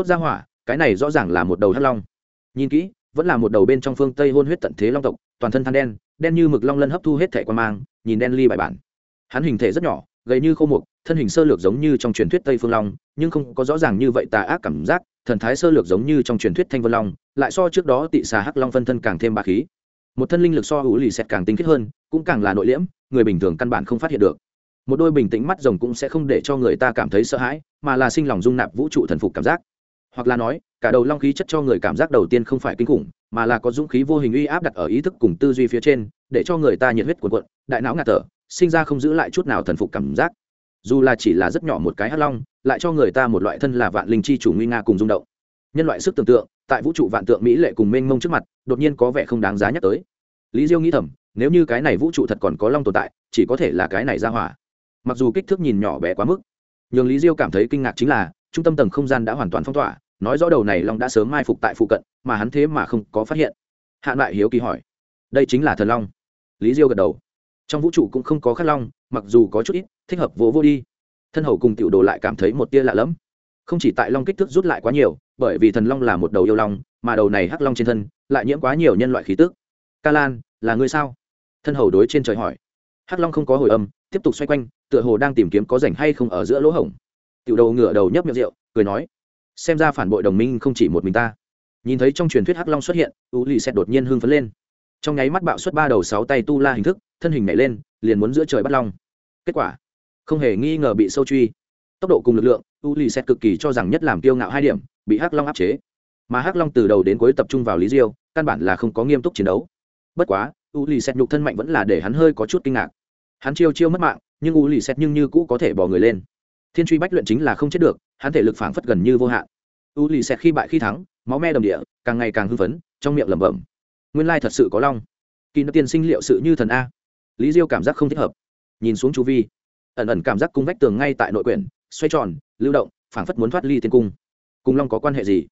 tốt ra hỏa, cái này rõ ràng là một đầu hắc long. Nhìn kỹ, vẫn là một đầu bên trong phương tây hôn huyết tận thế long tộc, toàn thân than đen đen như mực long lân hấp thu hết thẻ quan mang, nhìn đen ly bài bản. Hắn hình thể rất nhỏ, gầy như khô mục, thân hình sơ lược giống như trong truyền thuyết tây phương long, nhưng không có rõ ràng như vậy tà ác cảm giác, thần thái sơ lược giống như trong truyền thuyết thanh vân long, lại so trước đó tị xà hắc long phân thân càng thêm ba khí. Một thân linh lực so hữu lì xẹt càng tinh khiết hơn, cũng càng là nội liễm, người bình thường căn bản không phát hiện được. Một đôi bình tĩnh mắt rồng cũng sẽ không để cho người ta cảm thấy sợ hãi, mà là sinh lòng dung nạp vũ trụ thần phục cảm giác hoặc là nói, cả đầu long khí chất cho người cảm giác đầu tiên không phải kinh khủng, mà là có dũng khí vô hình uy áp đặt ở ý thức cùng tư duy phía trên, để cho người ta nhiệt huyết cuộn cuộn, đại não ngạt thở, sinh ra không giữ lại chút nào thần phục cảm giác. Dù là chỉ là rất nhỏ một cái hắc long, lại cho người ta một loại thân là vạn linh chi chủ nguy nga cùng rung động. Nhân loại sức tưởng tượng, tại vũ trụ vạn tượng mỹ lệ cùng mênh mông trước mặt, đột nhiên có vẻ không đáng giá nhắc tới. Lý diêu nghĩ thầm, nếu như cái này vũ trụ thật còn có long tồn tại, chỉ có thể là cái này ra hỏa. Mặc dù kích thước nhìn nhỏ bé quá mức, nhưng lý diêu cảm thấy kinh ngạc chính là, trung tâm tầng không gian đã hoàn toàn phong tỏa nói rõ đầu này long đã sớm mai phục tại phụ cận, mà hắn thế mà không có phát hiện. Hạn lại hiếu kỳ hỏi, đây chính là thần long? Lý diêu gật đầu, trong vũ trụ cũng không có khát long, mặc dù có chút ít, thích hợp vô vô đi. Thân hầu cùng tiểu đồ lại cảm thấy một tia lạ lẫm. Không chỉ tại long kích thước rút lại quá nhiều, bởi vì thần long là một đầu yêu long, mà đầu này hắc long trên thân lại nhiễm quá nhiều nhân loại khí tức. Ca lan, là ngươi sao? Thân hầu đối trên trời hỏi. Hắc long không có hồi âm, tiếp tục xoay quanh, tựa hồ đang tìm kiếm có rảnh hay không ở giữa lỗ hổng. Tiểu đầu ngửa đầu nhấp miệng rượu, cười nói xem ra phản bội đồng minh không chỉ một mình ta. Nhìn thấy trong truyền thuyết hắc long xuất hiện, u lì xẹt đột nhiên hưng phấn lên. Trong nháy mắt bạo xuất ba đầu sáu tay tu la hình thức, thân hình nhảy lên, liền muốn giữa trời bắt long. Kết quả, không hề nghi ngờ bị sâu truy. Tốc độ cùng lực lượng, u lì xẹt cực kỳ cho rằng nhất làm kiêu ngạo hai điểm, bị hắc long áp chế. Mà hắc long từ đầu đến cuối tập trung vào lý diêu, căn bản là không có nghiêm túc chiến đấu. Bất quá, u lì xẹt nhục thân mạnh vẫn là để hắn hơi có chút kinh ngạc. Hắn chiêu chiêu mất mạng, nhưng u lì xẹt nhưng như cũ có thể bỏ người lên. Thiên truy bách luyện chính là không chết được hắn thể lực phảng phất gần như vô hạn. U lì xẹt khi bại khi thắng, máu me đầm địa, càng ngày càng hư phấn, trong miệng lẩm bẩm. Nguyên lai thật sự có long. Kỳ nó tiên sinh liệu sự như thần a. Lý diêu cảm giác không thích hợp. Nhìn xuống chu vi, ẩn ẩn cảm giác cung vách tường ngay tại nội quyển, xoay tròn, lưu động, phảng phất muốn thoát ly thiên cung. Cung long có quan hệ gì?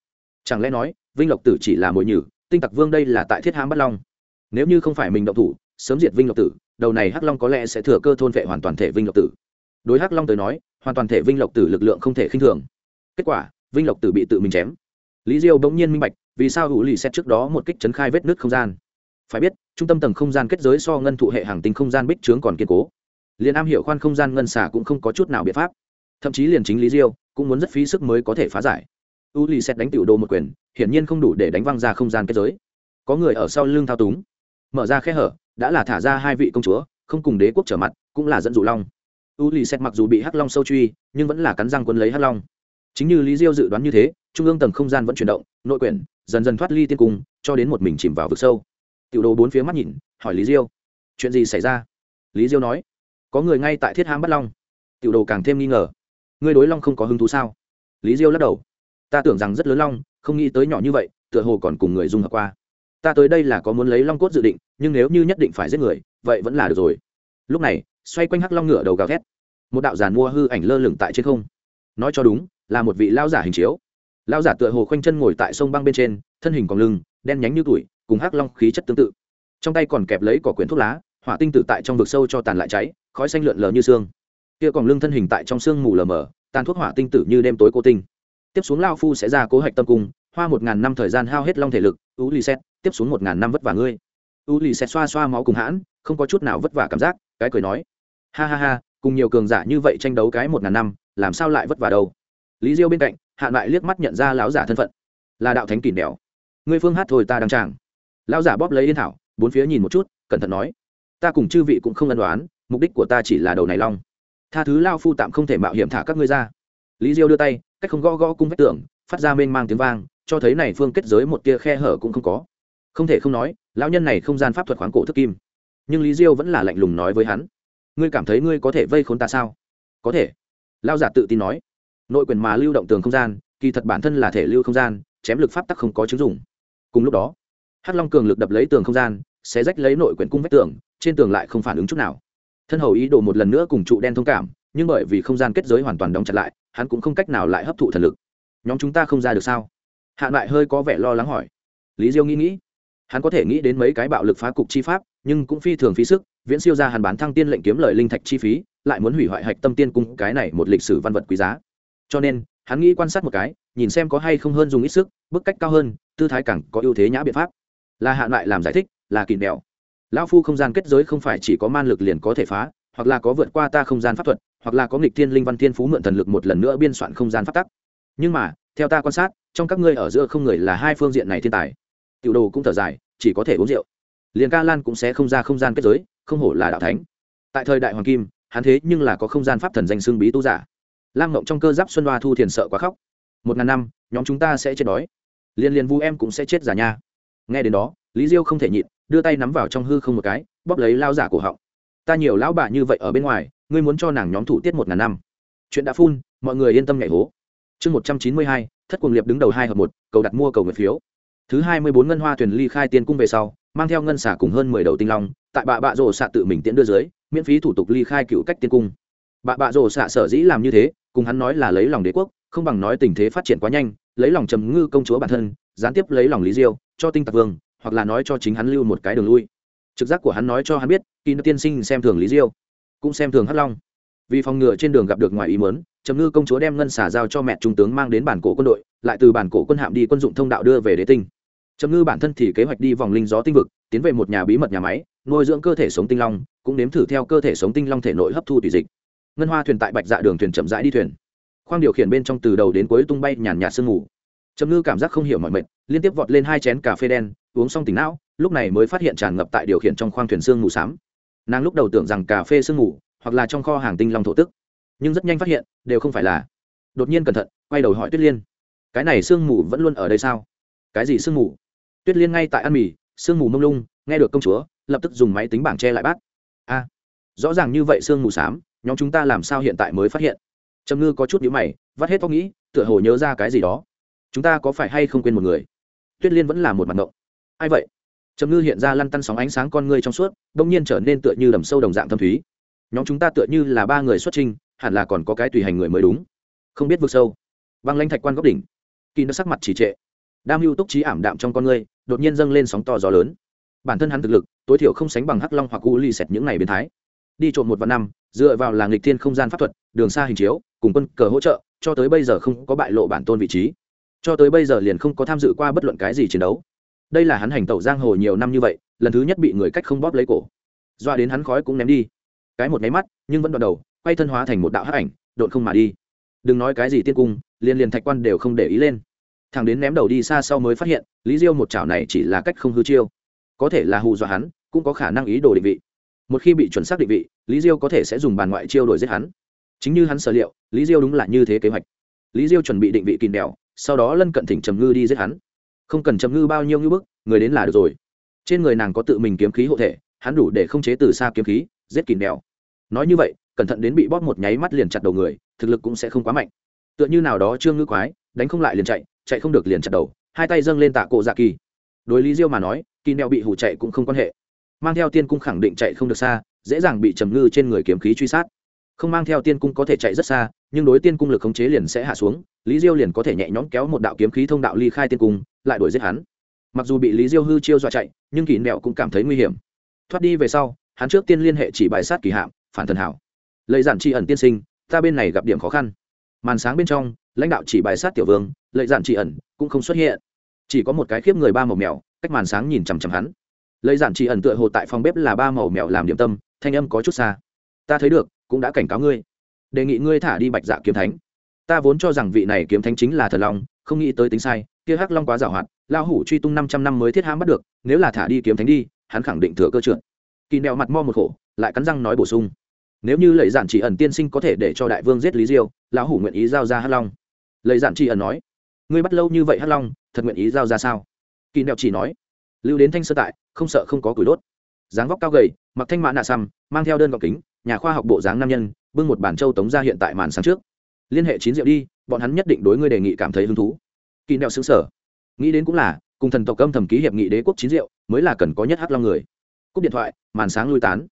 Chẳng lẽ nói, vinh lộc tử chỉ là mồi nhử, tinh tặc vương đây là tại thiết hãm bắt long? Nếu như không phải mình động thủ, sớm diệt vinh lộc tử, đầu này hắc long có lẽ sẽ thừa cơ thôn vệ hoàn toàn thể vinh lộc tử đối hắc long tới nói, hoàn toàn thể vinh lộc tử lực lượng không thể khinh thường. Kết quả, vinh lộc tử bị tự mình chém. Lý diêu bỗng nhiên minh bạch, vì sao hữu lì xét trước đó một kích chấn khai vết nứt không gian? Phải biết, trung tâm tầng không gian kết giới so ngân thụ hệ hàng tinh không gian bích trướng còn kiên cố. Liền am hiểu khoan không gian ngân xả cũng không có chút nào biện pháp. Thậm chí liền chính lý diêu cũng muốn rất phí sức mới có thể phá giải. U lì xét đánh tiểu đồ một quyền, hiển nhiên không đủ để đánh văng ra không gian kết giới. Có người ở sau lưng thao túng. Mở ra khe hở, đã là thả ra hai vị công chúa, không cùng đế quốc trở mặt, cũng là dẫn dụ long u lì xét mặc dù bị hắc long sâu truy, nhưng vẫn là cắn răng quấn lấy hắc long. Chính như lý diêu dự đoán như thế, trung ương tầng không gian vẫn chuyển động, nội quyển dần dần thoát ly tiên cung, cho đến một mình chìm vào vực sâu. Tiểu đồ bốn phía mắt nhìn, hỏi lý diêu, chuyện gì xảy ra? Lý diêu nói, có người ngay tại thiết hãm bắt long. Tiểu đồ càng thêm nghi ngờ, ngươi đối long không có hứng thú sao? Lý diêu lắc đầu, ta tưởng rằng rất lớn long, không nghĩ tới nhỏ như vậy, tựa hồ còn cùng người dung hợp qua. Ta tới đây là có muốn lấy long cốt dự định, nhưng nếu như nhất định phải giết người, vậy vẫn là được rồi lúc này, xoay quanh hắc long ngựa đầu gào thét. Một đạo giàn mua hư ảnh lơ lửng tại trên không. Nói cho đúng, là một vị lao giả hình chiếu. Lao giả tựa hồ khoanh chân ngồi tại sông băng bên trên, thân hình còn lưng, đen nhánh như tuổi, cùng hắc long khí chất tương tự. Trong tay còn kẹp lấy cỏ quyển thuốc lá, hỏa tinh tử tại trong vực sâu cho tàn lại cháy, khói xanh lượn lờ như xương kia còn lưng thân hình tại trong xương mù lờ mờ, tàn thuốc hỏa tinh tử như đêm tối cô tinh. Tiếp xuống lao phu sẽ ra cố hạch tâm cung, hoa một ngàn năm thời gian hao hết long thể lực u lì xét tiếp xuống một ngàn năm vất vả ngươi. U lì xét xoa xoa máu cùng hãn, không có chút nào vất vả cảm giác cái cười nói, ha ha ha, cùng nhiều cường giả như vậy tranh đấu cái một ngàn năm, làm sao lại vất vả đâu? Lý diêu bên cạnh hạn lại liếc mắt nhận ra lão giả thân phận. Là đạo thánh kỷ đèo ngươi phương hát thôi ta đang tràng. lão giả bóp lấy yên thảo, bốn phía nhìn một chút, cẩn thận nói, ta cùng chư vị cũng không ân đoán mục đích của ta chỉ là đầu này long. Tha thứ lao phu tạm không thể mạo hiểm thả các ngươi ra. Lý diêu đưa tay, cách không gõ gõ cung vách tưởng phát ra mênh mang tiếng vang, cho thấy này phương kết giới một tia khe hở cũng không có. Không thể không nói, lão nhân này không gian pháp thuật khoáng cổ thức kim nhưng lý diêu vẫn là lạnh lùng nói với hắn, ngươi cảm thấy ngươi có thể vây khốn ta sao? Có thể. Lao giả tự tin nói. Nội quyền mà lưu động tường không gian, kỳ thật bản thân là thể lưu không gian, chém lực pháp tắc không có chứng dụng. Cùng lúc đó Hát long cường lực đập lấy tường không gian, sẽ rách lấy nội quyền cung vách tường, trên tường lại không phản ứng chút nào. Thân hầu ý đồ một lần nữa cùng trụ đen thông cảm, nhưng bởi vì không gian kết giới hoàn toàn đóng chặt lại, hắn cũng không cách nào lại hấp thụ thần lực. Nhóm chúng ta không ra được sao? Hạn lại hơi có vẻ lo lắng hỏi. Lý diêu nghĩ nghĩ, hắn có thể nghĩ đến mấy cái bạo lực phá cục chi pháp nhưng cũng phi thường phí sức, viễn siêu ra hàn bán thăng tiên lệnh kiếm lời linh thạch chi phí, lại muốn hủy hoại hạch tâm tiên cung cái này một lịch sử văn vật quý giá. Cho nên, hắn nghĩ quan sát một cái, nhìn xem có hay không hơn dùng ít sức, bức cách cao hơn, tư thái cẳng có ưu thế nhã biện pháp. Là hạn lại làm giải thích, là kỳ mẹo lão phu không gian kết giới không phải chỉ có man lực liền có thể phá, hoặc là có vượt qua ta không gian pháp thuật, hoặc là có nghịch thiên linh văn thiên phú mượn thần lực một lần nữa biên soạn không gian pháp tắc. Nhưng mà, theo ta quan sát, trong các ngươi ở giữa không người là hai phương diện này thiên tài. Tiểu đồ cũng thở dài, chỉ có thể uống rượu liền ca lan cũng sẽ không ra không gian kết giới, không hổ là đạo thánh. Tại thời đại hoàng kim, hắn thế nhưng là có không gian pháp thần danh xương bí tu giả. Lam mộng trong cơ giáp xuân đoa thu thiền sợ quá khóc. Một ngàn năm, nhóm chúng ta sẽ chết đói. Liền liền vu em cũng sẽ chết giả nha. Nghe đến đó, lý diêu không thể nhịn, đưa tay nắm vào trong hư không một cái, bóp lấy lao giả cổ họng. Ta nhiều lão bà như vậy ở bên ngoài, ngươi muốn cho nàng nhóm thủ tiết một ngàn năm. Chuyện đã phun, mọi người yên tâm nhảy hố. Chương một trăm chín mươi hai, thất quần liệp đứng đầu hai hợp một, cầu đặt mua cầu người phiếu. Thứ hai mươi bốn ngân hoa thuyền ly khai tiên cung về sau mang theo ngân xả cùng hơn mười đầu tinh long, tại bạ bạ rổ xạ tự mình tiễn đưa dưới, miễn phí thủ tục ly khai cựu cách tiên cung. Bạ bạ rổ xạ sở dĩ làm như thế, cùng hắn nói là lấy lòng đế quốc, không bằng nói tình thế phát triển quá nhanh, lấy lòng trầm ngư công chúa bản thân, gián tiếp lấy lòng lý diêu, cho tinh tạc vương, hoặc là nói cho chính hắn lưu một cái đường lui. Trực giác của hắn nói cho hắn biết, kỳ nữ tiên sinh xem thường lý diêu, cũng xem thường hắc long. Vì phòng ngừa trên đường gặp được ngoài ý mớn trầm ngư công chúa đem ngân xả giao cho mẹ trung tướng mang đến bản cổ quân đội, lại từ bản cổ quân hạm đi quân dụng thông đạo đưa về đế tinh trầm ngư bản thân thì kế hoạch đi vòng linh gió tinh vực, tiến về một nhà bí mật nhà máy, nuôi dưỡng cơ thể sống tinh long, cũng nếm thử theo cơ thể sống tinh long thể nội hấp thu tùy dịch. Ngân hoa thuyền tại bạch dạ đường thuyền chậm rãi đi thuyền. Khoang điều khiển bên trong từ đầu đến cuối tung bay nhàn nhạt sương ngủ trầm ngư cảm giác không hiểu mọi mệt, liên tiếp vọt lên hai chén cà phê đen, uống xong tỉnh não, lúc này mới phát hiện tràn ngập tại điều khiển trong khoang thuyền sương ngủ xám. Nàng lúc đầu tưởng rằng cà phê sương ngủ hoặc là trong kho hàng tinh long thổ tức, nhưng rất nhanh phát hiện, đều không phải là. Đột nhiên cẩn thận, quay đầu hỏi tuyết liên. Cái này sương mù vẫn luôn ở đây sao? Cái gì sương mù? tuyết liên ngay tại ăn mì, sương mù mông lung, nghe được công chúa, lập tức dùng máy tính bảng che lại bát. A, rõ ràng như vậy sương mù xám, nhóm chúng ta làm sao hiện tại mới phát hiện? Trầm ngư có chút nhữ mày, vắt hết tóc nghĩ, tựa hồ nhớ ra cái gì đó. Chúng ta có phải hay không quên một người? Tuyết liên vẫn là một mặt ngộng. Ai vậy? Trầm ngư hiện ra lăn tăn sóng ánh sáng con ngươi trong suốt đ ỗ n g nhiên trở nên tựa như đầm sâu đồng dạng thâm thúy. Nhóm chúng ta tựa như là ba người xuất trình hẳn là còn có cái tùy hành người mới đúng. Không biết vực sâu. Băng Lanh thạch quan góc đỉnh. Kỳ nó sắc mặt chỉ trệ đam mưu túc trí ảm đạm trong con người đột nhiên dâng lên sóng to gió lớn. Bản thân hắn thực lực, tối thiểu không sánh bằng hắc long hoặc u lì xẹt những này biến thái. Đi trộm một vạn năm, dựa vào làng lịch thiên không gian pháp thuật, đường xa hình chiếu, cùng quân cờ hỗ trợ, cho tới bây giờ không có bại lộ bản tôn vị trí. Cho tới bây giờ liền không có tham dự qua bất luận cái gì chiến đấu. Đây là hắn hành tẩu giang hồ nhiều năm như vậy, lần thứ nhất bị người cách không bóp lấy cổ. Doa đến hắn khói cũng ném đi. Cái một nháy mắt, nhưng vẫn đòn đầu, quay thân hóa thành một đạo hắc ảnh đột không mà đi. Đừng nói cái gì tiên cung liền liền thạch quan đều không để ý lên thằng đến ném đầu đi xa sau mới phát hiện, lý diêu một chảo này chỉ là cách không hư chiêu. Có thể là hù dọa hắn, cũng có khả năng ý đồ định vị. Một khi bị chuẩn xác định vị, lý diêu có thể sẽ dùng bàn ngoại chiêu đổi giết hắn. Chính như hắn sở liệu, lý diêu đúng là như thế kế hoạch. Lý diêu chuẩn bị định vị kìm đèo, sau đó lân cận thỉnh trầm ngư đi giết hắn. Không cần trầm ngư bao nhiêu như bức, người đến là được rồi. Trên người nàng có tự mình kiếm khí hộ thể, hắn đủ để không chế từ xa kiếm khí, giết kìm đèo. Nói như vậy, cẩn thận đến bị bóp một nháy mắt liền chặt đầu người, thực lực cũng sẽ không quá mạnh. Tựa như nào đó trương ngư quái, đánh không lại liền chạy chạy không được liền chặt đầu, hai tay dâng lên tạ cổ dạ kỳ. Đối lý diêu mà nói, kỳ neo bị hủ chạy cũng không quan hệ. Mang theo tiên cung khẳng định chạy không được xa, dễ dàng bị trầm ngư trên người kiếm khí truy sát. Không mang theo tiên cung có thể chạy rất xa, nhưng đối tiên cung lực khống chế liền sẽ hạ xuống, lý diêu liền có thể nhẹ nhõm kéo một đạo kiếm khí thông đạo ly khai tiên cung, lại đuổi giết hắn. Mặc dù bị lý diêu hư chiêu dọa chạy, nhưng kỳ nẹo cũng cảm thấy nguy hiểm. Thoát đi về sau, hắn trước tiên liên hệ chỉ bài sát kỳ hạm, phản thần hảo. Lấy giản tri ẩn tiên sinh, ta bên này gặp điểm khó khăn. Màn sáng bên trong lãnh đạo chỉ bài sát tiểu vương, lệ giản chỉ ẩn, cũng không xuất hiện. Chỉ có một cái khiếp người ba màu mèo, cách màn sáng nhìn chằm chằm hắn. Lệ giản chỉ ẩn tựa hồ tại phòng bếp là ba màu mèo làm điểm tâm, thanh âm có chút xa. Ta thấy được, cũng đã cảnh cáo ngươi. Đề nghị ngươi thả đi bạch dạ kiếm thánh. Ta vốn cho rằng vị này kiếm thánh chính là thần long, không nghĩ tới tính sai, kia hắc long quá giàu hoạt lao hủ truy tung năm trăm năm mới thiết hãm bắt được, nếu là thả đi kiếm thánh đi, hắn khẳng định thừa cơ trượt. Kỳ đeo mặt mo một khổ, lại cắn răng nói bổ sung. Nếu như lời giản chỉ ẩn tiên sinh có thể để cho đại vương giết lý diêu, lão hủ nguyện ý giao ra hắc long lời giản tri ẩn nói ngươi bắt lâu như vậy hắc long thật nguyện ý giao ra sao? Kỳ nẹo chỉ nói lưu đến thanh sơ tại không sợ không có củi đốt. Dáng vóc cao gầy mặc thanh mã nạ xăm mang theo đơn gọc kính nhà khoa học bộ dáng nam nhân bưng một bản châu tống ra hiện tại màn sáng trước. Liên hệ chín rượu đi bọn hắn nhất định đối ngươi đề nghị cảm thấy hứng thú. Kỳ nẹo xứng sở nghĩ đến cũng là cùng thần tộc âm thầm ký hiệp nghị đế quốc chín rượu mới là cần có nhất hắc long người. Cúp điện thoại màn sáng lui tán.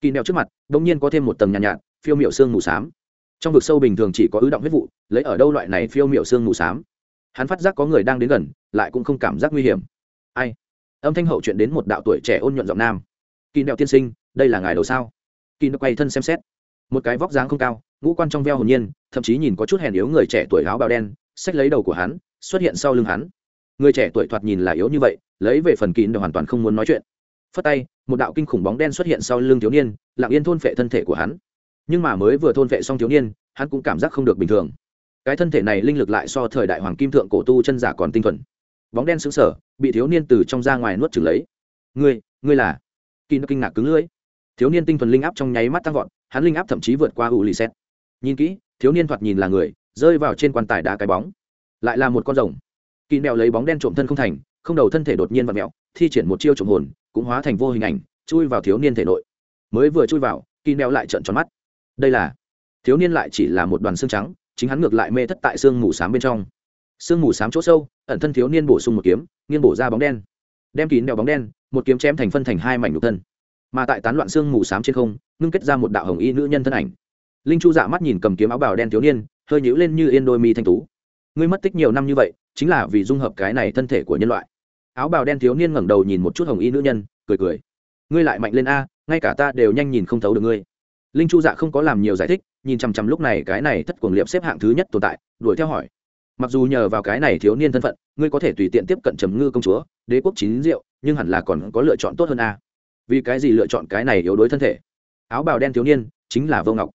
Kỳ nẹo trước mặt đ ỗ n g nhiên có thêm một tầng nhàn nhạt, nhạt phiêu miệu xương mù s á m trong vực sâu bình thường chỉ có ứ động huyết vụ, lấy ở đâu loại này phiêu miệu xương mù s á m hắn phát giác có người đang đến gần, lại cũng không cảm giác nguy hiểm. Ai? Âm thanh hậu chuyện đến một đạo tuổi trẻ ôn nhuận giọng nam. Kỳ nẹo tiên sinh, đây là ngài đầu sao? Kỳ nẹo quay thân xem xét. Một cái vóc dáng không cao, ngũ quan trong veo hồn nhiên, thậm chí nhìn có chút hèn yếu người trẻ tuổi áo bào đen, xách lấy đầu của hắn, xuất hiện sau lưng hắn. Người trẻ tuổi thoạt nhìn là yếu như vậy, lấy về phần kín đều hoàn toàn không muốn nói chuyện. Phất tay, một đạo kinh khủng bóng đen xuất hiện sau lưng thiếu niên, lặng yên thôn phệ thân thể của hắn nhưng mà mới vừa thôn vệ xong thiếu niên, hắn cũng cảm giác không được bình thường. Cái thân thể này linh lực lại so thời đại hoàng kim thượng cổ tu chân giả còn tinh thuần. Bóng đen xứng sở bị thiếu niên từ trong ra ngoài nuốt chừng lấy. Ngươi ngươi là? Kỳ nó kinh ngạc cứng lưỡi. Thiếu niên tinh thuần linh áp trong nháy mắt tăng vọt, hắn linh áp thậm chí vượt qua ủ lì xét nhìn kỹ, thiếu niên thoạt nhìn là người, rơi vào trên quan tài đá cái bóng. Lại là một con rồng. Kỳ mèo lấy bóng đen trộm thân không thành, không đầu thân thể đột nhiên và mẹo thi triển một chiêu trộm hồn, cũng hóa thành vô hình ảnh, chui vào thiếu niên thể nội. Mới vừa chui vào, kỳ mèo lại trợn tròn mắt đây là, thiếu niên lại chỉ là một đoàn xương trắng, chính hắn ngược lại mê thất tại xương mù s á m bên trong. Xương mù s á m chỗ sâu, ẩn thân thiếu niên bổ sung một kiếm nghiên bổ ra bóng đen. Đem kín đèo bóng đen, một kiếm chém thành phân thành hai mảnh nhục thân. Mà tại tán loạn xương mù s á m trên không, ngưng kết ra một đạo hồng y nữ nhân thân ảnh. Linh chu dạ mắt nhìn cầm kiếm áo bào đen thiếu niên, hơi nhữ lên như yên đôi mi thanh tú. Ngươi mất tích nhiều năm như vậy, chính là vì dung hợp cái này thân thể của nhân loại. Áo bào đen thiếu niên ngẩng đầu nhìn một chút hồng y nữ nhân, cười cười. Ngươi lại mạnh lên a, ngay cả ta đều nhanh nhìn không thấu được ngươi linh chu dạ không có làm nhiều giải thích, nhìn chằm chằm lúc này cái này thất cuồng liệp xếp hạng thứ nhất tồn tại, đuổi theo hỏi. Mặc dù nhờ vào cái này thiếu niên thân phận, ngươi có thể tùy tiện tiếp cận trầm ngư công chúa, đế quốc chín rượu nhưng hẳn là còn có lựa chọn tốt hơn a vì cái gì lựa chọn cái này yếu đối thân thể? Áo bào đen thiếu niên, chính là vô ngọc.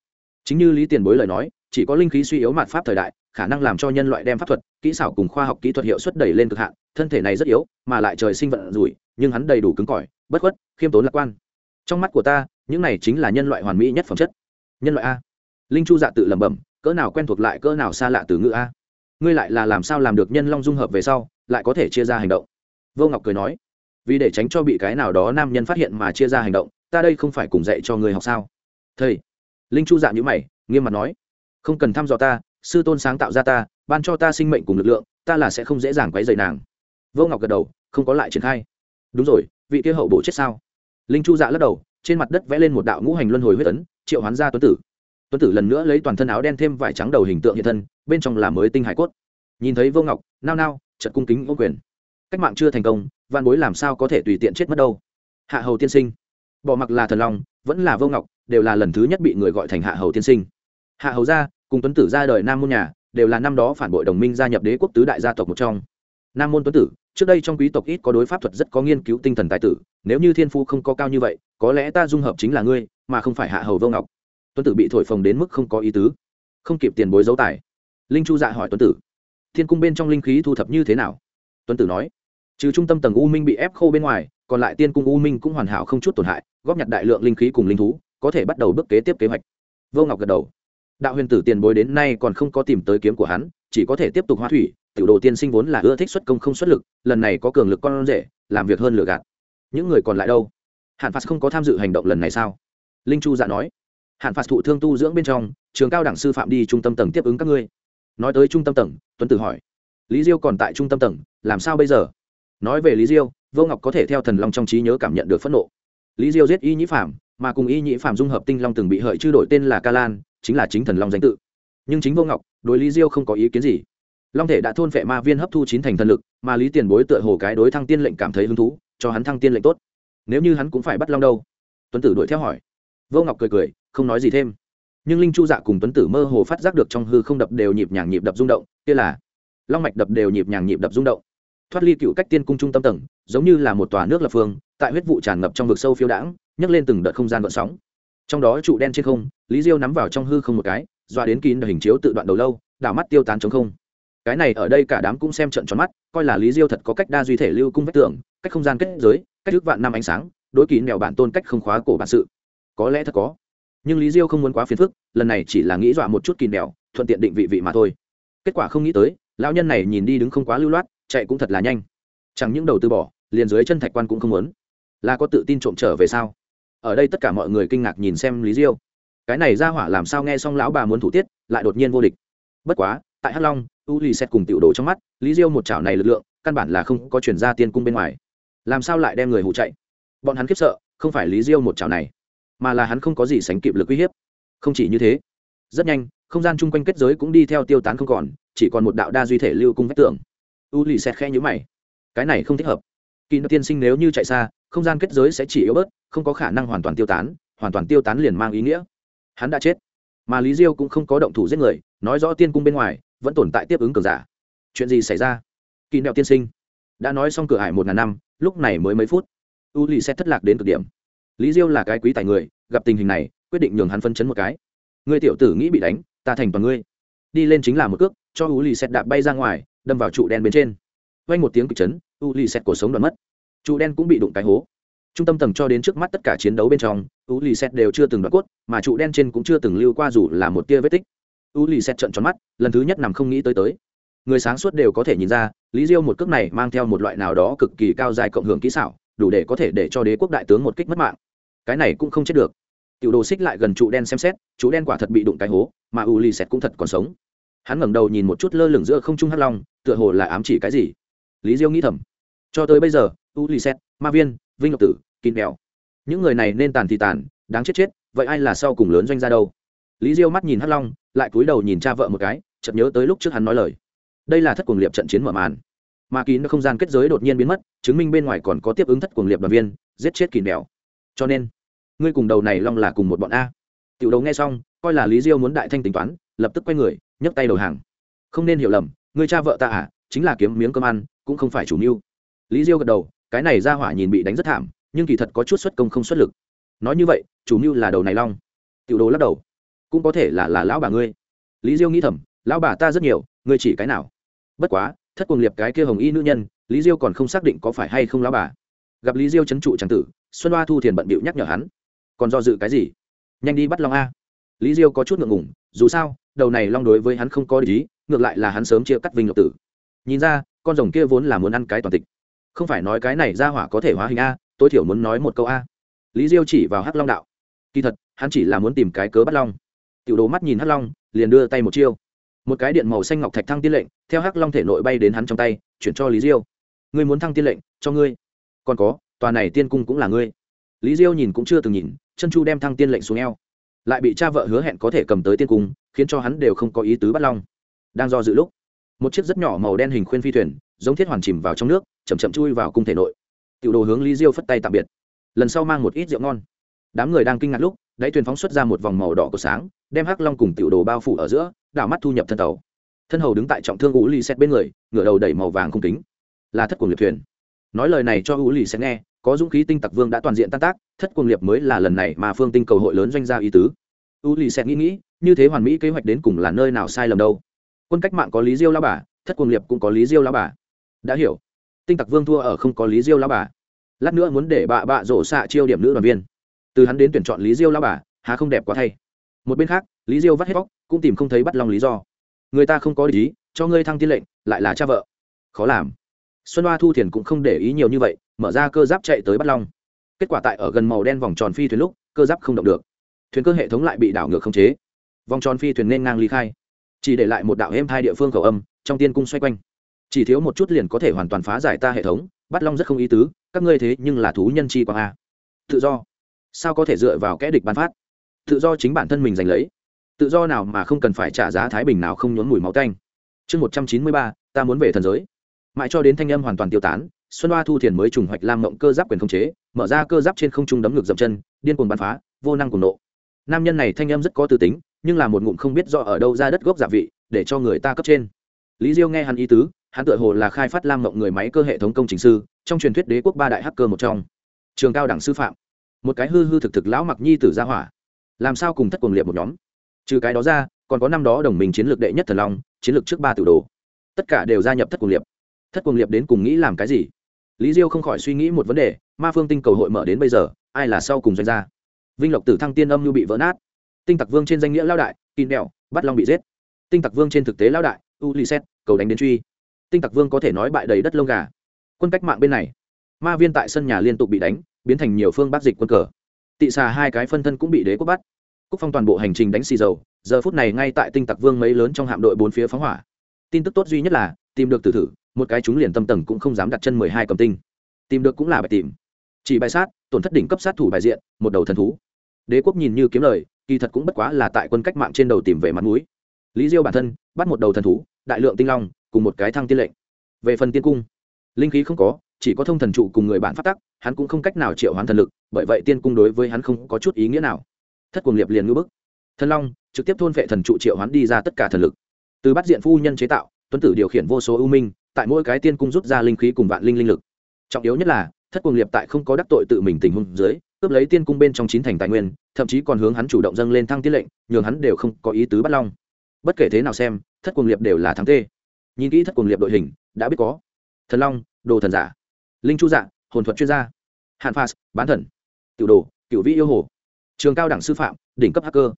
Chính như lý tiền bối lời nói, chỉ có linh khí suy yếu mạt pháp thời đại, khả năng làm cho nhân loại đem pháp thuật, kỹ xảo cùng khoa học kỹ thuật hiệu suất đẩy lên cực hạn, thân thể này rất yếu, mà lại trời sinh vận rủi, nhưng hắn đầy đủ cứng cỏi, bất khuất, khiêm tốn lạc quan. Trong mắt của ta những này chính là nhân loại hoàn mỹ nhất phẩm chất. Nhân loại a. Linh chu dạ tự lẩm bẩm, cỡ nào quen thuộc lại cỡ nào xa lạ từ ngữ a. Ngươi lại là làm sao làm được nhân long dung hợp về sau, lại có thể chia ra hành động? Vô ngọc cười nói, vì để tránh cho bị cái nào đó nam nhân phát hiện mà chia ra hành động, ta đây không phải cùng dạy cho người học sao? Thầy. Linh chu dạ nhữ mày, nghiêm mặt nói, không cần thăm dò ta, sư tôn sáng tạo ra ta, ban cho ta sinh mệnh cùng lực lượng, ta là sẽ không dễ dàng quấy dày nàng. Vô ngọc gật đầu, không có lại triển khai. Đúng rồi, vị kia hậu bổ chết sao? Linh chu dạ lắc đầu trên mặt đất vẽ lên một đạo ngũ hành luân hồi huyết tấn triệu hoán ra tuấn tử. Tuấn tử lần nữa lấy toàn thân áo đen thêm vải trắng đầu hình tượng hiện thân, bên trong là mới tinh hải cốt. Nhìn thấy vô ngọc, nao nao chật cung kính ô quyền. Cách mạng chưa thành công văn bối làm sao có thể tùy tiện chết mất đâu? Hạ hầu tiên sinh. Bỏ mặc là thần long, vẫn là vô ngọc, đều là lần thứ nhất bị người gọi thành hạ hầu tiên sinh. Hạ hầu gia, cùng tuấn tử ra đời nam môn nhà, đều là năm đó phản bội đồng minh gia nhập đế quốc tứ đại gia tộc một trong. Nam môn tuấn tử trước đây trong quý tộc ít có đối pháp thuật rất có nghiên cứu tinh thần tài tử, nếu như thiên phu không có cao như vậy, có lẽ ta dung hợp chính là ngươi, mà không phải hạ hầu vô ngọc. Tuấn tử bị thổi phồng đến mức không có ý tứ, không kịp tiền bối dấu tài. Linh chu dạ hỏi tuấn tử, thiên cung bên trong linh khí thu thập như thế nào? Tuấn tử nói, trừ trung tâm tầng u minh bị ép khô bên ngoài, còn lại tiên cung u minh cũng hoàn hảo không chút tổn hại, góp nhặt đại lượng linh khí cùng linh thú, có thể bắt đầu bước kế tiếp kế hoạch. Vô ngọc gật đầu, đạo huyền tử tiền bối đến nay còn không có tìm tới kiếm của hắn, chỉ có thể tiếp tục hoa thủy tiểu đồ tiên sinh vốn là ưa thích xuất công không xuất lực, lần này có cường lực con rể, làm việc hơn lừa gạt. Những người còn lại đâu? Hạn phạt không có tham dự hành động lần này sao? Linh chu dạ nói. Hạn phạt thụ thương tu dưỡng bên trong, trường cao đẳng sư phạm đi trung tâm tầng tiếp ứng các ngươi. Nói tới trung tâm tầng, tuấn tử hỏi. Lý diêu còn tại trung tâm tầng, làm sao bây giờ? Nói về lý diêu, vô ngọc có thể theo thần long trong trí nhớ cảm nhận được phẫn nộ. Lý diêu giết y nhĩ phạm mà cùng y nhĩ phạm dung hợp tinh long từng bị hợi chư đổi tên là ca lan, chính là chính thần long danh tự. Nhưng chính vô ngọc đối lý diêu không có ý kiến gì long thể đã thôn phệ ma viên hấp thu chín thành thần lực, mà lý tiền bối tựa hồ cái đối thăng tiên lệnh cảm thấy hứng thú, cho hắn thăng tiên lệnh tốt. Nếu như hắn cũng phải bắt long đâu? Tuấn tử đuổi theo hỏi. Vô ngọc cười cười, không nói gì thêm. Nhưng linh chu dạ cùng tuấn tử mơ hồ phát giác được trong hư không đập đều nhịp nhàng nhịp đập rung động, kia là long mạch đập đều nhịp nhàng nhịp đập rung động. Thoát ly cựu cách tiên cung trung tâm tầng, giống như là một tòa nước lập phương, tại huyết vụ tràn ngập trong vực sâu phiêu đãng, nhấc lên từng đợt không gian vận sóng. Trong đó trụ đen trên không, lý diêu nắm vào trong hư không một cái doa đến kín hình chiếu tự đoạn đầu lâu, đảo mắt tiêu tán chống không cái này ở đây cả đám cũng xem trận tròn mắt, coi là lý diêu thật có cách đa duy thể lưu cung vách tường, cách không gian kết giới, cách thức vạn năm ánh sáng, đối kỳ mèo bản tôn cách không khóa cổ bản sự. Có lẽ thật có. Nhưng lý diêu không muốn quá phiền phức, lần này chỉ là nghĩ dọa một chút kỳ mèo, thuận tiện định vị vị mà thôi. Kết quả không nghĩ tới, lão nhân này nhìn đi đứng không quá lưu loát, chạy cũng thật là nhanh. Chẳng những đầu tư bỏ, liền dưới chân thạch quan cũng không muốn. Là có tự tin trộm trở về sao? Ở đây tất cả mọi người kinh ngạc nhìn xem lý diêu. Cái này ra hỏa làm sao nghe xong lão bà muốn thủ tiết, lại đột nhiên vô địch. Bất quá, tại hắc long u lì xét cùng tiểu đồ trong mắt, lý diêu một chảo này lực lượng, căn bản là không có chuyển ra tiên cung bên ngoài. Làm sao lại đem người hụ chạy? Bọn hắn khiếp sợ, không phải lý diêu một chảo này, mà là hắn không có gì sánh kịp lực uy hiếp. Không chỉ như thế, rất nhanh, không gian chung quanh kết giới cũng đi theo tiêu tán không còn, chỉ còn một đạo đa duy thể lưu cung vách tường. U lì xét khe nhữ mày. Cái này không thích hợp. Kỳ nợ tiên sinh nếu như chạy xa, không gian kết giới sẽ chỉ yếu bớt, không có khả năng hoàn toàn tiêu tán, hoàn toàn tiêu tán liền mang ý nghĩa. Hắn đã chết. Mà lý diêu cũng không có động thủ giết người, nói rõ tiên cung bên ngoài vẫn tồn tại tiếp ứng cường giả. Chuyện gì xảy ra? Kỳ nẹo tiên sinh, đã nói xong cửa hải một ngàn năm, lúc này mới mấy phút. U lì sẽ thất lạc đến cực điểm. Lý diêu là cái quý tài người, gặp tình hình này, quyết định nhường hắn phân chấn một cái. Người tiểu tử nghĩ bị đánh, ta thành toàn ngươi. Đi lên chính là một cước, cho u lì sẽ đạp bay ra ngoài, đâm vào trụ đen bên trên. Vang một tiếng kịch chấn, u lì sẽ cổ sống đoạn mất. Trụ đen cũng bị đụng cái hố. Trung tâm tầng cho đến trước mắt tất cả chiến đấu bên trong, u lì xét đều chưa từng đoạn cốt, mà trụ đen trên cũng chưa từng lưu qua dù là một tia vết tích u lì xét trận tròn mắt, lần thứ nhất nằm không nghĩ tới tới. Người sáng suốt đều có thể nhìn ra, lý diêu một cước này mang theo một loại nào đó cực kỳ cao dài cộng hưởng kỹ xảo, đủ để có thể để cho đế quốc đại tướng một kích mất mạng. Cái này cũng không chết được. Tiểu đồ xích lại gần trụ đen xem xét, chú đen quả thật bị đụng cái hố, mà u lì xét cũng thật còn sống. Hắn ngẩng đầu nhìn một chút lơ lửng giữa không trung hắc long, tựa hồ là ám chỉ cái gì. Lý diêu nghĩ thầm, cho tới bây giờ, u lì xét ma viên, vinh ngọc tử, kín mèo những người này nên tàn thì tàn, đáng chết chết, vậy ai là sau cùng lớn doanh ra đâu? Lý diêu mắt nhìn hắc long lại cúi đầu nhìn cha vợ một cái, chợt nhớ tới lúc trước hắn nói lời. Đây là thất cuồng liệp trận chiến mở màn. Mà kín không gian kết giới đột nhiên biến mất, chứng minh bên ngoài còn có tiếp ứng thất cuồng liệp đoàn viên, giết chết kỳ mèo cho nên, ngươi cùng đầu này long là cùng một bọn a. Tiểu đầu nghe xong, coi là lý diêu muốn đại thanh tính toán, lập tức quay người, nhấc tay đầu hàng. Không nên hiểu lầm người cha vợ ta à chính là kiếm miếng cơm ăn, cũng không phải chủ mưu. Lý diêu gật đầu, cái này ra hỏa nhìn bị đánh rất thảm, nhưng kỳ thật có chút xuất công không xuất lực. Nói như vậy, chủ mưu là đầu này long. Tiểu đồ lắc đầu cũng có thể là là lão bà ngươi. Lý diêu nghĩ thầm, lão bà ta rất nhiều, ngươi chỉ cái nào? Bất quá, thất cuồng liệt cái kia hồng y nữ nhân, lý diêu còn không xác định có phải hay không lão bà. Gặp lý diêu c trụ tràng tử, xuân hoa thu thiền bận bịu nhắc nhở hắn. Còn do dự cái gì? Nhanh đi bắt long a. Lý diêu có chút ngượng ngủng dù sao, đầu này long đối với hắn không có lý ngược lại là hắn sớm chia cắt vinh lộc tử. Nhìn ra, con rồng kia vốn là muốn ăn cái toàn tịch. Không phải nói cái này ra hỏa có thể hóa hình a, tối thiểu muốn nói một câu a. Lý diêu chỉ vào hắc long đạo. Kỳ thật, hắn chỉ là muốn tìm cái cớ bắt long tiểu đồ mắt nhìn hắc long, liền đưa tay một chiêu. Một cái điện màu xanh ngọc thạch thăng tiên lệnh, theo hắc long thể nội bay đến hắn trong tay, chuyển cho lý diêu. Ngươi muốn thăng tiên lệnh, cho ngươi. Còn có, tòa này tiên cung cũng là ngươi. Lý diêu nhìn cũng chưa từng nhìn, chân chu đem thăng tiên lệnh xuống eo. Lại bị cha vợ hứa hẹn có thể cầm tới tiên cung, khiến cho hắn đều không có ý tứ bắt long. Đang do dự lúc, một chiếc rất nhỏ màu đen hình khuyên phi thuyền, giống thiết hoàn chìm vào trong nước chầm chậm chui vào cung thể nội. Tiểu đồ hướng lý diêu phất tay tạm biệt. Lần sau mang một ít rượu ngon. Đám người đang kinh ngạc lúc đáy thuyền phóng xuất ra một vòng màu đỏ của sáng, đem hắc long cùng tiểu đồ bao phủ ở giữa, đảo mắt thu nhập thân tàu. Thân hầu đứng tại trọng thương u lì xét bên người, ngửa đầu đẩy màu vàng không kính. Là thất cuồng liệt thuyền. Nói lời này cho u lì xét nghe, có dũng khí tinh tặc vương đã toàn diện tan tác, thất cuồng liệt mới là lần này mà phương tinh cầu hội lớn doanh gia ý tứ. U lì xét nghĩ nghĩ, như thế hoàn mỹ kế hoạch đến cùng là nơi nào sai lầm đâu? Quân cách mạng có lý diêu lao bà, thất cuồng liệt cũng có lý diêu lao bà. Đã hiểu. Tinh tặc vương thua ở không có lý diêu lao bà. Lát nữa muốn để bạ bạ rổ xạ chiêu điểm nữ đoàn viên từ hắn đến tuyển chọn lý diêu lao bà há không đẹp quá thay. Một bên khác lý diêu vắt hết vóc cũng tìm không thấy bắt long lý do. Người ta không có ý, cho ngươi thăng tiên lệnh lại là cha vợ. Khó làm. Xuân hoa thu thiền cũng không để ý nhiều như vậy mở ra cơ giáp chạy tới bắt long. Kết quả tại ở gần màu đen vòng tròn phi thuyền lúc cơ giáp không động được. Thuyền cơ hệ thống lại bị đảo ngược không chế. Vòng tròn phi thuyền nên ngang ly khai. Chỉ để lại một đạo êm hai địa phương khẩu âm trong tiên cung xoay quanh. Chỉ thiếu một chút liền có thể hoàn toàn phá giải ta hệ thống bắt long rất không ý tứ các ngươi thế nhưng là thú nhân chi quang a. Tự do sao có thể dựa vào kẽ địch ban phát? Tự do chính bản thân mình giành lấy. Tự do nào mà không cần phải trả giá thái bình nào không nhốn mùi máu canh chương một trăm chín mươi ba, ta muốn về thần giới. Mãi cho đến thanh âm hoàn toàn tiêu tán, xuân hoa thu thiền mới trùng hoạch lam mộng cơ giáp quyền không chế, mở ra cơ giáp trên không trung đấm ngược dậm chân, điên cuồng bắn phá, vô năng cuồng nộ. Nam nhân này thanh âm rất có tư tính, nhưng là một ngụm không biết do ở đâu ra đất gốc giả vị, để cho người ta cấp trên. Lý diêu nghe hắn ý tứ, hắn tự hồ là khai phát lam mộng người máy cơ hệ thống công trình sư, trong truyền thuyết đế quốc ba đại hacker một trong. Trường cao đẳng sư phạm một cái hư hư thực thực lão mặc nhi tử gia hỏa. Làm sao cùng thất cuồng liệt một nhóm? Trừ cái đó ra, còn có năm đó đồng minh chiến lược đệ nhất thần long, chiến lược trước ba tử đồ. Tất cả đều gia nhập thất cuồng liệt. Thất cuồng liệt đến cùng nghĩ làm cái gì? Lý diêu không khỏi suy nghĩ một vấn đề, ma phương tinh cầu hội mở đến bây giờ, ai là sau cùng doanh gia? Vinh lộc tử thăng tiên âm lưu bị vỡ nát. Tinh tặc vương trên danh nghĩa lao đại kim đèo bắt long bị giết. Tinh tặc vương trên thực tế lao đại u lì xét cầu đánh đến truy. Tinh tặc vương có thể nói bại đầy đất lông gà. Quân cách mạng bên này, ma viên tại sân nhà liên tục bị đánh biến thành nhiều phương bắc dịch quân cờ. Tị xà hai cái phân thân cũng bị đế quốc bắt. Cúc phong toàn bộ hành trình đánh xì dầu, giờ phút này ngay tại tinh tặc vương mấy lớn trong hạm đội bốn phía phóng hỏa. Tin tức tốt duy nhất là, tìm được tử thử một cái chúng liền tâm tầng cũng không dám đặt chân mười hai cầm tinh. Tìm được cũng là bài tìm. Chỉ bài sát, tổn thất đỉnh cấp sát thủ bài diện, một đầu thần thú. Đế quốc nhìn như kiếm lời, kỳ thật cũng bất quá là tại quân cách mạng trên đầu tìm về mặt núi lý diêu bản thân, bắt một đầu thần thú, đại lượng tinh long, cùng một cái thăng tiên lệnh. Về phần tiên cung, linh khí không có chỉ có thông thần trụ cùng người bạn phát tắc, hắn cũng không cách nào triệu hoán thần lực, bởi vậy tiên cung đối với hắn không có chút ý nghĩa nào. Thất cuồng liệp liền ngư bức. Thần long trực tiếp thôn vệ thần trụ triệu hoán đi ra tất cả thần lực. Từ bắt diện phu nhân chế tạo, tuấn tử điều khiển vô số ưu minh, tại mỗi cái tiên cung rút ra linh khí cùng vạn linh linh lực. Trọng yếu nhất là, thất cuồng liệp tại không có đắc tội tự mình tình huống dưới, cướp lấy tiên cung bên trong chín thành tài nguyên, thậm chí còn hướng hắn chủ động dâng lên thăng tiết lệnh, nhường hắn đều không có ý tứ bắt long. Bất kể thế nào xem, thất cuồng liệp đều là thắng tê. Nhìn kỹ thất cuồng liệp đội hình, đã biết có. Thần long, đồ thần giả linh chu dạ hồn thuật chuyên gia. Hàn phas, bán thần. Tiểu đồ cựu vĩ yêu hồ. Trường cao đẳng sư phạm, đỉnh cấp hacker.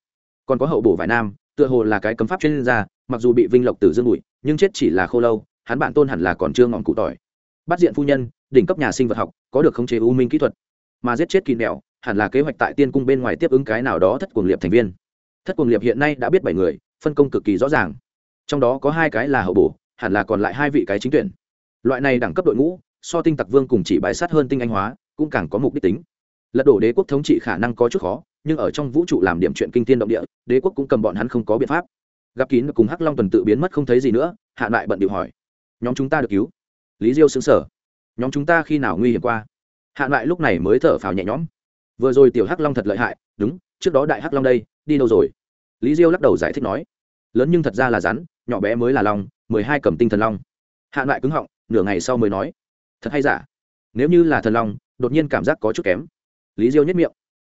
Còn có hậu bổ vải nam, tựa hồ là cái cấm pháp chuyên gia, mặc dù bị vinh lộc tử dương bụi nhưng chết chỉ là khô lâu, hắn bạn tôn hẳn là còn chưa ngọn cụ tỏi. Bắt diện phu nhân, đỉnh cấp nhà sinh vật học, có được khống chế u minh kỹ thuật. Mà giết chết kỳ mẹo hẳn là kế hoạch tại tiên cung bên ngoài tiếp ứng cái nào đó thất cuồng liệp thành viên. Thất cuồng liệp hiện nay đã biết bảy người, phân công cực kỳ rõ ràng. Trong đó có hai cái là hậu bổ, hẳn là còn lại hai vị cái chính tuyển. Loại này đẳng cấp đội ngũ so tinh tặc vương cùng chỉ bài sát hơn tinh anh hóa, cũng càng có mục đích tính. Lật đổ đế quốc thống trị khả năng có chút khó, nhưng ở trong vũ trụ làm điểm chuyện kinh tiên động địa, đế quốc cũng cầm bọn hắn không có biện pháp. Gặp kín cùng hắc long tuần tự biến mất không thấy gì nữa, hạ lại bận điệu hỏi. Nhóm chúng ta được cứu? Lý diêu xứng sở nhóm chúng ta khi nào nguy hiểm qua? Hạ lại lúc này mới thở phào nhẹ nhõm. Vừa rồi tiểu hắc long thật lợi hại, đúng, trước đó đại hắc long đây, đi đâu rồi? Lý diêu lắc đầu giải thích nói. Lớn nhưng thật ra là rắn, nhỏ bé mới là long, mười hai cầm tinh thần long. Hạ lại cứng họng, nửa ngày sau mới nói thật hay giả? Nếu như là thần long, đột nhiên cảm giác có chút kém. Lý diêu nhất miệng.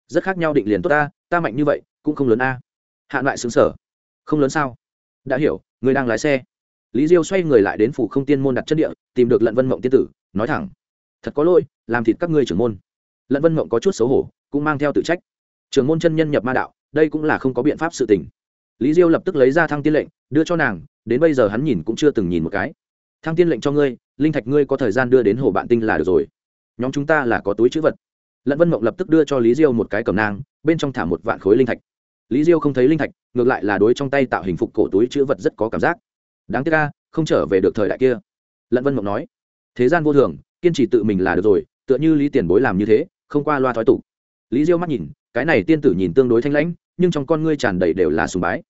Rất khác nhau định liền tốt ta ta mạnh như vậy, cũng không lớn a. Hạn lại xứng sở không lớn sao? Đã hiểu, người đang lái xe. Lý diêu xoay người lại đến phủ không tiên môn đặt chân địa, tìm được lận vân mộng tiên tử, nói thẳng. Thật có lỗi, làm thịt các ngươi trưởng môn. Lận vân mộng có chút xấu hổ, cũng mang theo tự trách. Trưởng môn chân nhân nhập ma đạo, đây cũng là không có biện pháp sự tình. Lý diêu lập tức lấy ra thăng tiên lệnh, đưa cho nàng, đến bây giờ hắn nhìn cũng chưa từng nhìn một cái thăng tiên lệnh cho ngươi, linh thạch ngươi có thời gian đưa đến hồ bạn tinh là được rồi. Nhóm chúng ta là có túi chữ vật. Lận vân mộng lập tức đưa cho lý diêu một cái cầm nang, bên trong thả một vạn khối linh thạch. Lý diêu không thấy linh thạch, ngược lại là đối trong tay tạo hình phục cổ túi chữ vật rất có cảm giác. Đáng tiếc ca không trở về được thời đại kia. Lận vân mộng nói, thế gian vô thường, kiên trì tự mình là được rồi, tựa như lý tiền bối làm như thế, không qua loa thói tục. Lý diêu mắt nhìn, cái này tiên tử nhìn tương đối thanh lãnh, nhưng trong con ngươi tràn đầy đều là sùng bái.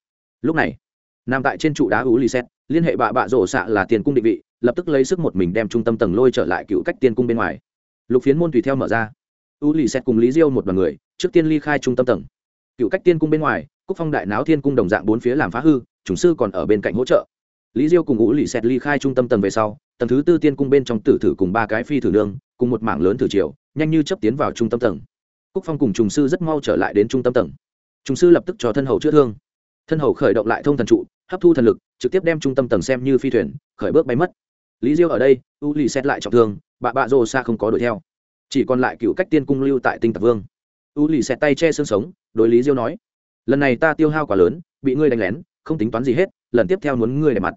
Lúc này nằm tại trên trụ đá ú lì xét, liên hệ bạ bạ rổ xạ là tiền cung định vị, lập tức lấy sức một mình đem trung tâm tầng lôi trở lại cựu cách tiên cung bên ngoài. Lục phiến môn tùy theo mở ra. Ú lì xét cùng lý diêu một đoàn người, trước tiên ly khai trung tâm tầng. Cựu cách tiên cung bên ngoài, cúc phong đại náo thiên cung đồng dạng bốn phía làm phá hư, chủng sư còn ở bên cạnh hỗ trợ. Lý diêu cùng ú lì xét ly khai trung tâm tầng về sau, tầng thứ tư tiên cung bên trong tử thử cùng ba cái phi thử nương cùng một mảng lớn thử triều, nhanh như chấp tiến vào trung tâm tầng. Cúc phong cùng trùng sư rất mau trở lại đến trung tâm tầng. Trùng sư lập tức cho thân hầu chữa thương. Thân hầu khởi động lại thông thần trụ hấp thu thần lực, trực tiếp đem trung tâm tầng xem như phi thuyền, khởi bước bay mất. Lý diêu ở đây u lì xét lại trọng thương bạ bạ rồ xa không có đuổi theo. Chỉ còn lại cựu cách tiên cung lưu tại tinh tạc vương. U lì xét tay che xương sống, đối lý diêu nói, lần này ta tiêu hao quá lớn, bị ngươi đánh lén, không tính toán gì hết, lần tiếp theo muốn ngươi để mặt.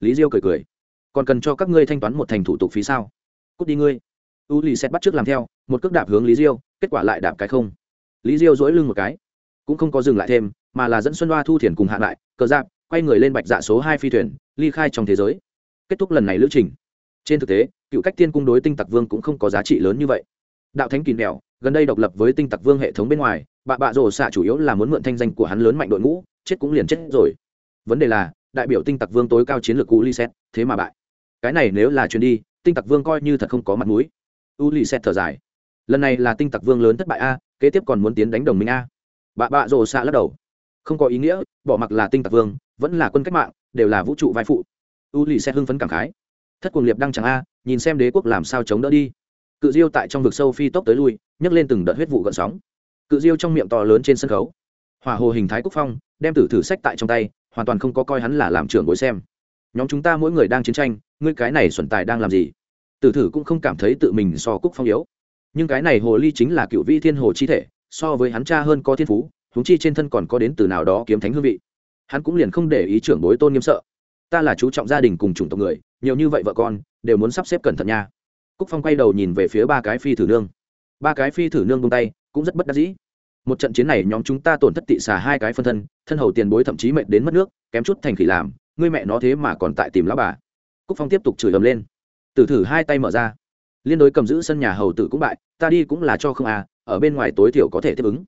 Lý diêu cười cười, còn cần cho các ngươi thanh toán một thành thủ tục phí sao? Cút đi ngươi. U lì xét bắt trước làm theo, một cước đạp hướng lý diêu, kết quả lại đạp cái không. Lý diêu dỗi lưng một cái, cũng không có dừng lại thêm, mà là dẫn xuân đoa thu thiền cùng hạ lại, cờ giáp quay người lên bạch dạ số hai phi thuyền, ly khai trong thế giới. Kết thúc lần này lữ trình. Trên thực tế, cựu cách tiên cung đối tinh tặc vương cũng không có giá trị lớn như vậy. Đạo thánh kỳ mèo gần đây độc lập với tinh tặc vương hệ thống bên ngoài bạ bạ rổ xạ chủ yếu là muốn mượn thanh danh của hắn lớn mạnh đội ngũ, chết cũng liền chết rồi. Vấn đề là, đại biểu tinh tặc vương tối cao chiến lược cũ li xét thế mà bại. Cái này nếu là chuyến đi, tinh tặc vương coi như thật không có mặt mũi. U li xét thở dài. Lần này là tinh tặc vương lớn thất bại a, kế tiếp còn muốn tiến đánh đồng minh a. Bạ bạ rổ xạ lắc đầu. Không có ý nghĩa, bỏ mặc là tinh tặc vương vẫn là quân cách mạng, đều là vũ trụ vai phụ. U lì xe hưng phấn cảm khái. Thất cuồng liệp đăng chẳng a, nhìn xem đế quốc làm sao chống đỡ đi. Cự diêu tại trong vực sâu phi tốc tới lui, nhấc lên từng đợt huyết vụ gợn sóng. Cự diêu trong miệng to lớn trên sân khấu. Hòa hồ hình thái quốc phong, đem tử thử sách tại trong tay, hoàn toàn không có coi hắn là làm trưởng bối xem. Nhóm chúng ta mỗi người đang chiến tranh, ngươi cái này xuẩn tài đang làm gì? Tử thử cũng không cảm thấy tự mình so cúc phong yếu. Nhưng cái này hồ ly chính là cựu vi thiên hồ chi thể, so với hắn cha hơn có thiên phú húng chi trên thân còn có đến từ nào đó kiếm thánh hương vị hắn cũng liền không để ý trưởng bối tôn nghiêm sợ. Ta là chú trọng gia đình cùng chủng tộc người, nhiều như vậy vợ con, đều muốn sắp xếp cẩn thận nha. Cúc phong quay đầu nhìn về phía ba cái phi thử nương. Ba cái phi thử nương bông tay, cũng rất bất đắc dĩ. Một trận chiến này nhóm chúng ta tổn thất tị xà hai cái phân thân thân hầu tiền bối thậm chí mệnh đến mất nước, kém chút thành khỉ làm, ngươi mẹ nó thế mà còn tại tìm lão bà. Cúc phong tiếp tục chửi ầm lên. Tử thử hai tay mở ra. Liên đối cầm giữ sân nhà hầu tử cũng bại, ta đi cũng là cho không à ở bên ngoài tối thiểu có thể tiếp ứng.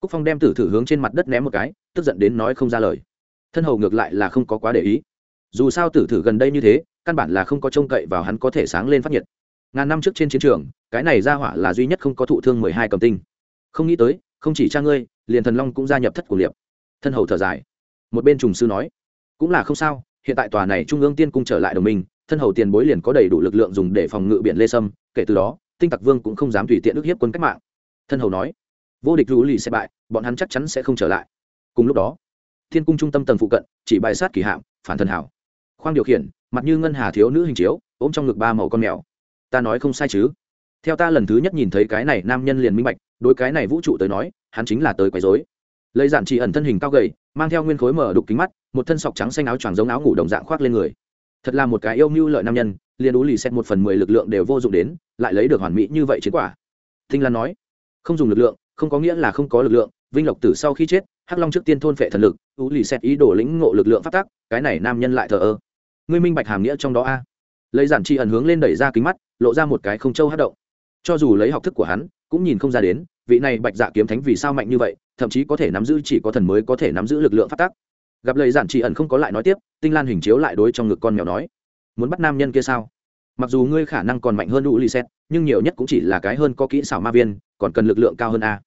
Cúc phong đem tử thử hướng trên mặt đất ném một cái, tức giận đến nói không ra lời thân hầu ngược lại là không có quá để ý. Dù sao tử thử gần đây như thế, căn bản là không có trông cậy vào hắn có thể sáng lên phát nhiệt. Ngàn năm trước trên chiến trường, cái này ra hỏa là duy nhất không có thụ thương mười hai cầm tinh. Không nghĩ tới, không chỉ cha ngươi, liền thần long cũng gia nhập thất của liệp. Thân hầu thở dài. Một bên trùng sư nói, cũng là không sao, hiện tại tòa này trung ương tiên cung trở lại đồng minh, thân hầu tiền bối liền có đầy đủ lực lượng dùng để phòng ngự biển lê sâm, kể từ đó, tinh tặc vương cũng không dám tùy tiện ức hiếp quân cách mạng. Thân hầu nói, vô địch rú lì sẽ bại, bọn hắn chắc chắn sẽ không trở lại. Cùng lúc đó thiên cung trung tâm tầng phụ cận, chỉ bài sát kỳ hạm, phản thần hảo. Khoang điều khiển, mặt như ngân hà thiếu nữ hình chiếu, ôm trong ngực ba màu con mèo. Ta nói không sai chứ? Theo ta lần thứ nhất nhìn thấy cái này nam nhân liền minh bạch, đối cái này vũ trụ tới nói, hắn chính là tới quấy dối lấy giản chỉ ẩn thân hình cao gầy, mang theo nguyên khối mở đục kính mắt, một thân sọc trắng xanh áo choàng giống áo ngủ đồng dạng khoác lên người. Thật là một cái yêu mưu lợi nam nhân, liền ú lì xét một phần mười lực lượng đều vô dụng đến, lại lấy được hoàn mỹ như vậy chiến quả. Thinh lan nói, không dùng lực lượng, không có nghĩa là không có lực lượng, vinh lộc tử sau khi chết hắc long trước tiên thôn phệ thần lực u lì xét ý đồ lĩnh ngộ lực lượng phát tác cái này nam nhân lại thờ ơ. Ngươi minh bạch hàm nghĩa trong đó a? À. lấy giản trị ẩn hướng lên đẩy ra kính mắt, lộ ra một cái không trâu hát động. Cho dù lấy học thức của hắn, cũng nhìn không ra đến, vị này bạch dạ kiếm thánh vì sao mạnh như vậy, thậm chí có thể nắm giữ chỉ có thần mới có thể nắm giữ lực lượng phát tác gặp lời giản trị ẩn không có lại nói tiếp, tinh lan hình chiếu lại đối trong ngực con mèo nói, muốn bắt nam nhân kia sao? Mặc dù ngươi khả năng còn mạnh hơn u lì xét nhưng nhiều nhất cũng chỉ là cái hơn có kỹ xảo ma viên, còn cần lực lượng cao hơn a.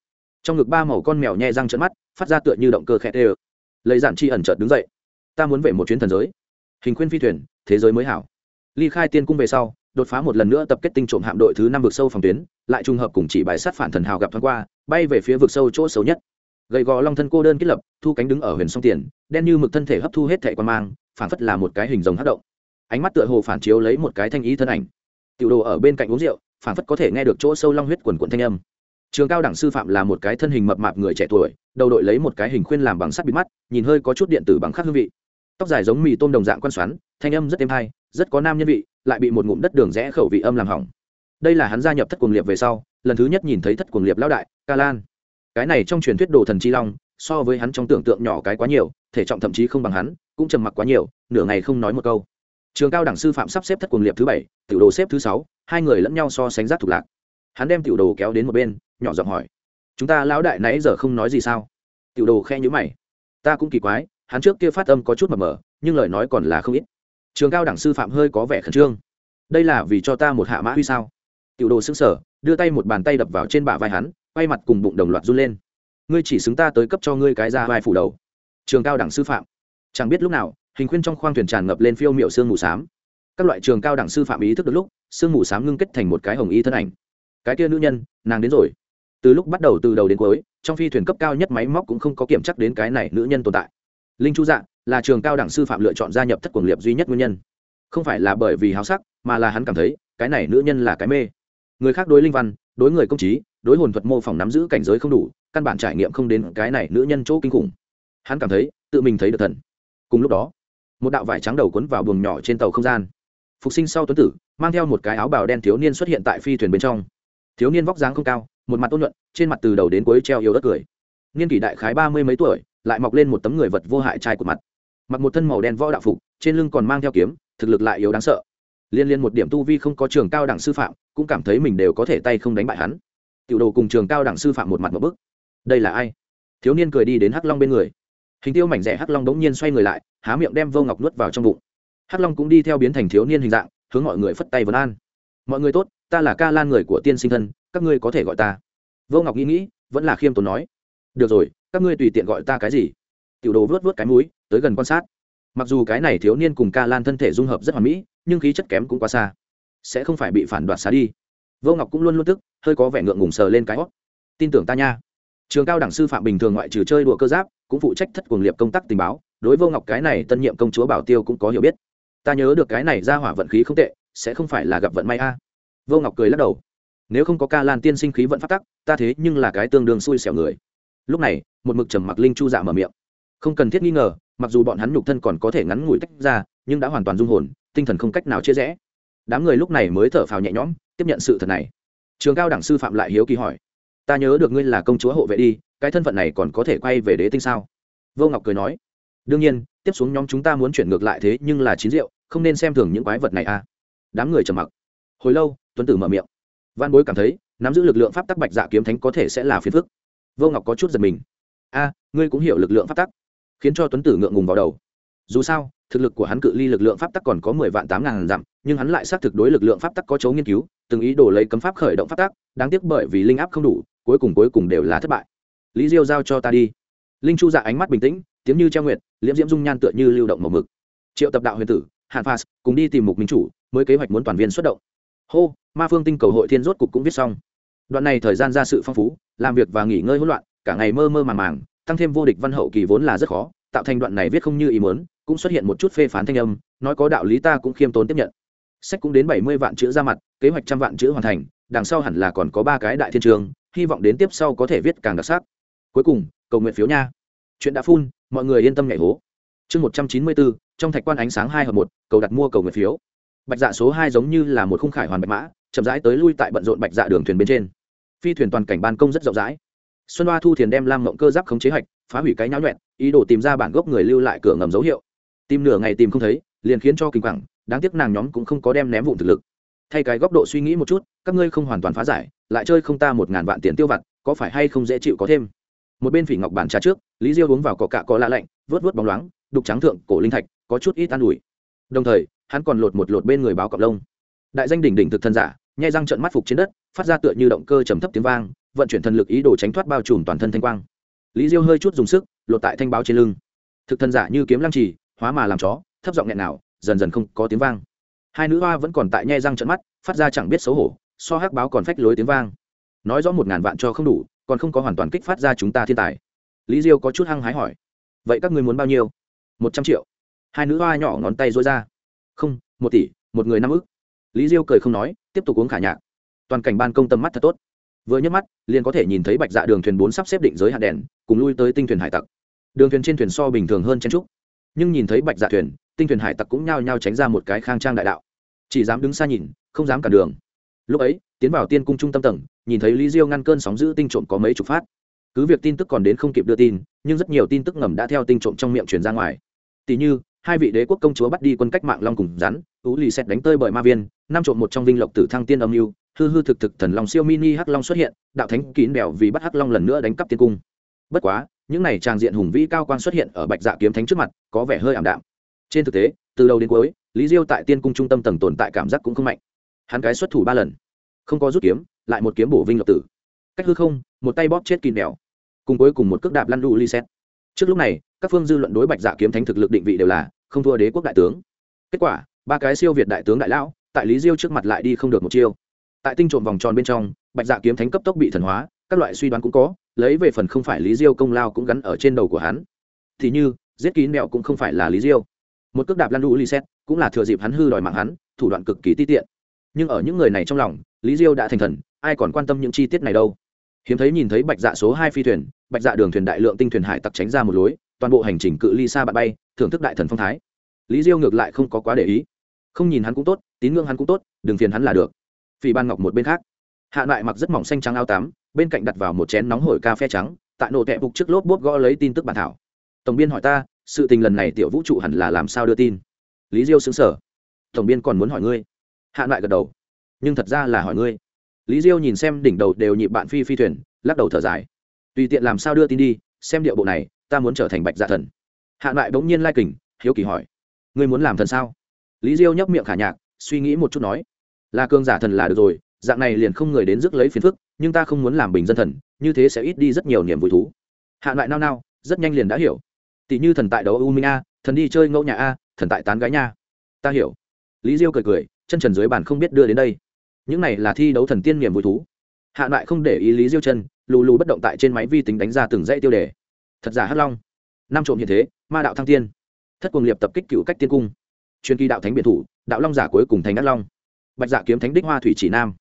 Trong ngực ba màu con mèo nhẹ răng trận mắt phát ra tựa như động cơ khẽ tê ơ. Lấy dạn chi ẩn chợt đứng dậy. Ta muốn về một chuyến thần giới. Hình khuyên phi thuyền, thế giới mới hảo. Ly khai tiên cung về sau, đột phá một lần nữa tập kết tinh trộm hạm đội thứ năm vực sâu phòng tuyến, lại trùng hợp cùng chỉ bài sát phản thần hào gặp thoáng qua, bay về phía vực sâu chỗ xấu nhất. Gầy gò long thân cô đơn kết lập, thu cánh đứng ở huyền sông tiền, đen như mực thân thể hấp thu hết thẻ quan mang phản phất là một cái hình rồng hát động. Ánh mắt tựa hồ phản chiếu lấy một cái thanh ý thân ảnh. Tiểu đồ ở bên cạnh uống rượu phản phất có thể nghe được chỗ sâu long huyết quần quận thanh âm trường cao đẳng sư phạm là một cái thân hình mập mạp người trẻ tuổi, đầu đội lấy một cái hình khuyên làm bằng sắt bịt mắt, nhìn hơi có chút điện tử bằng khác hương vị. Tóc dài giống mì tôm đồng dạng quan xoắn, thanh âm rất êm hay, rất có nam nhân vị, lại bị một ngụm đất đường rẽ khẩu vị âm làm hỏng. Đây là hắn gia nhập thất cuồng liệp về sau, lần thứ nhất nhìn thấy thất cuồng liệp lão đại, ca lan. Cái này trong truyền thuyết đồ thần chi long, so với hắn trong tưởng tượng nhỏ cái quá nhiều, thể trọng thậm chí không bằng hắn, cũng trầm mặc quá nhiều, nửa ngày không nói một câu. Trường cao đẳng sư phạm sắp xếp thất cuồng liệp thứ bảy, tiểu đồ xếp thứ sáu, hai người lẫn nhau so sánh rác thuộc lạc. Hắn đem tiểu đồ kéo đến một bên nhỏ giọng hỏi. Chúng ta lão đại nãy giờ không nói gì sao? Tiểu đồ khe nhữ mày. Ta cũng kỳ quái, hắn trước kia phát âm có chút mờ mờ, nhưng lời nói còn là không ít. Trường cao đẳng sư phạm hơi có vẻ khẩn trương. Đây là vì cho ta một hạ mã huy sao? Tiểu đồ xứng sở đưa tay một bàn tay đập vào trên bả vai hắn, quay mặt cùng bụng đồng loạt run lên. Ngươi chỉ xứng ta tới cấp cho ngươi cái ra vai phủ đầu. Trường cao đẳng sư phạm. Chẳng biết lúc nào, hình khuyên trong khoang thuyền tràn ngập lên phiêu miệu sương mù s các loại trường cao đẳng sư phạm ý thức được lúc, sương mù s ngưng kết thành một cái hồng y thân ảnh. Cái kia nữ nhân, nàng đến rồi từ lúc bắt đầu từ đầu đến cuối, trong phi thuyền cấp cao nhất máy móc cũng không có kiểm chắc đến cái này nữ nhân tồn tại. Linh chu dạ là trường cao đẳng sư phạm lựa chọn gia nhập thất quần liệp duy nhất nguyên nhân. Không phải là bởi vì háo sắc, mà là hắn cảm thấy, cái này nữ nhân là cái mê. Người khác đối linh văn, đối người công trí, đối hồn thuật mô phỏng nắm giữ cảnh giới không đủ, căn bản trải nghiệm không đến cái này nữ nhân chỗ kinh khủng. Hắn cảm thấy, tự mình thấy được thần. Cùng lúc đó, một đạo vải trắng đầu cuốn vào buồng nhỏ trên tàu không gian. Phục sinh sau tuấn tử, mang theo một cái áo bào đen thiếu niên xuất hiện tại phi thuyền bên trong. Thiếu niên vóc dáng không cao một mặt ôn nhuận, trên mặt từ đầu đến cuối treo yêu đất cười. Niên kỷ đại khái ba mươi mấy tuổi, lại mọc lên một tấm người vật vô hại trai của mặt. Mặc một thân màu đen võ đạo phục, trên lưng còn mang theo kiếm, thực lực lại yếu đáng sợ. Liên liên một điểm tu vi không có trường cao đẳng sư phạm, cũng cảm thấy mình đều có thể tay không đánh bại hắn. Tiểu đồ cùng trường cao đẳng sư phạm một mặt một bức. Đây là ai? Thiếu niên cười đi đến hắc long bên người. Hình tiêu mảnh rẻ hắc long đống nhiên xoay người lại, há miệng đem vô ngọc nuốt vào trong bụng. Hắc long cũng đi theo biến thành thiếu niên hình dạng, hướng mọi người phất tay vấn an. Mọi người tốt, ta là ca lan người của tiên sinh thân các ngươi có thể gọi ta. Vô ngọc nghĩ nghĩ, vẫn là khiêm tốn nói. Được rồi, các ngươi tùy tiện gọi ta cái gì? Tiểu đồ vớt vớt cái mũi, tới gần quan sát. Mặc dù cái này thiếu niên cùng ca lan thân thể dung hợp rất hoàn mỹ, nhưng khí chất kém cũng quá xa. Sẽ không phải bị phản đoạt xá đi. Vô ngọc cũng luôn luôn tức, hơi có vẻ ngượng ngùng sờ lên cái hót tin tưởng ta nha. Trường cao đẳng sư phạm bình thường ngoại trừ chơi đùa cơ giáp, cũng phụ trách thất cuồng liệp công tác tình báo, đối vô ngọc cái này tân nhiệm công chúa bảo tiêu cũng có hiểu biết. Ta nhớ được cái này ra hỏa vận khí không tệ, sẽ không phải là gặp vận may a. À. vô ngọc cười lắc đầu nếu không có ca lan tiên sinh khí vận phát tắc, ta thế nhưng là cái tương đương xui xẻo người. Lúc này, một mực trầm mặc linh chu dạ mở miệng. Không cần thiết nghi ngờ, mặc dù bọn hắn nhục thân còn có thể ngắn ngủi tách ra, nhưng đã hoàn toàn dung hồn, tinh thần không cách nào chia rẽ. Đám người lúc này mới thở phào nhẹ nhõm, tiếp nhận sự thật này. Trường cao đẳng sư phạm lại hiếu kỳ hỏi, ta nhớ được ngươi là công chúa hộ vệ đi, cái thân phận này còn có thể quay về đế tinh sao? Vô ngọc cười nói, đương nhiên, tiếp xuống nhóm chúng ta muốn chuyển ngược lại thế nhưng là chín rượu không nên xem thường những quái vật này à. Đám người trầm mặc. Hồi lâu, tuấn tử mở miệng văn bối cảm thấy, nắm giữ lực lượng pháp tắc bạch dạ kiếm thánh có thể sẽ là phiền phức. Vô ngọc có chút giật mình. A, ngươi cũng hiểu lực lượng pháp tắc, khiến cho tuấn tử ngượng ngùng vào đầu. Dù sao, thực lực của hắn cự ly lực lượng pháp tắc còn có mười vạn tám ngàn dặm, nhưng hắn lại xác thực đối lực lượng pháp tắc có chỗ nghiên cứu, từng ý đồ lấy cấm pháp khởi động pháp tắc, đáng tiếc bởi vì linh áp không đủ, cuối cùng cuối cùng đều là thất bại. Lý diêu giao cho ta đi. Linh chu dạ ánh mắt bình tĩnh, tiếng như treo nguyệt, liễm diễm dung nhan tựa như lưu động màu mực. Triệu tập đạo huyền tử, hàn phas, cùng đi tìm mục minh chủ, mới kế hoạch muốn toàn viên xuất động hô, ma phương tinh cầu hội thiên rốt cục cũng viết xong. Đoạn này thời gian ra sự phong phú, làm việc và nghỉ ngơi hỗn loạn, cả ngày mơ mơ màng màng, tăng thêm vô địch văn hậu kỳ vốn là rất khó, tạo thành đoạn này viết không như ý muốn, cũng xuất hiện một chút phê phán thanh âm, nói có đạo lý ta cũng khiêm tốn tiếp nhận. Sách cũng đến bảy mươi vạn chữ ra mặt, kế hoạch trăm vạn chữ hoàn thành, đằng sau hẳn là còn có ba cái đại thiên trường, hy vọng đến tiếp sau có thể viết càng đặc sắc. Cuối cùng, cầu nguyện phiếu nha. Chuyện đã phun mọi người yên tâm nhảy hố. Chương một trăm chín mươi bốn, trong thạch quan ánh sáng hai hợp một, cầu đặt mua cầu nguyện phiếu bạch dạ số hai giống như là một khung khải hoàn bạch mã, chậm rãi tới lui tại bận rộn bạch dạ đường thuyền bên trên. Phi thuyền toàn cảnh ban công rất rộng rãi. Xuân hoa thu thiền đem lam mộng cơ giáp khống chế hạch phá hủy cái nháo nhuẹn, ý đồ tìm ra bản gốc người lưu lại cửa ngầm dấu hiệu. Tìm nửa ngày tìm không thấy, liền khiến cho kinh quẳng đáng tiếc nàng nhóm cũng không có đem ném vụn thực lực. Thay cái góc độ suy nghĩ một chút, các ngươi không hoàn toàn phá giải, lại chơi không ta một ngàn vạn tiền tiêu vặt, có phải hay không dễ chịu có thêm? Một bên phỉ ngọc bản trà trước, lý diêu uống vào cọ cạ có lạ lạnh vớt vớt bóng loáng, đục trắng thượng cổ linh thạch, có chút ít an ủi. Đồng thời hắn còn lột một lột bên người báo cọc lông. Đại danh đỉnh đỉnh thực thân giả, nhai răng trợn mắt phục trên đất, phát ra tựa như động cơ trầm thấp tiếng vang, vận chuyển thần lực ý đồ tránh thoát bao trùm toàn thân thanh quang. Lý diêu hơi chút dùng sức, lột tại thanh báo trên lưng. Thực thân giả như kiếm lăng trì, hóa mà làm chó, thấp giọng nghẹn nào, dần dần không có tiếng vang. Hai nữ hoa vẫn còn tại nhai răng trợn mắt, phát ra chẳng biết xấu hổ, so hắc báo còn phách lối tiếng vang. Nói rõ một ngàn vạn cho không đủ, còn không có hoàn toàn kích phát ra chúng ta thiên tài. Lý diêu có chút hăng hái hỏi, vậy các ngươi muốn bao nhiêu? Một trăm triệu. Hai nữ hoa nhỏ ngón tay dối ra không, một tỷ, một người năm ức. Lý diêu cười không nói, tiếp tục uống khả nhạc. Toàn cảnh ban công tâm mắt thật tốt. Vừa nhấc mắt, liền có thể nhìn thấy bạch dạ đường thuyền bốn sắp xếp định giới hạt đèn, cùng lui tới tinh thuyền hải tặc. Đường thuyền trên thuyền so bình thường hơn chen trúc. Nhưng nhìn thấy bạch dạ thuyền, tinh thuyền hải tặc cũng nhao nhao tránh ra một cái khang trang đại đạo. Chỉ dám đứng xa nhìn, không dám cả đường. Lúc ấy, tiến vào tiên cung trung tâm tầng, nhìn thấy lý diêu ngăn cơn sóng giữ tinh trộm có mấy chục phát. Cứ việc tin tức còn đến không kịp đưa tin, nhưng rất nhiều tin tức ngầm đã theo tinh trộm trong miệng truyền ra ngoài. Tỷ như hai vị đế quốc công chúa bắt đi quân cách mạng long cùng rắn, tú lì xét đánh tơi bởi ma viên, năm trộm một trong vinh lộc tử thăng tiên âm mưu, hư hư thực thực thần long siêu mini hắc long xuất hiện, đạo thánh kín bèo vì bắt hắc long lần nữa đánh cắp tiên cung. Bất quá, những này tràng diện hùng vĩ cao quan xuất hiện ở bạch dạ kiếm thánh trước mặt, có vẻ hơi ảm đạm. Trên thực tế, từ đầu đến cuối, lý diêu tại tiên cung trung tâm tầng tồn tại cảm giác cũng không mạnh. Hắn cái xuất thủ ba lần, không có rút kiếm, lại một kiếm bổ vinh lộc tử. Cách hư không, một tay bóp chết kín bèo. cùng cuối cùng một cước đạp lăn lụ ly xét trước lúc này, các phương dư luận đối bạch dạ kiếm thánh thực lực định vị đều là không thua đế quốc đại tướng. Kết quả, ba cái siêu việt đại tướng đại lão, tại lý diêu trước mặt lại đi không được một chiêu. Tại tinh trộm vòng tròn bên trong, bạch dạ kiếm thánh cấp tốc bị thần hóa, các loại suy đoán cũng có, lấy về phần không phải lý diêu công lao cũng gắn ở trên đầu của hắn. Thì như, giết kín mẹo cũng không phải là lý diêu. Một cước đạp lăn lũ li xét cũng là thừa dịp hắn hư đòi mạng hắn, thủ đoạn cực kỳ ti tiện. Nhưng ở những người này trong lòng, lý diêu đã thành thần, ai còn quan tâm những chi tiết này đâu? hiếm thấy nhìn thấy bạch dạ số hai phi thuyền, bạch dạ đường thuyền đại lượng tinh thuyền hải tặc tránh ra một lối, toàn bộ hành trình cự ly xa bạn bay, thưởng thức đại thần phong thái. Lý diêu ngược lại không có quá để ý. Không nhìn hắn cũng tốt, tín ngưỡng hắn cũng tốt, đừng phiền hắn là được. Phi ban ngọc một bên khác. Hạ lại mặc rất mỏng xanh trắng áo tám bên cạnh đặt vào một chén nóng hổi cà phê trắng, tại nổ tẹp phục trước lốp bốp gõ lấy tin tức bản thảo. Tổng biên hỏi ta, sự tình lần này tiểu vũ trụ hẳn là làm sao đưa tin? Lý diêu xứng sở tổng biên còn muốn hỏi ngươi. Hạ lại gật đầu. Nhưng thật ra là hỏi ngươi lý diêu nhìn xem đỉnh đầu đều nhịp bạn phi phi thuyền, lắc đầu thở dài. Tùy tiện làm sao đưa tin đi, xem điệu bộ này, ta muốn trở thành bạch dạ thần. Hạ lại bỗng nhiên lai kình, hiếu kỳ hỏi. Ngươi muốn làm thần sao? Lý diêu nhấp miệng khả nhạc, suy nghĩ một chút nói. Là cương giả thần là được rồi, dạng này liền không người đến rước lấy phiền phức, nhưng ta không muốn làm bình dân thần, như thế sẽ ít đi rất nhiều niềm vui thú. Hạ lại nao nao, rất nhanh liền đã hiểu. Tỷ như thần tại đấu u minh a, thần đi chơi ngẫu nhà a, thần tại tán gái nha. Ta hiểu. Lý diêu cười cười, chân trần dưới bàn không biết đưa đến đây những này là thi đấu thần tiên niềm vui thú. Hạ lại không để ý lý diêu chân, lù lù bất động tại trên máy vi tính đánh ra từng dãy tiêu đề. Thật giả hắc long. Năm trộm hiện thế, ma đạo thăng tiên thất quần liệp tập kích cựu cách tiên cung. Chuyên kỳ đạo thánh biệt thủ, đạo long giả cuối cùng thành ác long. Bạch dạ kiếm thánh đích hoa thủy chỉ nam.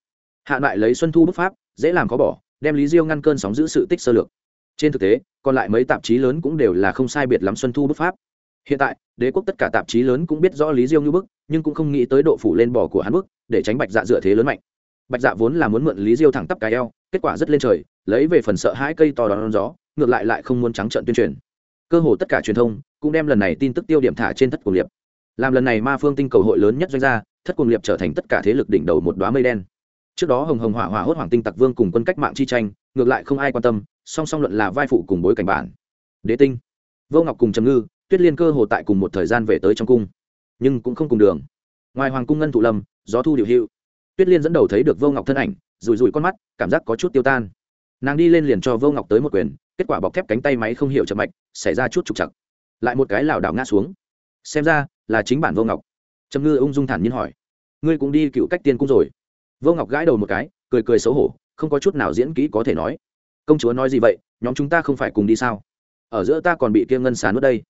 Hạ lại lấy xuân thu bức pháp, dễ làm có bỏ, đem lý diêu ngăn cơn sóng giữ sự tích sơ lược. Trên thực tế, còn lại mấy tạp chí lớn cũng đều là không sai biệt lắm xuân thu bức pháp. Hiện tại, đế quốc tất cả tạp chí lớn cũng biết rõ lý diêu như bức, nhưng cũng không nghĩ tới độ phủ lên bỏ của hắn bức để tránh bạch dạ dựa thế lớn mạnh. Bạch dạ vốn là muốn mượn lý diêu thẳng tắp cái eo, kết quả rất lên trời, lấy về phần sợ hai cây to đón gió, ngược lại lại không muốn trắng trận tuyên truyền. Cơ hồ tất cả truyền thông cũng đem lần này tin tức tiêu điểm thả trên thất cuồng liệp làm lần này ma phương tinh cầu hội lớn nhất doanh gia, thất cuồng liệp trở thành tất cả thế lực đỉnh đầu một đoá mây đen. Trước đó hồng hồng hỏa hỏa hốt hoàng tinh tặc vương cùng quân cách mạng chi tranh, ngược lại không ai quan tâm, song song luận là vai phụ cùng bối cảnh bản. Đế tinh, vô ngọc cùng trầm ngư, tuyết liên cơ hồ tại cùng một thời gian về tới trong cung, nhưng cũng không cùng đường. Ngoài hoàng cung ngân thụ lâm gió thu điều hữu tuyết liên dẫn đầu thấy được vô ngọc thân ảnh rùi rùi con mắt, cảm giác có chút tiêu tan. Nàng đi lên liền cho vô ngọc tới một quyền, kết quả bọc thép cánh tay máy không hiểu chậm mạch, xảy ra chút trục chặt lại một cái lảo đảo ngã xuống. Xem ra, là chính bản vô ngọc. Trầm ngư ung dung thản nhiên hỏi, ngươi cũng đi cựu cách tiên cung rồi? Vô ngọc gãi đầu một cái, cười cười xấu hổ, không có chút nào diễn kỹ có thể nói. Công chúa nói gì vậy, nhóm chúng ta không phải cùng đi sao? Ở giữa ta còn bị kia ngân xà nuốt đây.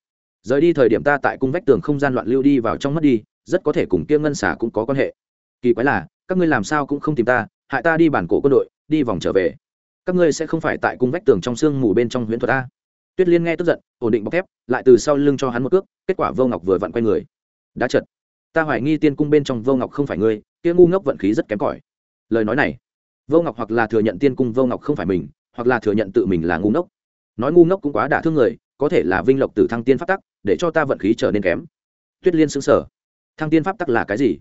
Rời đi thời điểm ta tại cung vách tường không gian loạn lưu đi vào trong mất đi rất có thể cùng kia ngân xả cũng có quan hệ. Kỳ quái là, các ngươi làm sao cũng không tìm ta, hại ta đi bản cổ quân đội, đi vòng trở về. Các ngươi sẽ không phải tại cung vách tường trong sương mù bên trong huyễn thuật ta. Tuyết liên nghe tức giận, ổn định bọc thép, lại từ sau lưng cho hắn một cước, kết quả vô ngọc vừa vặn quay người. Đã chật ta hoài nghi tiên cung bên trong vô ngọc không phải ngươi, kia ngu ngốc vận khí rất kém cỏi. Lời nói này, vô ngọc hoặc là thừa nhận tiên cung vô ngọc không phải mình, hoặc là thừa nhận tự mình là ngu ngốc. Nói ngu ngốc cũng quá đả thương người, có thể là vinh lộc tử thăng tiên phát tắc, để cho ta vận khí trở nên kém. Tuyết liên xứng sở thăng tiên pháp tắc là cái gì?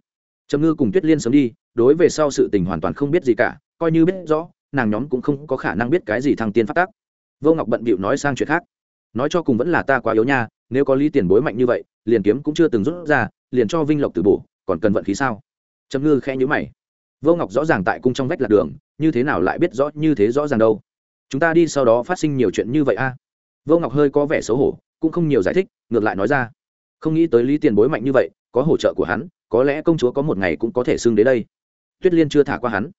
Trầm ngư cùng tuyết liên sớm đi, đối về sau sự tình hoàn toàn không biết gì cả, coi như biết rõ, nàng nhóm cũng không có khả năng biết cái gì thăng tiên pháp tắc. Vô ngọc bận bịu nói sang chuyện khác. Nói cho cùng vẫn là ta quá yếu nha, nếu có lý tiền bối mạnh như vậy, liền kiếm cũng chưa từng rút ra, liền cho vinh lộc từ bổ, còn cần vận khí sao? Trầm ngư khẽ nhữ mày. Vô ngọc rõ ràng tại cung trong vách lạc đường, như thế nào lại biết rõ, như thế rõ ràng đâu? Chúng ta đi sau đó phát sinh nhiều chuyện như vậy a? À? vô ngọc hơi có vẻ xấu hổ, cũng không nhiều giải thích, ngược lại nói ra. Không nghĩ tới lý tiền bối mạnh như vậy có hỗ trợ của hắn, có lẽ công chúa có một ngày cũng có thể xưng đến đây. Tuyết liên chưa thả qua hắn.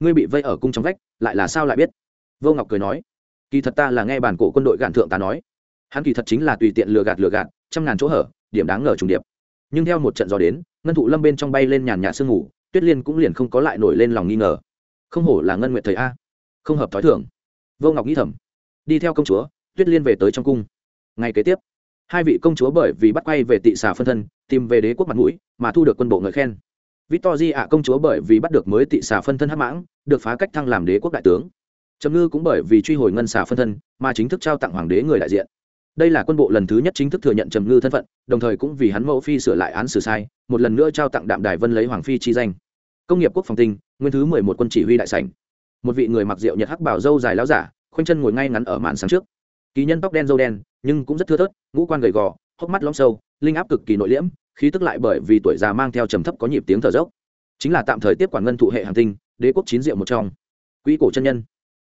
Ngươi bị vây ở cung trong vách, lại là sao lại biết? Vô ngọc cười nói. Kỳ thật ta là nghe bản cổ quân đội gạn thượng ta nói. Hắn kỳ thật chính là tùy tiện lừa gạt lừa gạt, trăm ngàn chỗ hở, điểm đáng ngờ trùng điệp. Nhưng theo một trận gió đến, ngân thụ lâm bên trong bay lên nhàn nhạt sương ngủ tuyết liên cũng liền không có lại nổi lên lòng nghi ngờ. Không hổ là ngân nguyện thầy a. Không hợp thói thưởng. vô ngọc nghĩ thầm. Đi theo công chúa, tuyết liên về tới trong cung. Ngày kế tiếp hai vị công chúa bởi vì bắt quay về tị xà phân thân, tìm về đế quốc mặt mũi, mà thu được quân bộ ngợi khen. Victory ạ công chúa bởi vì bắt được mới tị xà phân thân hắc mãng, được phá cách thăng làm đế quốc đại tướng. Trầm ngư cũng bởi vì truy hồi ngân xà phân thân, mà chính thức trao tặng hoàng đế người đại diện. Đây là quân bộ lần thứ nhất chính thức thừa nhận trầm ngư thân phận, đồng thời cũng vì hắn mẫu phi sửa lại án xử sai, một lần nữa trao tặng đạm đài vân lấy hoàng phi chi danh. Công nghiệp quốc phòng tinh, nguyên thứ mười một quân chỉ huy đại sảnh. Một vị người mặc rượu nhật hắc bảo dâu dài láo giả, khoanh chân ngồi ngay ngắn ở màn sáng trước. Ký nhân tóc đen dâu đen nhưng cũng rất thưa thớt, ngũ quan gầy gò, hốc mắt lõm sâu, linh áp cực kỳ nội liễm, khí tức lại bởi vì tuổi già mang theo trầm thấp có nhịp tiếng thở dốc. Chính là tạm thời tiếp quản ngân thụ hệ hàng tinh, đế quốc chín diệu một trong. Quỹ cổ chân nhân.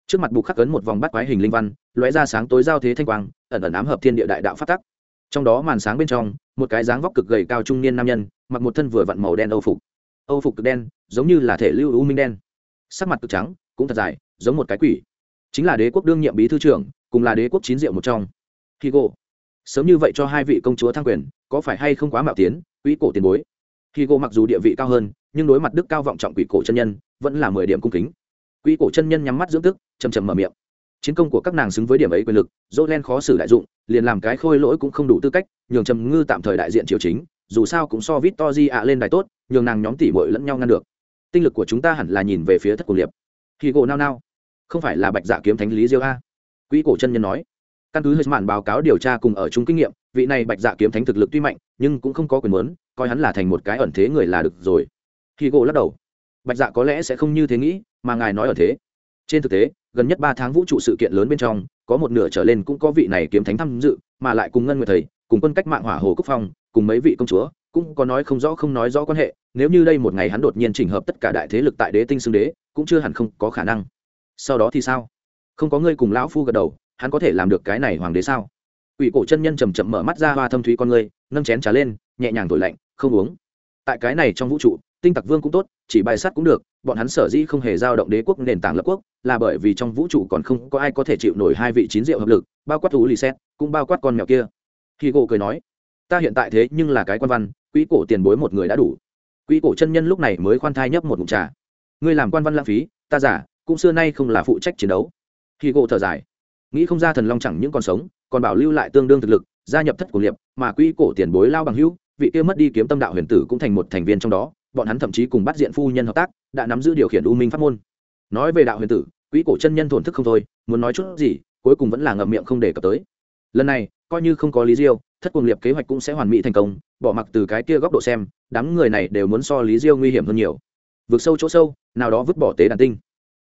Trước mặt bục khắc cấn một vòng bắt quái hình linh văn, lóe ra sáng tối giao thế thanh quang, ẩn ẩn ám hợp thiên địa đại đạo phát tắc. Trong đó màn sáng bên trong, một cái dáng vóc cực gầy cao trung niên nam nhân, mặc một thân vừa vặn màu đen âu phục. Âu phục cực đen, giống như là thể lưu u minh đen. Sắc mặt cực trắng, cũng thật dài, giống một cái quỷ. Chính là đế quốc đương nhiệm bí thư trưởng, cùng là đế quốc chín diệu một trong. Khi higo. Sớm như vậy cho hai vị công chúa thăng quyền, có phải hay không quá mạo tiến quỹ cổ tiền bối? Khi higo mặc dù địa vị cao hơn, nhưng đối mặt đức cao vọng trọng quỷ cổ chân nhân, vẫn là mười điểm cung kính. Quỹ cổ chân nhân nhắm mắt dưỡng tức chầm chầm mở miệng. Chiến công của các nàng xứng với điểm ấy quyền lực, dỗ len khó xử đại dụng, liền làm cái khôi lỗi cũng không đủ tư cách, nhường trầm ngư tạm thời đại diện triều chính, dù sao cũng so vít to di ạ lên đài tốt, nhường nàng nhóm tỉ mội lẫn nhau ngăn được. Tinh lực của chúng ta hẳn là nhìn về phía thất cổ liệp. Khi gỗ nao nao. Không phải là bạch giả kiếm thánh lý diêu a. Quỹ cổ chân nhân nói căn cứ hơi mạn báo cáo điều tra cùng ở chung kinh nghiệm, vị này bạch dạ kiếm thánh thực lực tuy mạnh, nhưng cũng không có quyền muốn, coi hắn là thành một cái ẩn thế người là được rồi. Khi gỗ lắc đầu, bạch dạ có lẽ sẽ không như thế nghĩ, mà ngài nói ở thế. Trên thực tế, gần nhất ba tháng vũ trụ sự kiện lớn bên trong, có một nửa trở lên cũng có vị này kiếm thánh tham dự, mà lại cùng ngân người thầy, cùng quân cách mạng hỏa hồ quốc phong, cùng mấy vị công chúa, cũng có nói không rõ không nói rõ quan hệ. Nếu như đây một ngày hắn đột nhiên chỉnh hợp tất cả đại thế lực tại đế tinh xưng đế, cũng chưa hẳn không có khả năng. Sau đó thì sao? Không có ngươi cùng lão phu gật đầu hắn có thể làm được cái này hoàng đế sao? Quỷ cổ chân nhân chầm chậm mở mắt ra hoa thâm thúy con người, nâng chén trà lên, nhẹ nhàng thổi lạnh, không uống. Tại cái này trong vũ trụ, tinh tặc vương cũng tốt, chỉ bài sát cũng được, bọn hắn sở dĩ không hề giao động đế quốc, nền tảng lập quốc, là bởi vì trong vũ trụ còn không có ai có thể chịu nổi hai vị chín rượu hợp lực, bao quát thú lì xét, cũng bao quát con mèo kia. Khi gỗ cười nói, ta hiện tại thế nhưng là cái quan văn, quỷ cổ tiền bối một người đã đủ. Quỷ cổ chân nhân lúc này mới khoan thai nhấp một ngụm trà. Ngươi làm quan văn lãng phí, ta giả, cũng xưa nay không là phụ trách chiến đấu. Khi gỗ thở dài nghĩ không ra thần long chẳng những còn sống, còn bảo lưu lại tương đương thực lực, gia nhập thất của liệp, mà quỹ cổ tiền bối lao bằng hữu, vị kia mất đi kiếm tâm đạo huyền tử cũng thành một thành viên trong đó, bọn hắn thậm chí cùng bắt diện phu nhân hợp tác, đã nắm giữ điều khiển u minh pháp môn. Nói về đạo huyền tử, quỹ cổ chân nhân thổn thức không thôi, muốn nói chút gì, cuối cùng vẫn là ngậm miệng không đề cập tới. Lần này, coi như không có lý diêu, thất cuồng liệp kế hoạch cũng sẽ hoàn mỹ thành công, bỏ mặc từ cái kia góc độ xem, đám người này đều muốn so lý diêu nguy hiểm hơn nhiều. Vượt sâu chỗ sâu, nào đó vứt bỏ tế đàn tinh.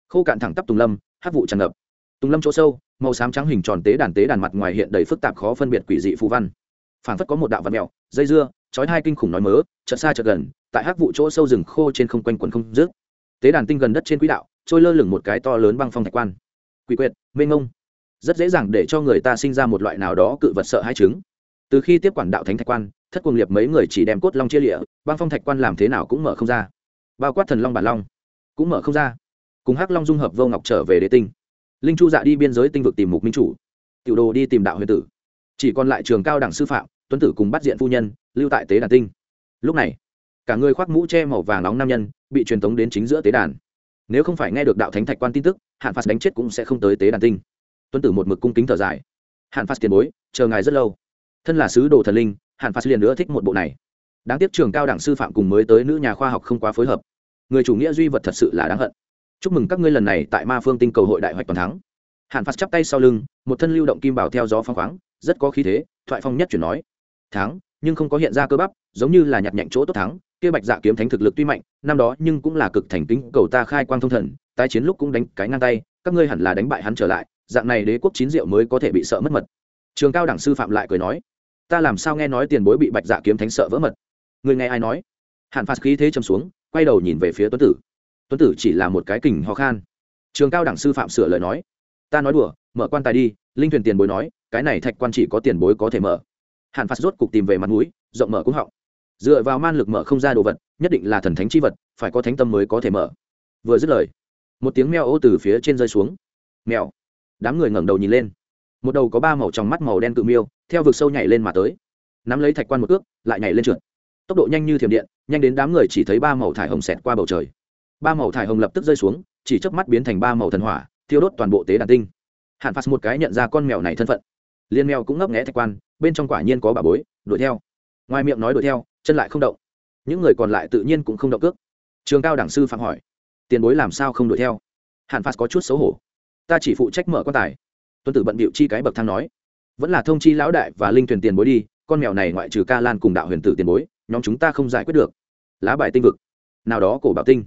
Khô cạn thẳng tắp tùng lâm, hát vụ tràn ngập. Tùng lâm chỗ sâu màu xám trắng hình tròn tế đàn tế đàn mặt ngoài hiện đầy phức tạp khó phân biệt quỷ dị phù văn. Phản phất có một đạo vật mèo, dây dưa, chói hai kinh khủng nói mớ, chợt xa chợt gần, tại hắc vụ chỗ sâu rừng khô trên không quanh quần không dứt tế đàn tinh gần đất trên quỹ đạo, trôi lơ lửng một cái to lớn băng phong thạch quan. Quỷ quyệt, mênh ngông rất dễ dàng để cho người ta sinh ra một loại nào đó cự vật sợ hai chứng. Từ khi tiếp quản đạo thánh thạch quan, thất cuồng liệp mấy người chỉ đem cốt long chia lịa, băng phong thạch quan làm thế nào cũng mở không ra. Bao quát thần long bản long cũng mở không ra. Cùng hắc long dung hợp vô ngọc trở về đế tinh linh chu dạ đi biên giới tinh vực tìm mục minh chủ. Tiểu đồ đi tìm đạo huyền tử. Chỉ còn lại trường cao đẳng sư phạm, tuấn tử cùng bắt diện phu nhân, lưu tại tế đàn tinh. Lúc này, cả người khoác mũ che màu vàng nóng nam nhân bị truyền tống đến chính giữa tế đàn. Nếu không phải nghe được đạo thánh thạch quan tin tức, hạn phạt đánh chết cũng sẽ không tới tế đàn tinh. Tuấn tử một mực cung kính thở dài. Hạn phạt tiền bối, chờ ngài rất lâu. Thân là sứ đồ thần linh, hạn phạt liền nữa thích một bộ này. Đáng tiếc trường cao đẳng sư phạm cùng mới tới nữ nhà khoa học không quá phối hợp. Người chủ nghĩa duy vật thật sự là đáng hận chúc mừng các ngươi lần này tại ma phương tinh cầu hội đại hoạch toàn thắng. Hàn phạt chắp tay sau lưng, một thân lưu động kim bảo theo gió phong khoáng, rất có khí thế, thoại phong nhất chuyển nói. Thắng, nhưng không có hiện ra cơ bắp, giống như là nhặt nhạnh chỗ tốt thắng, kia bạch dạ kiếm thánh thực lực tuy mạnh, năm đó nhưng cũng là cực thành kính, cầu ta khai quang thông thần, tái chiến lúc cũng đánh cái ngang tay, các ngươi hẳn là đánh bại hắn trở lại, dạng này đế quốc chín diệu mới có thể bị sợ mất mật. Trường cao đẳng sư phạm lại cười nói. Ta làm sao nghe nói tiền bối bị bạch dạ kiếm thánh sợ vỡ mật? Người nghe ai nói? Hàn phạt khí thế châm xuống, quay đầu nhìn về phía tuấn tử tuấn tử chỉ là một cái kình ho khan. Trường cao đẳng sư phạm sửa lời nói, ta nói đùa, mở quan tài đi, linh thuyền tiền bối nói, cái này thạch quan chỉ có tiền bối có thể mở. Hàn phạt rốt cục tìm về mặt mũi, rộng mở cũng họng. Dựa vào man lực mở không ra đồ vật, nhất định là thần thánh chi vật, phải có thánh tâm mới có thể mở. Vừa dứt lời, một tiếng mèo ô từ phía trên rơi xuống. Mèo. Đám người ngẩng đầu nhìn lên. Một đầu có ba màu trong mắt màu đen cự miêu, theo vực sâu nhảy lên mà tới. Nắm lấy thạch quan một cước lại nhảy lên trượt. Tốc độ nhanh như thiểm điện, nhanh đến đám người chỉ thấy ba màu thải hồng xẹt qua bầu trời ba màu thải hồng lập tức rơi xuống, chỉ chớp mắt biến thành ba màu thần hỏa, thiêu đốt toàn bộ tế đàn tinh. Hạn phạt một cái nhận ra con mèo này thân phận. Liên mèo cũng ngấp nghẽ thạch quan, bên trong quả nhiên có bà bối, đuổi theo. Ngoài miệng nói đuổi theo, chân lại không động. Những người còn lại tự nhiên cũng không động cước. Trường cao đẳng sư phạm hỏi, tiền bối làm sao không đuổi theo? Hạn phạt có chút xấu hổ, ta chỉ phụ trách mở quan tài. Tuân tử bận bịu chi cái bậc thang nói, vẫn là thông chi lão đại và linh thuyền tiền bối đi, con mèo này ngoại trừ ca lan cùng đạo huyền tử tiền bối, nhóm chúng ta không giải quyết được. Lá bài tinh vực, nào đó cổ bảo tinh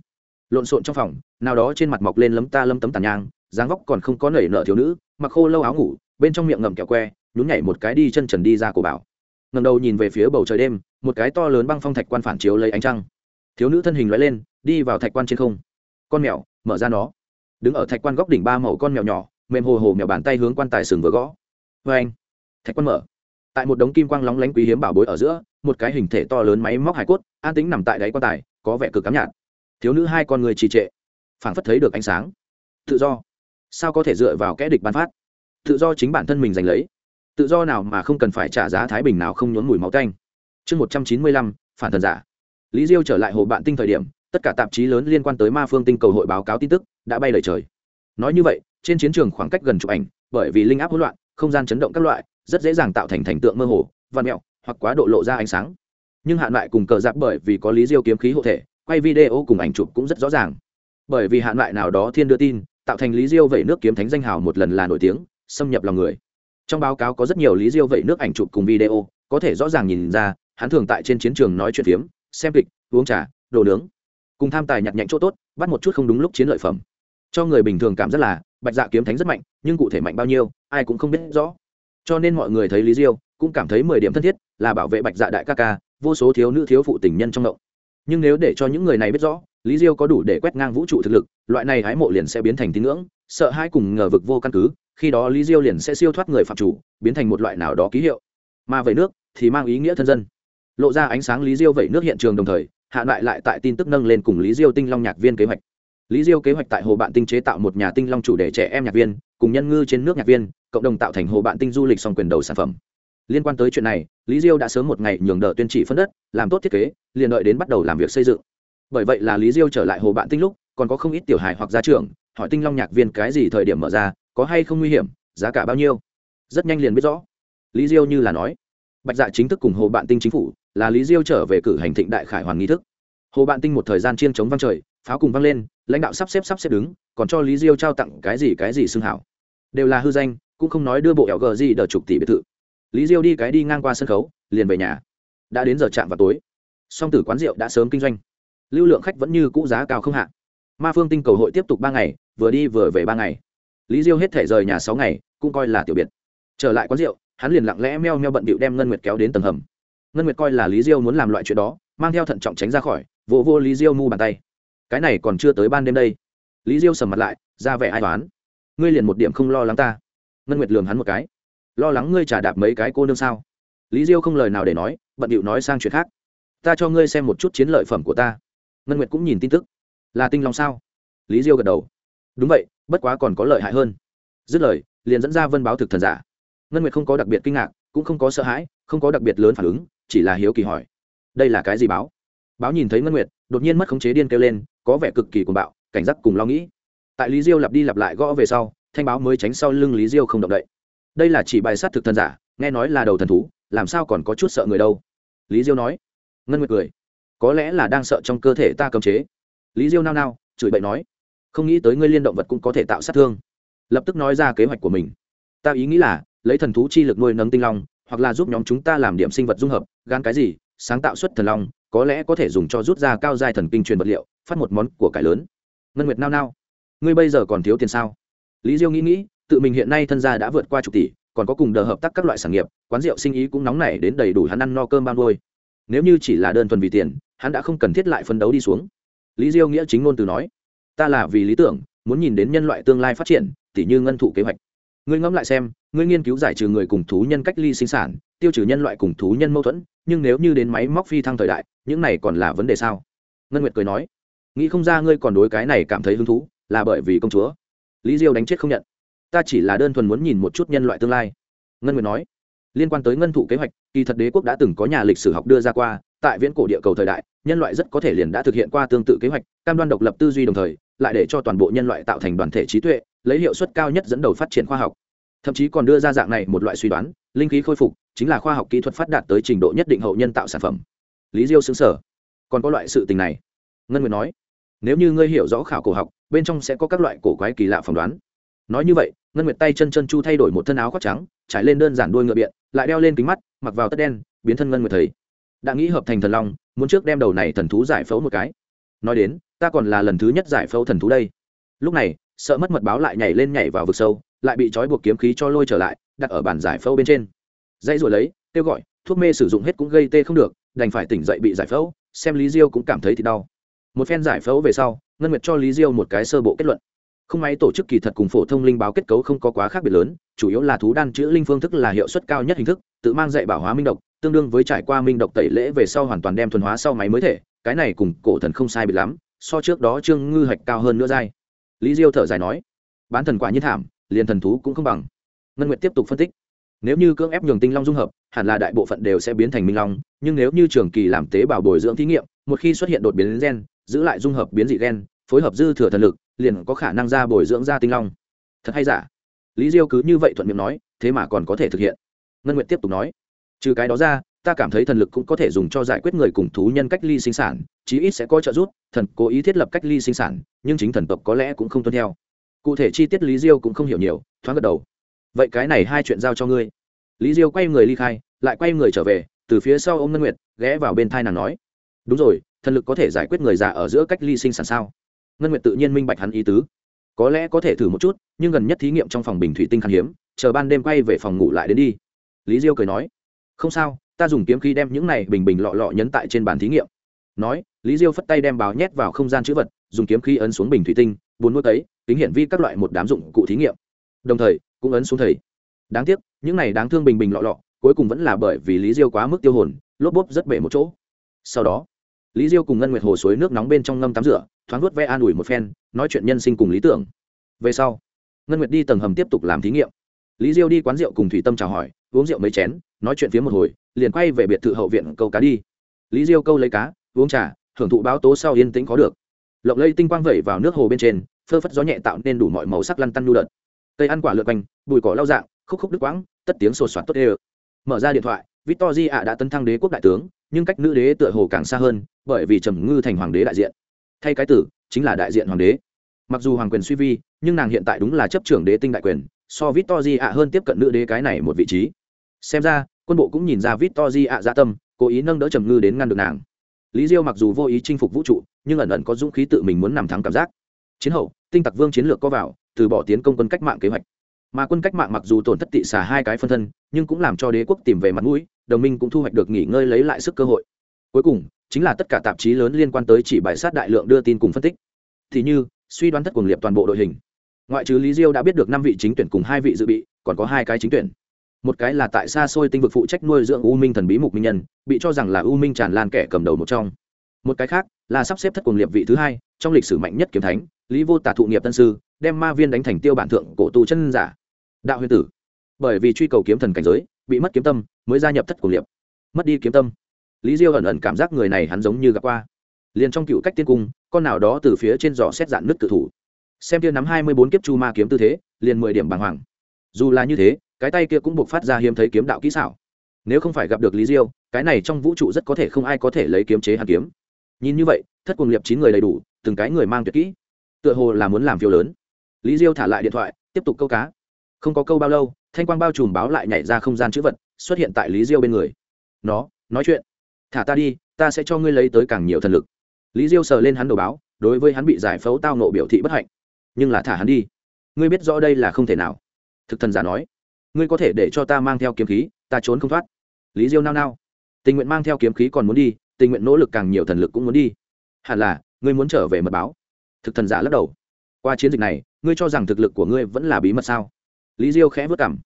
lộn xộn trong phòng, nào đó trên mặt mọc lên lấm ta lấm tấm tàn nhang, dáng vóc còn không có nảy nở thiếu nữ, mặc khô lâu áo ngủ, bên trong miệng ngậm kẹo que, nhún nhảy một cái đi chân trần đi ra cổ bảo. Ngầm đầu nhìn về phía bầu trời đêm, một cái to lớn băng phong thạch quan phản chiếu lấy ánh trăng. Thiếu nữ thân hình loại lên, đi vào thạch quan trên không. Con mèo, mở ra nó. Đứng ở thạch quan góc đỉnh ba màu con mèo nhỏ, mềm hồ hồ mèo bàn tay hướng quan tài sừng vừa gõ. Vê anh. Thạch quan mở. Tại một đống kim quang lóng lánh quý hiếm bảo bối ở giữa, một cái hình thể to lớn máy móc hải cốt, an tính nằm tại đáy quan tài, có vẻ cực cám nhạt thiếu nữ hai con người trì trệ, phảng phất thấy được ánh sáng. Tự do. Sao có thể dựa vào kẽ địch ban phát? Tự do chính bản thân mình giành lấy. Tự do nào mà không cần phải trả giá thái bình nào không nhốn mùi máu canh chương một trăm chín mươi lăm, phản thần giả. Lý diêu trở lại hồ bạn tinh thời điểm, tất cả tạp chí lớn liên quan tới ma phương tinh cầu hội báo cáo tin tức đã bay lời trời. Nói như vậy, trên chiến trường khoảng cách gần chụp ảnh, bởi vì linh áp hỗn loạn, không gian chấn động các loại, rất dễ dàng tạo thành thành tượng mơ hồ văn mẹo, hoặc quá độ lộ ra ánh sáng. Nhưng hạn lại cùng cờ giáp bởi vì có lý diêu kiếm khí hộ thể quay video cùng ảnh chụp cũng rất rõ ràng. Bởi vì hạn loại nào đó thiên đưa tin, tạo thành lý diêu vẩy nước kiếm thánh danh hào một lần là nổi tiếng, xâm nhập lòng người. Trong báo cáo có rất nhiều lý diêu vẩy nước ảnh chụp cùng video, có thể rõ ràng nhìn ra, hắn thường tại trên chiến trường nói chuyện phiếm, xem kịch, uống trà, đồ nướng, cùng tham tài nhặt nhạnh chỗ tốt, bắt một chút không đúng lúc chiến lợi phẩm. Cho người bình thường cảm rất là, bạch dạ kiếm thánh rất mạnh, nhưng cụ thể mạnh bao nhiêu, ai cũng không biết rõ. Cho nên mọi người thấy lý diêu cũng cảm thấy mười điểm thân thiết, là bảo vệ bạch dạ đại ca ca, vô số thiếu nữ thiếu phụ tình nhân trong động nhưng nếu để cho những người này biết rõ, lý diêu có đủ để quét ngang vũ trụ thực lực, loại này hái mộ liền sẽ biến thành tín ngưỡng, sợ hai cùng ngờ vực vô căn cứ, khi đó lý diêu liền sẽ siêu thoát người phạm chủ, biến thành một loại nào đó ký hiệu. Mà vẩy nước thì mang ý nghĩa thân dân. Lộ ra ánh sáng lý diêu vẩy nước hiện trường đồng thời, hạ lại lại tại tin tức nâng lên cùng lý diêu tinh long nhạc viên kế hoạch. Lý diêu kế hoạch tại hồ bạn tinh chế tạo một nhà tinh long chủ đề trẻ em nhạc viên, cùng nhân ngư trên nước nhạc viên, cộng đồng tạo thành hồ bạn tinh du lịch song quyền đầu sản phẩm liên quan tới chuyện này, lý diêu đã sớm một ngày nhường đờ tuyên trị phân đất, làm tốt thiết kế, liền đợi đến bắt đầu làm việc xây dựng. Bởi vậy là lý diêu trở lại hồ bạn tinh lúc, còn có không ít tiểu hài hoặc gia trưởng, hỏi tinh long nhạc viên cái gì thời điểm mở ra, có hay không nguy hiểm, giá cả bao nhiêu. Rất nhanh liền biết rõ. Lý diêu như là nói, bạch dạ chính thức cùng hồ bạn tinh chính phủ, là lý diêu trở về cử hành thịnh đại khải hoàn nghi thức. Hồ bạn tinh một thời gian chiên chống văng trời, pháo cùng văng lên, lãnh đạo sắp xếp sắp xếp đứng, còn cho lý diêu trao tặng cái gì cái gì xưng hảo. Đều là hư danh, cũng không nói đưa bộ ẻo gờ gì đờ chục tỷ biệt thự lý diêu đi cái đi ngang qua sân khấu liền về nhà. Đã đến giờ chạm vào tối. Song tử quán rượu đã sớm kinh doanh. Lưu lượng khách vẫn như cũ giá cao không hạ. Ma phương tinh cầu hội tiếp tục ba ngày vừa đi vừa về ba ngày. Lý diêu hết thể rời nhà sáu ngày cũng coi là tiểu biệt. Trở lại quán rượu hắn liền lặng lẽ meo meo bận bịu đem ngân nguyệt kéo đến tầng hầm. Ngân nguyệt coi là lý diêu muốn làm loại chuyện đó mang theo thận trọng tránh ra khỏi vỗ vô, vô lý diêu mu bàn tay. Cái này còn chưa tới ban đêm đây. Lý diêu sầm mặt lại ra vẻ ai toán ngươi liền một điểm không lo lắng ta. Ngân nguyệt lường hắn một cái lo lắng ngươi trả đạp mấy cái cô nương sao? Lý diêu không lời nào để nói, bận điệu nói sang chuyện khác. Ta cho ngươi xem một chút chiến lợi phẩm của ta. Ngân nguyệt cũng nhìn tin tức. Là tinh long sao? Lý diêu gật đầu. Đúng vậy, bất quá còn có lợi hại hơn. Dứt lời, liền dẫn ra vân báo thực thần giả. Ngân nguyệt không có đặc biệt kinh ngạc, cũng không có sợ hãi, không có đặc biệt lớn phản ứng, chỉ là hiếu kỳ hỏi. Đây là cái gì báo? Báo nhìn thấy ngân nguyệt, đột nhiên mất khống chế điên kêu lên, có vẻ cực kỳ cuồng bạo, cảnh giác cùng lo nghĩ. Tại lý diêu lặp đi lặp lại gõ về sau, thanh báo mới tránh sau lưng lý diêu không động đậy đây là chỉ bài sát thực thần giả, nghe nói là đầu thần thú, làm sao còn có chút sợ người đâu? Lý diêu nói. Ngân nguyệt cười. Có lẽ là đang sợ trong cơ thể ta cấm chế. Lý diêu nao nao, chửi bậy nói. Không nghĩ tới ngươi liên động vật cũng có thể tạo sát thương. Lập tức nói ra kế hoạch của mình. Ta ý nghĩ là, lấy thần thú chi lực nuôi nấng tinh long, hoặc là giúp nhóm chúng ta làm điểm sinh vật dung hợp gan cái gì, sáng tạo xuất thần long, có lẽ có thể dùng cho rút ra cao giai thần kinh truyền vật liệu, phát một món của cải lớn. Ngân nguyệt nao nao. Ngươi bây giờ còn thiếu tiền sao? Lý diêu nghĩ nghĩ tự mình hiện nay thân gia đã vượt qua chục tỷ, còn có cùng đờ hợp tác các loại sản nghiệp, quán rượu sinh ý cũng nóng nảy đến đầy đủ hắn ăn no cơm ban đôi nếu như chỉ là đơn thuần vì tiền, hắn đã không cần thiết lại phấn đấu đi xuống. Lý diêu nghĩa chính ngôn từ nói, ta là vì lý tưởng, muốn nhìn đến nhân loại tương lai phát triển, tỉ như ngân thụ kế hoạch. Ngươi ngẫm lại xem, ngươi nghiên cứu giải trừ người cùng thú nhân cách ly sinh sản, tiêu trừ nhân loại cùng thú nhân mâu thuẫn, nhưng nếu như đến máy móc phi thăng thời đại, những này còn là vấn đề sao? Ngân nguyệt cười nói, nghĩ không ra ngươi còn đối cái này cảm thấy hứng thú, là bởi vì công chúa. Lý diêu đánh chết không nhận ta chỉ là đơn thuần muốn nhìn một chút nhân loại tương lai. Ngân nguyệt nói, liên quan tới ngân thụ kế hoạch, kỳ thật đế quốc đã từng có nhà lịch sử học đưa ra qua, tại viễn cổ địa cầu thời đại, nhân loại rất có thể liền đã thực hiện qua tương tự kế hoạch, cam đoan độc lập tư duy đồng thời, lại để cho toàn bộ nhân loại tạo thành đoàn thể trí tuệ, lấy hiệu suất cao nhất dẫn đầu phát triển khoa học. Thậm chí còn đưa ra dạng này một loại suy đoán, linh khí khôi phục, chính là khoa học kỹ thuật phát đạt tới trình độ nhất định hậu nhân tạo sản phẩm. Lý diêu xứng sở. Còn có loại sự tình này. Ngân nguyệt nói, nếu như ngươi hiểu rõ khảo cổ học, bên trong sẽ có các loại cổ quái kỳ lạ phỏng đoán. Nói như vậy ngân nguyệt tay chân chân chu thay đổi một thân áo khoác trắng, trải lên đơn giản đuôi ngựa biện, lại đeo lên kính mắt, mặc vào tất đen, biến thân ngân nguyệt thấy đã nghĩ hợp thành thần long, muốn trước đem đầu này thần thú giải phẫu một cái. Nói đến, ta còn là lần thứ nhất giải phẫu thần thú đây. Lúc này, sợ mất mật báo lại nhảy lên nhảy vào vực sâu, lại bị trói buộc kiếm khí cho lôi trở lại, đặt ở bàn giải phẫu bên trên. Dãy rồi lấy, kêu gọi, thuốc mê sử dụng hết cũng gây tê không được, đành phải tỉnh dậy bị giải phẫu, xem lý diêu cũng cảm thấy thì đau. Một phen giải phẫu về sau, ngân nguyệt cho lý diêu một cái sơ bộ kết luận không may tổ chức kỳ thật cùng phổ thông linh báo kết cấu không có quá khác biệt lớn, chủ yếu là thú đan chữ linh phương thức là hiệu suất cao nhất hình thức, tự mang dạy bảo hóa minh độc, tương đương với trải qua minh độc tẩy lễ về sau hoàn toàn đem thuần hóa sau máy mới thể, cái này cùng cổ thần không sai biệt lắm, so trước đó trương ngư hạch cao hơn nữa dai. Lý diêu thở dài nói, bán thần quả nhiên thảm, liền thần thú cũng không bằng. Ngân nguyệt tiếp tục phân tích, nếu như cưỡng ép nhường tinh long dung hợp, hẳn là đại bộ phận đều sẽ biến thành minh long, nhưng nếu như trường kỳ làm tế bào bồi dưỡng thí nghiệm, một khi xuất hiện đột biến gen, giữ lại dung hợp biến dị gen, phối hợp dư thừa thần lực liền có khả năng ra bồi dưỡng ra tinh long. Thật hay giả? Lý diêu cứ như vậy thuận miệng nói, thế mà còn có thể thực hiện. Ngân nguyệt tiếp tục nói, trừ cái đó ra, ta cảm thấy thần lực cũng có thể dùng cho giải quyết người cùng thú nhân cách ly sinh sản, chí ít sẽ có trợ giúp, thần cố ý thiết lập cách ly sinh sản, nhưng chính thần tộc có lẽ cũng không tuân theo. Cụ thể chi tiết lý diêu cũng không hiểu nhiều, thoáng gật đầu. Vậy cái này hai chuyện giao cho ngươi. Lý diêu quay người ly khai, lại quay người trở về, từ phía sau ô m ngân nguyệt, ghé vào bên thai nàng nói, đúng rồi, thần lực có thể giải quyết người già ở giữa cách ly sinh sản sao? ngân nguyệt tự nhiên minh bạch hắn ý tứ. Có lẽ có thể thử một chút, nhưng gần nhất thí nghiệm trong phòng bình thủy tinh khan hiếm, chờ ban đêm quay về phòng ngủ lại đến đi. Lý diêu cười nói, không sao, ta dùng kiếm khí đem những này bình bình lọ lọ nhấn tại trên bàn thí nghiệm. Nói, lý diêu phất tay đem báo nhét vào không gian chữ vật, dùng kiếm khí ấn xuống bình thủy tinh bùn nuốt ấy tính hiển vi các loại một đám dụng cụ thí nghiệm. Đồng thời, cũng ấn xuống thầy. Đáng tiếc, những này đáng thương bình bình lọ lọ, cuối cùng vẫn là bởi vì lý diêu quá mức tiêu hồn, lốp bốp rất bể một chỗ. Sau đó, lý diêu cùng ngân nguyệt hồ suối nước nóng bên trong ngâm tắm rửa thoáng vuốt ve an ủi một phen, nói chuyện nhân sinh cùng lý tưởng. Về sau, ngân nguyệt đi tầng hầm tiếp tục làm thí nghiệm. Lý diêu đi quán rượu cùng thủy tâm chào hỏi, uống rượu mấy chén, nói chuyện phía một hồi, liền quay về biệt thự hậu viện câu cá đi. Lý diêu câu lấy cá, uống trà hưởng thụ báo tố sau yên tĩnh có được. Lộng lây tinh quang vẩy vào nước hồ bên trên, phơ phất gió nhẹ tạo nên đủ mọi màu sắc lăn tăn nhu đợt. Cây ăn quả lượt quanh, bụi cỏ lau dạng, khúc khúc đứt quãng, tất tiếng sột soạt tốt đều. mở ra điện thoại victor di ạ đã tấn thăng đế quốc đại tướng, nhưng cách nữ đế tựa hồ càng xa hơn, bởi vì trầm ngư thành hoàng đế đại diện thay cái tử, chính là đại diện hoàng đế. Mặc dù hoàng quyền suy vi, nhưng nàng hiện tại đúng là chấp trưởng đế tinh đại quyền, so vít to di ạ hơn tiếp cận nữ đế cái này một vị trí. Xem ra, quân bộ cũng nhìn ra vít to di ạ dã tâm, cố ý nâng đỡ trầm ngư đến ngăn được nàng. Lý diêu mặc dù vô ý chinh phục vũ trụ, nhưng ẩn ẩn có dũng khí tự mình muốn nằm thắng cảm giác. Chiến hậu, tinh tặc vương chiến lược có vào, từ bỏ tiến công quân cách mạng kế hoạch. Mà quân cách mạng mặc dù tổn thất tị xả hai cái phân thân, nhưng cũng làm cho đế quốc tìm về mặt mũi, đồng minh cũng thu hoạch được nghỉ ngơi lấy lại sức cơ hội. Cuối cùng chính là tất cả tạp chí lớn liên quan tới chỉ bài sát đại lượng đưa tin cùng phân tích. Thì như, suy đoán thất cuồng liệt toàn bộ đội hình. Ngoại trừ lý diêu đã biết được năm vị chính tuyển cùng hai vị dự bị, còn có hai cái chính tuyển. Một cái là tại xa xôi tinh vực phụ trách nuôi dưỡng u minh thần bí mục minh nhân, bị cho rằng là u minh tràn lan kẻ cầm đầu một trong. Một cái khác là sắp xếp thất cuồng liệt vị thứ hai, trong lịch sử mạnh nhất kiếm thánh, lý vô tà thụ nghiệp tân sư, đem ma viên đánh thành tiêu bản thượng cổ tu chân giả. Đạo huyền tử. Bởi vì truy cầu kiếm thần cảnh giới, bị mất kiếm tâm, mới gia nhập thất cuồng liệt. Mất đi kiếm tâm lý diêu ẩn ẩn cảm giác người này hắn giống như gặp qua. Liền trong cựu cách tiên cung, con nào đó từ phía trên giỏ xét dạn nứt cự thủ. Xem kia nắm hai mươi bốn kiếp chu ma kiếm tư thế, liền mười điểm bàng hoàng. Dù là như thế, cái tay kia cũng buộc phát ra hiếm thấy kiếm đạo kỹ xảo. Nếu không phải gặp được lý diêu, cái này trong vũ trụ rất có thể không ai có thể lấy kiếm chế hàn kiếm. Nhìn như vậy, thất cùng liệp chín người đầy đủ, từng cái người mang tuyệt kỹ. Tựa hồ là muốn làm phiêu lớn. Lý diêu thả lại điện thoại, tiếp tục câu cá. Không có câu bao lâu, thanh quang bao trùm báo lại nhảy ra không gian chữ vật, xuất hiện tại lý diêu bên người. Nó, nói chuyện thả ta đi, ta sẽ cho ngươi lấy tới càng nhiều thần lực. Lý diêu sờ lên hắn đầu báo, đối với hắn bị giải phẫu tao nộ biểu thị bất hạnh. Nhưng là thả hắn đi. Ngươi biết rõ đây là không thể nào. Thực thần giả nói, ngươi có thể để cho ta mang theo kiếm khí, ta trốn không thoát. Lý diêu nao nao. Tình nguyện mang theo kiếm khí còn muốn đi, tình nguyện nỗ lực càng nhiều thần lực cũng muốn đi. Hẳn là, ngươi muốn trở về mật báo. Thực thần giả lắc đầu. Qua chiến dịch này, ngươi cho rằng thực lực của ngươi vẫn là bí mật sao? Lý diêu khẽ vất cảm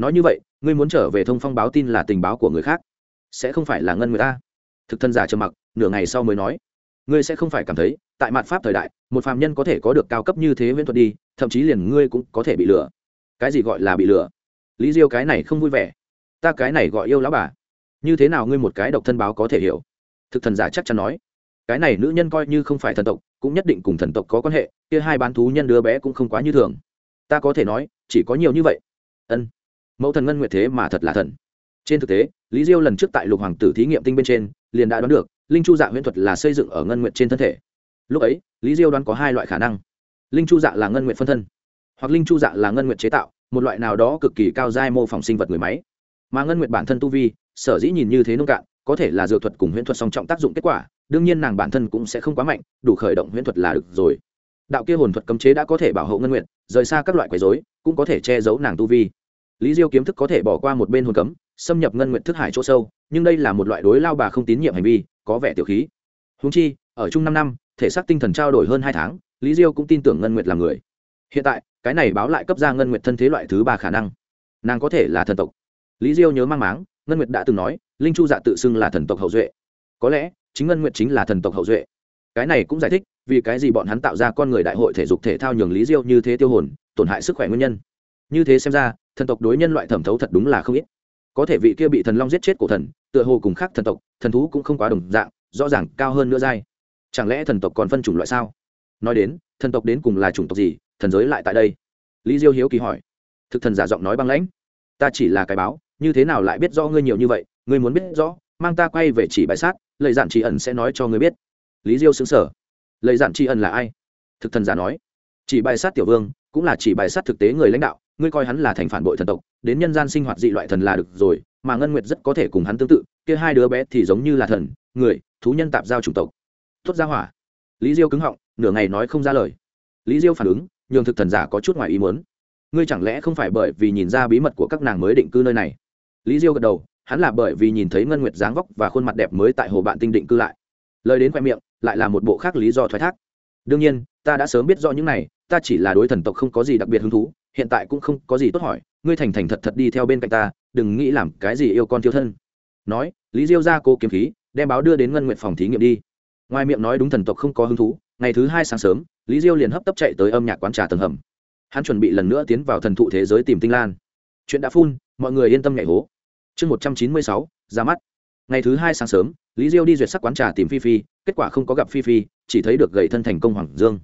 nói như vậy, ngươi muốn trở về thông phong báo tin là tình báo của người khác. Sẽ không phải là ngân người ta thực thân giả trầm mặc, nửa ngày sau mới nói, ngươi sẽ không phải cảm thấy, tại mặt pháp thời đại, một phạm nhân có thể có được cao cấp như thế viễn thuật đi, thậm chí liền ngươi cũng có thể bị lừa. Cái gì gọi là bị lừa? Lý diêu cái này không vui vẻ. Ta cái này gọi yêu lão bà. Như thế nào ngươi một cái độc thân báo có thể hiểu? Thực thần giả chắc chắn nói. Cái này nữ nhân coi như không phải thần tộc, cũng nhất định cùng thần tộc có quan hệ, kia hai bán thú nhân đứa bé cũng không quá như thường. Ta có thể nói, chỉ có nhiều như vậy. Ân. Mẫu thần ngân nguyệt thế mà thật là thần. Trên thực tế, lý diêu lần trước tại lục hoàng tử thí nghiệm tinh bên trên liền đã đoán được, linh chu dạ huyễn thuật là xây dựng ở ngân nguyện trên thân thể. Lúc ấy, lý diêu đoán có hai loại khả năng. Linh chu dạ là ngân nguyện phân thân, hoặc linh chu dạ là ngân nguyện chế tạo, một loại nào đó cực kỳ cao dai mô phỏng sinh vật người máy. Mà ngân nguyện bản thân tu vi, sở dĩ nhìn như thế nông cạn, có thể là dược thuật cùng huyễn thuật song trọng tác dụng kết quả, đương nhiên nàng bản thân cũng sẽ không quá mạnh, đủ khởi động huyễn thuật là được rồi. Đạo kia hồn thuật cấm chế đã có thể bảo hộ ngân nguyện rời xa các loại quấy dối cũng có thể che giấu nàng tu vi. Lý diêu kiếm thức có thể bỏ qua một bên hồn cấm xâm nhập ngân nguyện thức hải chỗ sâu, nhưng đây là một loại đối lao bà không tín nhiệm hành vi, có vẻ tiểu khí. Húng chi, ở chung năm năm, thể xác tinh thần trao đổi hơn hai tháng, lý diêu cũng tin tưởng ngân nguyệt là người. Hiện tại, cái này báo lại cấp ra ngân nguyệt thân thế loại thứ ba khả năng. Nàng có thể là thần tộc. Lý diêu nhớ mang máng, ngân nguyệt đã từng nói, linh chu dạ tự xưng là thần tộc hậu duệ. Có lẽ, chính ngân nguyệt chính là thần tộc hậu duệ. Cái này cũng giải thích, vì cái gì bọn hắn tạo ra con người đại hội thể dục thể thao nhường lý diêu như thế tiêu hồn, tổn hại sức khỏe nguyên nhân. Như thế xem ra, thần tộc đối nhân loại thẩm thấu thật đúng là không ít có thể vị kia bị thần long giết chết cổ thần, tựa hồ cùng khác thần tộc, thần thú cũng không quá đồng dạng, rõ ràng cao hơn nữa dai chẳng lẽ thần tộc còn phân chủng loại sao? Nói đến, thần tộc đến cùng là chủng tộc gì, thần giới lại tại đây? Lý diêu hiếu kỳ hỏi. Thực thần giả giọng nói băng lãnh. Ta chỉ là cái báo, như thế nào lại biết rõ ngươi nhiều như vậy? Ngươi muốn biết rõ, mang ta quay về chỉ bài sát lời giản tri ẩn sẽ nói cho ngươi biết. Lý diêu xứng sở lời giản tri ẩn là ai? Thực thần giả nói. Chỉ bài sát tiểu vương, cũng là chỉ bài sát thực tế người lãnh đạo, ngươi coi hắn là thành phản bội thần tộc đến nhân gian sinh hoạt dị loại thần là được rồi, mà ngân nguyệt rất có thể cùng hắn tương tự, kia hai đứa bé thì giống như là thần, người, thú nhân tạp giao chủng tộc. Tốt ra hỏa. Lý diêu cứng họng, nửa ngày nói không ra lời. Lý diêu phản ứng, nhường thực thần giả có chút ngoài ý muốn. Ngươi chẳng lẽ không phải bởi vì nhìn ra bí mật của các nàng mới định cư nơi này? Lý diêu gật đầu, hắn là bởi vì nhìn thấy ngân nguyệt dáng vóc và khuôn mặt đẹp mới tại hồ bạn tinh định cư lại. Lời đến khoe miệng, lại là một bộ khác lý do thoái thác. Đương nhiên, ta đã sớm biết rõ những này, ta chỉ là đối thần tộc không có gì đặc biệt hứng thú, hiện tại cũng không có gì tốt hỏi ngươi thành thành thật thật đi theo bên cạnh ta, đừng nghĩ làm cái gì yêu con thiếu thân. Nói, lý diêu ra cô kiếm khí, đem báo đưa đến ngân nguyện phòng thí nghiệm đi. Ngoài miệng nói đúng thần tộc không có hứng thú, ngày thứ hai sáng sớm, lý diêu liền hấp tấp chạy tới âm nhạc quán trà tầng hầm. Hắn chuẩn bị lần nữa tiến vào thần thụ thế giới tìm tinh lan. Chuyện đã phun, mọi người yên tâm nhảy hố. Chương một trăm chín mươi sáu, ra mắt. Ngày thứ hai sáng sớm, lý diêu đi duyệt sắc quán trà tìm phi phi, kết quả không có gặp phi phi, chỉ thấy được gầy thân thành công hoàng dương.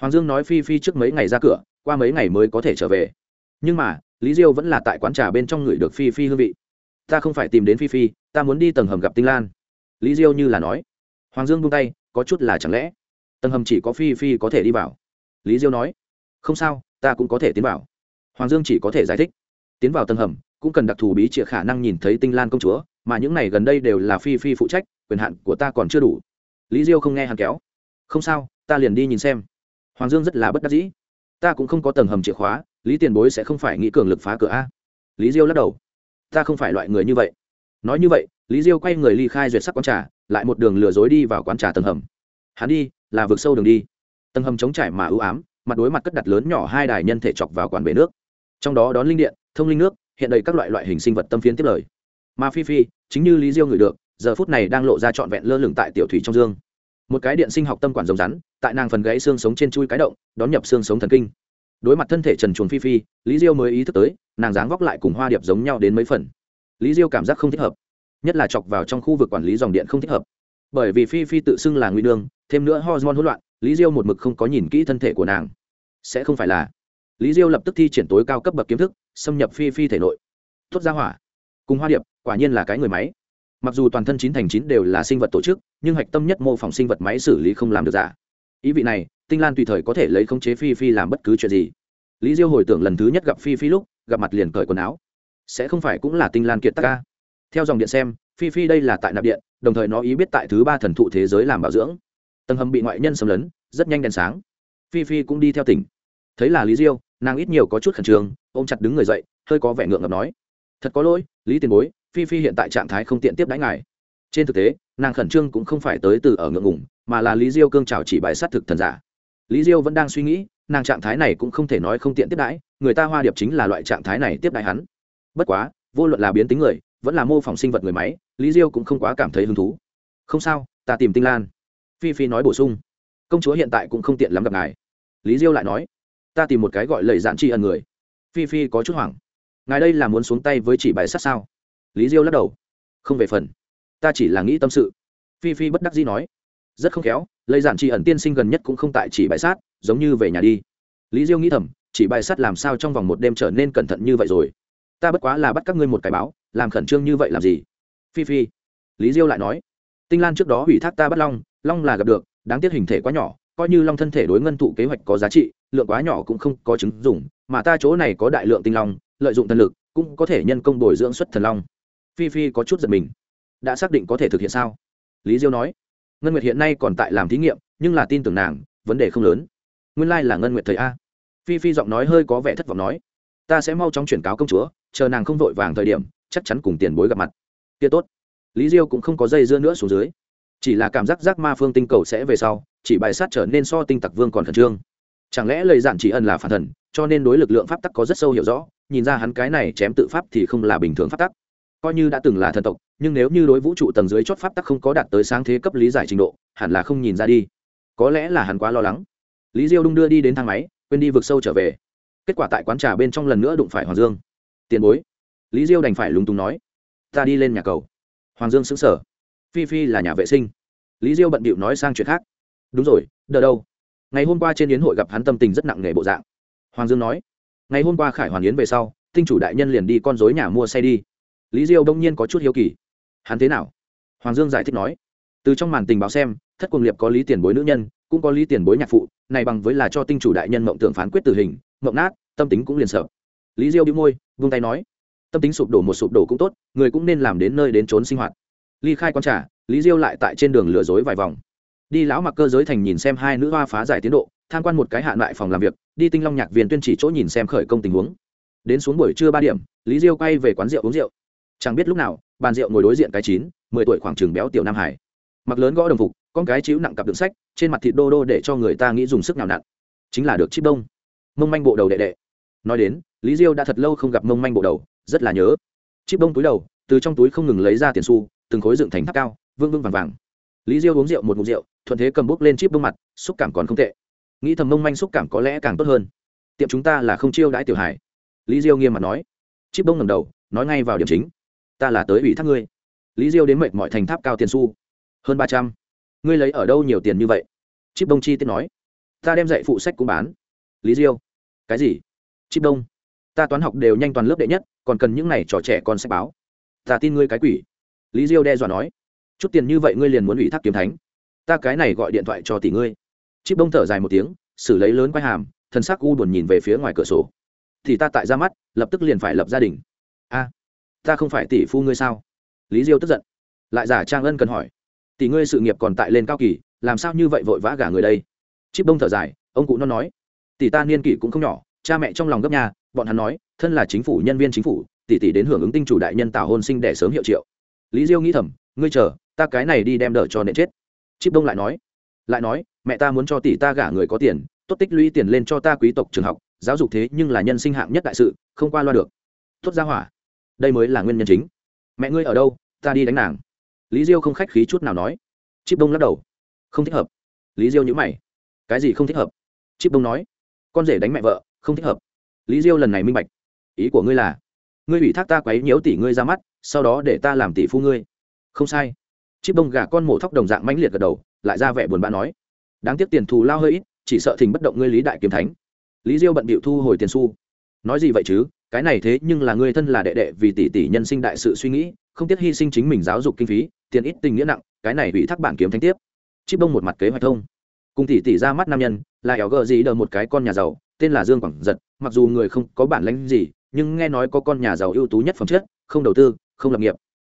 Hoàng dương nói phi phi trước mấy ngày ra cửa, qua mấy ngày mới có thể trở về. Nhưng mà lý diêu vẫn là tại quán trà bên trong người được phi phi hương vị. Ta không phải tìm đến phi phi, ta muốn đi tầng hầm gặp tinh lan. Lý diêu như là nói. Hoàng dương buông tay, có chút là chẳng lẽ. Tầng hầm chỉ có phi phi có thể đi vào. Lý diêu nói. Không sao, ta cũng có thể tiến vào. Hoàng dương chỉ có thể giải thích. Tiến vào tầng hầm, cũng cần đặc thù bí chịa khả năng nhìn thấy tinh lan công chúa, mà những này gần đây đều là phi phi phụ trách, quyền hạn của ta còn chưa đủ. Lý diêu không nghe hắn kéo. Không sao, ta liền đi nhìn xem. Hoàng dương rất là bất đắc dĩ. Ta cũng không có tầng hầm chìa khóa lý tiền bối sẽ không phải nghĩ cường lực phá cửa a. Lý diêu lắc đầu. Ta không phải loại người như vậy. Nói như vậy, lý diêu quay người ly khai duyệt sắc quán trà, lại một đường lừa dối đi vào quán trà tầng hầm. Hắn đi, là vượt sâu đường đi. Tầng hầm chống trải mà ưu ám, mặt đối mặt cất đặt lớn nhỏ hai đài nhân thể chọc vào quản bể nước. Trong đó đón linh điện, thông linh nước, hiện đầy các loại loại hình sinh vật tâm phiến tiếp lời. Mà phi phi, chính như lý diêu ngửi được, giờ phút này đang lộ ra trọn vẹn lơ lửng tại tiểu thủy trong dương. Một cái điện sinh học tâm quản rồng rắn, tại nàng phần gãy xương sống trên chui cái động, đón nhập xương sống thần kinh đối mặt thân thể trần chuồng phi phi, lý diêu mới ý thức tới, nàng dáng vóc lại cùng hoa điệp giống nhau đến mấy phần. Lý diêu cảm giác không thích hợp, nhất là chọc vào trong khu vực quản lý dòng điện không thích hợp. Bởi vì phi phi tự xưng là nguy nương thêm nữa hormone hỗn loạn, lý diêu một mực không có nhìn kỹ thân thể của nàng. Sẽ không phải là. Lý diêu lập tức thi triển tối cao cấp bậc kiếm thức, xâm nhập phi phi thể nội. Tuốt ra hỏa. Cùng hoa điệp, quả nhiên là cái người máy. Mặc dù toàn thân chín thành chín đều là sinh vật tổ chức, nhưng hạch tâm nhất mô phỏng sinh vật máy xử lý không làm được giả. Ý vị này tinh lan tùy thời có thể lấy khống chế phi phi làm bất cứ chuyện gì. Lý diêu hồi tưởng lần thứ nhất gặp phi phi lúc, gặp mặt liền cởi quần áo. Sẽ không phải cũng là tinh lan kiệt tắc ca? Theo dòng điện xem, phi phi đây là tại nạp điện, đồng thời nó ý biết tại thứ ba thần thụ thế giới làm bảo dưỡng. Tầng hầm bị ngoại nhân xâm lấn, rất nhanh đèn sáng. Phi phi cũng đi theo tỉnh. Thấy là lý diêu, nàng ít nhiều có chút khẩn trương, ôm chặt đứng người dậy, hơi có vẻ ngượng ngập nói. Thật có lỗi, lý tiền bối, phi phi hiện tại trạng thái không tiện tiếp đãi ngài. Trên thực tế, nàng khẩn trương cũng không phải tới từ ở ngượng ngủng mà là lý diêu cương trào chỉ bài sát thực thần giả lý diêu vẫn đang suy nghĩ, nàng trạng thái này cũng không thể nói không tiện tiếp đãi, người ta hoa điệp chính là loại trạng thái này tiếp đãi hắn. Bất quá, vô luận là biến tính người, vẫn là mô phỏng sinh vật người máy, lý diêu cũng không quá cảm thấy hứng thú. Không sao, ta tìm tinh lan. Phi phi nói bổ sung. Công chúa hiện tại cũng không tiện lắm gặp ngài. Lý diêu lại nói, ta tìm một cái gọi lời dạn tri ân người. Phi phi có chút hoảng. Ngài đây là muốn xuống tay với chỉ bài sát sao? Lý diêu lắc đầu. Không về phần. Ta chỉ là nghĩ tâm sự. Phi phi bất đắc dĩ nói. Rất không khéo lấy giản chỉ ẩn tiên sinh gần nhất cũng không tại chỉ bài sát, giống như về nhà đi. Lý diêu nghĩ thầm, chỉ bài sát làm sao trong vòng một đêm trở nên cẩn thận như vậy rồi? Ta bất quá là bắt các ngươi một cái báo, làm khẩn trương như vậy làm gì? Phi phi. Lý diêu lại nói, tinh lan trước đó ủy thác ta bắt long long là gặp được, đáng tiếc hình thể quá nhỏ, coi như long thân thể đối ngân thụ kế hoạch có giá trị, lượng quá nhỏ cũng không có chứng dùng mà ta chỗ này có đại lượng tinh long, lợi dụng thần lực, cũng có thể nhân công bồi dưỡng xuất thần long. Phi phi có chút giật mình. Đã xác định có thể thực hiện sao? Lý diêu nói ngân nguyệt hiện nay còn tại làm thí nghiệm, nhưng là tin tưởng nàng, vấn đề không lớn. Nguyên lai、like、là ngân nguyệt thầy a. Phi phi giọng nói hơi có vẻ thất vọng nói, ta sẽ mau chóng chuyển cáo công chúa, chờ nàng không vội vàng thời điểm, chắc chắn cùng tiền bối gặp mặt. Kia tốt. Lý diêu cũng không có dây dưa nữa xuống dưới. Chỉ là cảm giác giác ma phương tinh cầu sẽ về sau, chỉ bài sát trở nên so tinh tặc vương còn khẩn trương. Chẳng lẽ lời giản chỉ ân là phản thần, cho nên đối lực lượng pháp tắc có rất sâu hiểu rõ, nhìn ra hắn cái này chém tự pháp thì không là bình thường pháp tắc coi như đã từng là thần tộc, nhưng nếu như đối vũ trụ tầng dưới chót pháp tắc không có đạt tới sáng thế cấp lý giải trình độ, hẳn là không nhìn ra đi. Có lẽ là hắn quá lo lắng. Lý diêu đung đưa đi đến thang máy, quên đi vực sâu trở về. Kết quả tại quán trà bên trong lần nữa đụng phải hoàng dương. Tiền bối. Lý diêu đành phải lúng túng nói. Ta đi lên nhà cầu. Hoàng dương xứng sở phi phi là nhà vệ sinh. Lý diêu bận bịu nói sang chuyện khác. Đúng rồi đờ đâu? Ngày hôm qua trên yến hội gặp hắn tâm tình rất nặng nề bộ dạng. Hoàng dương nói. Ngày hôm qua khải hoàn yến về sau, tinh chủ đại nhân liền đi con dối nhà mua xe đi lý diêu đông nhiên có chút hiếu kỳ. Hắn thế nào? Hoàng dương giải thích nói. Từ trong màn tình báo xem, thất quần liệp có lý tiền bối nữ nhân, cũng có lý tiền bối nhạc phụ, này bằng với là cho tinh chủ đại nhân mộng tưởng phán quyết tử hình, mộng nát, tâm tính cũng liền sợ. Lý diêu đĩu môi, vung tay nói. Tâm tính sụp đổ một sụp đổ cũng tốt, người cũng nên làm đến nơi đến trốn sinh hoạt. Ly khai con trả lý diêu lại tại trên đường lừa dối vài vòng. Đi lão mặc cơ giới thành nhìn xem hai nữ hoa phá giải tiến độ, tham quan một cái hạ lại phòng làm việc, đi tinh long nhạc viên tuyên chỉ chỗ nhìn xem khởi công tình huống. Đến xuống buổi trưa ba điểm, lý diêu quay về quán rượu uống rượu chẳng biết lúc nào, bàn rượu ngồi đối diện cái chín, mười tuổi khoảng trường béo tiểu nam hải. Mặc lớn gõ đồng phục, con cái chiếu nặng cặp đựng sách, trên mặt thịt đô đô để cho người ta nghĩ dùng sức nào nặn. Chính là được chip đông. Mông manh bộ đầu đệ đệ. Nói đến, lý diêu đã thật lâu không gặp mông manh bộ đầu, rất là nhớ. Chip đông túi đầu, từ trong túi không ngừng lấy ra tiền xu, từng khối dựng thành tháp cao, vương vương vàng vàng. Lý diêu uống rượu một mục rượu, thuận thế cầm bút lên chip đông mặt, xúc cảm còn không tệ. Nghĩ thầm mông manh xúc cảm có lẽ càng tốt hơn. Tiệm chúng ta là không chiêu đãi tiểu hải lý diêu nghiêm mặt nói. Chip đông ngầm đầu, nói ngay vào điểm chính ta là tới ủy thác ngươi. Lý diêu đến mệt mọi thành tháp cao tiền su hơn ba trăm. Ngươi lấy ở đâu nhiều tiền như vậy? Chip đông chi tiết nói. Ta đem dạy phụ sách cũng bán. Lý diêu. Cái gì? Chip đông. Ta toán học đều nhanh toàn lớp đệ nhất, còn cần những này trò trẻ con sách báo. Ta tin ngươi cái quỷ. Lý diêu đe dọa nói. Chút tiền như vậy ngươi liền muốn ủy thác kiếm thánh. Ta cái này gọi điện thoại cho tỷ ngươi. Chip đông thở dài một tiếng, xử lấy lớn quay hàm thân sắc u buồn nhìn về phía ngoài cửa sổ. Thì ta tại ra mắt, lập tức liền phải lập gia đình. A ta không phải tỷ phu ngươi sao? Lý diêu tức giận. Lại giả trang ân cần hỏi. Tỷ ngươi sự nghiệp còn tại lên cao kỳ, làm sao như vậy vội vã gả người đây? Chip đông thở dài, ông cụ nó nói. Tỷ ta niên kỷ cũng không nhỏ, cha mẹ trong lòng gấp nhà bọn hắn nói, thân là chính phủ, nhân viên chính phủ, tỷ tỷ đến hưởng ứng tinh chủ đại nhân tào hôn sinh đẻ sớm hiệu triệu. Lý diêu nghĩ thầm, ngươi chờ, ta cái này đi đem đỡ cho nện chết. Chip đông lại nói. Lại nói, mẹ ta muốn cho tỷ ta gả người có tiền, tốt tích lũy tiền lên cho ta quý tộc trường học, giáo dục thế nhưng là nhân sinh hạng nhất đại sự, không qua loa được. Tốt ra hỏa đây mới là nguyên nhân chính. Mẹ ngươi ở đâu? Ta đi đánh nàng. Lý diêu không khách khí chút nào nói. Chip đông lắc đầu. Không thích hợp. Lý diêu nhữ mày. Cái gì không thích hợp? Chip đông nói. Con rể đánh mẹ vợ, không thích hợp. Lý diêu lần này minh bạch. Ý của ngươi là, ngươi ủy thác ta quấy nhiễu tỷ ngươi ra mắt, sau đó để ta làm tỷ phu ngươi. Không sai. Chip đông gà con mổ thóc đồng dạng mãnh liệt gật đầu, lại ra vẻ buồn bã nói. Đáng tiếc tiền thù lao hơi ít, chỉ sợ thình bất động ngươi lý đại kiếm thánh. Lý diêu bận bịu thu hồi tiền xu nói gì vậy chứ? Cái này thế nhưng là người thân là đệ đệ vì tỷ tỷ nhân sinh đại sự suy nghĩ, không tiếc hy sinh chính mình giáo dục kinh phí, tiền ít tình nghĩa nặng, cái này bị thác bản kiếm thanh tiếp. Chip bông một mặt kế hoạch thông. Cùng tỷ tỷ ra mắt nam nhân, là éo gờ gì đờ một cái con nhà giàu, tên là dương quảng giật, mặc dù người không có bản lãnh gì, nhưng nghe nói có con nhà giàu ưu tú nhất phẩm chất, không đầu tư, không lập nghiệp.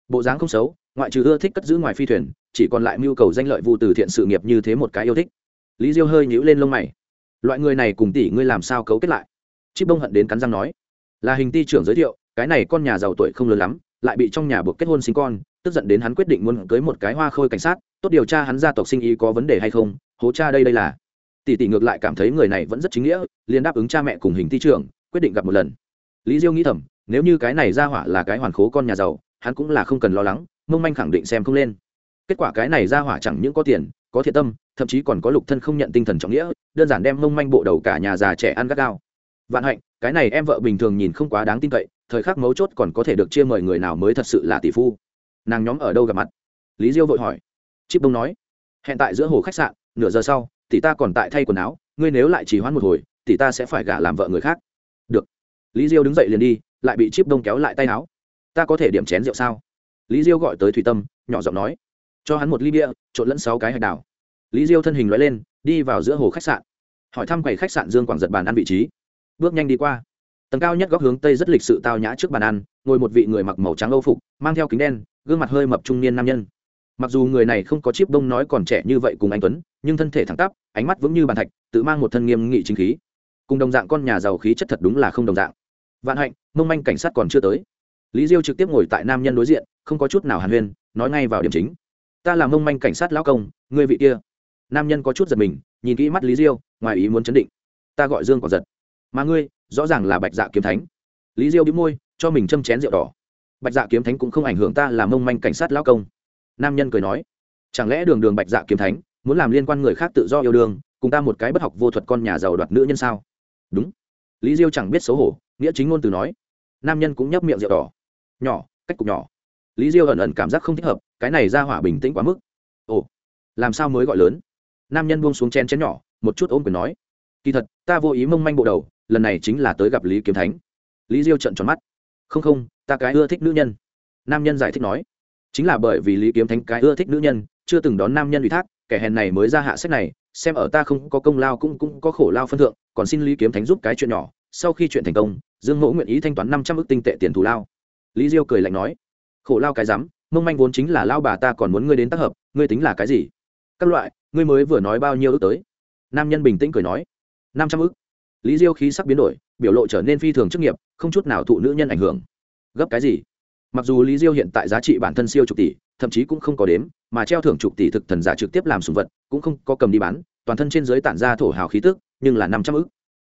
Bộ dáng không xấu, ngoại trừ ưa thích cất giữ ngoài phi thuyền, chỉ còn lại mưu cầu danh lợi vụ từ thiện sự nghiệp như thế một cái yêu thích. Lý diêu hơi nhíu lên lông mày. Loại người này cùng tỷ ngươi làm sao cấu kết lại? chip bông hận đến cắn răng nói. Là hình ti trưởng giới thiệu, cái này con nhà giàu tuổi không lớn lắm, lại bị trong nhà buộc kết hôn sinh con, tức giận đến hắn quyết định muốn cưới một cái hoa khôi cảnh sát, tốt điều tra hắn gia tộc sinh ý có vấn đề hay không, hố cha đây đây là. Tỷ tỷ ngược lại cảm thấy người này vẫn rất chính nghĩa, liền đáp ứng cha mẹ cùng hình ti trưởng, quyết định gặp một lần. Lý diêu nghĩ thầm, nếu như cái này ra hỏa là cái hoàn khố con nhà giàu, hắn cũng là không cần lo lắng mông manh khẳng định xem không lên. Kết quả cái này ra hỏa chẳng những có tiền, có thiện tâm, thậm chí còn có lục thân không nhận tinh thần trọng nghĩa, đơn giản đem mông manh bộ đầu cả nhà già trẻ ăn gắt gao vạn hạnh, cái này em vợ bình thường nhìn không quá đáng tin cậy, thời khắc mấu chốt còn có thể được chia mời người nào mới thật sự là tỷ phu. Nàng nhóm ở đâu gặp mặt? Lý diêu vội hỏi. Chip đông nói. Hẹn tại giữa hồ khách sạn, nửa giờ sau, tỷ ta còn tại thay quần áo, ngươi nếu lại chỉ hoãn một hồi, tỷ ta sẽ phải gả làm vợ người khác. Được. Lý diêu đứng dậy liền đi, lại bị chip đông kéo lại tay áo. Ta có thể điểm chén rượu sao? Lý diêu gọi tới thủy tâm, nhỏ giọng nói. Cho hắn một ly bia, trộn lẫn sáu cái hạch đào. Lý diêu thân hình loại lên, đi vào giữa hồ khách sạn. Hỏi thăm quầy khách sạn dương quảng giật bàn ăn vị trí bước nhanh đi qua. Tầng cao nhất góc hướng tây rất lịch sự tao nhã trước bàn ăn, ngồi một vị người mặc màu trắng âu phục, mang theo kính đen, gương mặt hơi mập trung niên nam nhân. Mặc dù người này không có chiếc bông nói còn trẻ như vậy cùng anh tuấn, nhưng thân thể thẳng tắp, ánh mắt vững như bàn thạch, tự mang một thân nghiêm nghị chính khí. Cùng đồng dạng con nhà giàu khí chất thật đúng là không đồng dạng. Vạn hạnh, mông manh cảnh sát còn chưa tới. Lý diêu trực tiếp ngồi tại nam nhân đối diện, không có chút nào hàn huyên, nói ngay vào điểm chính. Ta là mông manh cảnh sát lão công, người vị kia. Nam nhân có chút giật mình, nhìn kỹ mắt lý diêu, ngoài ý muốn chấn định. Ta gọi dương còn giật mà ngươi, rõ ràng là bạch dạ kiếm thánh. Lý diêu bị môi, cho mình châm chén rượu đỏ. Bạch dạ kiếm thánh cũng không ảnh hưởng ta làm mông manh cảnh sát lão công. Nam nhân cười nói, chẳng lẽ đường đường bạch dạ kiếm thánh muốn làm liên quan người khác tự do yêu đương, cùng ta một cái bất học vô thuật con nhà giàu đoạt nữ nhân sao? Đúng. Lý diêu chẳng biết xấu hổ, nghĩa chính ngôn từ nói. Nam nhân cũng nhấp miệng rượu đỏ. Nhỏ, cách cục nhỏ. Lý diêu ẩn ẩn cảm giác không thích hợp, cái này ra hỏa bình tĩnh quá mức. Ồ, làm sao mới gọi lớn? Nam nhân buông xuống chén chén nhỏ, một chút ôm quyền nói. Kỳ thật, ta vô ý mông manh bộ đầu lần này chính là tới gặp lý kiếm thánh. Lý diêu trận tròn mắt. Không không, ta cái ưa thích nữ nhân. Nam nhân giải thích nói. Chính là bởi vì lý kiếm thánh cái ưa thích nữ nhân, chưa từng đón nam nhân ủy thác, kẻ hèn này mới ra hạ sách này, xem ở ta không có công lao cũng cũng có khổ lao phân thượng, còn xin lý kiếm thánh giúp cái chuyện nhỏ. Sau khi chuyện thành công, dương mẫu nguyện ý thanh toán năm trăm ước tinh tệ tiền thù lao. Lý diêu cười lạnh nói. Khổ lao cái rắm, mông manh vốn chính là lao bà ta còn muốn ngươi đến tác hợp, ngươi tính là cái gì? Các loại, ngươi mới vừa nói bao nhiêu ước tới? Nam nhân bình tĩnh cười nói. Năm trăm ước? lý diêu khí sắc biến đổi, biểu lộ trở nên phi thường chức nghiệp, không chút nào thụ nữ nhân ảnh hưởng. Gấp cái gì? Mặc dù lý diêu hiện tại giá trị bản thân siêu chục tỷ, thậm chí cũng không có đếm, mà treo thưởng chục tỷ thực thần giả trực tiếp làm sùng vật, cũng không có cầm đi bán, toàn thân trên giới tản ra thổ hào khí tức, nhưng là năm trăm ức.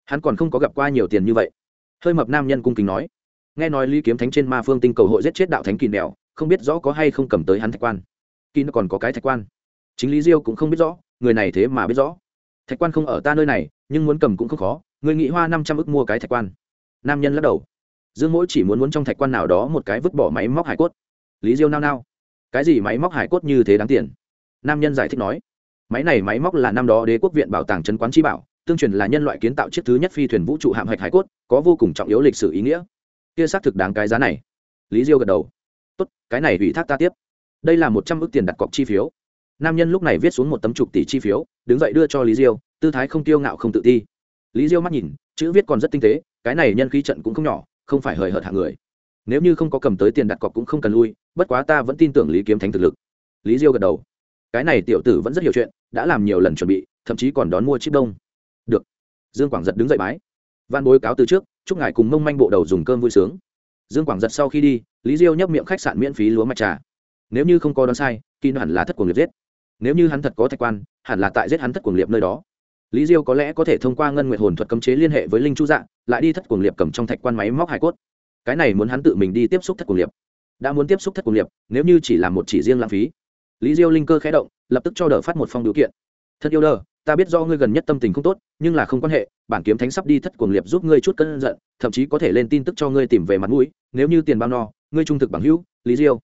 Hắn còn không có gặp qua nhiều tiền như vậy. Hơi mập nam nhân cung kính nói. Nghe nói lý kiếm thánh trên ma phương tinh cầu hội giết chết đạo thánh kỳ mèo, không biết rõ có hay không cầm tới hắn thạch quan. Kỳ nó còn có cái thạch quan. Chính lý diêu cũng không biết rõ, người này thế mà biết rõ. Thạch quan không ở ta nơi này, nhưng muốn cầm cũng không khó người nghĩ hoa năm trăm ức mua cái thạch quan. Nam nhân lắc đầu. Dương mỗi chỉ muốn muốn trong thạch quan nào đó một cái vứt bỏ máy móc hải cốt. Lý diêu nao nao. Cái gì máy móc hải cốt như thế đáng tiền? Nam nhân giải thích nói. Máy này máy móc là năm đó đế quốc viện bảo tàng trấn quán chi bảo, tương truyền là nhân loại kiến tạo chiếc thứ nhất phi thuyền vũ trụ hạm hạch hải cốt, có vô cùng trọng yếu lịch sử ý nghĩa. Kia xác thực đáng cái giá này. Lý diêu gật đầu. Tốt, cái này ủy thác ta tiếp. Đây là một trăm ước tiền đặt cọc chi phiếu. Nam nhân lúc này viết xuống một tấm chục tỷ chi phiếu, đứng dậy đưa cho lý diêu, tư thái không tiêu ngạo không tự ti lý diêu mắt nhìn, chữ viết còn rất tinh tế, cái này nhân khí trận cũng không nhỏ, không phải hời hợt hạng người. Nếu như không có cầm tới tiền đặt cọc cũng không cần lui, bất quá ta vẫn tin tưởng lý kiếm thánh thực lực. Lý diêu gật đầu. Cái này tiểu tử vẫn rất hiểu chuyện, đã làm nhiều lần chuẩn bị, thậm chí còn đón mua chip đông. Được. Dương quảng giật đứng dậy bái. Văn bối cáo từ trước, chúc ngài cùng mông manh bộ đầu dùng cơm vui sướng. Dương quảng giật sau khi đi, lý diêu nhấp miệng khách sạn miễn phí lúa mạch trà. Nếu như không có đón sai, kỳ hẳn là thất cuồng liệt giết. Nếu như hắn thật có thạch quan, hẳn là tại giết hắn thất cuồng liệt nơi đó lý diêu có lẽ có thể thông qua ngân nguyệt hồn thuật cấm chế liên hệ với linh chu dạ lại đi thất cuồng liệp cầm trong thạch quan máy móc hải cốt. Cái này muốn hắn tự mình đi tiếp xúc thất cuồng liệp. Đã muốn tiếp xúc thất cuồng liệp, nếu như chỉ là một chỉ riêng lãng phí. Lý diêu linh cơ khé động, lập tức cho đờ phát một phong điều kiện. Thật yêu đờ, ta biết do ngươi gần nhất tâm tình không tốt, nhưng là không quan hệ, bản kiếm thánh sắp đi thất cuồng liệp giúp ngươi chút cân giận, thậm chí có thể lên tin tức cho ngươi tìm về mặt mũi, nếu như tiền bao no, ngươi trung thực bằng hữu. Lý diêu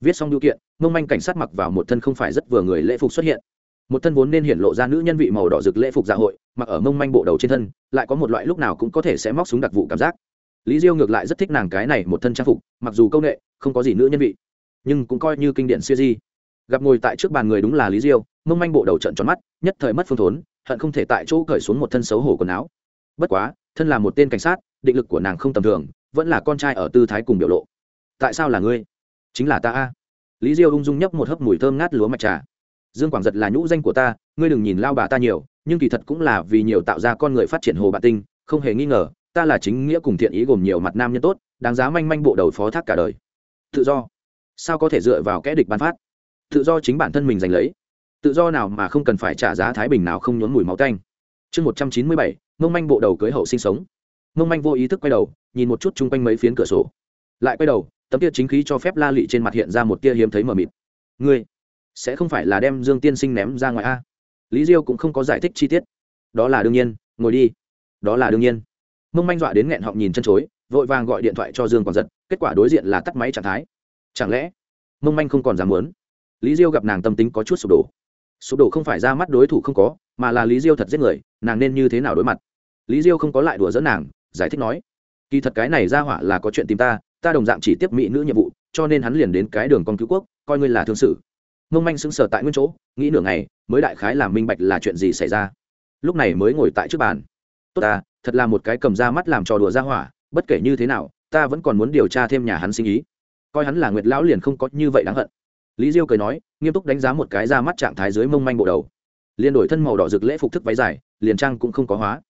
viết xong điều kiện, mông manh cảnh sát mặc vào một thân không phải rất vừa người lễ phục xuất hiện một thân vốn nên hiện lộ ra nữ nhân vị màu đỏ rực lễ phục dạ hội, mặc ở mông manh bộ đầu trên thân, lại có một loại lúc nào cũng có thể sẽ móc súng đặc vụ cảm giác. Lý diêu ngược lại rất thích nàng cái này một thân trang phục, mặc dù công nghệ không có gì nữ nhân vị, nhưng cũng coi như kinh điển siêu di. Gặp ngồi tại trước bàn người đúng là lý diêu, mông manh bộ đầu trận tròn mắt, nhất thời mất phương thốn, hận không thể tại chỗ cởi xuống một thân xấu hổ quần áo. Bất quá, thân là một tên cảnh sát, định lực của nàng không tầm thường, vẫn là con trai ở tư thái cùng biểu lộ. Tại sao là ngươi? Chính là ta lý diêu ung dung nhấp một hớp mùi thơm ngát lúa mạch trà dương quảng giật là nhũ danh của ta, ngươi đừng nhìn lao bà ta nhiều, nhưng kỳ thật cũng là vì nhiều tạo ra con người phát triển hồ bạn tinh, không hề nghi ngờ, ta là chính nghĩa cùng thiện ý gồm nhiều mặt nam nhân tốt, đáng giá manh manh bộ đầu phó thác cả đời. Tự do. Sao có thể dựa vào kẽ địch ban phát? Tự do chính bản thân mình giành lấy. Tự do nào mà không cần phải trả giá thái bình nào không nhốn mùi máu tanh. Chương một trăm chín mươi bảy, mông manh bộ đầu cưới hậu sinh sống. Mông manh vô ý thức quay đầu, nhìn một chút chung quanh mấy phiến cửa sổ. Lại quay đầu, tấm tia chính khí cho phép la lị trên mặt hiện ra một tia hiếm thấy mờ mịt. Ngươi sẽ không phải là đem dương tiên sinh ném ra ngoài a. Lý diêu cũng không có giải thích chi tiết. Đó là đương nhiên, ngồi đi. Đó là đương nhiên. Mông manh dọa đến nghẹn họng nhìn chân chối, vội vàng gọi điện thoại cho dương còn giật, kết quả đối diện là tắt máy trạng thái. Chẳng lẽ, mông manh không còn dám muốn? Lý diêu gặp nàng tâm tính có chút sụp đổ. Sụp đổ không phải ra mắt đối thủ không có, mà là lý diêu thật giết người, nàng nên như thế nào đối mặt? Lý diêu không có lại đùa dẫn nàng, giải thích nói, kỳ thật cái này ra hỏa là có chuyện tìm ta ta đồng dạng chỉ tiếp mỹ nữ nhiệm vụ, cho nên hắn liền đến cái đường con cứu quốc, coi ngươi là thương sự mông manh sững sờ tại nguyên chỗ, nghĩ nửa ngày, mới đại khái làm minh bạch là chuyện gì xảy ra. Lúc này mới ngồi tại trước bàn. Tốt ta, thật là một cái cầm ra mắt làm trò đùa ra hỏa, bất kể như thế nào, ta vẫn còn muốn điều tra thêm nhà hắn sinh ý. Coi hắn là nguyệt lão liền không có như vậy đáng hận. Lý diêu cười nói, nghiêm túc đánh giá một cái ra mắt trạng thái dưới mông manh bộ đầu. Liền đổi thân màu đỏ rực lễ phục thức váy dài, liền trang cũng không có hóa.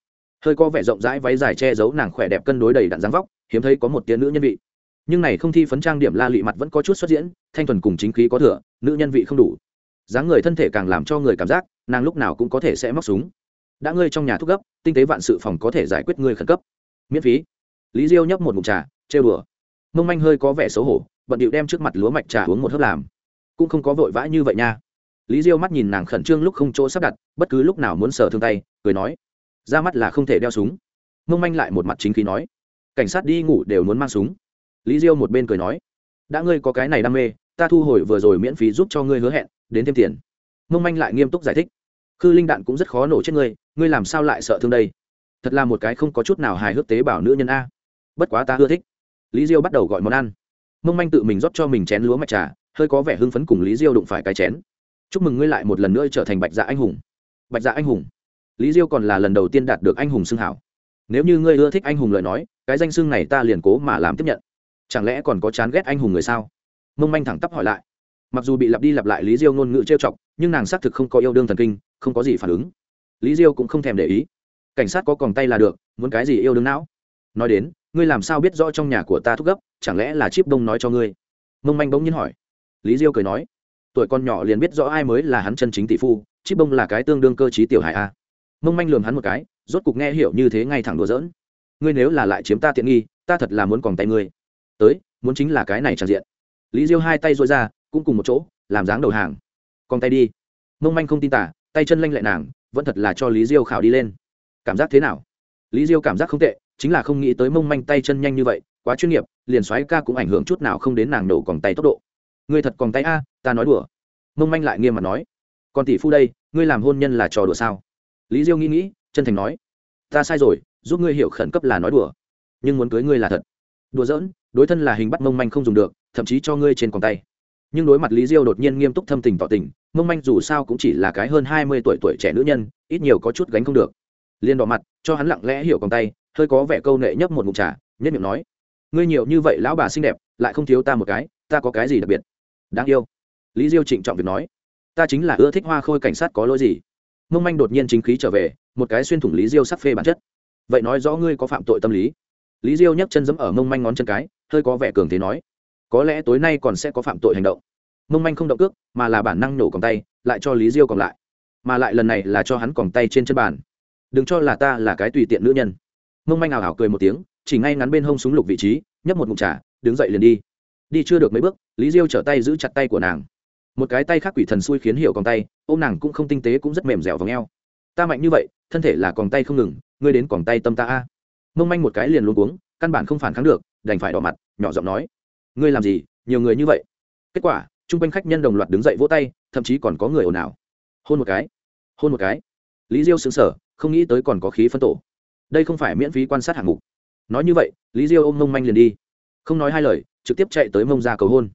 Hơi có vẻ rộng rãi váy dài che giấu nàng khỏe đẹp cân đối đầy đặn dáng vóc, hiếm thấy có một tia nữ nhân vị nhưng này không thi phấn trang điểm la lụy mặt vẫn có chút xuất diễn, thanh thuần cùng chính khí có thừa, nữ nhân vị không đủ. Dáng người thân thể càng làm cho người cảm giác, nàng lúc nào cũng có thể sẽ móc súng. Đã ngươi trong nhà thuốc gấp, tinh tế vạn sự phòng có thể giải quyết ngươi khẩn cấp. Miễn phí. Lý diêu nhấp một mục trà, trêu đùa. Mông manh hơi có vẻ xấu hổ, bận điệu đem trước mặt lúa mạch trà uống một hớp làm. Cũng không có vội vã như vậy nha. Lý diêu mắt nhìn nàng khẩn trương lúc không chỗ sắp đặt, bất cứ lúc nào muốn sờ thương tay, cười nói, ra mắt là không thể đeo súng. Mông manh lại một mặt chính khí nói, cảnh sát đi ngủ đều muốn mang súng lý diêu một bên cười nói đã ngươi có cái này đam mê ta thu hồi vừa rồi miễn phí giúp cho ngươi hứa hẹn đến thêm tiền. Mông manh lại nghiêm túc giải thích khư linh đạn cũng rất khó nổ trên ngươi ngươi làm sao lại sợ thương đây? Thật là một cái không có chút nào hài hước tế bảo nữ nhân a. Bất quá ta ưa thích. Lý diêu bắt đầu gọi món ăn. Mông manh tự mình rót cho mình chén lúa mạch trà hơi có vẻ hưng phấn cùng lý diêu đụng phải cái chén. Chúc mừng ngươi lại một lần nữa trở thành bạch dạ anh hùng. Bạch dạ anh hùng? Lý diêu còn là lần đầu tiên đạt được anh hùng xưng hào, nếu như ngươi ưa thích anh hùng lời nói cái danh xưng này ta liền cố mà làm tiếp nhận chẳng lẽ còn có chán ghét anh hùng người sao? Mông manh thẳng tắp hỏi lại. Mặc dù bị lặp đi lặp lại lý diêu ngôn ngữ trêu chọc, nhưng nàng xác thực không có yêu đương thần kinh, không có gì phản ứng. Lý diêu cũng không thèm để ý. Cảnh sát có còn tay là được, muốn cái gì yêu đương não? Nói đến, ngươi làm sao biết rõ trong nhà của ta thúc gấp, chẳng lẽ là chip đông nói cho ngươi? Mông manh bỗng nhiên hỏi. Lý diêu cười nói. Tuổi con nhỏ liền biết rõ ai mới là hắn chân chính tỷ phu, chip bông là cái tương đương cơ t tiểu hải a. Mông manh lường hắn một cái, rốt cục nghe hiểu như thế ngay thẳng đùa giỡn. Ngươi nếu là lại chiếm ta tiện nghi, ta thật là muốn còn tay ngươi tới, muốn chính là cái này tràn diện. Lý diêu hai tay dôi ra, cũng cùng một chỗ, làm dáng đầu hàng. Còn tay đi. Mông manh không tin tả, tay chân lanh lẹ nàng, vẫn thật là cho lý diêu khảo đi lên. Cảm giác thế nào? Lý diêu cảm giác không tệ, chính là không nghĩ tới mông manh tay chân nhanh như vậy, quá chuyên nghiệp, liền xoáy ca cũng ảnh hưởng chút nào không đến nàng nổ còn tay tốc độ. Ngươi thật còn tay a, ta nói đùa. Mông manh lại nghiêm mặt nói. Còn tỷ phu đây, ngươi làm hôn nhân là trò đùa sao? Lý diêu nghĩ nghĩ, chân thành nói. Ta sai rồi, giúp ngươi hiểu khẩn cấp là nói đùa. Nhưng muốn cưới ngươi là thật. Đùa giỡn đối thân là hình bắt mông manh không dùng được, thậm chí cho ngươi trên còng tay. Nhưng đối mặt lý diêu đột nhiên nghiêm túc thâm tình tỏ tình, mông manh dù sao cũng chỉ là cái hơn hai mươi tuổi tuổi trẻ nữ nhân, ít nhiều có chút gánh không được. Liên đỏ mặt, cho hắn lặng lẽ hiểu còng tay, hơi có vẻ câu nệ nhấp một ngụm trà nhất miệng nói, ngươi nhiều như vậy lão bà xinh đẹp, lại không thiếu ta một cái, ta có cái gì đặc biệt? Đáng yêu. Lý diêu trịnh trọng việc nói, ta chính là ưa thích hoa khôi cảnh sát có lỗi gì? Mông manh đột nhiên chính khí trở về, một cái xuyên thủng lý diêu sắc phê bản chất. Vậy nói rõ ngươi có phạm tội tâm lý? Lý diêu nhấc chân giẫm ở mông manh ngón chân cái hơi có vẻ cường thế nói, có lẽ tối nay còn sẽ có phạm tội hành động. Mông manh không động cước, mà là bản năng nổ còng tay, lại cho lý diêu còn lại. Mà lại lần này là cho hắn còng tay trên chân bàn. Đừng cho là ta là cái tùy tiện nữ nhân. Mông manh ảo ảo cười một tiếng, chỉ ngay ngắn bên hông súng lục vị trí, nhấp một mục trà, đứng dậy liền đi. Đi chưa được mấy bước, lý diêu trở tay giữ chặt tay của nàng. Một cái tay khác quỷ thần xui khiến hiểu còng tay ô m nàng cũng không tinh tế cũng rất mềm dẻo và ngheo ta mạnh như vậy, thân thể là còng tay không ngừng, ngươi đến còng tay tâm ta a. Mông manh một cái liền luôn uống căn bản không phản kháng được, đành phải đỏ mặt, nhỏ giọng nói, ngươi làm gì? Nhiều người như vậy? Kết quả, chung quanh khách nhân đồng loạt đứng dậy vỗ tay, thậm chí còn có người ồn ào. Hôn một cái, hôn một cái. Lý diêu xứng sở không nghĩ tới còn có khí phân tổ. Đây không phải miễn phí quan sát hạng mục. Nói như vậy, lý diêu ôm mông manh liền đi. Không nói hai lời, trực tiếp chạy tới mông ra cầu hôn.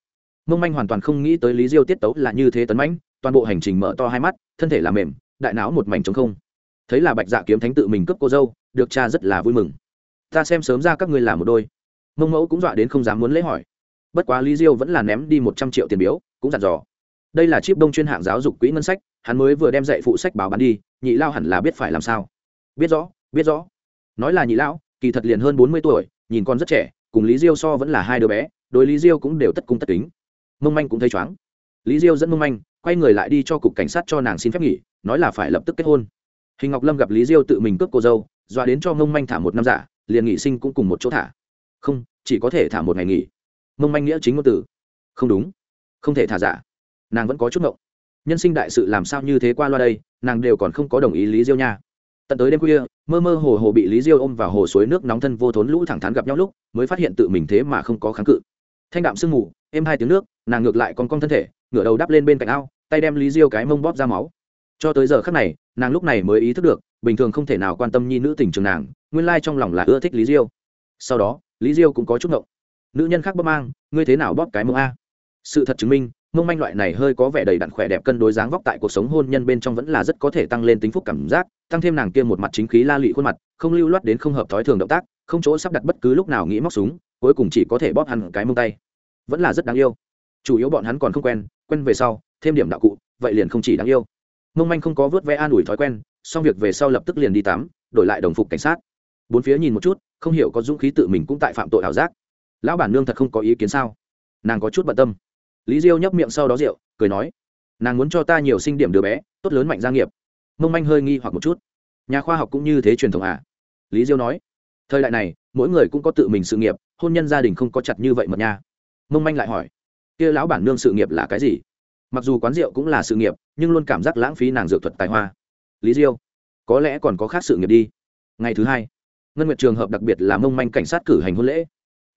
Mông manh hoàn toàn không nghĩ tới lý diêu tiết tấu là như thế tấn mãnh, toàn bộ hành trình mở to hai mắt, thân thể làm mềm, đại não một mảnh trống không. Thấy là bạch dạ kiếm thánh tự mình cướp cô dâu, được cha rất là vui mừng ta xem sớm ra các ngươi làm một đôi. Mông mẫu cũng dọa đến không dám muốn lễ hỏi. Bất quá lý diêu vẫn là ném đi một trăm triệu tiền biếu, cũng dặn dò. Đây là chip đông chuyên hạng giáo dục quỹ ngân sách, hắn mới vừa đem dạy phụ sách báo bán đi, nhị lao hẳn là biết phải làm sao. Biết rõ biết rõ. Nói là nhị lão, kỳ thật liền hơn bốn mươi tuổi, nhìn con rất trẻ, cùng lý diêu so vẫn là hai đứa bé, đối lý diêu cũng đều tất cung tất tính. mông manh cũng thấy chóng lý diêu dẫn mông manh, quay người lại đi cho cục cảnh sát cho nàng xin phép nghỉ, nói là phải lập tức kết hôn. Hình ngọc lâm gặp lý diêu tự mình cướp cô dâu, dọa đến cho mông manh thả một năm giả liền nghỉ sinh cũng cùng một chỗ thả. Không, chỉ có thể thả một ngày nghỉ. Mông manh nghĩa chính ngôn từ. Không đúng. Không thể thả giả. Nàng vẫn có chút mộng. nhân sinh đại sự làm sao như thế qua loa đây, nàng đều còn không có đồng ý lý diêu nha. Tận tới đêm khuya, mơ mơ hồ hồ bị lý diêu ôm vào hồ suối nước nóng thân vô thốn lũ thẳng thắn gặp nhau lúc, mới phát hiện tự mình thế mà không có kháng cự. Thanh đạm sương mù, êm hai tiếng nước, nàng ngược lại còn cong thân thể, ngửa đầu đắp lên bên cạnh ao, tay đem lý diêu cái mông bóp ra máu. Cho tới giờ khắc này, nàng lúc này mới ý thức được, bình thường không thể nào quan tâm nhi nữ tình trường nàng nguyên lai trong lòng là ưa thích lý diêu. Sau đó, lý diêu cũng có chút ngộng. Nữ nhân khác bóp mang, ngươi thế nào bóp cái mông a? Sự thật chứng minh, mông manh loại này hơi có vẻ đầy đặn khỏe đẹp cân đối dáng vóc tại cuộc sống hôn nhân bên trong vẫn là rất có thể tăng lên tính phúc cảm giác, tăng thêm nàng kia một mặt chính khí la lụy khuôn mặt, không lưu loát đến không hợp thói thường động tác, không chỗ sắp đặt bất cứ lúc nào nghĩ móc súng, cuối cùng chỉ có thể bóp hẳn cái mông tay. Vẫn là rất đáng yêu. Chủ yếu bọn hắn còn không quen quen về sau, thêm điểm đạo cụ, vậy liền không chỉ đáng yêu. Mông manh không có vớt vẽ an ủi thói quen, xong việc về sau lập tức liền đi tắm, đổi lại đồng phục cảnh sát bốn phía nhìn một chút, không hiểu có dũng khí tự mình cũng tại phạm tội ảo giác. Lão bản nương thật không có ý kiến sao? Nàng có chút bận tâm. Lý diêu nhấp miệng sau đó rượu, cười nói, nàng muốn cho ta nhiều sinh điểm đứa bé, tốt lớn mạnh gia nghiệp. Mông manh hơi nghi hoặc một chút. Nhà khoa học cũng như thế truyền thống à? Lý diêu nói, thời đại này, mỗi người cũng có tự mình sự nghiệp, hôn nhân gia đình không có chặt như vậy mật nha. Mông manh lại hỏi, kia lão bản nương sự nghiệp là cái gì? Mặc dù quán rượu cũng là sự nghiệp, nhưng luôn cảm giác lãng phí nàng dược thuật tài hoa. Lý diêu, có lẽ còn có khác sự nghiệp đi. Ngày thứ hai ngân nguyệt trường hợp đặc biệt là mông manh cảnh sát cử hành hôn lễ.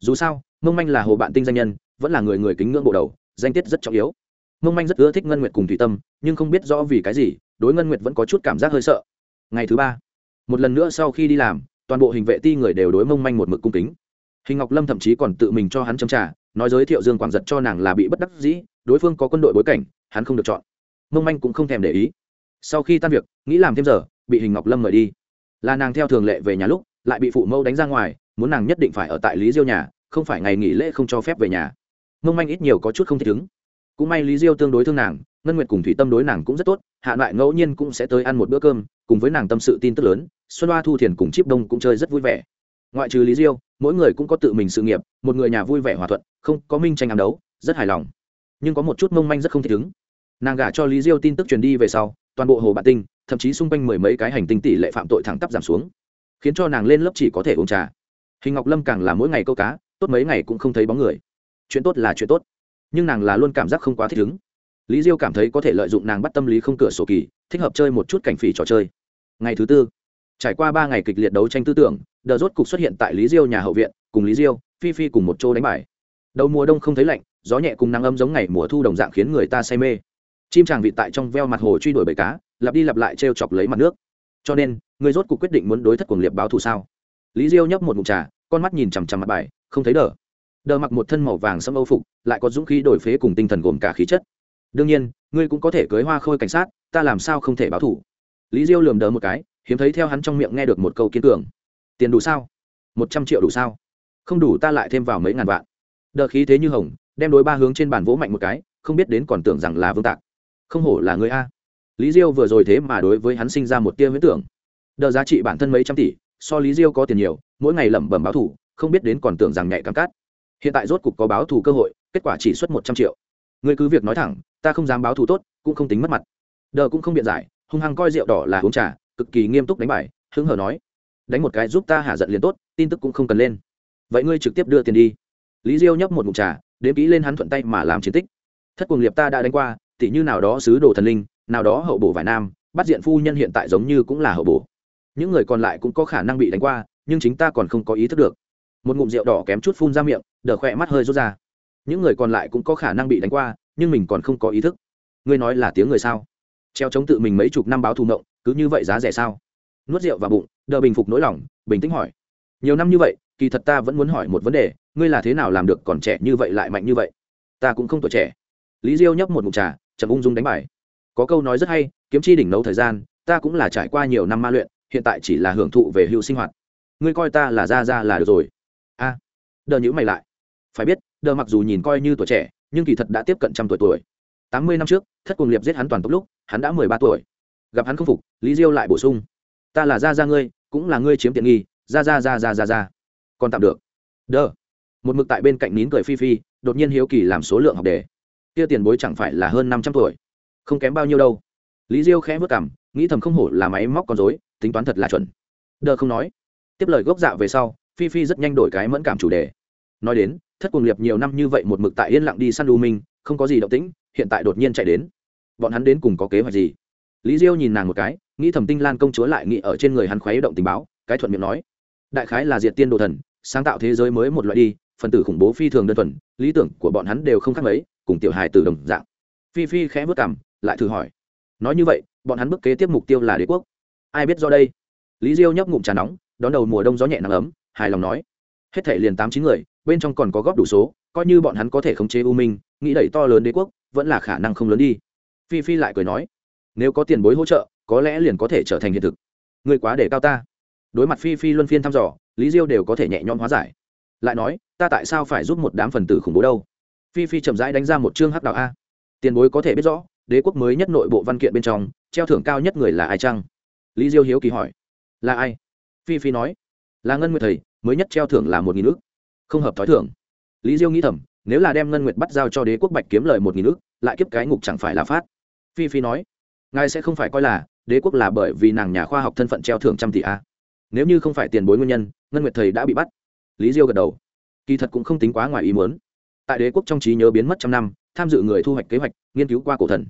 Dù sao, mông manh là hồ bạn tinh danh nhân, vẫn là người người kính ngưỡng bộ đầu, danh tiết rất trọng yếu. Mông manh rất ưa thích ngân nguyệt cùng thủy tâm, nhưng không biết rõ vì cái gì, đối ngân nguyệt vẫn có chút cảm giác hơi sợ. Ngày thứ ba, một lần nữa sau khi đi làm, toàn bộ hình vệ ti người đều đối mông manh một mực cung kính. Hình ngọc lâm thậm chí còn tự mình cho hắn châm trả nói giới thiệu dương quảng giật cho nàng là bị bất đắc dĩ, đối phương có quân đội bối cảnh, hắn không được chọn. Mông manh cũng không thèm để ý. Sau khi tan việc, nghĩ làm thêm giờ, bị hình ngọc lâm mời đi. Là nàng theo thường lệ về nhà lúc lại bị phụ mẫu đánh ra ngoài, muốn nàng nhất định phải ở tại lý diêu nhà, không phải ngày nghỉ lễ không cho phép về nhà. Mông manh ít nhiều có chút không thích ứng. Cũng may lý diêu tương đối thương nàng, ngân nguyệt cùng thủy tâm đối nàng cũng rất tốt, hạ loại ngẫu nhiên cũng sẽ tới ăn một bữa cơm, cùng với nàng tâm sự tin tức lớn, xuân hoa thu thiền cùng chip đông cũng chơi rất vui vẻ. Ngoại trừ lý diêu, mỗi người cũng có tự mình sự nghiệp, một người nhà vui vẻ hòa thuận, không có minh tranh ám đấu, rất hài lòng. Nhưng có một chút mông manh rất không thích ứng. Nàng gả cho lý diêu tin tức truyền đi về sau, toàn bộ hồ bạ tinh, thậm chí xung quanh mười mấy cái hành tinh tỷ lệ phạm tội thẳng tắp giảm xuống khiến cho nàng lên lớp chỉ có thể uống trà. Hình ngọc lâm càng là mỗi ngày câu cá, tốt mấy ngày cũng không thấy bóng người. Chuyện tốt là chuyện tốt, nhưng nàng là luôn cảm giác không quá thích ứng lý diêu cảm thấy có thể lợi dụng nàng bắt tâm lý không cửa sổ kỳ, thích hợp chơi một chút cảnh phỉ trò chơi. Ngày thứ tư, trải qua ba ngày kịch liệt đấu tranh tư tưởng, Đờ rốt cục xuất hiện tại lý diêu nhà hậu viện, cùng lý diêu, phi phi cùng một chỗ đánh bài. Đầu mùa đông không thấy lạnh, gió nhẹ cùng nắng ấm giống ngày mùa thu đồng dạng khiến người ta say mê. Chim chàng vị tại trong veo mặt hồ truy đuổi bầy cá, lặp đi lặp lại t r e o chọc lấy mặt nước cho nên người rốt cuộc quyết định muốn đối thất cuồng liệt báo thù sao? Lý diêu nhấp một mụn trà, con mắt nhìn chằm chằm mặt bài, không thấy đờ. Đờ mặc một thân màu vàng sâm âu phục, lại có dũng khí đổi phế cùng tinh thần gồm cả khí chất. Đương nhiên, ngươi cũng có thể cưới hoa khôi cảnh sát, ta làm sao không thể báo thủ lý diêu lườm đờ một cái, hiếm thấy theo hắn trong miệng nghe được một câu kiên cường. Tiền đủ sao? Một trăm triệu đủ sao? Không đủ ta lại thêm vào mấy ngàn vạn. Đờ khí thế như hồng, đem đối ba hướng trên bàn vỗ mạnh một cái, không biết đến còn tưởng rằng là vương tạc. Không hổ là người a lý diêu vừa rồi thế mà đối với hắn sinh ra một tia huyễn tưởng. Đờ giá trị bản thân mấy trăm tỷ, so lý diêu có tiền nhiều, mỗi ngày lẩm bẩm báo thủ không biết đến còn tưởng rằng nhạy cảm cát. Hiện tại rốt cục có báo thù cơ hội, kết quả chỉ xuất một trăm triệu. Người cứ việc nói thẳng, ta không dám báo thù tốt, cũng không tính mất mặt. Đờ cũng không biện giải, hung hăng coi rượu đỏ là uống trà, cực kỳ nghiêm túc đánh bài, hứng hở nói. Đánh một cái giúp ta hạ giận liền tốt, tin tức cũng không cần lên. Vậy ngươi trực tiếp đưa tiền đi. Lý diêu nhấp một mục trà, đếm kỹ lên hắn thuận tay mà làm chiến tích. Thất cuồng liệp ta đã đánh qua tỷ như nào đó sứ đồ thần linh nào đó hậu bổ vài nam, bắt diện phu nhân hiện tại giống như cũng là hậu bổ. Những người còn lại cũng có khả năng bị đánh qua, nhưng chính ta còn không có ý thức được. Một ngụm rượu đỏ kém chút phun ra miệng đờ khỏe mắt hơi rút ra. Những người còn lại cũng có khả năng bị đánh qua, nhưng mình còn không có ý thức. Ngươi nói là tiếng người sao? Treo chống tự mình mấy chục năm báo thù ngộng, cứ như vậy giá rẻ sao? Nuốt rượu vào bụng đờ bình phục nỗi lòng, bình tĩnh hỏi. Nhiều năm như vậy, kỳ thật ta vẫn muốn hỏi một vấn đề, ngươi là thế nào làm được còn trẻ như vậy lại mạnh như vậy? Ta cũng không tuổi trẻ. Lý diêu nhấp một mụn trà, chậm ung dung đánh bài có câu nói rất hay, kiếm chi đỉnh nấu thời gian, ta cũng là trải qua nhiều năm ma luyện, hiện tại chỉ là hưởng thụ về hưu sinh hoạt. Ngươi coi ta là ra ra là được rồi. A, đờ nhữ mày lại. Phải biết, đờ mặc dù nhìn coi như tuổi trẻ, nhưng kỳ thật đã tiếp cận trăm tuổi tuổi. Tám mươi năm trước, thất cùng liệp giết hắn toàn tốc lúc, hắn đã mười ba tuổi. Gặp hắn không phục, lý diêu lại bổ sung. Ta là ra ra ngươi, cũng là ngươi chiếm tiện nghi, ra ra ra ra ra ra. Còn tạm được. Đờ. Một mực tại bên cạnh nín cười phi phi, đột nhiên hiếu kỳ làm số lượng học đề. Kia tiền bối chẳng phải là hơn năm trăm tuổi không kém bao nhiêu đâu. Lý diêu khẽ vất cảm nghĩ thầm không hổ là máy móc con dối tính toán thật là chuẩn. Đờ không nói. Tiếp lời gốc dạ về sau, phi phi rất nhanh đổi cái mẫn cảm chủ đề. Nói đến, thất cuồng liệp nhiều năm như vậy một mực tại yên lặng đi săn lưu minh, không có gì động tĩnh, hiện tại đột nhiên chạy đến. Bọn hắn đến cùng có kế hoạch gì? Lý diêu nhìn nàng một cái, nghĩ thầm tinh lan công chúa lại nghĩ ở trên người hắn khuấy động tình báo, cái thuận miệng nói. Đại khái là diệt tiên đồ thần, sáng tạo thế giới mới một loại đi, phần tử khủng bố phi thường đơn thuần, lý tưởng của bọn hắn đều không khác mấy, cùng tiểu hài từ đồng dạng. Phi phi khẽ vất cảm lại thử hỏi. Nói như vậy, bọn hắn bước kế tiếp mục tiêu là đế quốc. Ai biết do đây? Lý diêu nhấp ngụm trà nóng, đón đầu mùa đông gió nhẹ nắng ấm, hài lòng nói. Hết thể liền tám chín người, bên trong còn có góp đủ số, coi như bọn hắn có thể khống chế u minh, nghĩ đẩy to lớn đế quốc, vẫn là khả năng không lớn đi. Phi phi lại cười nói, nếu có tiền bối hỗ trợ, có lẽ liền có thể trở thành hiện thực. Người quá để cao ta. Đối mặt phi phi luân phiên thăm dò, lý diêu đều có thể nhẹ nhõm hóa giải. Lại nói, ta tại sao phải giúp một đám phần tử khủng bố đâu? Phi phi chậm rãi đánh ra một chương hắc đạo a. Tiền bối có thể biết rõ đế quốc mới nhất nội bộ văn kiện bên trong, treo thưởng cao nhất người là ai chăng? Lý diêu hiếu kỳ hỏi. Là ai? Phi phi nói. Là ngân nguyệt thầy, mới nhất treo thưởng là một nghìn ước không hợp t thưởng. Lý diêu nghĩ thầm, nếu là đem ngân nguyệt bắt giao cho đế quốc bạch kiếm lời một nghìn ước lại kiếp cái ngục chẳng phải là phát. Phi phi nói, ngài sẽ không phải coi là đế quốc là bởi vì nàng nhà khoa học thân phận treo thưởng trăm tỷ a. Nếu như không phải tiền bối nguyên nhân, ngân nguyệt thầy đã bị bắt. Lý diêu gật đầu. Kỳ thật cũng không tính quá ngoài ý muốn. Tại đế quốc trong trí nhớ biến mất trăm năm tham dự người thu hoạch kế hoạch, nghiên cứu qua cổ thần.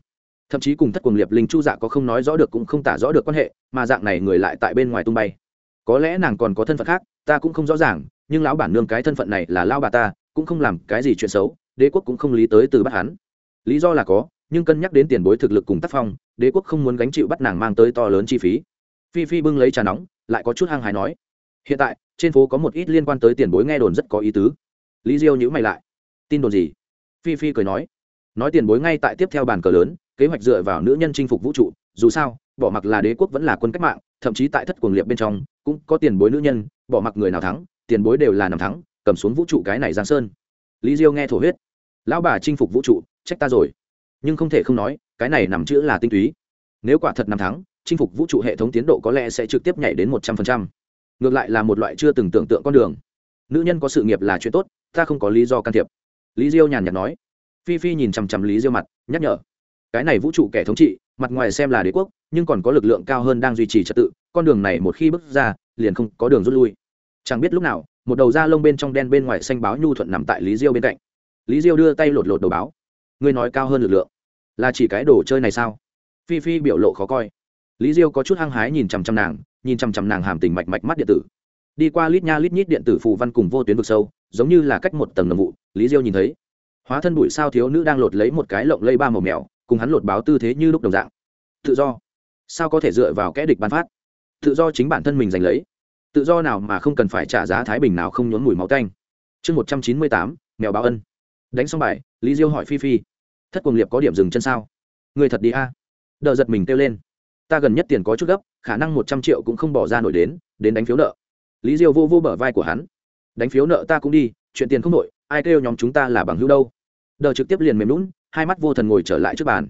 Thậm chí cùng thất quần liệp linh chu dạ có không nói rõ được cũng không tả rõ được quan hệ, mà dạng này người lại tại bên ngoài tung bay. Có lẽ nàng còn có thân phận khác, ta cũng không rõ ràng, nhưng lão bản nương cái thân phận này là lao bà ta, cũng không làm cái gì chuyện xấu, đế quốc cũng không lý tới từ bắt hắn. Lý do là có, nhưng cân nhắc đến tiền bối thực lực cùng tác phong, đế quốc không muốn gánh chịu bắt nàng mang tới to lớn chi phí. Phi phi bưng lấy trà nóng, lại có chút hăng hái nói, hiện tại, trên phố có một ít liên quan tới tiền bối nghe đồn rất có ý tứ. Lý diêu nhữ mày lại, tin đồn gì? Phi phi cười nói nói tiền bối ngay tại tiếp theo bàn cờ lớn, kế hoạch dựa vào nữ nhân chinh phục vũ trụ, dù sao, bỏ mặc là đế quốc vẫn là quân cách mạng, thậm chí tại thất cuồng liệt bên trong, cũng có tiền bối nữ nhân, bỏ mặc người nào thắng, tiền bối đều là nằm thắng, cầm xuống vũ trụ cái này giang sơn. Lý diêu nghe thổ huyết. Lão bà chinh phục vũ trụ, trách ta rồi. Nhưng không thể không nói, cái này nằm chữ là tinh túy. Nếu quả thật nằm thắng, chinh phục vũ trụ hệ thống tiến độ có lẽ sẽ trực tiếp nhảy đến một trăm phần trăm. Ngược lại là một loại chưa từng tưởng tượng con đường. Nữ nhân có sự nghiệp là chuyện tốt, ta không có lý do can thiệp. Lý diêu nhàn nhạt nói phi phi nhìn chằm chằm lý diêu mặt, nhắc nhở. Cái này vũ trụ kẻ thống trị, mặt ngoài xem là đế quốc, nhưng còn có lực lượng cao hơn đang duy trì trật tự, con đường này một khi bước ra, liền không có đường rút lui. Chẳng biết lúc nào, một đầu da lông bên trong đen bên ngoài xanh báo nhu thuận nằm tại lý diêu bên cạnh. Lý diêu đưa tay lột lột đầu báo. Ngươi nói cao hơn lực lượng, là chỉ cái đồ chơi này sao? Phi phi biểu lộ khó coi. Lý diêu có chút hăng hái nhìn chằm chằm nàng, nhìn chằm chằm nàng hàm tình mạch mạch mắt điện tử. Đi qua lít nha lít nhít điện tử phù văn cùng vô tuyến vực sâu, giống như là cách một tầng nồng vụ, lý diêu nhìn thấy hóa thân bụi sao thiếu nữ đang lột lấy một cái lộng lây ba màu mèo, cùng hắn lột báo tư thế như lúc đồng dạng. Tự do. Sao có thể dựa vào kẽ địch ban phát? Tự do chính bản thân mình giành lấy. Tự do nào mà không cần phải trả giá thái bình nào không nhốn mùi máu canh chương một trăm chín mươi tám, mèo báo ân. Đánh xong bài, lý diêu hỏi phi phi, thất cuồng liệp có điểm dừng chân sao? Người thật đi a. À. đờ giật mình kêu lên. Ta gần nhất tiền có chút gấp, khả năng một trăm triệu cũng không bỏ ra nổi đến đến đánh phiếu nợ. Lý diêu vô vô bở vai của hắn. Đánh phiếu nợ ta cũng đi, chuyện tiền không nổi, ai kêu nhóm chúng ta là bằng hữu đâu? đờ trực tiếp liền mềm lún, hai mắt vô thần ngồi trở lại trước bàn.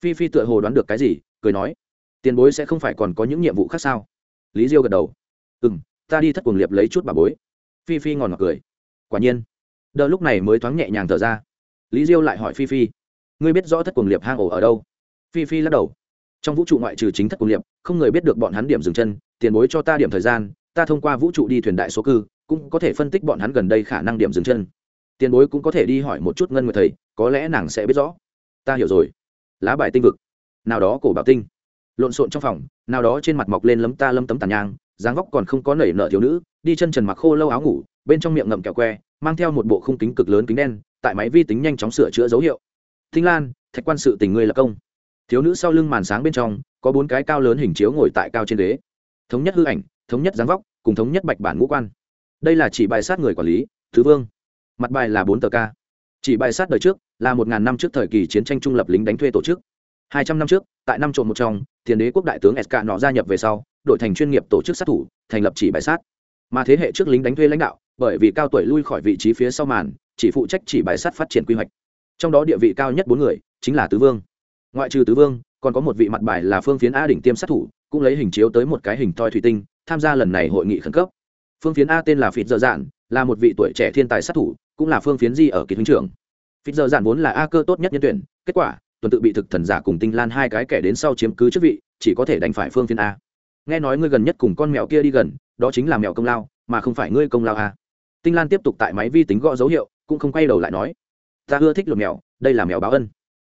Phi phi tựa hồ đoán được cái gì, cười nói, tiền bối sẽ không phải còn có những nhiệm vụ khác sao? Lý diêu gật đầu ừ m ta đi thất cuồng liệp lấy chút bà bối. Phi phi ngòn ngọt cười, quả nhiên. Đờ lúc này mới thoáng nhẹ nhàng thở ra. Lý diêu lại hỏi phi phi, ngươi biết rõ thất cuồng liệp hang ổ ở đâu? Phi phi lắc đầu, trong vũ trụ ngoại trừ chính thất cuồng liệp, không người biết được bọn hắn điểm dừng chân, tiền bối cho ta điểm thời gian, ta thông qua vũ trụ đi thuyền đại số cư, cũng có thể phân tích bọn hắn gần đây khả năng điểm dừng chân tiền bối cũng có thể đi hỏi một chút ngân người thầy, có lẽ nàng sẽ biết rõ. Ta hiểu rồi. Lá bài tinh vực. Nào đó cổ bảo tinh. Lộn xộn trong phòng, nào đó trên mặt mọc lên lấm ta lấm tấm tàn nhang, dáng vóc còn không có nảy nở thiếu nữ, đi chân trần mặc khô lâu áo ngủ, bên trong miệng ngậm kẹo que, mang theo một bộ khung kính cực lớn kính đen, tại máy vi tính nhanh chóng sửa chữa dấu hiệu. Thinh lan, thạch quan sự tình ngươi là công. Thiếu nữ sau lưng màn sáng bên trong, có bốn cái cao lớn hình chiếu ngồi tại cao trên đế thống nhất hư ảnh, thống nhất dáng vóc, cùng thống nhất bạch bản ngũ quan. Đây là chỉ bài sát người quản lý, thứ vương mặt bài là bốn tờ k chỉ bài sát đời trước là một ngàn năm trước thời kỳ chiến tranh trung lập lính đánh thuê tổ chức. Hai trăm năm trước, tại năm trộm một trong, tiền đế quốc đại tướng sk nọ gia nhập về sau đổi thành chuyên nghiệp tổ chức sát thủ, thành lập chỉ bài sát. Mà thế hệ trước lính đánh thuê lãnh đạo, bởi vì cao tuổi lui khỏi vị trí phía sau màn, chỉ phụ trách chỉ bài sát phát triển quy hoạch. Trong đó địa vị cao nhất bốn người, chính là tứ vương. Ngoại trừ tứ vương, còn có một vị mặt bài là phương phiến a đỉnh tiêm sát thủ, cũng lấy hình chiếu tới một cái hình toi thủy tinh, tham gia lần này hội nghị khẩn cấp. Phương phiến a tên là phịt Dơ dạn, là một vị tuổi trẻ thiên tài sát thủ cũng là phương phiến di ở kỳ huynh trưởng. Phí giờ giản vốn là a cơ tốt nhất nhân tuyển kết quả tuần tự bị thực thần giả cùng tinh lan hai cái kẻ đến sau chiếm cứ chức vị chỉ có thể đành phải phương phiến a. Nghe nói ngươi gần nhất cùng con mèo kia đi gần đó chính là mèo công lao mà không phải ngươi công lao a. Tinh lan tiếp tục tại máy vi tính gõ dấu hiệu cũng không quay đầu lại nói ta ưa thích lột mèo đây là mèo báo ân.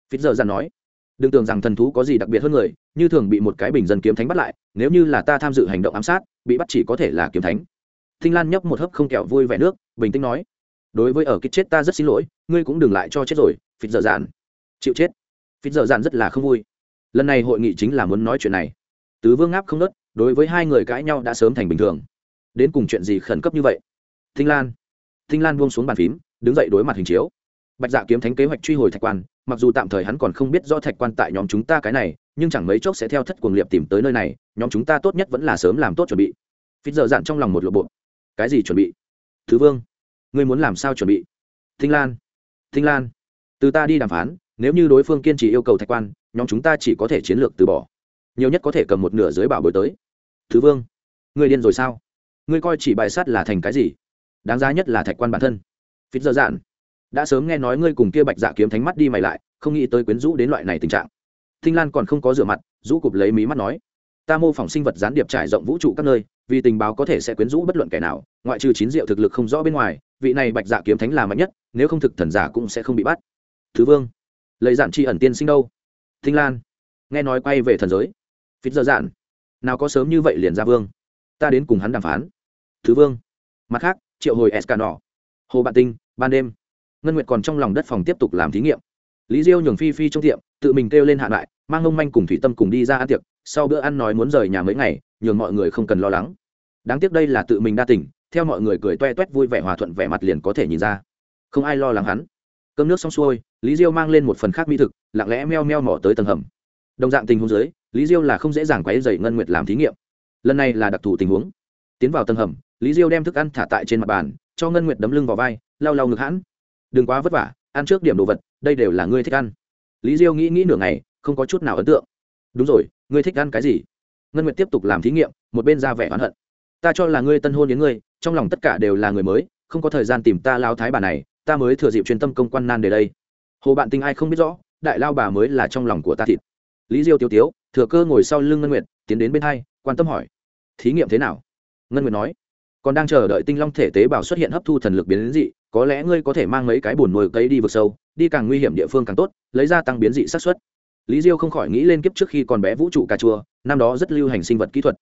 Phí giờ giản nói đừng tưởng rằng thần thú có gì đặc biệt hơn người như thường bị một cái bình dân kiếm thánh bắt lại nếu như là ta tham dự hành động ám sát bị bắt chỉ có thể là kiếm thánh. Tinh Lan nhấp một hớp không kẹo vui vẻ nước, bình tĩnh nói: đối với ở kích chết ta rất xin lỗi, ngươi cũng đừng lại cho chết rồi, phịt dở dạn. Chịu chết. Phịt dở dạn rất là không vui. Lần này hội nghị chính là muốn nói chuyện này. Tứ vương ngáp không nớt, đối với hai người cãi nhau đã sớm thành bình thường. Đến cùng chuyện gì khẩn cấp như vậy? Thinh lan. Thinh lan buông xuống bàn phím, đứng dậy đối mặt hình chiếu. Bạch dạ kiếm thánh kế hoạch truy hồi thạch quan, mặc dù tạm thời hắn còn không biết do thạch quan tại nhóm chúng ta cái này, nhưng chẳng mấy chốc sẽ theo thất cuồng liệp tìm tới nơi này, nhóm chúng ta tốt nhất vẫn là sớm làm tốt chuẩn bị. Phít giờ dạn trong lòng một lộ bộ. Cái gì chuẩn bị? Thứ vương ngươi muốn làm sao chuẩn bị? Thinh lan thinh lan, từ ta đi đàm phán, nếu như đối phương kiên trì yêu cầu thạch quan, nhóm chúng ta chỉ có thể chiến lược từ bỏ. Nhiều nhất có thể cầm một nửa dưới bảo bối tới. Thứ vương, ngươi điên rồi sao? Ngươi coi chỉ bài sát là thành cái gì? Đáng giá nhất là thạch quan bản thân. Phít dơ dạn, đã sớm nghe nói ngươi cùng kia bạch dạ kiếm thánh mắt đi mày lại, không nghĩ tới quyến rũ đến loại này tình trạng. Thinh lan còn không có rửa mặt, rũ cụp lấy mí mắt nói ta mô phỏng sinh vật gián điệp trải rộng vũ trụ các nơi, vì tình báo có thể sẽ quyến rũ bất luận kẻ nào, ngoại trừ chín diệu thực lực không rõ bên ngoài, vị này bạch dạ kiếm thánh là mạnh nhất, nếu không thực thần giả cũng sẽ không bị bắt. Thứ vương lấy dạn tri ẩn tiên sinh đâu? Thinh lan, nghe nói quay về thần giới. Phít dơ dạn nào có sớm như vậy liền ra vương. Ta đến cùng hắn đàm phán. Thứ vương, mặt khác, triệu hồi s nỏ hồ bạn tinh, ban đêm. Ngân nguyệt còn trong lòng đất phòng tiếp tục làm thí nghiệm. Lý diêu nhường phi phi trong tiệm, tự mình kêu lên hạ lại, mang ngông manh cùng thủy tâm cùng đi ra ăn tiệc sau bữa ăn nói muốn rời nhà mấy ngày, nhường mọi người không cần lo lắng. Đáng tiếc đây là tự mình đa tỉnh theo mọi người cười toe toét vui vẻ hòa thuận vẻ mặt liền có thể nhìn ra. Không ai lo lắng hắn. Cơm nước xong xuôi, lý diêu mang lên một phần khác mỹ thực, lặng lẽ meo meo mỏ tới tầng hầm. Đồng dạng tình huống dưới, lý diêu là không dễ dàng quấy dày ngân nguyệt làm thí nghiệm. Lần này là đặc thù tình huống. Tiến vào tầng hầm, lý diêu đem thức ăn thả tại trên mặt bàn, cho ngân nguyệt đấm lưng vào vai, lau lau ngực hãn đừng quá vất vả, ăn trước điểm đồ vật, đây đều là ngươi thích ăn. Lý diêu nghĩ nghĩ nửa ngày, không có chút nào ấn tượng đúng rồi, ngươi thích ăn cái gì? Ngân nguyệt tiếp tục làm thí nghiệm, một bên ra vẻ oán hận. Ta cho là ngươi tân hôn đến ngươi, trong lòng tất cả đều là người mới, không có thời gian tìm ta lao thái bà này, ta mới thừa dịp chuyên tâm công quan nan để đây. Hồ bạn tinh ai không biết rõ, đại lao bà mới là trong lòng của ta thịt. Lý diêu tiêu tiếu, thừa cơ ngồi sau lưng ngân nguyệt, tiến đến bên hai, quan tâm hỏi, thí nghiệm thế nào? Ngân nguyệt nói, còn đang chờ đợi tinh long thể tế bào xuất hiện hấp thu thần lực biến đến dị, có lẽ ngươi có thể mang mấy cái bùn nồi cây đi vực sâu, đi càng nguy hiểm địa phương càng tốt, lấy ra tăng biến dị xác suất lý diêu không khỏi nghĩ lên kiếp trước khi còn bé vũ trụ cà chua, năm đó rất lưu hành sinh vật kỹ thuật.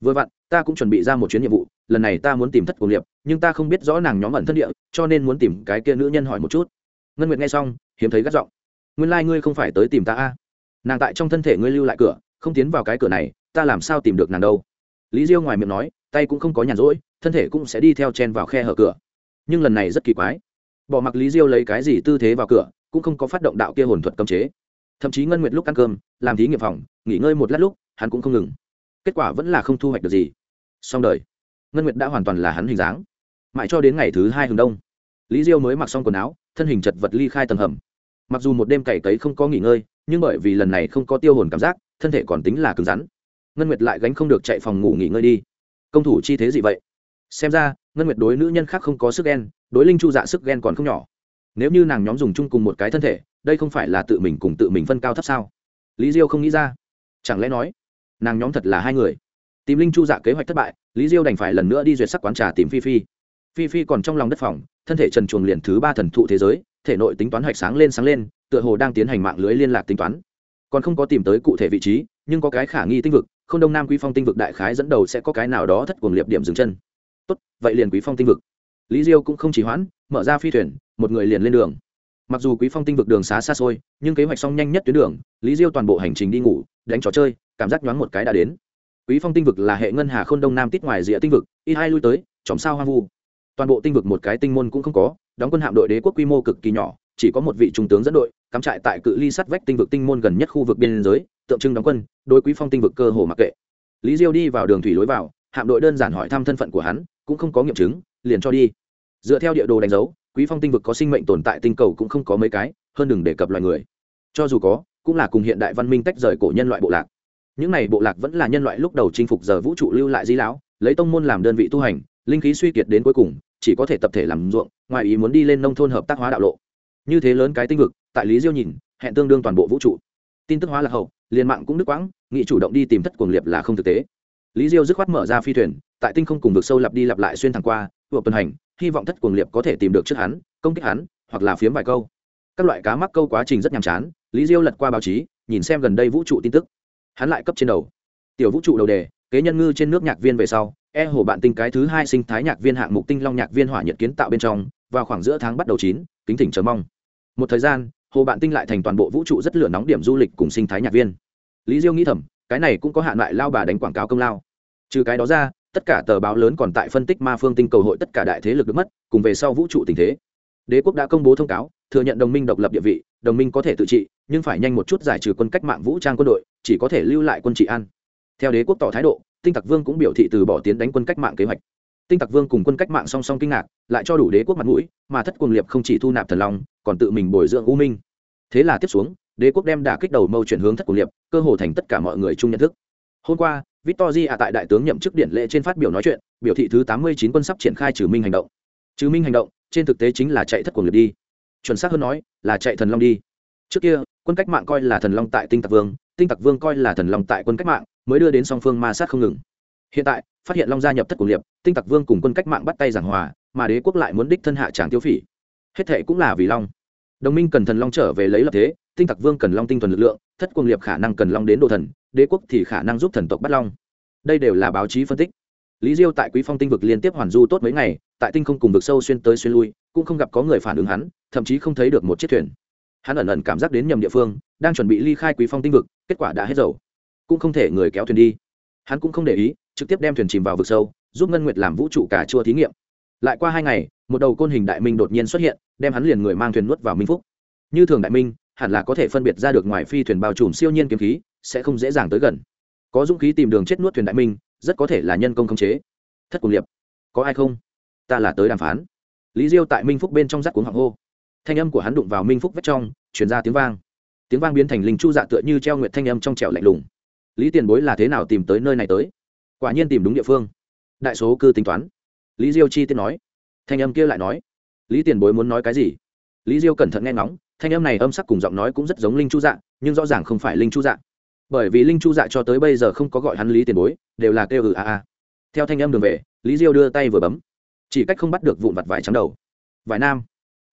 Vừa vặn, ta cũng chuẩn bị ra một chuyến nhiệm vụ, lần này ta muốn tìm thất cổ liệp, nhưng ta không biết rõ nàng nhóm ẩn thân địa, cho nên muốn tìm cái kia nữ nhân hỏi một chút. Ngân nguyệt nghe xong, hiếm thấy gắt giọng. Nguyên lai、like、ngươi không phải tới tìm ta a. À. nàng tại trong thân thể ngươi lưu lại cửa, không tiến vào cái cửa này, ta làm sao tìm được nàng đâu? Lý diêu ngoài miệng nói, tay cũng không có nhàn rỗi, thân thể cũng sẽ đi theo chen vào khe hở cửa. Nhưng lần này rất kỳ quái. Bỏ mặc lý diêu lấy cái gì tư thế vào cửa, cũng không có phát động đạo kia hồn thuật cấm chế thậm chí ngân nguyệt lúc ăn cơm, làm thí nghiệm phòng, nghỉ ngơi một lát lúc, hắn cũng không ngừng. Kết quả vẫn là không thu hoạch được gì. Xong đời. Ngân nguyệt đã hoàn toàn là hắn hình dáng. Mãi cho đến ngày thứ hai hừng đông, lý diêu mới mặc xong quần áo, thân hình chật vật ly khai tầng hầm. Mặc dù một đêm cày cấy không có nghỉ ngơi, nhưng bởi vì lần này không có tiêu hồn cảm giác, thân thể còn tính là cứng rắn. Ngân nguyệt lại gánh không được chạy phòng ngủ nghỉ ngơi đi. Công thủ chi thế gì vậy? Xem ra, ngân nguyệt đối nữ nhân khác không có sức ghen, đối linh chu dạ sức ghen còn không nhỏ. Nếu như nàng nhóm dùng chung cùng một cái thân thể đây không phải là tự mình cùng tự mình phân cao thấp sao? Lý diêu không nghĩ ra. Chẳng lẽ nói, nàng nhóm thật là hai người? Tìm linh chu dạ kế hoạch thất bại, lý diêu đành phải lần nữa đi duyệt sắc quán trà tìm phi phi. Phi phi còn trong lòng đất phòng, thân thể trần chuồng liền thứ ba thần thụ thế giới, thể nội tính toán hoạch sáng lên sáng lên, tựa hồ đang tiến hành mạng lưới liên lạc tính toán. Còn không có tìm tới cụ thể vị trí, nhưng có cái khả nghi tinh vực, không đông nam quý phong tinh vực đại khái dẫn đầu sẽ có cái nào đó thất cuồng liệp điểm dừng chân. Tốt, vậy liền quý phong tinh vực. Lý diêu cũng không chỉ hoãn, mở ra phi thuyền, một người liền lên đường mặc dù quý phong tinh vực đường xá xa xôi, nhưng kế hoạch xong nhanh nhất tuyến đường, lý diêu toàn bộ hành trình đi ngủ, đánh trò chơi, cảm giác nhoáng một cái đã đến. Quý phong tinh vực là hệ ngân hà khôn đông nam tít ngoài rìa tinh vực ít hai lui tới, chòm sao hoang vu. Toàn bộ tinh vực một cái tinh môn cũng không có, đóng quân hạm đội đế quốc quy mô cực kỳ nhỏ, chỉ có một vị trung tướng dẫn đội, cắm trại tại cự ly sát vách tinh vực tinh môn gần nhất khu vực biên giới, tượng trưng đóng quân, đối quý phong tinh vực cơ hồ mặc kệ. Lý diêu đi vào đường thủy lối vào, hạm đội đơn giản hỏi thăm thân phận của hắn, cũng không có nghiệm chứng, liền cho đi. Dựa theo địa đồ đánh dấu quý phong tinh vực có sinh mệnh tồn tại tinh cầu cũng không có mấy cái, hơn đừng đề cập loài người. Cho dù có, cũng là cùng hiện đại văn minh tách rời cổ nhân loại bộ lạc. Những này bộ lạc vẫn là nhân loại lúc đầu chinh phục giờ vũ trụ lưu lại di lão, lấy tông môn làm đơn vị tu hành, linh khí suy kiệt đến cuối cùng, chỉ có thể tập thể làm ruộng, ngoài ý muốn đi lên nông thôn hợp tác hóa đạo lộ. Như thế lớn cái tinh vực, tại lý diêu nhìn, hẹn tương đương toàn bộ vũ trụ. Tin tức hóa là hậu, liền mạng cũng đứt quãng, nghị chủ động đi tìm thất cuồng liệt là không thực tế. Lý diêu dứt khoát mở ra phi thuyền, tại tinh không cùng vực sâu lặp đi lặp lại xuyên thẳng qua vừa tuần hành, hy vọng thất cuồng liệp có thể tìm được trước hắn, công kích hắn, hoặc là phiếm vài câu. Các loại cá mắc câu quá trình rất nhàm chán, lý diêu lật qua báo chí, nhìn xem gần đây vũ trụ tin tức. Hắn lại cấp trên đầu. Tiểu vũ trụ đầu đề, kế nhân ngư trên nước nhạc viên về sau e hồ bạn tinh cái thứ hai sinh thái nhạc viên hạng mục tinh long nhạc viên hỏa nhiệt kiến tạo bên trong, vào khoảng giữa tháng bắt đầu chín, kính thỉnh chờ mong. Một thời gian, hồ bạn tinh lại thành toàn bộ vũ trụ rất lửa nóng điểm du lịch cùng sinh thái nhạc viên. Lý diêu nghĩ thầm, cái này cũng có hạn lại lao bà đánh quảng cáo công lao. Trừ cái đó ra tất cả tờ báo lớn còn tại phân tích ma phương tinh cầu hội tất cả đại thế lực được mất, cùng về sau vũ trụ tình thế. Đế quốc đã công bố thông cáo, thừa nhận đồng minh độc lập địa vị, đồng minh có thể tự trị, nhưng phải nhanh một chút giải trừ quân cách mạng vũ trang quân đội, chỉ có thể lưu lại quân trị an. Theo đế quốc tỏ thái độ, tinh tặc vương cũng biểu thị từ bỏ tiến đánh quân cách mạng kế hoạch. Tinh tặc vương cùng quân cách mạng song song kinh ngạc, lại cho đủ đế quốc mặt mũi, mà thất cuồng liệp không chỉ thu nạp thần long, còn tự mình bồi dưỡng u minh. Thế là tiếp xuống, đế quốc đem đả kích đầu mâu chuyển hướng thất cuồng liệp, cơ hồ thành tất cả mọi người chung nhận thức. Hôm qua Victory à tại đại tướng nhậm chức điển lễ trên phát biểu nói chuyện, biểu thị thứ 89 quân sắp triển khai trừ minh hành động. Trừ minh hành động, trên thực tế chính là chạy thất cuồng liệt đi. Chuẩn xác hơn nói, là chạy thần long đi. Trước kia, quân cách mạng coi là thần long tại tinh tặc vương, tinh tặc vương coi là thần long tại quân cách mạng, mới đưa đến song phương ma sát không ngừng. Hiện tại, phát hiện long gia nhập thất cuồng liệp, tinh tặc vương cùng quân cách mạng bắt tay giảng hòa, mà đế quốc lại muốn đích thân hạ tràng tiêu phỉ. Hết thệ cũng là vì long. Đồng minh cần thần long trở về lấy lập thế, tinh tặc vương cần long tinh thuần lực lượng, thất cuồng liệp khả năng cần long đến đồ thần, đế quốc thì khả năng giúp thần tộc bắt long. Đây đều là báo chí phân tích. Lý diêu tại quý phong tinh vực liên tiếp hoàn du tốt mấy ngày, tại tinh không cùng vực sâu xuyên tới xuyên lui, cũng không gặp có người phản ứng hắn, thậm chí không thấy được một chiếc thuyền. Hắn ẩn ẩn cảm giác đến nhầm địa phương, đang chuẩn bị ly khai quý phong tinh vực, kết quả đã hết dầu. Cũng không thể người kéo thuyền đi. Hắn cũng không để ý, trực tiếp đem thuyền chìm vào vực sâu, giúp ngân nguyệt làm vũ trụ cả chua thí nghiệm. Lại qua hai ngày, một đầu côn hình đại minh đột nhiên xuất hiện, đem hắn liền người mang thuyền nuốt vào minh phúc. Như thường đại minh, hẳn là có thể phân biệt ra được ngoài phi thuyền bao trùm siêu nhiên kiếm khí sẽ không dễ dàng tới gần. Có dũng khí tìm đường chết nuốt thuyền đại minh, rất có thể là nhân công khống chế. Thất cùng liệp. Có ai không? Ta là tới đàm phán. Lý diêu tại minh phúc bên trong rác cuống họng hô. Thanh âm của hắn đụng vào minh phúc vách trong chuyển ra tiếng vang. Tiếng vang biến thành linh chu dạ tựa như treo nguyệt thanh âm trong trẻo lạnh lùng. Lý tiền bối là thế nào tìm tới nơi này tới? Quả nhiên tìm đúng địa phương. Đại số cư tính toán. Lý diêu chi tiết nói. Thanh âm kia lại nói. Lý tiền bối muốn nói cái gì? Lý diêu cẩn thận nghe ngóng, thanh âm này âm sắc cùng giọng nói cũng rất giống linh chu dạ nhưng rõ ràng không phải linh chu dạng bởi vì linh chu dạ cho tới bây giờ không có gọi hắn lý tiền bối, đều là kêu ừ a a. Theo thanh em đường về, lý diêu đưa tay vừa bấm. Chỉ cách không bắt được vụn vặt vải trắng đầu. Vải nam.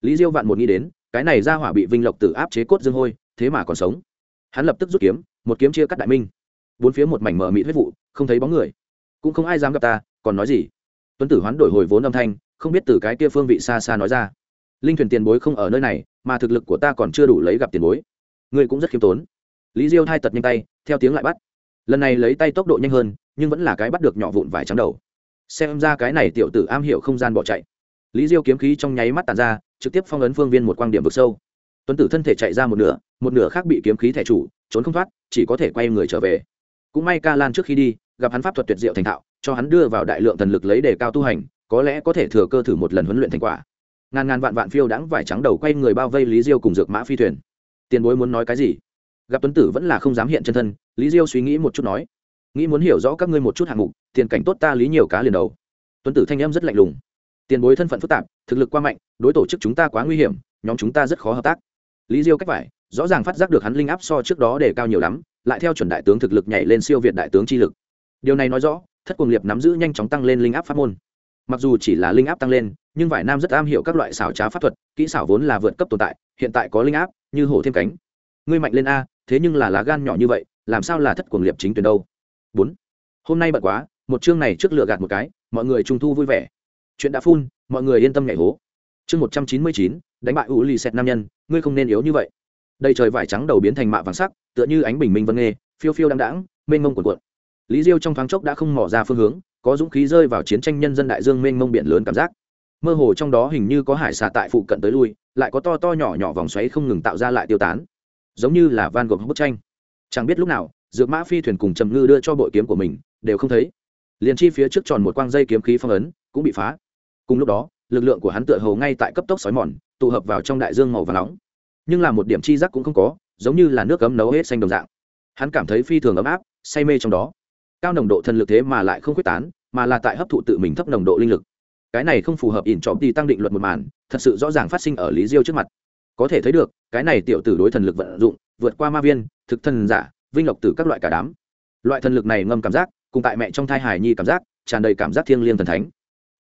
Lý diêu vạn một nghĩ đến, cái này ra hỏa bị vinh lộc tử áp chế cốt dương hôi, thế mà còn sống. Hắn lập tức rút kiếm, một kiếm chia cắt đại minh. Bốn phía một mảnh mở mị huyết vụ, không thấy bóng người. Cũng không ai dám gặp ta, còn nói gì? Tuấn tử hoán đổi hồi vốn âm thanh, không biết từ cái kia phương vị xa xa nói ra. Linh thuyền tiền bối không ở nơi này, mà thực lực của ta còn chưa đủ lấy gặp tiền bối. Ngươi cũng rất khiêm tốn lý diêu hai tật nhanh tay, theo tiếng lại bắt. Lần này lấy tay tốc độ nhanh hơn, nhưng vẫn là cái bắt được nhỏ vụn vải trắng đầu. Xem ra cái này tiểu tử am hiểu không gian bỏ chạy. Lý diêu kiếm khí trong nháy mắt tàn ra, trực tiếp phong ấn phương viên một quan điểm vực sâu. Tuấn tử thân thể chạy ra một nửa một nửa khác bị kiếm khí thẻ chủ, trốn không thoát, chỉ có thể quay người trở về. Cũng may ca lan trước khi đi, gặp hắn pháp thuật tuyệt diệu thành thạo, cho hắn đưa vào đại lượng thần lực lấy đề cao tu hành, có lẽ có thể thừa cơ thử một lần huấn luyện thành quả. Ngàn ngàn vạn vạn phiêu đãng vải trắng đầu quay người bao vây lý diêu cùng dược mã phi thuyền. Tiền bối muốn nói cái gì? gặp tuấn tử vẫn là không dám hiện chân thân, lý diêu suy nghĩ một chút nói, nghĩ muốn hiểu rõ các ngươi một chút hạng mục, tiền cảnh tốt ta lý nhiều cá liền đầu. Tuấn tử thanh em rất lạnh lùng, tiền bối thân phận phức tạp, thực lực qua mạnh, đối tổ chức chúng ta quá nguy hiểm, nhóm chúng ta rất khó hợp tác. Lý diêu cách vải rõ ràng phát giác được hắn linh áp so trước đó để cao nhiều lắm, lại theo chuẩn đại tướng thực lực nhảy lên siêu việt đại tướng chi lực. Điều này nói rõ, thất quần liệp nắm giữ nhanh chóng tăng lên linh áp pháp môn. Mặc dù chỉ là linh áp tăng lên, nhưng vải nam rất am hiểu các loại xảo trá pháp thuật, kỹ xảo vốn là vượt cấp tồn tại, hiện tại có linh áp, như hổ thêm cánh. Ngươi mạnh lên a thế nhưng là lá gan nhỏ như vậy, làm sao là thất cuồng liệp chính tuyển đâu? Bốn. Hôm nay bận quá, một chương này trước lựa gạt một cái, mọi người trung thu vui vẻ. Chuyện đã phun, mọi người yên tâm nhảy hố. Chương một trăm chín mươi chín, đánh bại u lì xẹt nam nhân, ngươi không nên yếu như vậy. Đầy trời vải trắng đầu biến thành mạ vàng sắc, tựa như ánh bình minh vân nghê phiêu phiêu đăng đãng, mênh mông cuộn cuộn. Lý diêu trong thoáng chốc đã không mỏ ra phương hướng, có dũng khí rơi vào chiến tranh nhân dân đại dương mênh mông biển lớn cảm giác. Mơ hồ trong đó hình như có hải xà tại phụ cận tới lui, lại có to to nhỏ nhỏ vòng xoáy không ngừng tạo ra lại tiêu tán giống như là van gộp bức tranh. Chẳng biết lúc nào, dược mã phi thuyền cùng trầm ngư đưa cho bội kiếm của mình, đều không thấy. Liền chi phía trước tròn một quang dây kiếm khí phong ấn, cũng bị phá. Cùng lúc đó, lực lượng của hắn tựa hầu ngay tại cấp tốc sói mòn, tụ hợp vào trong đại dương màu và nóng. Nhưng là một điểm chi giác cũng không có, giống như là nước cấm nấu hết xanh đồng dạng. Hắn cảm thấy phi thường ấm áp, say mê trong đó. Cao nồng độ thần lực thế mà lại không quyết tán, mà là tại hấp thụ tự mình thấp nồng độ linh lực. Cái này không phù hợp ỉn trọm đi tăng định luật một màn, thật sự rõ ràng phát sinh ở lý diêu trước mặt có thể thấy được, cái này tiểu tử đối thần lực vận dụng, vượt qua ma viên, thực thần giả, vinh lộc tử các loại cả đám. Loại thần lực này ngâm cảm giác, cùng tại mẹ trong thai hài nhi cảm giác, tràn đầy cảm giác thiêng liêng thần thánh.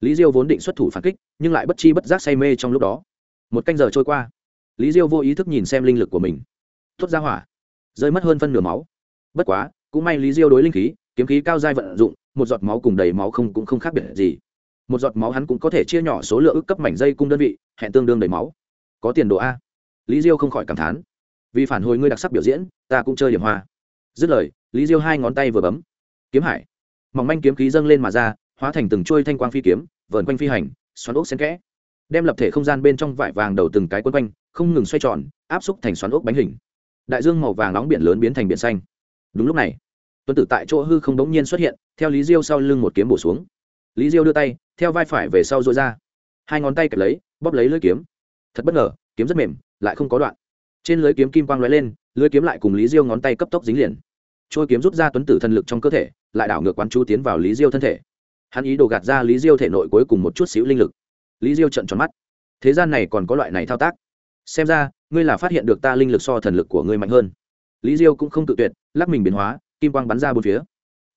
Lý diêu vốn định xuất thủ phản kích, nhưng lại bất chi bất giác say mê trong lúc đó. Một canh giờ trôi qua, lý diêu vô ý thức nhìn xem linh lực của mình. Thốt ra hỏa, rơi mất hơn phân nửa máu. Bất quá, cũng may lý diêu đối linh khí, kiếm khí cao dai vận dụng, một giọt máu cùng đầy máu không cũng không khác biệt gì. Một giọt máu hắn cũng có thể chia nhỏ số lượng ức cấp mảnh dây cung đơn vị, hẹn tương đương đầy máu. Có tiền đồ a? lý diêu không khỏi cảm thán. Vì phản hồi ngươi đặc sắc biểu diễn, ta cũng chơi điểm hoa. Dứt lời, lý diêu hai ngón tay vừa bấm. Kiếm hải. Mỏng manh kiếm khí dâng lên mà ra, hóa thành từng trôi thanh quang phi kiếm, vờn quanh phi hành, xoắn ốc xen kẽ. Đem lập thể không gian bên trong vải vàng đầu từng cái quân quanh, không ngừng xoay tròn, áp xúc thành xoắn ốc bánh hình. Đại dương màu vàng nóng biển lớn biến thành biển xanh. Đúng lúc này, tuấn tử tại chỗ hư không đống nhiên xuất hiện, theo lý diêu sau lưng một kiếm bổ xuống. Lý diêu đưa tay, theo vai phải về sau dội ra. Hai ngón tay kẹp lấy, bóp lấy lưỡi kiếm. Thật bất ngờ, kiếm rất mềm lại không có đoạn. Trên lưới kiếm kim quang lóe lên, lưới kiếm lại cùng lý diêu ngón tay cấp tốc dính liền. Trôi kiếm rút ra tuấn tử thần lực trong cơ thể, lại đảo ngược quán chú tiến vào lý diêu thân thể. Hắn ý đồ gạt ra lý diêu thể nội cuối cùng một chút xíu linh lực. Lý diêu trận tròn mắt. Thế gian này còn có loại này thao tác. Xem ra, ngươi là phát hiện được ta linh lực so thần lực của ngươi mạnh hơn. Lý diêu cũng không tự tuyệt, lắc mình biến hóa, kim quang bắn ra bốn phía.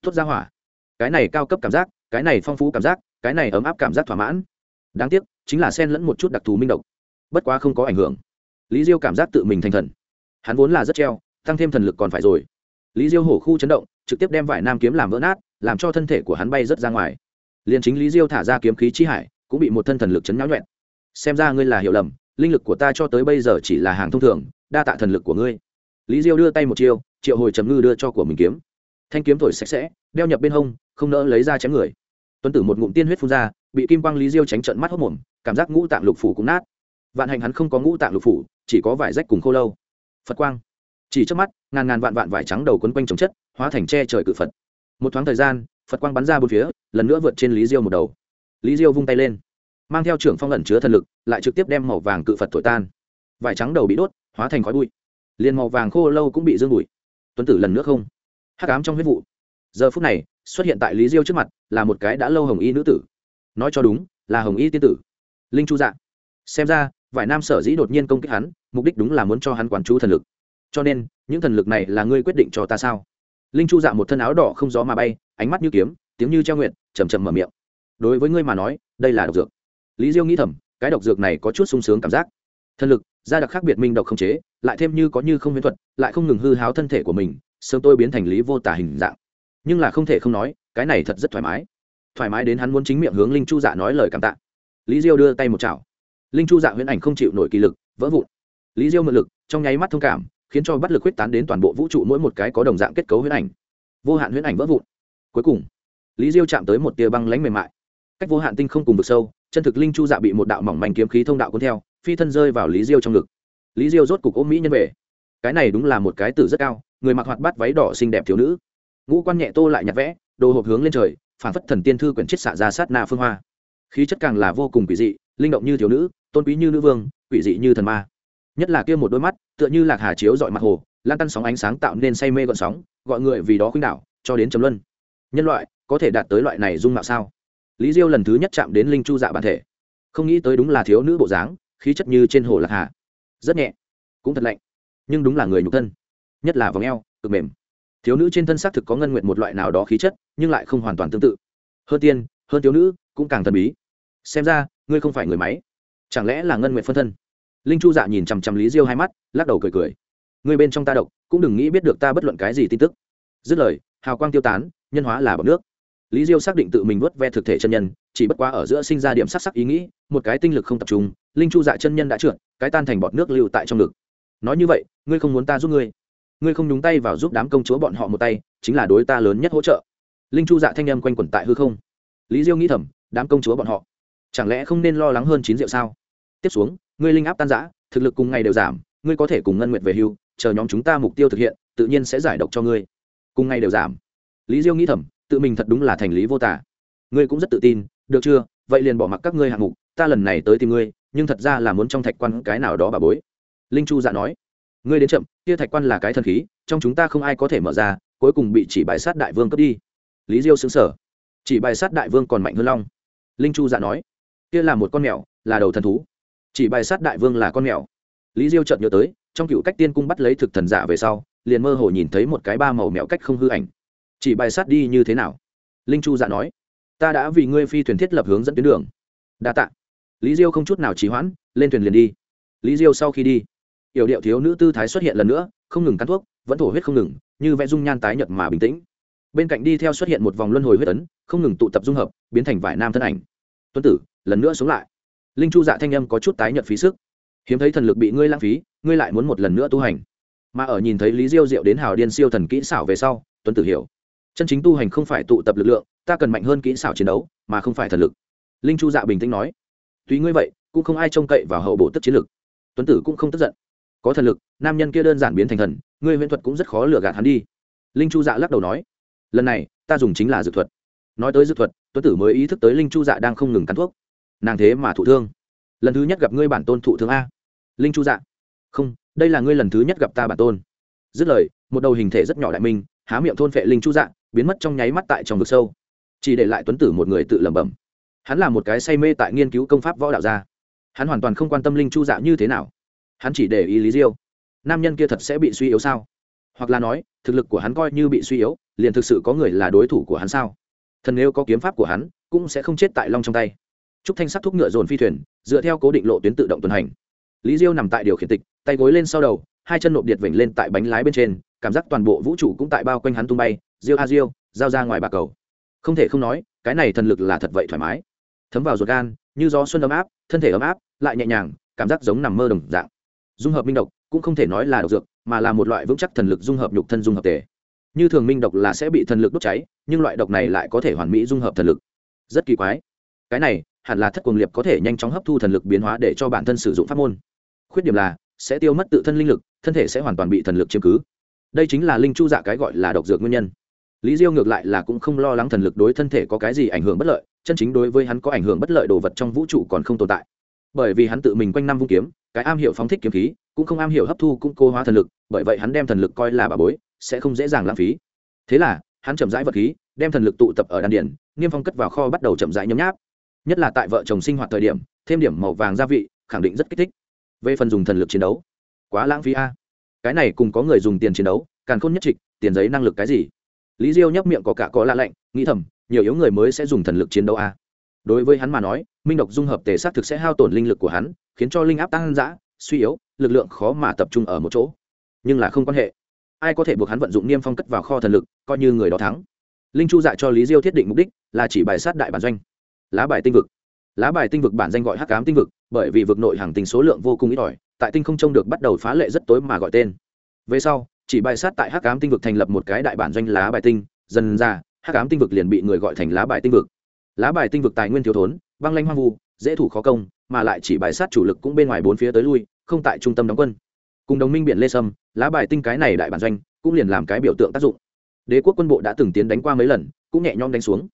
Tốt ra hỏa. Cái này cao cấp cảm giác, cái này phong phú cảm giác, cái này ấm áp cảm giác thỏa mãn. Đáng tiếc, chính là xen lẫn một chút đặc thù minh độc. Bất quá không có ảnh hưởng lý diêu cảm giác tự mình thành thần. Hắn vốn là rất treo, tăng thêm thần lực còn phải rồi. Lý diêu hổ khu chấn động, trực tiếp đem vải nam kiếm làm vỡ nát, làm cho thân thể của hắn bay rớt ra ngoài. Liền chính lý diêu thả ra kiếm khí chi hải, cũng bị một thân thần lực chấn nháo nhuẹn. Xem ra ngươi là hiểu lầm, linh lực của ta cho tới bây giờ chỉ là hàng thông thường, đa tạ thần lực của ngươi. Lý diêu đưa tay một chiêu, triệu hồi trầm ngư đưa cho của mình kiếm. Thanh kiếm thổi sạch sẽ, đeo nhập bên hông, không nỡ lấy ra chém người. Tuấn tử một ngụm tiên huyết phun ra, bị kim quang lý diêu tránh trận mắt hốc mồm, cảm giác ngũ tạng lục phủ cũng nát vạn hành hắn không có ngũ tạng lục phủ, chỉ có vải rách cùng khô lâu. Phật quang. Chỉ trước mắt, ngàn ngàn vạn vạn vải trắng đầu quấn quanh trồng chất, hóa thành tre trời cự phật. Một thoáng thời gian, phật quang bắn ra bốn phía, lần nữa vượt trên lý diêu một đầu. Lý diêu vung tay lên, mang theo trưởng phong ẩn chứa thần lực, lại trực tiếp đem màu vàng cự phật thổi tan. Vải trắng đầu bị đốt, hóa thành khói bụi. Liền màu vàng khô lâu cũng bị dương bụi. Tuấn tử lần nữa không. Hắc ám trong huyết vụ. Giờ phút này, xuất hiện tại lý diêu trước mặt, là một cái đã lâu hồng y nữ tử. Nói cho đúng, là hồng y tiên tử. Linh chu dạ. Xem ra vải nam sở dĩ đột nhiên công kích hắn, mục đích đúng là muốn cho hắn quản chú thần lực. Cho nên, những thần lực này là ngươi quyết định cho ta sao? Linh chu dạ một thân áo đỏ không gió mà bay, ánh mắt như kiếm, tiếng như treo nguyện chầm chầm mở miệng. Đối với ngươi mà nói, đây là độc dược. Lý diêu nghĩ thầm, cái độc dược này có chút sung sướng cảm giác. Thần lực, gia đặc khác biệt minh độc không chế, lại thêm như có như không huyễn thuật, lại không ngừng hư háo thân thể của mình, sớm tôi biến thành lý vô tả hình dạng. Nhưng là không thể không nói, cái này thật rất thoải mái. Thoải mái đến hắn muốn chính miệng hướng linh chu dạ nói lời cảm tạ. Lý diêu đưa tay một chảo linh chu dạ huyễn ảnh không chịu nổi kỳ lực, vỡ vụn. Lý diêu mượn lực, trong nháy mắt thông cảm, khiến cho bắt lực huyết tán đến toàn bộ vũ trụ mỗi một cái có đồng dạng kết cấu huyễn ảnh. Vô hạn huyễn ảnh vỡ vụn. Cuối cùng, lý diêu chạm tới một tia băng lánh mềm mại. Cách vô hạn tinh không cùng vực sâu, chân thực linh chu dạ bị một đạo mỏng manh kiếm khí thông đạo cuốn theo, phi thân rơi vào lý diêu trong ngực. Lý diêu rốt cục ôm mỹ nhân về. Cái này đúng là một cái tử rất cao, người mặc hoạt bát váy đỏ xinh đẹp thiếu nữ. Ngũ quan nhẹ tô lại nhặt vẽ, đồ hộp hướng lên trời phản phất thần tiên thư quyển chết xạ ra sát na phương hoa. Khí chất càng là vô cùng kỳ dị linh động như thiếu nữ, tôn quý như nữ vương, quỷ dị như thần ma. Nhất là kia một đôi mắt, tựa như lạc hà chiếu dọi mặt hồ, lan tăn sóng ánh sáng tạo nên say mê gọn sóng, gọi người vì đó khuynh đảo, cho đến chấm luân. Nhân loại, có thể đạt tới loại này dung mạo sao? Lý diêu lần thứ nhất chạm đến linh chu dạ bản thể. Không nghĩ tới đúng là thiếu nữ bộ dáng, khí chất như trên hồ lạc hà. Rất nhẹ, cũng thật lạnh, nhưng đúng là người nhục thân. Nhất là vòng eo, cực mềm. Thiếu nữ trên thân xác thực có ngân nguyện một loại nào đó khí chất, nhưng lại không hoàn toàn tương tự. Hơn tiên, hơn thiếu nữ, cũng càng thần bí. Xem ra ngươi không phải người máy. Chẳng lẽ là ngân nguyện phân thân? Linh chu dạ nhìn chằm chằm lý diêu hai mắt, lắc đầu cười cười. Ngươi bên trong ta độc, cũng đừng nghĩ biết được ta bất luận cái gì tin tức. Dứt lời, hào quang tiêu tán, nhân hóa là bọc nước. Lý diêu xác định tự mình vớt ve thực thể chân nhân, chỉ bất quá ở giữa sinh ra điểm sắc sắc ý nghĩ, một cái tinh lực không tập trung, linh chu dạ chân nhân đã trượt, cái tan thành bọt nước lưu tại trong ngực. Nói như vậy, ngươi không muốn ta giúp ngươi. Ngươi không nhúng tay vào giúp đám công chúa bọn họ một tay, chính là đối ta lớn nhất hỗ trợ. Linh chu dạ thanh âm quanh quẩn tại hư không. Lý diêu nghĩ thầm, đám công chúa bọn họ chẳng lẽ không nên lo lắng hơn chín rượu sao? Tiếp xuống, ngươi linh áp tan giã, thực lực cùng ngày đều giảm, ngươi có thể cùng ngân nguyệt về hưu, chờ nhóm chúng ta mục tiêu thực hiện, tự nhiên sẽ giải độc cho ngươi. Cùng ngày đều giảm. Lý diêu nghĩ thầm, tự mình thật đúng là thành lý vô tả. Ngươi cũng rất tự tin, được chưa? Vậy liền bỏ mặc các ngươi hạng mục, ta lần này tới tìm ngươi, nhưng thật ra là muốn trong thạch quan cái nào đó bà bối. Linh chu dạ nói, ngươi đến chậm, kia thạch quan là cái thần khí, trong chúng ta không ai có thể mở ra, cuối cùng bị chỉ bài sát đại vương cướp đi. Lý diêu xứng sở chỉ bài sát đại vương còn mạnh hơn long. Linh chu dạ nói kia là một con mèo, là đầu thần thú. Chỉ bài sát đại vương là con mèo. Lý diêu chợt nhớ tới, trong cựu cách tiên cung bắt lấy thực thần giả về sau, liền mơ hồ nhìn thấy một cái ba màu mèo cách không hư ảnh. Chỉ bài sát đi như thế nào? Linh chu dạ nói. Ta đã vì ngươi phi thuyền thiết lập hướng dẫn tuyến đường. Đa tạ. Lý diêu không chút nào trì hoãn, lên thuyền liền đi. Lý diêu sau khi đi, yểu điệu thiếu nữ tư thái xuất hiện lần nữa, không ngừng cắn thuốc, vẫn thổ huyết không ngừng, như vẽ dung nhan tái nhợt mà bình tĩnh. Bên cạnh đi theo xuất hiện một vòng luân hồi huyết ấn, không ngừng tụ tập dung hợp, biến thành vải nam thân ảnh. Tuân tử lần nữa sống lại. Linh chu dạ thanh âm có chút tái nhợt phí sức. Hiếm thấy thần lực bị ngươi lãng phí, ngươi lại muốn một lần nữa tu hành. Mà ở nhìn thấy lý diêu diệu đến hào điên siêu thần kỹ xảo về sau, tuấn tử hiểu. Chân chính tu hành không phải tụ tập lực lượng, ta cần mạnh hơn kỹ xảo chiến đấu, mà không phải thần lực. Linh chu dạ bình tĩnh nói. Tuy ngươi vậy, cũng không ai trông cậy vào hậu bộ tất chiến lực. Tuấn tử cũng không tức giận. Có thần lực, nam nhân kia đơn giản biến thành thần, ngươi huyễn thuật cũng rất khó lừa gạt hắn đi. Linh chu dạ lắc đầu nói. Lần này, ta dùng chính là dược thuật. Nói tới dược thuật, tuấn tử mới ý thức tới linh chu dạ đang không ngừng cắn thuốc nàng thế mà thụ thương. Lần thứ nhất gặp ngươi bản tôn thụ thương a. Linh chu dạ. Không, đây là ngươi lần thứ nhất gặp ta bản tôn. Dứt lời, một đầu hình thể rất nhỏ đại minh, há miệng thôn phệ linh chu dạ biến mất trong nháy mắt tại trong vực sâu. Chỉ để lại tuấn tử một người tự lẩm bẩm. Hắn là một cái say mê tại nghiên cứu công pháp võ đạo gia. Hắn hoàn toàn không quan tâm linh chu dạ như thế nào. Hắn chỉ để ý lý diêu. Nam nhân kia thật sẽ bị suy yếu sao? Hoặc là nói, thực lực của hắn coi như bị suy yếu, liền thực sự có người là đối thủ của hắn sao? Thần nếu có kiếm pháp của hắn, cũng sẽ không chết tại long trong tay trúc thanh sắc thúc ngựa dồn phi thuyền, dựa theo cố định lộ tuyến tự động tuần hành. Lý diêu nằm tại điều khiển tịch, tay gối lên sau đầu, hai chân nộp điệt vểnh lên tại bánh lái bên trên, cảm giác toàn bộ vũ trụ cũng tại bao quanh hắn tung bay, diêu a diêu, giao ra ngoài bà cầu. Không thể không nói, cái này thần lực là thật vậy thoải mái. Thấm vào ruột gan, như gió xuân ấm áp, thân thể ấm áp, lại nhẹ nhàng, cảm giác giống nằm mơ đồng dạng. Dung hợp minh độc, cũng không thể nói là độc dược, mà là một loại vững chắc thần lực dung hợp nhục thân dung hợp tề như thường minh độc là sẽ bị thần lực đốt cháy, nhưng loại độc này lại có thể hoàn mỹ dung hợp thần lực. Rất kỳ quái cái này hẳn là thất cuồng liệp có thể nhanh chóng hấp thu thần lực biến hóa để cho bản thân sử dụng pháp môn. Khuyết điểm là, sẽ tiêu mất tự thân linh lực, thân thể sẽ hoàn toàn bị thần lực chiếm cứ. Đây chính là linh chu dạ cái gọi là độc dược nguyên nhân. Lý diêu ngược lại là cũng không lo lắng thần lực đối thân thể có cái gì ảnh hưởng bất lợi, chân chính đối với hắn có ảnh hưởng bất lợi đồ vật trong vũ trụ còn không tồn tại. Bởi vì hắn tự mình quanh năm vung kiếm, cái am hiểu phóng thích kiếm khí, cũng không am hiểu hấp thu cũng cô hóa thần lực, bởi vậy hắn đem thần lực coi là bà bối, sẽ không dễ dàng lãng phí. Thế là, hắn chậm rãi vật khí, đem thần lực tụ tập ở đan điển niêm phong cất vào kho bắt đầu chậm rãi nhấm nháp nhất là tại vợ chồng sinh hoạt thời điểm, thêm điểm màu vàng gia vị, khẳng định rất kích thích. Về phần dùng thần lực chiến đấu, quá lãng phí a. Cái này cùng có người dùng tiền chiến đấu, càng khôn nhất trịch, tiền giấy năng lực cái gì? Lý diêu nhấp miệng có cả có lạ lạnh, nghĩ thầm, nhiều yếu người mới sẽ dùng thần lực chiến đấu a. Đối với hắn mà nói, minh độc dung hợp tề xác thực sẽ hao tổn linh lực của hắn, khiến cho linh áp tăng giã suy yếu, lực lượng khó mà tập trung ở một chỗ. Nhưng là không quan hệ. Ai có thể buộc hắn vận dụng niêm phong cất vào kho thần lực, coi như người đó thắng. Linh chu dạy cho lý diêu thiết định mục đích là chỉ bài sát đại bản doanh lá bài tinh vực. Lá bài tinh vực bản danh gọi hắc cám tinh vực, bởi vì vực nội hàng tinh số lượng vô cùng ít ỏi, tại tinh không trông được bắt đầu phá lệ rất tối mà gọi tên. Về sau, chỉ bài sát tại hắc cám tinh vực thành lập một cái đại bản doanh lá bài tinh, dần ra, hắc cám tinh vực liền bị người gọi thành lá bài tinh vực. Lá bài tinh vực tài nguyên thiếu thốn, băng lanh hoang vu, dễ thủ khó công, mà lại chỉ bài sát chủ lực cũng bên ngoài bốn phía tới lui, không tại trung tâm đóng quân. Cùng đồng minh biển lê sâm, lá bài tinh cái này đại bản doanh cũng liền làm cái biểu tượng tác dụng. Đế quốc quân bộ đã từng tiến đánh qua mấy lần, cũng nhẹ nhõm đánh xuống.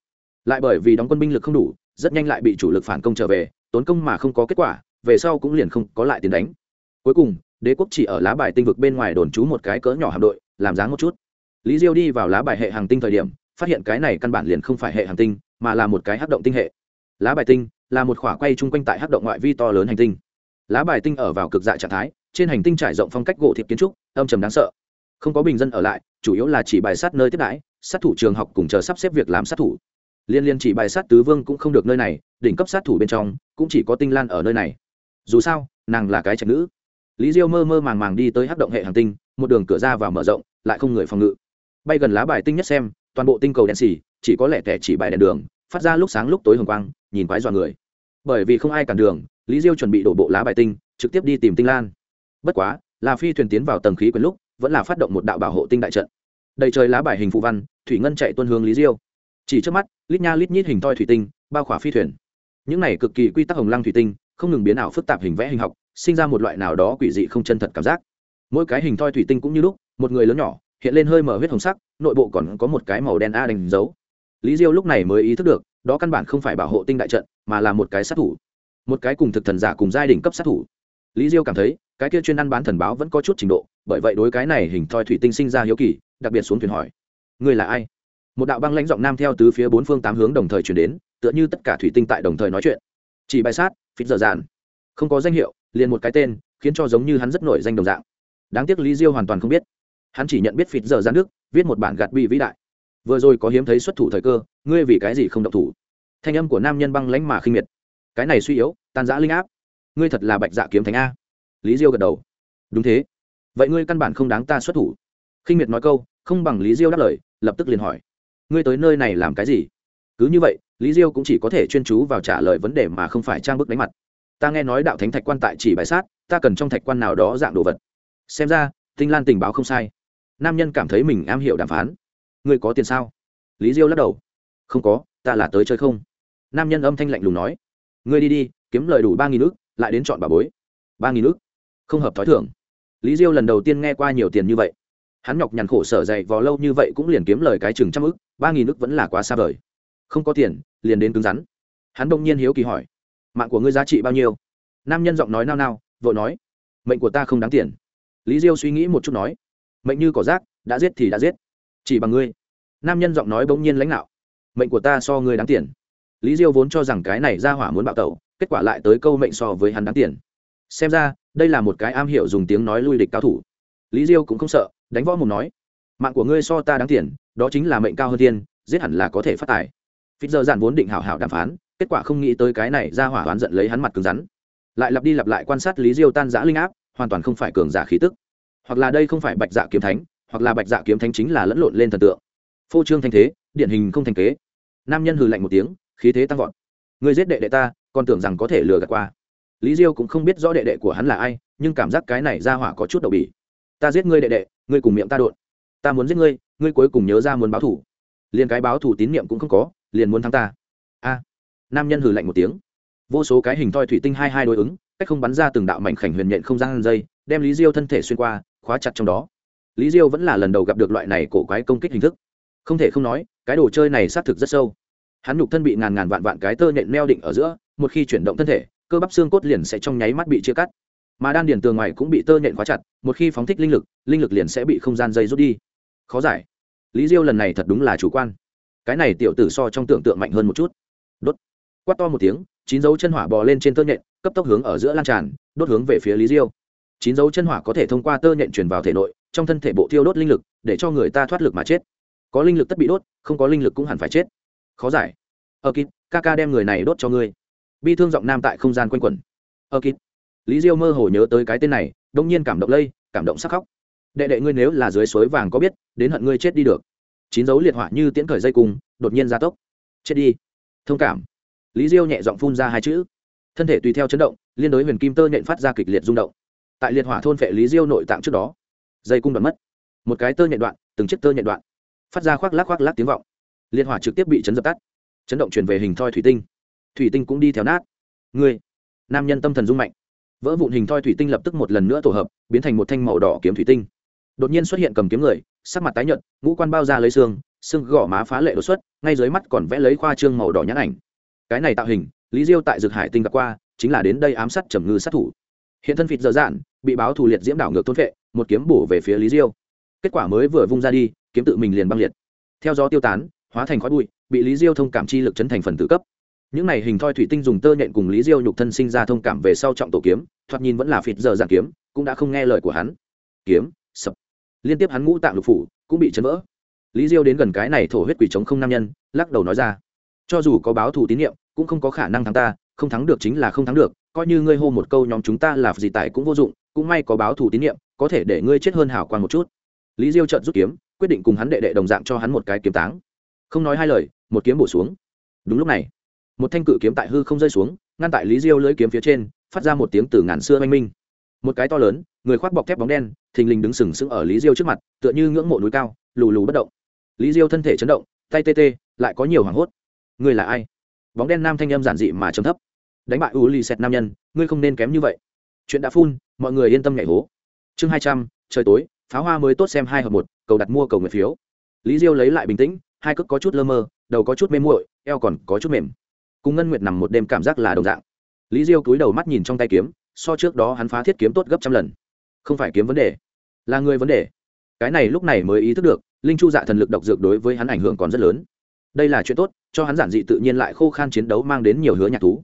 Lại bởi vì đóng quân binh lực không đủ rất nhanh lại bị chủ lực phản công trở về, tốn công mà không có kết quả, về sau cũng liền không có lại tiền đánh. Cuối cùng, đế quốc chỉ ở lá bài tinh vực bên ngoài đồn trú một cái cỡ nhỏ hạm đội, làm dáng một chút. Lý diêu đi vào lá bài hệ hàng tinh thời điểm, phát hiện cái này căn bản liền không phải hệ hàng tinh, mà là một cái hắc động tinh hệ. Lá bài tinh là một khỏa quay chung quanh tại hắc động ngoại vi to lớn hành tinh. Lá bài tinh ở vào cực dạ trạng thái, trên hành tinh trải rộng phong cách gỗ thiệp kiến trúc, âm trầm đáng sợ. Không có bình dân ở lại, chủ yếu là chỉ bài sát nơi tiếp đãi, sát thủ trường học cùng chờ sắp xếp việc làm sát thủ liên liên chỉ bài sát tứ vương cũng không được nơi này, đỉnh cấp sát thủ bên trong cũng chỉ có tinh lan ở nơi này. Dù sao, nàng là cái trạch nữ. Lý diêu mơ mơ màng màng đi tới hắc động hệ hành tinh, một đường cửa ra vào mở rộng, lại không người phòng ngự. Bay gần lá bài tinh nhất xem, toàn bộ tinh cầu đèn xì, chỉ có lẻ tẻ chỉ bài đèn đường, phát ra lúc sáng lúc tối hồng quang, nhìn quái dọa người. Bởi vì không ai cản đường, lý diêu chuẩn bị đổ bộ lá bài tinh, trực tiếp đi tìm tinh lan. Bất quá là phi thuyền tiến vào tầng khí quyển lúc, vẫn là phát động một đạo bảo hộ tinh đại trận. Đầy trời lá bài hình phụ văn, thủy ngân chạy tuân hướng lý diêu chỉ trước mắt, lít nha lít nhít hình toi thủy tinh, bao khỏa phi thuyền. Những này cực kỳ quy tắc hồng lăng thủy tinh, không ngừng biến ảo phức tạp hình vẽ hình học, sinh ra một loại nào đó quỷ dị không chân thật cảm giác. Mỗi cái hình toi thủy tinh cũng như lúc, một người lớn nhỏ, hiện lên hơi mở huyết hồng sắc, nội bộ còn có một cái màu đen a đánh dấu. Lý diêu lúc này mới ý thức được, đó căn bản không phải bảo hộ tinh đại trận, mà là một cái sát thủ. Một cái cùng thực thần giả cùng giai đ cấp sát thủ. Lý diêu cảm thấy, cái kia chuyên ăn bán thần báo vẫn có chút trình độ, bởi vậy đối cái này hình thoi thủy tinh sinh ra hiếu kỳ, đặc biệt xuống thuyền hỏi người là ai? một đạo băng lãnh giọng nam theo từ phía bốn phương tám hướng đồng thời chuyển đến tựa như tất cả thủy tinh tại đồng thời nói chuyện. Chỉ bài sát phít dở dạn. Không có danh hiệu liền một cái tên khiến cho giống như hắn rất nổi danh đồng dạng. Đáng tiếc lý diêu hoàn toàn không biết. Hắn chỉ nhận biết phít dở dạn nước, viết một bản gạt bị vĩ đại. Vừa rồi có hiếm thấy xuất thủ thời cơ ngươi vì cái gì không động thủ? Thanh âm của nam nhân băng lãnh mà khinh miệt. Cái này suy yếu tan giã linh áp. Ngươi thật là bạch dạ kiếm thánh a. Lý diêu gật đầu. Đúng thế. Vậy ngươi căn bản không đáng ta xuất thủ. Khinh miệt nói câu không bằng lý diêu đáp lời lập tức liền hỏi ngươi tới nơi này làm cái gì? Cứ như vậy, lý diêu cũng chỉ có thể chuyên chú vào trả lời vấn đề mà không phải trang bức đánh mặt. Ta nghe nói đạo thánh thạch quan tại chỉ bài sát, ta cần trong thạch quan nào đó dạng đồ vật. Xem ra, tinh lan tình báo không sai. Nam nhân cảm thấy mình am hiểu đàm phán. Ngươi có tiền sao? Lý diêu lắc đầu. Không có, ta là tới chơi không? Nam nhân âm thanh lạnh lùng nói. Ngươi đi đi, kiếm lời đủ ba nghìn ước lại đến chọn bà bối. Ba nghìn ước không hợp thói h thưởng lý diêu lần đầu tiên nghe qua nhiều tiền như vậy. Hắn nhọc nhằn khổ sở dậy vò lâu như vậy cũng liền kiếm lời cái chừng trăm ước ba nghìn ức vẫn là quá xa vời. Không có tiền, liền đến cứng rắn. Hắn đông nhiên hiếu kỳ hỏi, mạng của ngươi giá trị bao nhiêu? Nam nhân giọng nói nao nao, vội nói, mệnh của ta không đáng tiền. Lý diêu suy nghĩ một chút nói, mệnh như cỏ rác, đã giết thì đã giết. Chỉ bằng ngươi. Nam nhân giọng nói bỗng nhiên lãnh đạo mệnh của ta so ngươi đáng tiền. Lý diêu vốn cho rằng cái này ra hỏa muốn bạo tẩu, kết quả lại tới câu mệnh so với hắn đáng tiền. Xem ra, đây là một cái am hiểu dùng tiếng nói lui địch cao thủ. Lý diêu cũng không sợ, đánh võ mồm nói mạng của ngươi so ta đáng tiền, đó chính là mệnh cao hơn thiên, giết hẳn là có thể phát tài. Phí giờ giản vốn định hảo hảo đàm phán, kết quả không nghĩ tới cái này ra hỏa oán giận lấy hắn mặt cứng rắn. Lại lặp đi lặp lại quan sát lý diêu tan giã linh áp, hoàn toàn không phải cường giả khí tức. Hoặc là đây không phải bạch dạ kiếm thánh, hoặc là bạch dạ kiếm thánh chính là lẫn lộn lên thần tượng. Phô trương thanh thế, điển hình không thành kế. Nam nhân hừ lạnh một tiếng, khí thế tăng vọt. Người giết đệ đệ ta, còn tưởng rằng có thể lừa gạt qua. Lý diêu cũng không biết rõ đệ đệ của hắn là ai, nhưng cảm giác cái này ra hỏa có chút đầu bỉ. Ta giết ngươi đệ đệ, ngươi cùng miệng ta đột ta muốn giết ngươi ngươi cuối cùng nhớ ra muốn báo thủ. Liền cái báo thủ tín nhiệm cũng không có, liền muốn thắng ta. A. Nam nhân hừ lạnh một tiếng. Vô số cái hình thoi thủy tinh hai hai đối ứng, cách không bắn ra từng đạo mảnh khảnh huyền nhện không gian dây, đem lý diêu thân thể xuyên qua, khóa chặt trong đó. Lý diêu vẫn là lần đầu gặp được loại này cổ quái công kích hình thức. Không thể không nói, cái đồ chơi này xác thực rất sâu. Hắn nhục thân bị ngàn ngàn vạn vạn cái tơ nhện neo định ở giữa, một khi chuyển động thân thể, cơ bắp xương cốt liền sẽ trong nháy mắt bị chia cắt. Mà đan điền tường ngoài cũng bị tơ nhện khóa chặt, một khi phóng thích linh lực linh lực liền sẽ bị không gian dây rút đi khó giải. Lý diêu lần này thật đúng là chủ quan. Cái này tiểu tử so trong tưởng tượng mạnh hơn một chút. Đốt. Quát to một tiếng, chín dấu chân hỏa bò lên trên tơ nhện, cấp tốc hướng ở giữa lan tràn, đốt hướng về phía lý diêu. Chín dấu chân hỏa có thể thông qua tơ nhện truyền vào thể nội, trong thân thể bộ thiêu đốt linh lực, để cho người ta thoát lực mà chết. Có linh lực tất bị đốt, không có linh lực cũng hẳn phải chết. Khó giải. Ờ, Ơ kít ca ca đem người này đốt cho ngươi. Bi thương giọng nam tại không gian quanh quẩn. Ờ, Ơ kít lý diêu mơ hồ nhớ tới cái tên này, đông nhiên cảm động lây, cảm động sắc khóc đệ đệ ngươi nếu là dưới suối vàng có biết, đến hận ngươi chết đi được. Chín dấu liệt hỏa như tiễn khởi dây cung, đột nhiên gia tốc. Chết đi. Thông cảm. Lý diêu nhẹ giọng phun ra hai chữ. Thân thể tùy theo chấn động, liên đối huyền kim tơ nhện phát ra kịch liệt rung động. Tại liệt hỏa thôn phệ lý diêu nội tạng trước đó, dây cung đoạn mất. Một cái tơ nhện đoạn, từng chiếc tơ nhện đoạn, phát ra khoác lác khoác lác tiếng vọng. Liệt hỏa trực tiếp bị chấn dập tắt. Chấn động chuyển về hình thoi thủy tinh. Thủy tinh cũng đi theo nát. Người nam nhân tâm thần rung mạnh. Vỡ vụn hình thoi thủy tinh lập tức một lần nữa tổ hợp, biến thành một thanh màu đỏ kiếm thủy tinh đột nhiên xuất hiện cầm kiếm người, sắc mặt tái nhợt, ngũ quan bao ra lấy xương xương gò má phá lệ đột xuất, ngay dưới mắt còn vẽ lấy khoa trương màu đỏ nhãn ảnh. Cái này tạo hình, lý diêu tại dược hải tinh gặp qua, chính là đến đây ám sát trầm ngư sát thủ. Hiện thân phịt dở dạn, bị báo thù liệt diễm đảo ngược thôn vệ một kiếm bổ về phía lý diêu. Kết quả mới vừa vung ra đi, kiếm tự mình liền băng liệt. Theo gió tiêu tán, hóa thành khói bụi, bị lý diêu thông cảm chi lực chấn thành phần tử cấp. Những này hình thoi thủy tinh dùng tơ nhện cùng lý diêu nhục thân sinh ra thông cảm về sau trọng tổ kiếm, thoạt nhìn vẫn là phịt giờ dạn kiếm, cũng đã không nghe lời của hắn. Kiếm? liên tiếp hắn ngũ tạng lục phủ cũng bị chấn vỡ. Lý diêu đến gần cái này thổ huyết quỷ chống không nam nhân, lắc đầu nói ra, cho dù có báo thù tín nhiệm, cũng không có khả năng thắng ta, không thắng được chính là không thắng được, coi như ngươi hô một câu nhóm chúng ta là gì tại cũng vô dụng, cũng may có báo thù tín nhiệm, có thể để ngươi chết hơn hảo quan một chút. Lý diêu trợn rút kiếm, quyết định cùng hắn đệ đệ đồng dạng cho hắn một cái kiếm táng. Không nói hai lời, một kiếm bổ xuống. Đúng lúc này, một thanh cự kiếm tại hư không rơi xuống, ngăn tại lý diêu lưỡi kiếm phía trên, phát ra một tiếng từ ngàn xưa oanh minh một cái to lớn, người khoác bọc thép bóng đen, thình lình đứng sừng sững ở lý diêu trước mặt, tựa như ngưỡng mộ núi cao, lù lù bất động. Lý diêu thân thể chấn động, tay tê tê, lại có nhiều hoảng hốt. Người là ai? Bóng đen nam thanh âm giản dị mà trầm thấp. Đánh bại u lì xẹt nam nhân, ngươi không nên kém như vậy. Chuyện đã phun, mọi người yên tâm nhảy hố. Chương hai trăm, trời tối, pháo hoa mới tốt xem hai hợp một, cầu đặt mua cầu nguyện phiếu. Lý diêu lấy lại bình tĩnh, hai cước có chút lơ mơ, đầu có chút mê muội, eo còn có chút mềm. Cùng ngân nguyệt nằm một đêm cảm giác là đồng dạng. Lý diêu cúi đầu mắt nhìn trong tay kiếm so trước đó hắn phá thiết kiếm tốt gấp trăm lần. Không phải kiếm vấn đề, là người vấn đề. Cái này lúc này mới ý thức được, linh chu dạ thần lực độc dược đối với hắn ảnh hưởng còn rất lớn. Đây là chuyện tốt, cho hắn giản dị tự nhiên lại khô khan chiến đấu mang đến nhiều hứa nhạc thú.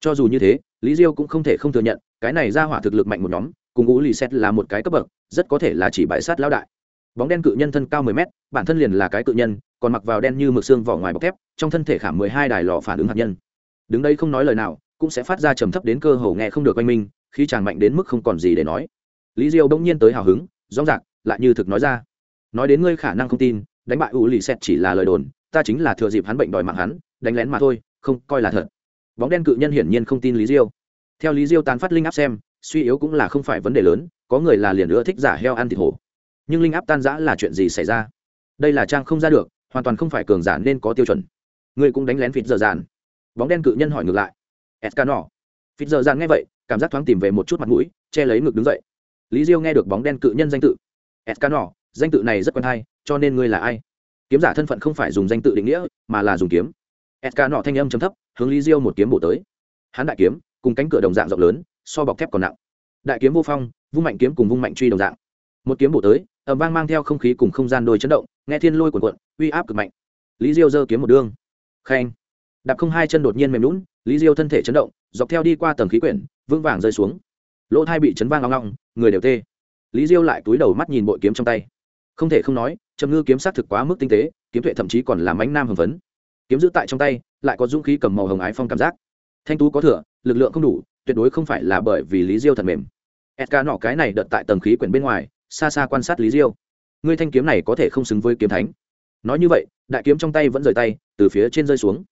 Cho dù như thế, lý diêu cũng không thể không thừa nhận, cái này ra hỏa thực lực mạnh một nhóm, cùng ngũ lì xét là một cái cấp bậc, rất có thể là chỉ bãi sát lão đại. Bóng đen cự nhân thân cao mười mét, bản thân liền là cái cự nhân, còn mặc vào đen như mực xương vỏ ngoài bọc thép, trong thân thể khảm mười hai đài lò phản ứng hạt nhân. Đứng đây không nói lời nào cũng sẽ phát ra trầm thấp đến cơ hồ nghe không được oanh minh khi chàng mạnh đến mức không còn gì để nói. Lý diêu bỗng nhiên tới hào hứng, rõ rạc lại như thực nói ra. Nói đến ngươi khả năng không tin, đánh bại u lì xẹt chỉ là lời đồn, ta chính là thừa dịp hắn bệnh đòi mạng hắn, đánh lén mà thôi, không, coi là thật. Bóng đen cự nhân hiển nhiên không tin lý diêu. Theo lý diêu tán phát linh áp xem, suy yếu cũng là không phải vấn đề lớn, có người là liền nữa thích giả heo ăn thịt hổ. Nhưng linh áp tan giã là chuyện gì xảy ra? Đây là trang không ra được, hoàn toàn không phải cường giả nên có tiêu chuẩn. Ngươi cũng đánh lén vịt dở dàn bóng đen cự nhân hỏi ngược lại. Escano, phít giờ dạn nghe vậy cảm giác thoáng tìm về một chút mặt mũi che lấy ngực đứng dậy. Lý diêu nghe được bóng đen cự nhân danh tự. Escano, danh tự này rất quen hay cho nên ngươi là ai? Kiếm giả thân phận không phải dùng danh tự định nghĩa mà là dùng kiếm. Escano thanh âm chấm thấp hướng lý diêu một kiếm bổ tới. Hắn đại kiếm cùng cánh cửa đồng dạng rộng lớn so bọc thép còn nặng. Đại kiếm vô phong vung mạnh kiếm cùng vung mạnh truy đồng dạng. Một kiếm bổ tới âm vang mang theo không khí cùng không gian đôi chấn động nghe thiên lôi cuộn cuộn uy áp cực mạnh. Lý diêu giơ kiếm một đường. Khen đạp không hai chân đột nhiên mềm lún lý diêu thân thể chấn động, dọc theo đi qua tầng khí quyển, vững vàng rơi xuống. Lỗ thai bị chấn vang long long người đều tê. Lý diêu lại túi đầu mắt nhìn bội kiếm trong tay. Không thể không nói, trầm ngư kiếm sát thực quá mức tinh tế, kiếm tuệ thậm chí còn làm ánh nam hồng phấn. Kiếm giữ tại trong tay, lại có dũng khí cầm màu hồng ái phong cảm giác. Thanh tú có thừa, lực lượng không đủ, tuyệt đối không phải là bởi vì lý diêu thật mềm. Edga nọ cái này đợt tại tầng khí quyển bên ngoài, xa xa quan sát lý diêu. Người thanh kiếm này có thể không xứng với kiếm thánh. Nói như vậy, đại kiếm trong tay vẫn rời tay, từ phía trên rơi xuống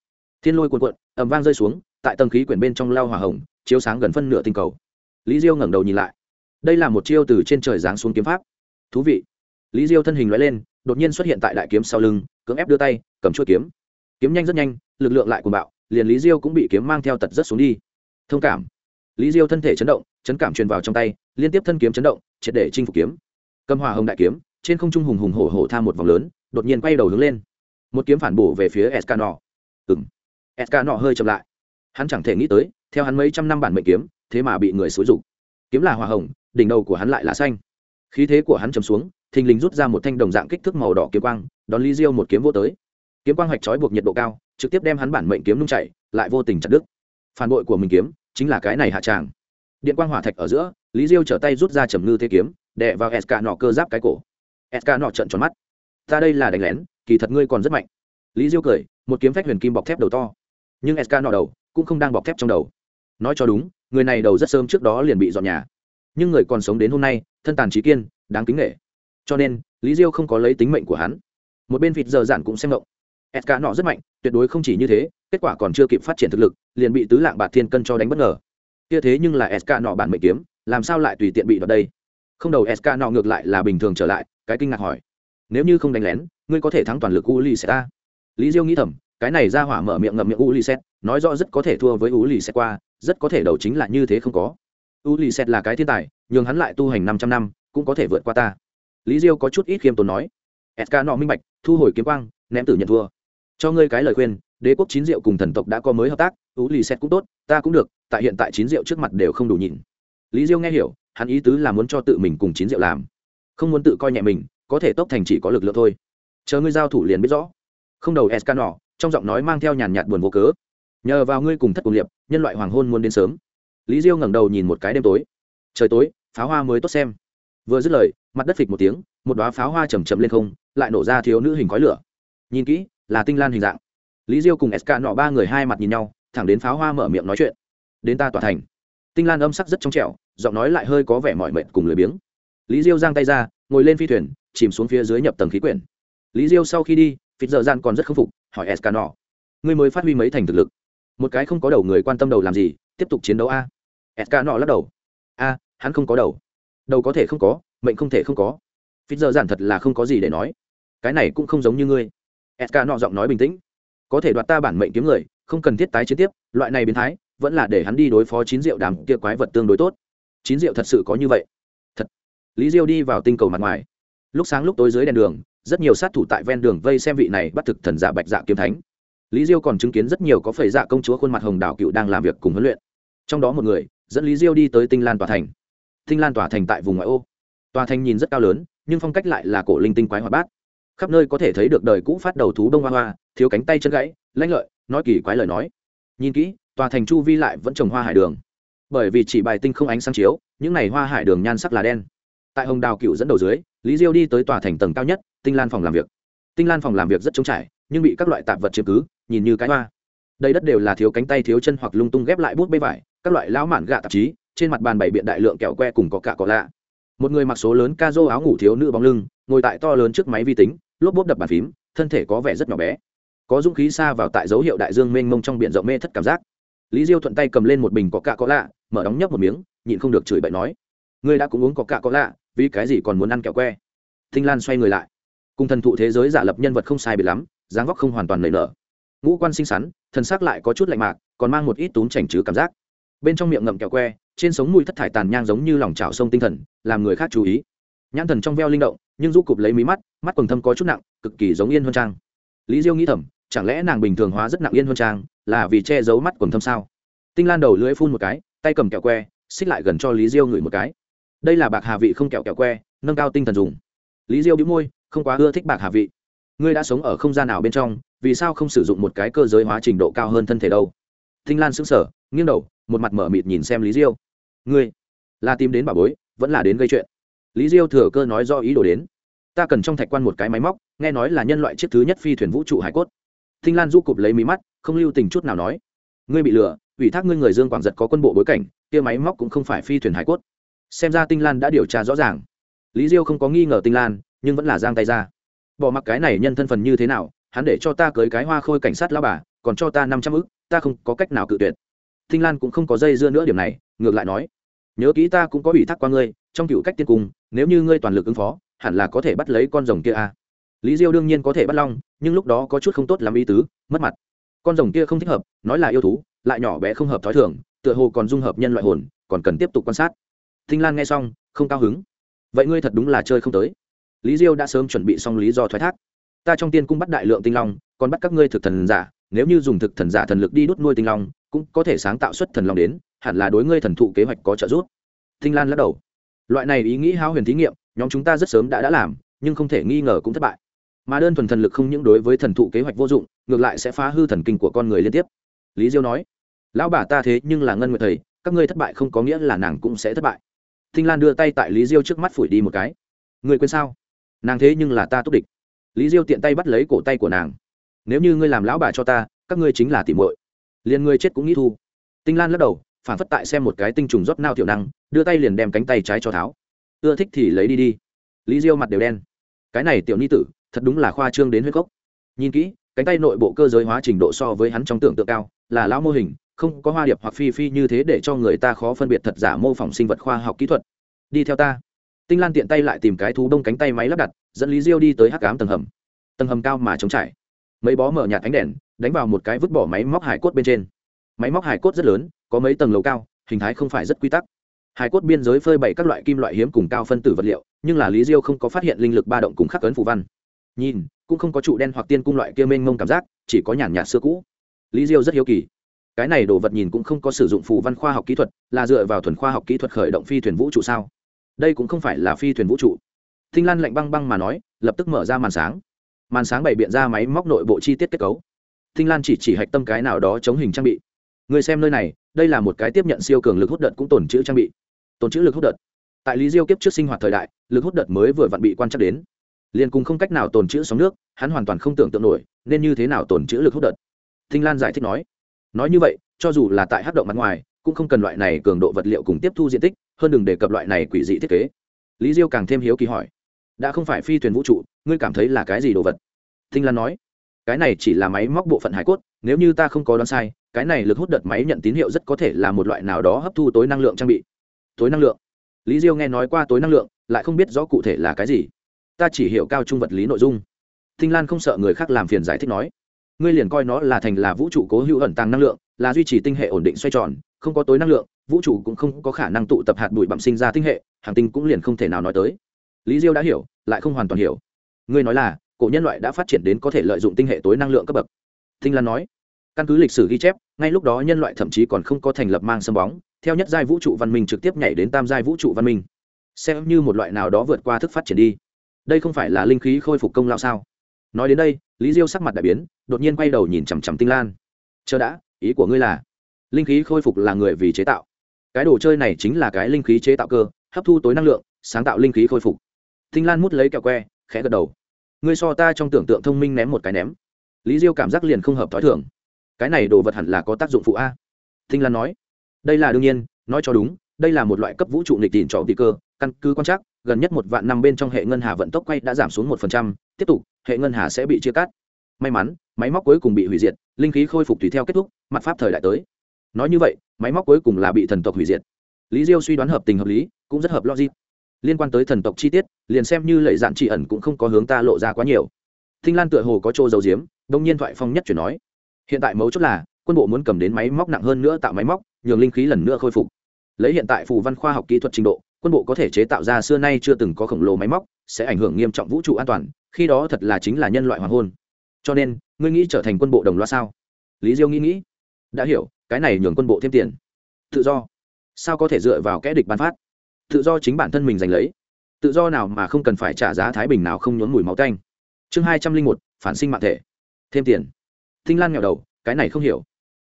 thiên lôi cuồn cuộn ẩm vang rơi xuống, tại tầng khí quyển bên trong lao hỏa hồng, chiếu sáng gần phân nửa tinh cầu. Lý diêu ngẩng đầu nhìn lại. Đây là một chiêu từ trên trời giáng xuống kiếm pháp. Thú vị. Lý diêu thân hình loại lên, đột nhiên xuất hiện tại đại kiếm sau lưng, cưỡng ép đưa tay, cầm chuôi kiếm. Kiếm nhanh rất nhanh, lực lượng lại cuồng bạo, liền lý diêu cũng bị kiếm mang theo tật rất xuống đi. Thông cảm. Lý diêu thân thể chấn động, chấn cảm truyền vào trong tay, liên tiếp thân kiếm chấn động, triệt để chinh phục kiếm. Cầm hòa hồng đại kiếm, trên không trung hùng hùng hổ hổ tha một vòng lớn, đột nhiên quay đầu hướng lên. Một kiếm phản bổ về phía escanor. Ừng sk nọ hơi chậm lại. Hắn chẳng thể nghĩ tới theo hắn mấy trăm năm bản mệnh kiếm thế mà bị người xúi rục kiếm là hoa hồng đỉnh đầu của hắn lại là xanh. Khí thế của hắn trầm xuống thình lình rút ra một thanh đồng dạng kích thước màu đỏ kiếm quang đón Lý diêu một kiếm vô tới. Kiếm quang hoạch chói buộc nhiệt độ cao trực tiếp đem hắn bản mệnh kiếm nung chảy, lại vô tình chặt đứt. Phản bội của mình kiếm chính là cái này hạ tràng. Điện quang hỏa thạch ở giữa lý diêu trở tay rút ra trầm ngư thế kiếm đè vào sk nọ cơ giáp cái cổ. Sk nọ trợn tròn mắt. Ta đây là đánh lén kỳ thật ngươi còn rất mạnh. Lý diêu cười một kiếm phách huyền kim bọc thép đầu to nhưng sk nọ đầu cũng không đang bọc thép trong đầu. Nói cho đúng, người này đầu rất sớm trước đó liền bị dọn nhà. Nhưng người còn sống đến hôm nay, thân tàn trí kiên, đáng kính nghệ cho nên, lý diêu không có lấy tính mệnh của hắn. Một bên vịt giờ giản cũng xem ngộng. Sk nọ rất mạnh, tuyệt đối không chỉ như thế, kết quả còn chưa kịp phát triển thực lực, liền bị tứ lạng bạt thiên cân cho đánh bất ngờ. Kia thế nhưng là sk nọ bản mệnh kiếm, làm sao lại tùy tiện bị đoạt đây? Không đầu sk nọ ngược lại là bình thường trở lại, cái kinh ngạc hỏi. Nếu như không đánh lén, ngươi có thể thắng toàn lực u li sẽ ta lý diêu nghĩ thầm cái này ra hỏa mở miệng ngậm miệng u li set nói rõ rất có thể thua với u li set qua, rất có thể đầu chính là như thế không có. U li set là cái thiên tài, nhường hắn lại tu hành năm trăm năm, cũng có thể vượt qua ta. Lý diêu có chút ít khiêm tốn nói. Sk nọ minh bạch, thu hồi kiếm quang, ném tử nhận thua. Cho ngươi cái lời khuyên, đế quốc chín diệu cùng thần tộc đã có mới hợp tác u li set cũng tốt, ta cũng được, tại hiện tại chín diệu trước mặt đều không đủ nhịn lý diêu nghe hiểu, hắn ý tứ là muốn cho tự mình cùng chín diệu làm. Không muốn tự coi nhẹ mình, có thể tốc thành chỉ có lực lượng thôi. Chờ ngươi giao thủ liền biết rõ. Không đầu sk nọ trong giọng nói mang theo nhàn nhạt buồn vô cớ. Nhờ vào ngươi cùng thất cùng liệp, nhân loại hoàng hôn muốn đến sớm. Lý diêu ngẩng đầu nhìn một cái đêm tối. Trời tối, pháo hoa mới tốt xem. Vừa dứt lời, mặt đất phịch một tiếng, một đoá pháo hoa chầm chậm lên không, lại nổ ra thiếu nữ hình khói lửa. Nhìn kỹ, là tinh lan hình dạng. Lý diêu cùng sk nọ ba người hai mặt nhìn nhau, thẳng đến pháo hoa mở miệng nói chuyện. Đến ta tỏa thành. Tinh lan âm sắc rất trong trẻo, giọng nói lại hơi có vẻ mỏi mệt cùng lười biếng. Lý diêu giang tay ra, ngồi lên phi thuyền, chìm xuống phía dưới nhập tầng khí quyển. Lý diêu sau khi đi phịt dở dạn còn rất khâm phục hỏi s nọ ngươi mới phát huy mấy thành thực lực? Một cái không có đầu người quan tâm đầu làm gì, tiếp tục chiến đấu a. S lắc đầu. A, hắn không có đầu. Đầu có thể không có, mệnh không thể không có. Phí giờ giản thật là không có gì để nói. Cái này cũng không giống như ngươi. S giọng nói bình tĩnh. Có thể đoạt ta bản mệnh kiếm người, không cần thiết tái chiến tiếp, loại này biến thái, vẫn là để hắn đi đối phó chín rượu đàm kia quái vật tương đối tốt. Chín rượu thật sự có như vậy. Thật. Lý diêu đi vào tinh cầu mặt ngoài. Lúc sáng lúc tối dưới đèn đường rất nhiều sát thủ tại ven đường vây xem vị này bắt thực thần giả bạch dạ kiếm thánh. Lý diêu còn chứng kiến rất nhiều có phẩy dạ công chúa khuôn mặt hồng đảo cựu đang làm việc cùng huấn luyện. Trong đó một người dẫn lý diêu đi tới tinh lan tòa thành. Tinh lan tòa thành tại vùng ngoại ô. Tòa thành nhìn rất cao lớn, nhưng phong cách lại là cổ linh tinh quái hoạt bát. Khắp nơi có thể thấy được đời cũ phát đầu thú đông hoa hoa, thiếu cánh tay chân gãy lãnh lợi, nói kỳ quái lời nói. Nhìn kỹ, tòa thành chu vi lại vẫn trồng hoa hải đường. Bởi vì chỉ bài tinh không ánh sáng chiếu, những n à y hoa hải đường nhan sắc là đen. Tại hồng đào cựu dẫn đầu dưới lý diêu đi tới tòa thành tầng cao nhất, tinh lan phòng làm việc. Tinh lan phòng làm việc rất trống trải, nhưng bị các loại tạp vật chiếm cứ, nhìn như cái hoa. Đây đất đều là thiếu cánh tay thiếu chân hoặc lung tung ghép lại bút bê vải, các loại lão mạn gạ tạp chí, trên mặt bàn bày biện đại lượng kẹo que cùng có cả có lạ. Một người mặc số lớn ca dô áo ngủ thiếu nữ bóng lưng, ngồi tại to lớn trước máy vi tính, lốp bốp đập bàn phím, thân thể có vẻ rất nhỏ bé. Có dũng khí xa vào tại dấu hiệu đại dương mênh mông trong b i ể n rộng mê thất cảm giác. Lý diêu thuận tay cầm lên một bình có cạ có lạ, mở đóng nhấp một miếng, nhịn không được chửi bậy nói, ngươi đã cũng uống có cạ có lạ vì cái gì còn muốn ăn kẹo que? Thinh lan xoay người lại. Cùng thần thụ thế giới giả lập nhân vật không sai biệt lắm, dáng vóc không hoàn toàn nảy nở. Ngũ quan xinh xắn, thần sắc lại có chút lạnh mạc, còn mang một ít túm chảnh trứ cảm giác. Bên trong miệng ngậm kẹo que, trên sống mùi thất thải tàn nhang giống như lòng trào sông tinh thần, làm người khác chú ý. Nhãn thần trong veo linh động, nhưng rũ cụp lấy mí mắt mắt quần thâm có chút nặng, cực kỳ giống yên hơn trang. Lý diêu nghĩ thầm, chẳng lẽ nàng bình thường hóa rất nặng yên hơn trang, là vì che giấu mắt quần thâm sao? Tinh lan đầu lưỡi phun một cái, tay cầm kẹo que, xích lại gần cho lý diêu ngửi một cái đây là bạc hà vị không kẹo kẹo que, nâng cao tinh thần dùng. Lý diêu đĩu môi, không quá ưa thích bạc hà vị. Ngươi đã sống ở không gian nào bên trong, vì sao không sử dụng một cái cơ giới hóa trình độ cao hơn thân thể đâu? Thinh lan sững sờ, nghiêng đầu, một mặt mở mịt nhìn xem lý diêu. Ngươi là tìm đến bà bối, vẫn là đến gây chuyện? Lý diêu thừa cơ nói do ý đồ đến. Ta cần trong thạch quan một cái máy móc, nghe nói là nhân loại chiếc thứ nhất phi thuyền vũ trụ hải cốt. Thinh lan du cụp lấy mí mắt, không lưu tình chút nào nói. Ngươi bị lừa, ủy thác ngươi người dương quảng giật có quân bộ bối cảnh, kia máy móc cũng không phải phi thuyền hải cốt xem ra tinh lan đã điều tra rõ ràng. Lý diêu không có nghi ngờ tinh lan, nhưng vẫn là giang tay ra. Bỏ mặc cái này nhân thân phần như thế nào, hắn để cho ta cưới cái hoa khôi cảnh sát lao bà, còn cho ta năm trăm ức, ta không có cách nào cự tuyệt. Tinh lan cũng không có dây dưa nữa điểm này, ngược lại nói, nhớ kỹ ta cũng có ủy thác qua ngươi, trong cựu cách tiên cung, nếu như ngươi toàn lực ứng phó, hẳn là có thể bắt lấy con rồng kia à. lý diêu đương nhiên có thể bắt long, nhưng lúc đó có chút không tốt làm ý tứ, mất mặt. Con rồng kia không thích hợp, nói là yêu thú, lại nhỏ bé không hợp t h ó i thường, tựa hồ còn dung hợp nhân loại hồn, còn cần tiếp tục quan sát tinh lan nghe xong, không cao hứng. Vậy ngươi thật đúng là chơi không tới. Lý diêu đã sớm chuẩn bị xong lý do thoái thác. Ta trong tiên cung bắt đại lượng tinh long, còn bắt các ngươi thực thần giả. Nếu như dùng thực thần giả thần lực đi đốt nuôi tinh long, cũng có thể sáng tạo xuất thần long đến, hẳn là đối ngươi thần thụ kế hoạch có trợ giúp. Tinh lan lắc đầu. Loại này ý nghĩ hao huyền thí nghiệm, nhóm chúng ta rất sớm đã đã làm, nhưng không thể nghi ngờ cũng thất bại. Mà đơn thuần thần lực không những đối với thần thụ kế hoạch vô dụng, ngược lại sẽ phá hư thần kinh của con người liên tiếp. Lý diêu nói, lão bà ta thế nhưng là ngân nguyệt thầy, các ngươi thất bại không có nghĩa là nàng cũng sẽ thất bại thinh lan đưa tay tại lý diêu trước mắt phủi đi một cái. Người quên sao? Nàng thế nhưng là ta túc địch. Lý diêu tiện tay bắt lấy cổ tay của nàng. Nếu như ngươi làm lão bà cho ta, các ngươi chính là tìm muội. Liền ngươi chết cũng nghĩ thu. Tinh lan lắc đầu, phản phất tại xem một cái tinh trùng rót nao thiểu năng, đưa tay liền đem cánh tay trái cho tháo. Ưa thích thì lấy đi đi. Lý diêu mặt đều đen. Cái này tiểu ni tử, thật đúng là khoa trương đến huyết cốc nhìn kỹ, cánh tay nội bộ cơ giới hóa trình độ so với hắn trong tưởng tượng cao, là lão mô hình không có hoa điệp hoặc phi phi như thế để cho người ta khó phân biệt thật giả mô phỏng sinh vật khoa học kỹ thuật. Đi theo ta. Tinh lan tiện tay lại tìm cái thú đông cánh tay máy lắp đặt, dẫn lý diêu đi tới hắc cám tầng hầm. Tầng hầm cao mà chống trải. Mấy bó mở nhạt ánh đèn, đánh vào một cái vứt bỏ máy móc hải cốt bên trên. Máy móc hải cốt rất lớn, có mấy tầng lầu cao, hình thái không phải rất quy tắc. Hải cốt biên giới phơi bày các loại kim loại hiếm cùng cao phân tử vật liệu, nhưng là lý diêu không có phát hiện linh lực ba động cùng khắc ấn phù văn. Nhìn, cũng không có trụ đen hoặc tiên cung loại kia mênh mông cảm giác, chỉ có nhàn nhạt xưa cũ. Lý diêu rất hiếu kỳ cái này đồ vật nhìn cũng không có sử dụng phù văn khoa học kỹ thuật, là dựa vào thuần khoa học kỹ thuật khởi động phi thuyền vũ trụ sao? Đây cũng không phải là phi thuyền vũ trụ. Thinh lan lạnh băng băng mà nói, lập tức mở ra màn sáng. Màn sáng bày biện ra máy móc nội bộ chi tiết kết cấu. Thinh lan chỉ chỉ hạch tâm cái nào đó chống hình trang bị. Người xem nơi này, đây là một cái tiếp nhận siêu cường lực hút đợt cũng tồn chữ trang bị. Tồn chữ lực hút đợt. Tại lý diêu kiếp trước sinh hoạt thời đại, lực hút đợt mới vừa vặn bị quan trắc đến. Liền cùng không cách nào tồn chữ sóng nước, hắn hoàn toàn không tưởng tượng nổi, nên như thế nào tồn chữ lực hút đợt? Thinh lan giải thích nói nói như vậy, cho dù là tại hát động mặt ngoài, cũng không cần loại này cường độ vật liệu cùng tiếp thu diện tích, hơn đừng đề cập loại này quỷ dị thiết kế. Lý diêu càng thêm hiếu kỳ hỏi, đã không phải phi thuyền vũ trụ, ngươi cảm thấy là cái gì đồ vật? Thinh lan nói, cái này chỉ là máy móc bộ phận hải cốt, nếu như ta không có đoán sai, cái này lực hút đợt máy nhận tín hiệu rất có thể là một loại nào đó hấp thu tối năng lượng trang bị. Tối năng lượng? Lý diêu nghe nói qua tối năng lượng, lại không biết rõ cụ thể là cái gì. Ta chỉ hiểu cao trung vật lý nội dung. Thinh lan không sợ người khác làm phiền giải thích nói ngươi liền coi nó là thành là vũ trụ cố hữu ẩn tàng năng lượng, là duy trì tinh hệ ổn định xoay tròn, không có tối năng lượng, vũ trụ cũng không có khả năng tụ tập hạt bụi bẩm sinh ra tinh hệ, hàng tinh cũng liền không thể nào nói tới. Lý diêu đã hiểu, lại không hoàn toàn hiểu. Ngươi nói là, cổ nhân loại đã phát triển đến có thể lợi dụng tinh hệ tối năng lượng cấp bậc. Tinh lan nói, căn cứ lịch sử ghi chép, ngay lúc đó nhân loại thậm chí còn không có thành lập mang sân bóng, theo nhất giai vũ trụ văn minh trực tiếp nhảy đến tam giai vũ trụ văn minh. Xem như một loại nào đó vượt qua thức phát triển đi. Đây không phải là linh khí khôi phục công lao sao? nói đến đây, lý diêu sắc mặt đại biến, đột nhiên quay đầu nhìn chằm chằm tinh lan. Chờ đã, ý của ngươi là, linh khí khôi phục là người vì chế tạo. Cái đồ chơi này chính là cái linh khí chế tạo cơ, hấp thu tối năng lượng, sáng tạo linh khí khôi phục. Tinh lan mút lấy kẹo que, khẽ gật đầu. Ngươi so ta trong tưởng tượng thông minh ném một cái ném. Lý diêu cảm giác liền không hợp t h ó i thưởng cái này đồ vật hẳn là có tác dụng phụ a. Tinh lan nói. Đây là đương nhiên, nói cho đúng, đây là một loại cấp vũ trụ nghịch tìm trò tị cơ căn cứ quan trắc, gần nhất một vạn năm bên trong hệ ngân hà vận tốc quay đã giảm xuống một phần trăm, tiếp tục, hệ ngân hà sẽ bị chia cắt. May mắn, máy móc cuối cùng bị hủy diệt, linh khí khôi phục tùy theo kết thúc, mặt pháp thời đại tới. Nói như vậy, máy móc cuối cùng là bị thần tộc hủy diệt. Lý diêu suy đoán hợp tình hợp lý, cũng rất hợp logic. Liên quan tới thần tộc chi tiết, liền xem như lệ dạn trị ẩn cũng không có hướng ta lộ ra quá nhiều. Thinh lan tựa hồ có chỗ dầu diếm đông nhiên thoại phong nhất chuyển nói. Hiện tại mấu chốt là, quân bộ muốn cầm đến máy móc nặng hơn nữa tạo máy móc, nhường linh khí lần nữa khôi phục. Lấy hiện tại phù văn khoa học kỹ thuật trình độ quân bộ có thể chế tạo ra xưa nay chưa từng có khổng lồ máy móc, sẽ ảnh hưởng nghiêm trọng vũ trụ an toàn, khi đó thật là chính là nhân loại hoàng hôn. Cho nên, ngươi nghĩ trở thành quân bộ đồng loa sao? Lý diêu nghĩ nghĩ. Đã hiểu, cái này nhường quân bộ thêm tiền. Tự do. Sao có thể dựa vào kẽ địch bán phát? Tự do chính bản thân mình giành lấy. Tự do nào mà không cần phải trả giá thái bình nào không nhốn mùi máu canh chương hai trăm linh một, phản sinh mạng thể. Thêm tiền. Thinh lan nghèo đầu, cái này không hiểu.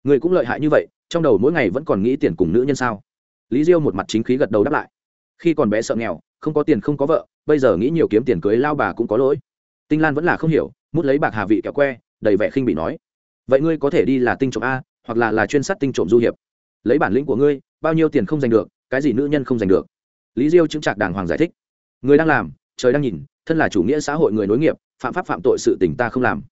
Người cũng lợi hại như vậy, trong đầu mỗi ngày vẫn còn nghĩ tiền cùng nữ nhân sao? Lý diêu một mặt chính khí gật đầu đáp lại khi còn bé sợ nghèo, không có tiền không có vợ, bây giờ nghĩ nhiều kiếm tiền cưới lao bà cũng có lỗi. Tinh lan vẫn là không hiểu, mút lấy bạc hà vị kẹo que, đầy vẻ khinh bị nói, vậy ngươi có thể đi là tinh trộm a, hoặc là là chuyên sát tinh trộm du hiệp. Lấy bản lĩnh của ngươi, bao nhiêu tiền không giành được, cái gì nữ nhân không giành được. Lý diêu chứng trạc đàng hoàng giải thích người đang làm, trời đang nhìn, thân là chủ nghĩa xã hội người nối nghiệp, phạm pháp phạm tội sự tình ta không làm.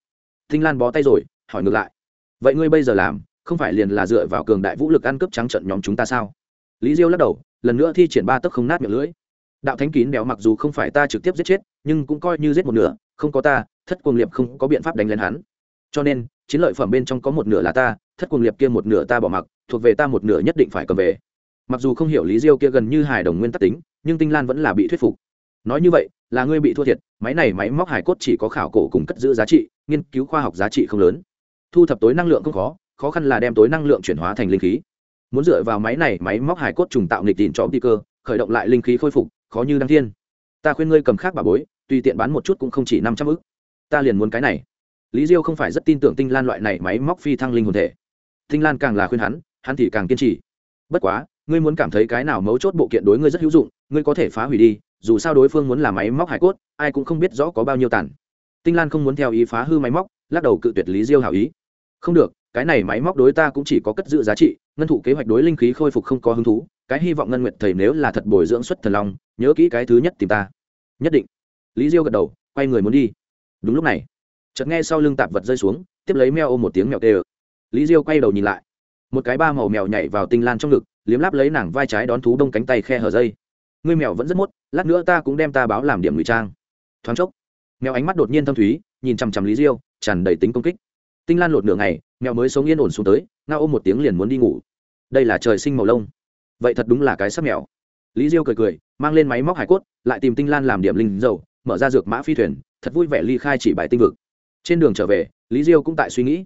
Tinh lan bó tay rồi, hỏi ngược lại, vậy ngươi bây giờ làm, không phải liền là dựa vào cường đại vũ lực ăn cướp trắng trận nhóm chúng ta sao? Lý diêu lắc đầu lần nữa thi triển ba tấc không nát miệng lưỡi. Đạo thánh kín đèo mặc dù không phải ta trực tiếp giết chết, nhưng cũng coi như giết một nửa, không có ta, thất cuồng liệp không có biện pháp đánh lên hắn. Cho nên, chiến lợi phẩm bên trong có một nửa là ta, thất cuồng liệp kia một nửa ta bỏ mặc, thuộc về ta một nửa nhất định phải cầm về. Mặc dù không hiểu lý diêu kia gần như hài đồng nguyên tắc tính, nhưng tinh lan vẫn là bị thuyết phục. Nói như vậy, là ngươi bị thua thiệt, máy này máy móc hải cốt chỉ có khảo cổ cùng cất giữ giá trị, nghiên cứu khoa học giá trị không lớn. Thu thập tối năng lượng không khó khó khăn là đem tối năng lượng chuyển hóa thành linh khí muốn dựa vào máy này máy móc hải cốt trùng tạo nghịch đỉnh cho đi cơ, khởi động lại linh khí khôi phục, khó như đăng thiên. Ta khuyên ngươi cầm khác bà bối, tùy tiện bán một chút cũng không chỉ năm trăm ức. Ta liền muốn cái này. Lý diêu không phải rất tin tưởng tinh lan loại này máy móc phi thăng linh hồn thể. Tinh lan càng là khuyên hắn hắn thì càng kiên trì. Bất quá, ngươi muốn cảm thấy cái nào mấu chốt bộ kiện đối ngươi rất hữu dụng, ngươi có thể phá hủy đi, dù sao đối phương muốn là máy móc hải cốt, ai cũng không biết rõ có bao nhiêu tản. tinh lan không muốn theo ý phá hư máy móc, lắc đầu cự tuyệt lý diêu hảo ý. Không được, cái này máy móc đối ta cũng chỉ có cất giữ giá trị ngân thụ kế hoạch đối linh khí khôi phục không có hứng thú, cái hy vọng ngân nguyện thầy nếu là thật bồi dưỡng xuất thần long, nhớ kỹ cái thứ nhất tìm ta. Nhất định. Lý diêu gật đầu, quay người muốn đi. Đúng lúc này, chợt nghe sau lưng tạp vật rơi xuống, tiếp lấy mèo ôm một tiếng mèo tê ự lý diêu quay đầu nhìn lại. Một cái ba màu mèo nhảy vào tinh lan trong ngực, liếm láp lấy nàng vai trái đón thú đông cánh tay khe hở dây. Ngươi mèo vẫn rất mốt, lát nữa ta cũng đem ta báo làm điểm ngụy trang. Thoáng chốc, mèo ánh mắt đột nhiên thâm thúy, nhìn chằm chằm lý diêu, tràn đầy tính công kích. Tinh lan lột nửa ngày, mèo mới sống yên ổn xuống tới nga ôm một tiếng liền muốn đi ngủ đây là trời sinh màu lông. Vậy thật đúng là cái sắc mèo lý diêu cười cười, mang lên máy móc hải cốt, lại tìm tinh lan làm điểm linh dầu, mở ra dược mã phi thuyền, thật vui vẻ ly khai chỉ bài tinh vực. Trên đường trở về, lý diêu cũng tại suy nghĩ,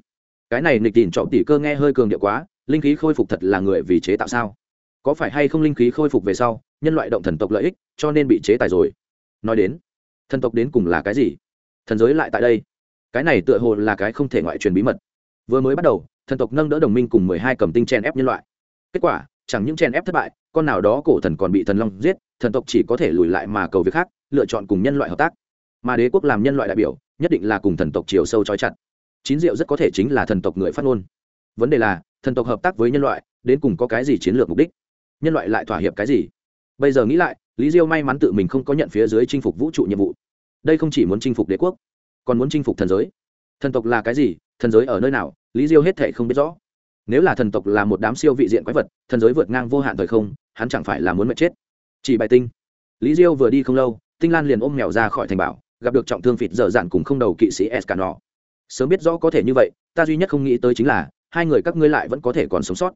cái này nịch tìm trọng tỷ cơ nghe hơi cường điệu quá, linh khí khôi phục thật là người vì chế tạo sao? Có phải hay không linh khí khôi phục về sau, nhân loại động thần tộc lợi ích, cho nên bị chế tài rồi? Nói đến, thần tộc đến cùng là cái gì? Thần giới lại tại đây. Cái này tựa hồ là cái không thể ngoại truyền bí mật. Vừa mới bắt đầu, thần tộc nâng đỡ đồng minh cùng mười hai cầm tinh chen ép nhân loại kết quả, chẳng những chèn ép thất bại, con nào đó cổ thần còn bị thần long giết, thần tộc chỉ có thể lùi lại mà cầu việc khác, lựa chọn cùng nhân loại hợp tác. Mà đế quốc làm nhân loại đại biểu, nhất định là cùng thần tộc chiều sâu trói chặt. Chín diệu rất có thể chính là thần tộc người phát ngôn. Vấn đề là, thần tộc hợp tác với nhân loại, đến cùng có cái gì chiến lược mục đích? Nhân loại lại thỏa hiệp cái gì? Bây giờ nghĩ lại, lý diêu may mắn tự mình không có nhận phía dưới chinh phục vũ trụ nhiệm vụ. Đây không chỉ muốn chinh phục đế quốc, còn muốn chinh phục thần giới. Thần tộc là cái gì? Thần giới ở nơi nào? Lý diêu hết thể không biết rõ nếu là thần tộc là một đám siêu vị diện quái vật, thần giới vượt ngang vô hạn thời không, hắn chẳng phải là muốn mệt chết. Chỉ bài tinh. Lý diêu vừa đi không lâu, tinh lan liền ôm mèo ra khỏi thành bảo, gặp được trọng thương phịt dở dạn cùng không đầu kỵ sĩ s cả nọ sớm biết rõ có thể như vậy, ta duy nhất không nghĩ tới chính là, hai người các ngươi lại vẫn có thể còn sống sót.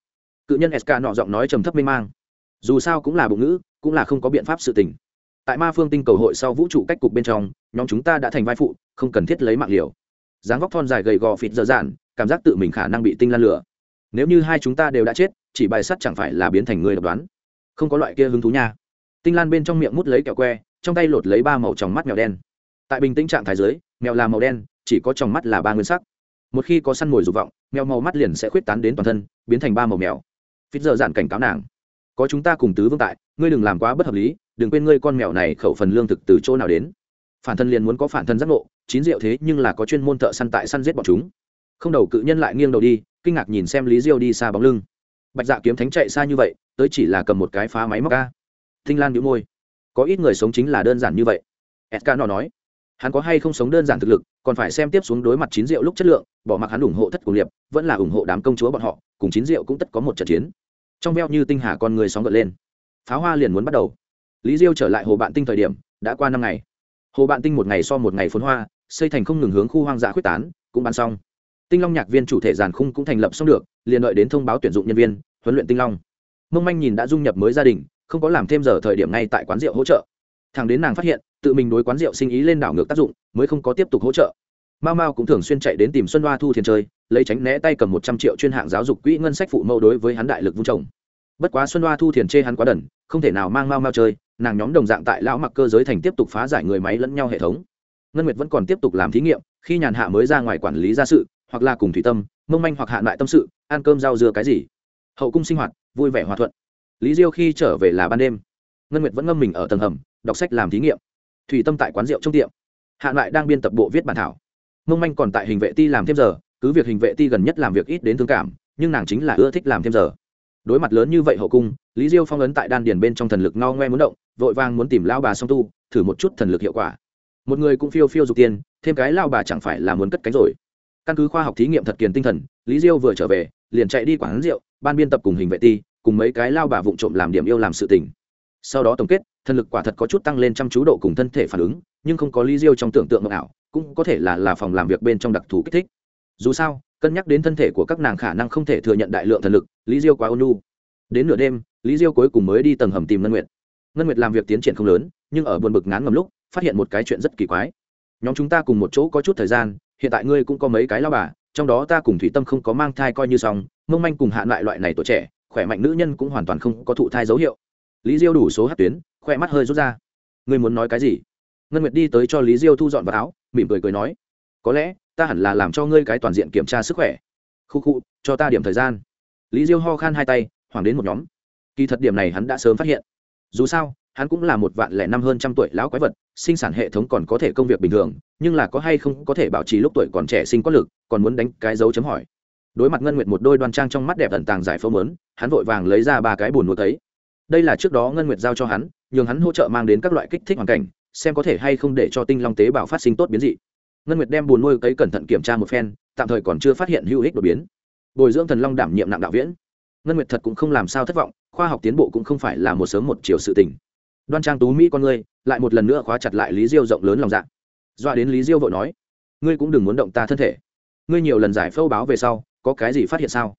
Cự nhân s cả nọ giọng nói trầm thấp mê mang. Dù sao cũng là bụng ngữ, cũng là không có biện pháp sự tình. Tại ma phương tinh cầu hội sau vũ trụ cách cục bên trong, nhóm chúng ta đã thành vai phụ, không cần thiết lấy mạng liều. Dáng vóc thon dài gầy gò phịt dở dạn, cảm giác tự mình khả năng bị tinh lan lửa nếu như hai chúng ta đều đã chết chỉ bài sắt chẳng phải là biến thành người độc đoán? Không có loại kia hứng thú nha. Tinh lan bên trong miệng mút lấy kẹo que trong tay lột lấy ba màu tròng mắt mèo đen. Tại bình tĩnh trạng thái dưới, mèo là màu đen chỉ có tròng mắt là ba nguyên sắc. Một khi có săn mồi dục vọng mèo màu mắt liền sẽ khuyết tán đến toàn thân biến thành ba màu mèo. Phít giờ giản cảnh cáo nàng có chúng ta cùng tứ vương tại ngươi đừng làm quá bất hợp lý đừng quên ngươi con mèo này khẩu phần lương thực từ chỗ nào đến. Phản thân liền muốn có phản thân giác ngộ chín rượu thế nhưng là có chuyên môn thợ săn tại săn giết bọn chúng không đầu cự nhân lại nghiêng đầu đi, kinh ngạc nhìn xem lý diêu đi xa bóng lưng. Bạch dạ kiếm thánh chạy xa như vậy, tới chỉ là cầm một cái phá máy móc ca thinh lan đĩu môi. Có ít người sống chính là đơn giản như vậy. S nó nói. Hắn có hay không sống đơn giản thực lực, còn phải xem tiếp xuống đối mặt chín rượu lúc chất lượng, bỏ mặc hắn ủng hộ thất cùng liệp vẫn là ủng hộ đám công chúa bọn họ, cùng chín rượu cũng tất có một trận chiến. Trong veo như tinh hà con người sóng gợn lên. Pháo hoa liền muốn bắt đầu. Lý diêu trở lại hồ bạn tinh thời điểm, đã qua năm ngày. Hồ bạn tinh một ngày so một ngày phốn hoa, xây thành không ngừng hướng khu hoang dã dạ quyết tán, cũng bán xong tinh long nhạc viên chủ thể giàn khung cũng thành lập xong được, liền đợi đến thông báo tuyển dụng nhân viên, huấn luyện tinh long. Mông manh nhìn đã dung nhập mới gia đình, không có làm thêm giờ thời điểm ngay tại quán rượu hỗ trợ. Thằng đến nàng phát hiện, tự mình đối quán rượu sinh ý lên đảo ngược tác dụng, mới không có tiếp tục hỗ trợ. Mao mao cũng thường xuyên chạy đến tìm xuân hoa thu thiền chơi, lấy tránh né tay cầm một trăm triệu chuyên hạng giáo dục quỹ ngân sách phụ mẫu đối với hắn đại lực vung chồng bất quá xuân hoa thu thiền chê hắn quá đần, không thể nào mang mao mao chơi, nàng nhóm đồng dạng tại lão mặc cơ giới thành tiếp tục phá giải người máy lẫn nhau hệ thống. Ngân nguyệt vẫn còn tiếp tục làm thí nghiệm, khi nhàn hạ mới ra ngoài quản lý gia sự hoặc là cùng thủy tâm, mông manh hoặc hạn lại tâm sự, ăn cơm rau dưa cái gì. Hậu cung sinh hoạt, vui vẻ hòa thuận. Lý diêu khi trở về là ban đêm. Ngân nguyệt vẫn ngâm mình ở tầng hầm, đọc sách làm thí nghiệm. Thủy tâm tại quán rượu trong tiệm. Hạn lại đang biên tập bộ viết bản thảo. Mông manh còn tại hình vệ ti làm thêm giờ, cứ việc hình vệ ti gần nhất làm việc ít đến thương cảm, nhưng nàng chính là ưa thích làm thêm giờ. Đối mặt lớn như vậy hậu cung, lý diêu phong ấn tại đan điền bên trong thần lực no ngoe muốn động, vội vang muốn tìm lao bà song tu, thử một chút thần lực hiệu quả. Một người cũng phiêu phiêu dục tiền thêm cái lao bà chẳng phải là muốn cất cánh rồi căn cứ khoa học thí nghiệm thật kiền tinh thần, lý diêu vừa trở về, liền chạy đi quảng rượu, ban biên tập cùng hình vệ ti, cùng mấy cái lao bà vụng trộm làm điểm yêu làm sự tình. Sau đó tổng kết thần lực quả thật có chút tăng lên chăm chú độ cùng thân thể phản ứng, nhưng không có lý diêu trong tưởng tượng mộng ảo, cũng có thể là là phòng làm việc bên trong đặc thù kích thích. Dù sao, cân nhắc đến thân thể của các nàng khả năng không thể thừa nhận đại lượng thần lực, lý diêu quá ôn ônu đến nửa đêm, lý diêu cuối cùng mới đi tầng hầm tìm ngân nguyệt. Ngân nguyệt làm việc tiến triển không lớn, nhưng ở buồn bực ngán ngầm lúc, phát hiện một cái chuyện rất kỳ quái. Nhóm chúng ta cùng một chỗ có chút thời gian hiện tại ngươi cũng có mấy cái lao bà, trong đó ta cùng thủy tâm không có mang thai coi như xong mông manh cùng Hạ lại loại này tuổi trẻ, khỏe mạnh nữ nhân cũng hoàn toàn không có thụ thai dấu hiệu. Lý diêu đủ số hát tuyến, khỏe mắt hơi rút ra. Ngươi muốn nói cái gì? Ngân nguyệt đi tới cho lý diêu thu dọn vào áo, mỉm cười cười nói, có lẽ, ta hẳn là làm cho ngươi cái toàn diện kiểm tra sức khỏe. Khu khu, cho ta điểm thời gian. Lý diêu ho khan hai tay, hoảng đến một nhóm. Kỳ thật điểm này hắn đã sớm phát hiện. Dù sao hắn cũng là một vạn lẻ năm hơn trăm tuổi lão quái vật, sinh sản hệ thống còn có thể công việc bình thường, nhưng là có hay không có thể bảo trì lúc tuổi còn trẻ sinh có lực, còn muốn đánh cái dấu chấm hỏi. Đối mặt ngân nguyệt một đôi đoan trang trong mắt đẹp tận tàng giải phẫu mớn, hắn vội vàng lấy ra ba cái buồn nuốt thấy đây là trước đó ngân nguyệt giao cho hắn, nhường hắn hỗ trợ mang đến các loại kích thích hoàn cảnh, xem có thể hay không để cho tinh long tế bào phát sinh tốt biến dị. Ngân nguyệt đem buồn nuôi cấy cẩn thận kiểm tra một phen, tạm thời còn chưa phát hiện hữu ích đột biến. Bồi dưỡng thần long đảm nhiệm nặng đạo viễn. Ngân nguyệt thật cũng không làm sao thất vọng, khoa học tiến bộ cũng không phải là một sớm một chiều sự tình đoan trang tú mỹ con ngươi, lại một lần nữa khóa chặt lại lý diêu rộng lớn lòng dạ. Dọa đến lý diêu vội nói, ngươi cũng đừng muốn động ta thân thể. Ngươi nhiều lần giải phâu báo về sau, có cái gì phát hiện sao?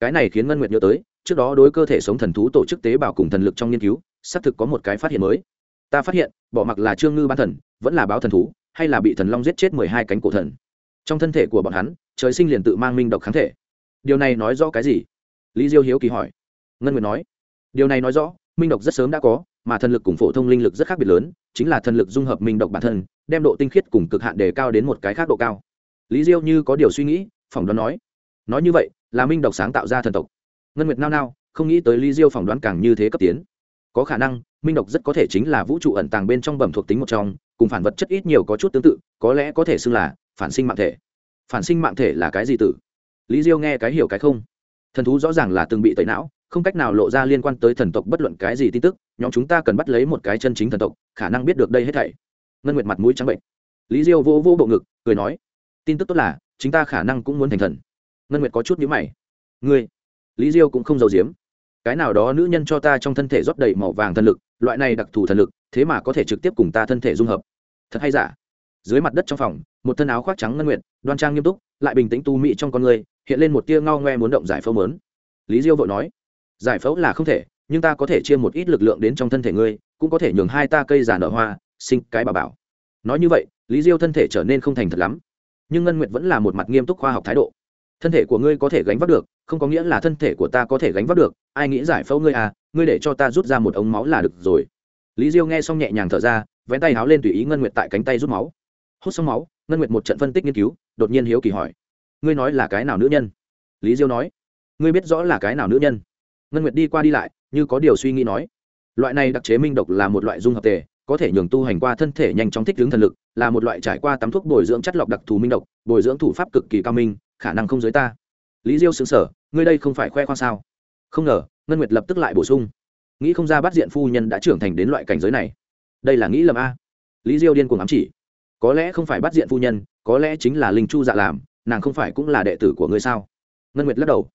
Cái này khiến ngân nguyệt nhớ tới, trước đó đối cơ thể sống thần thú tổ chức tế bào cùng thần lực trong nghiên cứu, xác thực có một cái phát hiện mới. Ta phát hiện, bỏ mặc là trương ngư ban thần, vẫn là báo thần thú, hay là bị thần long giết chết mười hai cánh cổ thần. Trong thân thể của bọn hắn, trời sinh liền tự mang minh độc kháng thể. Điều này nói rõ cái gì? Lý diêu hiếu kỳ hỏi. Ngân nguyệt nói. Điều này nói rõ, minh độc rất sớm đã có mà thần lực cùng phổ thông linh lực rất khác biệt lớn, chính là thần lực dung hợp minh độc bản thân, đem độ tinh khiết cùng cực hạn đề cao đến một cái khác độ cao. Lý diêu như có điều suy nghĩ, phỏng đoán nói nói như vậy, là minh độc sáng tạo ra thần tộc. Ngân nguyệt nao nao, không nghĩ tới lý diêu phỏng đoán càng như thế cấp tiến. Có khả năng, minh độc rất có thể chính là vũ trụ ẩn tàng bên trong bẩm thuộc tính một trong, cùng phản vật chất ít nhiều có chút tương tự, có lẽ có thể xưng là phản sinh mạng thể. Phản sinh mạng thể là cái gì tử? Lý diêu nghe cái hiểu cái không. Thần thú rõ ràng là từng bị tẩy não không cách nào lộ ra liên quan tới thần tộc bất luận cái gì tin tức nhóm chúng ta cần bắt lấy một cái chân chính thần tộc khả năng biết được đây hết thảy. Ngân nguyệt mặt mũi trắng bệnh. Lý diêu vô vô bộ ngực cười nói tin tức tốt là chúng ta khả năng cũng muốn thành thần. Ngân nguyệt có chút nhíu mày. Ngươi? Lý diêu cũng không giàu diếm, cái nào đó nữ nhân cho ta trong thân thể rót đầy màu vàng thần lực loại này đặc thù thần lực thế mà có thể trực tiếp cùng ta thân thể dung hợp. Thật hay giả? Dưới mặt đất trong phòng một thân áo khoác trắng ngân nguyệt đoan trang nghiêm túc lại bình tĩnh tu mị trong con người hiện lên một tia ngao ngoe muốn động giải phẫu mớn. Lý diêu vội nói giải phẫu là không thể, nhưng ta có thể chia một ít lực lượng đến trong thân thể ngươi, cũng có thể nhường hai ta cây già nở hoa, sinh cái bà bảo. Nói như vậy, lý diêu thân thể trở nên không thành thật lắm. Nhưng ngân nguyệt vẫn là một mặt nghiêm túc khoa học thái độ. Thân thể của ngươi có thể gánh vác được, không có nghĩa là thân thể của ta có thể gánh vác được. Ai nghĩ giải phẫu ngươi à ngươi để cho ta rút ra một ống máu là được rồi. Lý diêu nghe xong nhẹ nhàng thở ra, vén tay háo lên tùy ý ngân nguyệt tại cánh tay rút máu. Hút xong máu, ngân nguyệt một trận phân tích nghiên cứu, đột nhiên hiếu kỳ hỏi, ngươi nói là cái nào nữ nhân? Lý diêu nói, ngươi biết rõ là cái nào nữ nhân? ngân nguyệt đi qua đi lại, như có điều suy nghĩ nói. Loại này đặc chế minh độc là một loại dung hợp tề, có thể nhường tu hành qua thân thể nhanh chóng thích ứng thần lực, là một loại trải qua tắm thuốc bồi dưỡng chất lọc đặc thù minh độc, bồi dưỡng thủ pháp cực kỳ cao minh, khả năng không giới ta. Lý diêu xứng sở ngươi đây không phải khoe khoang sao? Không ngờ, ngân nguyệt lập tức lại bổ sung. Nghĩ không ra bắt diện phu nhân đã trưởng thành đến loại cảnh giới này. Đây là nghĩ lầm a. Lý diêu điên cuồng ám chỉ. Có lẽ không phải bắt diện phu nhân, có lẽ chính là linh chu dạ làm, nàng không phải cũng là đệ tử của ngươi sao? Ngân nguyệt lắc đầu.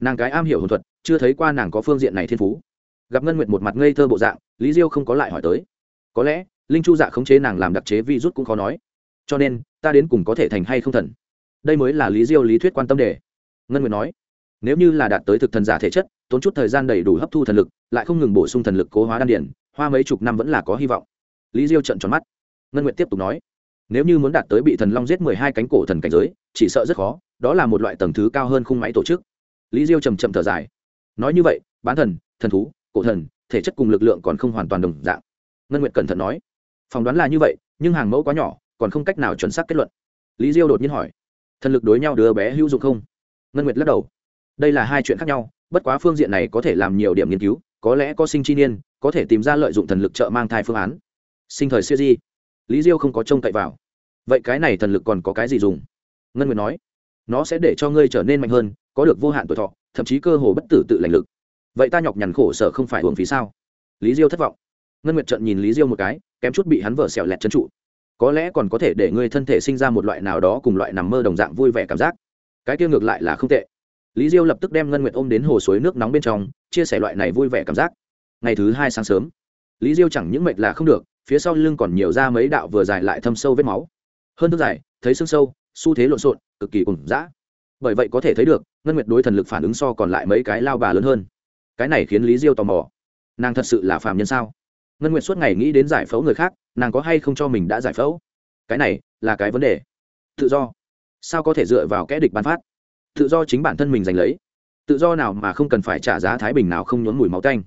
Nàng cái am hiểu hồn thuật chưa thấy qua nàng có phương diện này thiên phú. Gặp ngân nguyệt một mặt ngây thơ bộ dạng, lý diêu không có lại hỏi tới. Có lẽ, linh chu dạ khống chế nàng làm đặc chế vi rút cũng khó nói. Cho nên, ta đến cùng có thể thành hay không thần? Đây mới là lý diêu lý thuyết quan tâm đề. Ngân nguyệt nói, nếu như là đạt tới thực thần giả thể chất, tốn chút thời gian đầy đủ hấp thu thần lực, lại không ngừng bổ sung thần lực cố hóa đan điển hoa mấy chục năm vẫn là có hy vọng. Lý diêu trận tròn mắt. Ngân nguyệt tiếp tục nói, nếu như muốn đạt tới bị thần long giết mười hai cánh cổ thần cảnh giới, chỉ sợ rất khó, đó là một loại tầng thứ cao hơn khung máy tổ chức. Lý diêu trầm trầm thở dài nói như vậy, bán thần thần thú, cổ thần, thể chất cùng lực lượng còn không hoàn toàn đồng dạng. Ngân nguyệt cẩn thận nói. Phỏng đoán là như vậy, nhưng hàng mẫu quá nhỏ, còn không cách nào chuẩn xác kết luận. Lý diêu đột nhiên hỏi. Thần lực đối nhau đứa bé hữu dụng không? Ngân nguyệt lắc đầu. Đây là hai chuyện khác nhau, bất quá phương diện này có thể làm nhiều điểm nghiên cứu, có lẽ có sinh chi niên, có thể tìm ra lợi dụng thần lực trợ mang thai phương án. Sinh thời siêu di. Lý diêu không có trông cậy vào. Vậy cái này thần lực còn có cái gì dùng? Ngân nguyệt nói. Nó sẽ để cho ngươi trở nên mạnh hơn, có được vô hạn tuổi thọ thậm chí cơ hồ bất tử tự lành lực. Vậy ta nhọc nhằn khổ sở không phải hưởng phí sao? Lý diêu thất vọng. Ngân nguyệt trận nhìn lý diêu một cái, kém chút bị hắn vợ xẻo lẹt chân trụ. Có lẽ còn có thể để ngươi thân thể sinh ra một loại nào đó cùng loại nằm mơ đồng dạng vui vẻ cảm giác. Cái kia ngược lại là không tệ. Lý diêu lập tức đem ngân nguyệt ôm đến hồ suối nước nóng bên trong, chia sẻ loại này vui vẻ cảm giác. Ngày thứ hai sáng sớm, lý diêu chẳng những mệt là không được, phía sau lưng còn nhiều ra mấy đạo vừa dài lại thâm sâu vết máu. Hơn thức dài, thấy xương sâu, xu thế lộn xộn, cực kỳ cùng dã bởi vậy có thể thấy được, ngân nguyệt đối thần lực phản ứng so còn lại mấy cái lao bà lớn hơn. Cái này khiến lý diêu tò mò. Nàng thật sự là phạm nhân sao? Ngân nguyệt suốt ngày nghĩ đến giải phẫu người khác, nàng có hay không cho mình đã giải phẫu? Cái này là cái vấn đề. Tự do. Sao có thể dựa vào kẽ địch bán phát? Tự do chính bản thân mình giành lấy. Tự do nào mà không cần phải trả giá thái bình nào không nhốn mùi máu canh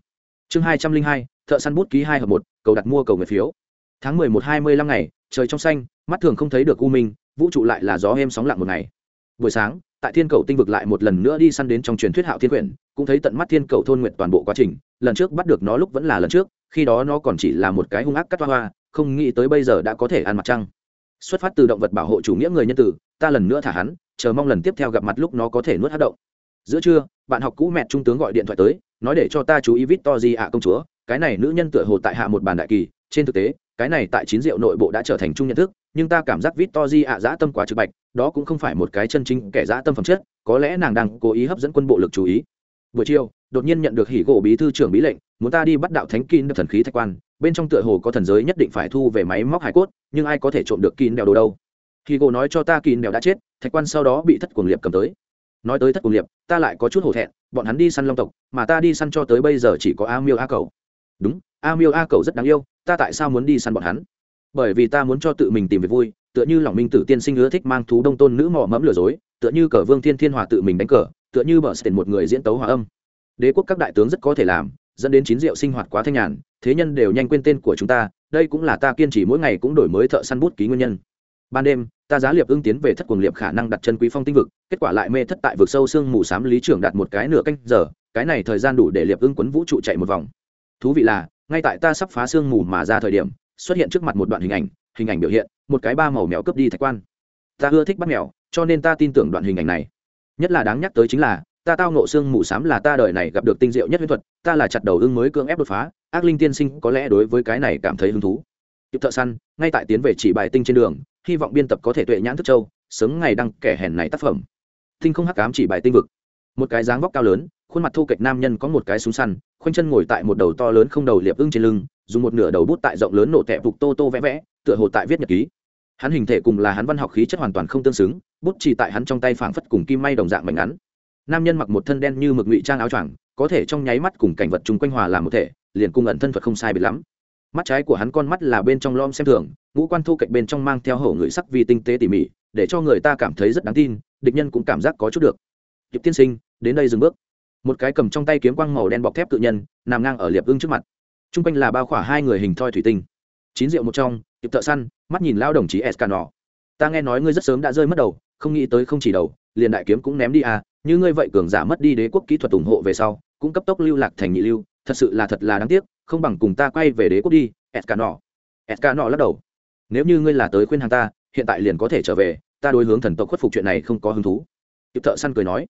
chương hai trăm linh hai, thợ săn bút ký hai hợp một, cầu đặt mua cầu người phiếu. Tháng mười một hai mươi lăm ngày, trời trong xanh, mắt thường không thấy được u minh, vũ trụ lại là gió êm sóng lặng một ngày. Buổi sáng tại thiên cầu tinh vực lại một lần nữa đi săn đến trong truyền thuyết hạo thiên quyển, cũng thấy tận mắt thiên cầu thôn nguyện toàn bộ quá trình, lần trước bắt được nó lúc vẫn là lần trước, khi đó nó còn chỉ là một cái hung ác cắt hoa hoa, không nghĩ tới bây giờ đã có thể ăn mặt trăng. Xuất phát từ động vật bảo hộ chủ nghĩa người nhân tử, ta lần nữa thả hắn, chờ mong lần tiếp theo gặp mặt lúc nó có thể nuốt hát động. Giữa trưa, bạn học cũ mẹ trung tướng gọi điện thoại tới, nói để cho ta chú ý vít to gì ạ công chúa, cái này nữ nhân tựa hồ tại hạ một bàn đại kỳ, trên thực tế, cái này tại chín rượu nội bộ đã trở thành chung nhận thức, nhưng ta cảm giác vít to di ạ dã tâm quá trực bạch đó cũng không phải một cái chân chính kẻ dã tâm phẩm chất, có lẽ nàng đang cố ý hấp dẫn quân bộ lực chú ý. Buổi chiều, đột nhiên nhận được hỉ gỗ bí thư trưởng bí lệnh, muốn ta đi bắt đạo thánh kín thần khí thạch quan, bên trong tựa hồ có thần giới nhất định phải thu về máy móc hải cốt, nhưng ai có thể trộm được kín đèo đồ đâu. Hỉ gỗ nói cho ta kín đèo đã chết, thạch quan sau đó bị thất cuồng liệp cầm tới. Nói tới thất cuồng liệp ta lại có chút hổ thẹn, bọn hắn đi săn long tộc, mà ta đi săn cho tới bây giờ chỉ có a miêu a cầu đúng, a miêu a cầu rất đáng yêu, ta tại sao muốn đi săn bọn hắn? Bởi vì ta muốn cho tự mình tìm về vui tựa như lòng minh tử tiên sinh ưa thích mang thú đông tôn nữ mỏ mẫm lừa dối, tựa như cờ vương thiên thiên hòa tự mình đánh cờ, tựa như bờ tiền một người diễn tấu hòa âm. Đế quốc các đại tướng rất có thể làm, dẫn đến chín rượu sinh hoạt quá thanh nhàn, thế nhân đều nhanh quên tên của chúng ta, đây cũng là ta kiên trì mỗi ngày cũng đổi mới thợ săn bút ký nguyên nhân. Ban đêm, ta giá liệp ưng tiến về thất quần liệp khả năng đặt chân quý phong tinh vực, kết quả lại mê thất tại vực sâu sương mù xám lý trưởng đặt một cái nửa canh giờ, cái này thời gian đủ để liệp ưng quấn vũ trụ chạy một vòng. Thú vị là, ngay tại ta sắp phá sương mù mà ra thời điểm, xuất hiện trước mặt một đoạn hình ảnh hình ảnh biểu hiện một cái ba màu mèo cướp đi thạch quan. Ta ưa thích bắt mèo, cho nên ta tin tưởng đoạn hình ảnh này. Nhất là đáng nhắc tới chính là, ta tao ngộ xương mù xám là ta đời này gặp được tinh diệu nhất huyễn thuật, ta là chặt đầu ưng mới cưỡng ép đột phá, ác linh tiên sinh có lẽ đối với cái này cảm thấy hứng thú. Kịp thợ săn, ngay tại tiến về chỉ bài tinh trên đường, hy vọng biên tập có thể tuệ nhãn thức châu, sớm ngày đăng kẻ hèn này tác phẩm. Tinh không hắc cám chỉ bài tinh vực. Một cái dáng vóc cao lớn, khuôn mặt thu kệch nam nhân có một cái súng săn, khoanh chân ngồi tại một đầu to lớn không đầu liệp ưng trên lưng, dùng một nửa đầu bút tại rộng lớn nổ tẹp phục tô tô vẽ vẽ, tựa hồ tại viết nhật ký hắn hình thể cùng là hắn văn học khí chất hoàn toàn không tương xứng, bút chỉ tại hắn trong tay phảng phất cùng kim may đồng dạng mảnh ngắn. Nam nhân mặc một thân đen như mực ngụy trang áo choàng, có thể trong nháy mắt cùng cảnh vật chung quanh hòa làm một thể, liền cung ẩn thân thuật không sai biệt lắm. Mắt trái của hắn con mắt là bên trong lom xem thường, ngũ quan thu cạnh bên trong mang theo hổ ngửi sắc vì tinh tế tỉ mỉ, để cho người ta cảm thấy rất đáng tin, địch nhân cũng cảm giác có chút được. Điệp tiên sinh, đến đây dừng bước. Một cái cầm trong tay kiếm quang màu đen bọc thép tự nhân, nằm ngang ở liệp ưng trước mặt. T quanh là bao khỏa hai người hình thoi thủy tinh. Chín rượu một trong điệp thợ săn mắt nhìn lao đồng chí s ta nghe nói ngươi rất sớm đã rơi mất đầu, không nghĩ tới không chỉ đầu, liền đại kiếm cũng ném đi à như ngươi vậy cường giả mất đi đế quốc kỹ thuật ủng hộ về sau, cũng cấp tốc lưu lạc thành nhị lưu, thật sự là thật là đáng tiếc, không bằng cùng ta quay về đế quốc đi s cano lắc đầu. Nếu như ngươi là tới khuyên hàng ta, hiện tại liền có thể trở về, ta đối hướng thần tộc khuất phục chuyện này không có hứng thú. Tiệp thợ săn cười nói.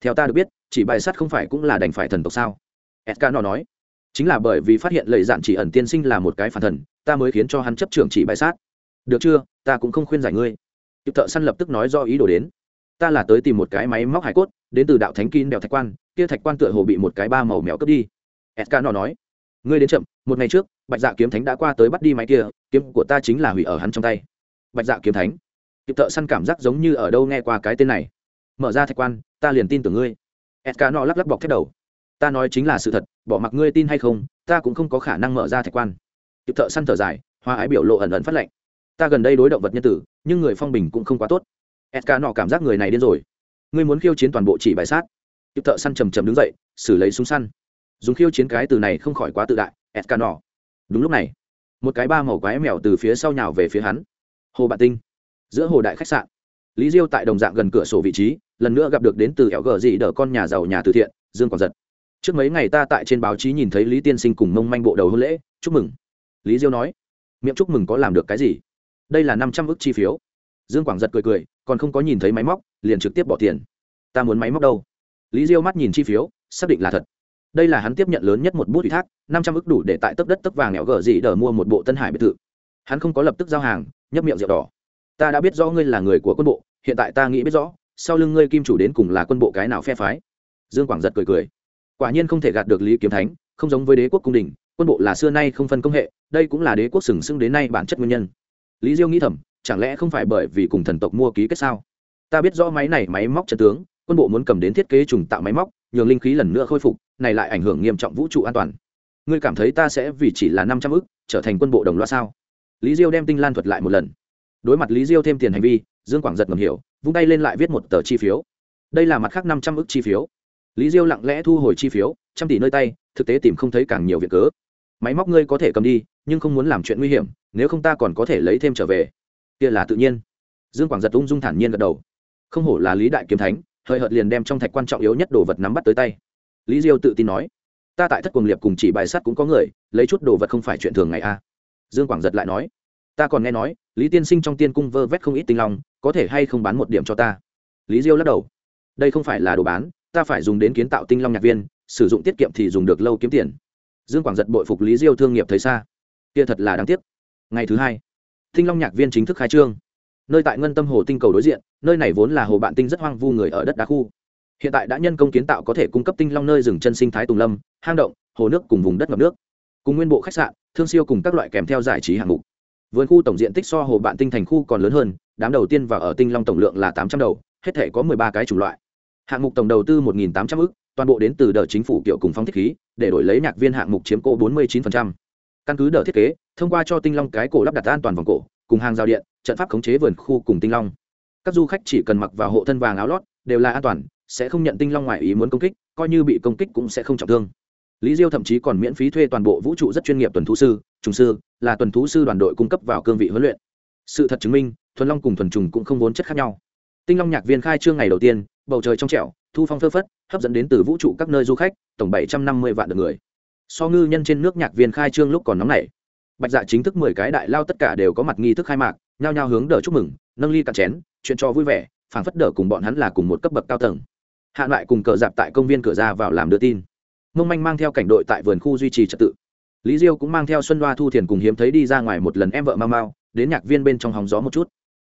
Theo ta được biết, chỉ bài sát không phải cũng là đành phải thần tộc sao? S nói. Chính là bởi vì phát hiện lời dạn chỉ ẩn tiên sinh là một cái phản thần, ta mới khiến cho hắn chấp trưởng chỉ bài sát được chưa? Ta cũng không khuyên giải ngươi. Cựu thợ săn lập tức nói do ý đồ đến. Ta là tới tìm một cái máy móc hải cốt, đến từ đạo thánh kín đèo thạch quan, kia thạch quan tựa hồ bị một cái ba màu mèo cướp đi. Edgar nó nói, ngươi đến chậm, một ngày trước, bạch dạ kiếm thánh đã qua tới bắt đi máy kia, kiếm của ta chính là hủy ở hắn trong tay. Bạch dạ kiếm thánh. Cựu thợ săn cảm giác giống như ở đâu nghe qua cái tên này. Mở ra thạch quan, ta liền tin tưởng ngươi. Edgar nó lắp lắp bọc thép đầu. Ta nói chính là sự thật, bỏ mặc ngươi tin hay không, ta cũng không có khả năng mở ra thạch quan. Cựu thợ săn thở dài hoa ái biểu lộ ẩn ẩn phát lệnh ta gần đây đối động vật nhân tử, nhưng người phong bình cũng không quá tốt. S ca nọ cảm giác người này điên rồi. Ngươi muốn khiêu chiến toàn bộ chỉ bài sát. Tiếp thợ săn trầm trầm đứng dậy, xử lấy súng săn. Dùng khiêu chiến cái từ này không khỏi quá tự đại s ca nọ. Đúng lúc này, một cái ba màu quái mèo từ phía sau nhào về phía hắn. Hồ bạn tinh. Giữa hồ đại khách sạn. Lý diêu tại đồng dạng gần cửa sổ vị trí, lần nữa gặp được đến từ kẹo gờ dị đỡ con nhà giàu nhà từ thiện, dương còn giật. Trước mấy ngày ta tại trên báo chí nhìn thấy lý tiên sinh cùng mông manh bộ đầu hôn lễ, chúc mừng. Lý diêu nói, miệng chúc mừng có làm được cái gì? đây là năm trăm ức chi phiếu. Dương quảng giật cười cười, còn không có nhìn thấy máy móc, liền trực tiếp bỏ tiền. Ta muốn máy móc đâu? Lý diêu mắt nhìn chi phiếu, xác định là thật. Đây là hắn tiếp nhận lớn nhất một bút ủy thác, năm trăm ức đủ để tại tấp đất tấp vàng nghèo gở gì đờ mua một bộ tân hải biệt thự. Hắn không có lập tức giao hàng, nhấp miệng rượu đỏ. Ta đã biết rõ ngươi là người của quân bộ, hiện tại ta nghĩ biết rõ, sau lưng ngươi kim chủ đến cùng là quân bộ cái nào phe phái. Dương quảng giật cười cười. Quả nhiên không thể gạt được lý kiếm thánh, không giống với đế quốc cung đình, quân bộ là xưa nay không phân công hệ, đây cũng là đế quốc sừng sững đến nay bản chất nguyên nhân lý diêu nghĩ thầm, chẳng lẽ không phải bởi vì cùng thần tộc mua ký kết sao? Ta biết rõ máy này máy móc chân tướng, quân bộ muốn cầm đến thiết kế trùng tạo máy móc, nhường linh khí lần nữa khôi phục, này lại ảnh hưởng nghiêm trọng vũ trụ an toàn. Ngươi cảm thấy ta sẽ vì chỉ là năm trăm ức, trở thành quân bộ đồng loa sao? Lý diêu đem tinh lan thuật lại một lần. Đối mặt lý diêu thêm tiền hành vi, dương quảng giật ngầm hiểu, vung tay lên lại viết một tờ chi phiếu. Đây là mặt khác năm trăm ức chi phiếu. Lý diêu lặng lẽ thu hồi chi phiếu, trăm tỷ nơi tay, thực tế tìm không thấy càng nhiều việc cớ. Máy móc ngươi có thể cầm đi nhưng không muốn làm chuyện nguy hiểm, nếu không ta còn có thể lấy thêm trở về. Kia là tự nhiên. Dương quảng giật ung dung thản nhiên gật đầu. Không hổ là lý đại kiếm thánh, hời hợt liền đem trong thạch quan trọng yếu nhất đồ vật nắm bắt tới tay. Lý diêu tự tin nói, ta tại thất quần liệp cùng chỉ bài sắt cũng có người, lấy chút đồ vật không phải chuyện thường ngày a. Dương quảng giật lại nói, ta còn nghe nói, lý tiên sinh trong tiên cung vơ vét không ít tinh long, có thể hay không bán một điểm cho ta? Lý diêu lắc đầu, đây không phải là đồ bán, ta phải dùng đến kiến tạo tinh long nhạc viên, sử dụng tiết kiệm thì dùng được lâu kiếm tiền. Dương quảng giật bội phục lý diêu thương nghiệp thấy xa kia thật là đáng tiếc. Ngày thứ hai thinh long nhạc viên chính thức khai trương. Nơi tại ngân tâm hồ tinh cầu đối diện, nơi này vốn là hồ bạn tinh rất hoang vu người ở đất đá khu. Hiện tại đã nhân công kiến tạo có thể cung cấp tinh long nơi rừng chân sinh thái tùng lâm, hang động, hồ nước cùng vùng đất ngập nước. Cùng nguyên bộ khách sạn, thương siêu cùng các loại kèm theo giải trí hạng mục. Vườn khu tổng diện tích so hồ bạn tinh thành khu còn lớn hơn, đám đầu tiên và ở tinh long tổng lượng là tám trăm đầu, hết thể có mười ba cái chủng loại. Hạng mục tổng đầu tư một tám trăm ư c toàn bộ đến từ đợt chính phủ kiểu cùng phóng thích khí, để đổi lấy nhạc viên hạng mục chiếm cô bốn mươi chín căn cứ đỡ thiết kế, thông qua cho tinh long cái cổ lắp đặt an toàn vòng cổ, cùng hàng rào điện, trận pháp khống chế vườn khu cùng tinh long. Các du khách chỉ cần mặc vào hộ thân vàng áo lót, đều là an toàn, sẽ không nhận tinh long ngoài ý muốn công kích, coi như bị công kích cũng sẽ không trọng thương. Lý diêu thậm chí còn miễn phí thuê toàn bộ vũ trụ rất chuyên nghiệp tuần thú sư, trùng sư, là tuần thú sư đoàn đội cung cấp vào cương vị huấn luyện. Sự thật chứng minh, thuần long cùng thuần trùng cũng không vốn chất khác nhau. Tinh long nhạc viên khai trương ngày đầu tiên, bầu trời trong trẻo, thu phong phơ phất, hấp dẫn đến từ vũ trụ các nơi du khách, tổng bảy trăm năm mươi vạn lượt người so ngư nhân trên nước nhạc viên khai trương lúc còn nóng nảy. Bạch dạ chính thức mười cái đại lao tất cả đều có mặt nghi thức khai mạc, nhao nhao hướng đỡ chúc mừng, nâng ly cạn chén, chuyện cho vui vẻ, phảng phất đỡ cùng bọn hắn là cùng một cấp bậc cao tầng. Hạ loại cùng cờ dạp tại công viên cửa ra vào làm đưa tin. Mông manh mang theo cảnh đội tại vườn khu duy trì trật tự. Lý diêu cũng mang theo xuân đoa thu thiền cùng hiếm thấy đi ra ngoài một lần em vợ mau mau, đến nhạc viên bên trong hóng gió một chút.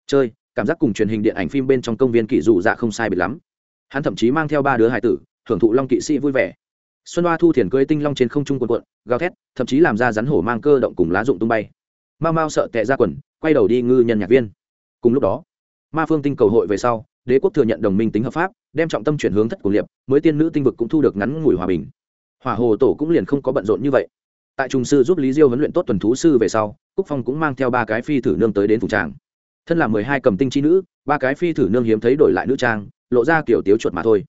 Chơi, cảm giác cùng truyền hình điện ảnh phim bên trong công viên kỷ dụ dạ không sai biệt lắm. Hắn thậm chí mang theo ba đứa hải tử thưởng thụ long kỵ sĩ vui vẻ xuân hoa thu thiền cưới tinh long trên không trung quần quận gào thét, thậm chí làm ra rắn hổ mang cơ động cùng lá rụng tung bay. Mau mau sợ tệ ra quần, quay đầu đi ngư nhân nhạc viên. Cùng lúc đó, ma phương tinh cầu hội về sau, đế quốc thừa nhận đồng minh tính hợp pháp, đem trọng tâm chuyển hướng thất cùng liệp, mới tiên nữ tinh vực cũng thu được ngắn ngủi hòa bình. Hòa hồ tổ cũng liền không có bận rộn như vậy. Tại trung sư giúp lý diêu huấn luyện tốt tuần thú sư về sau, cúc phong cũng mang theo ba cái phi thử nương tới đến phủ tràng. Thân là mười hai cầm tinh chi nữ, ba cái phi thử nương hiếm thấy đổi lại nữ trang, lộ ra kiểu tiếu chuột mà thôi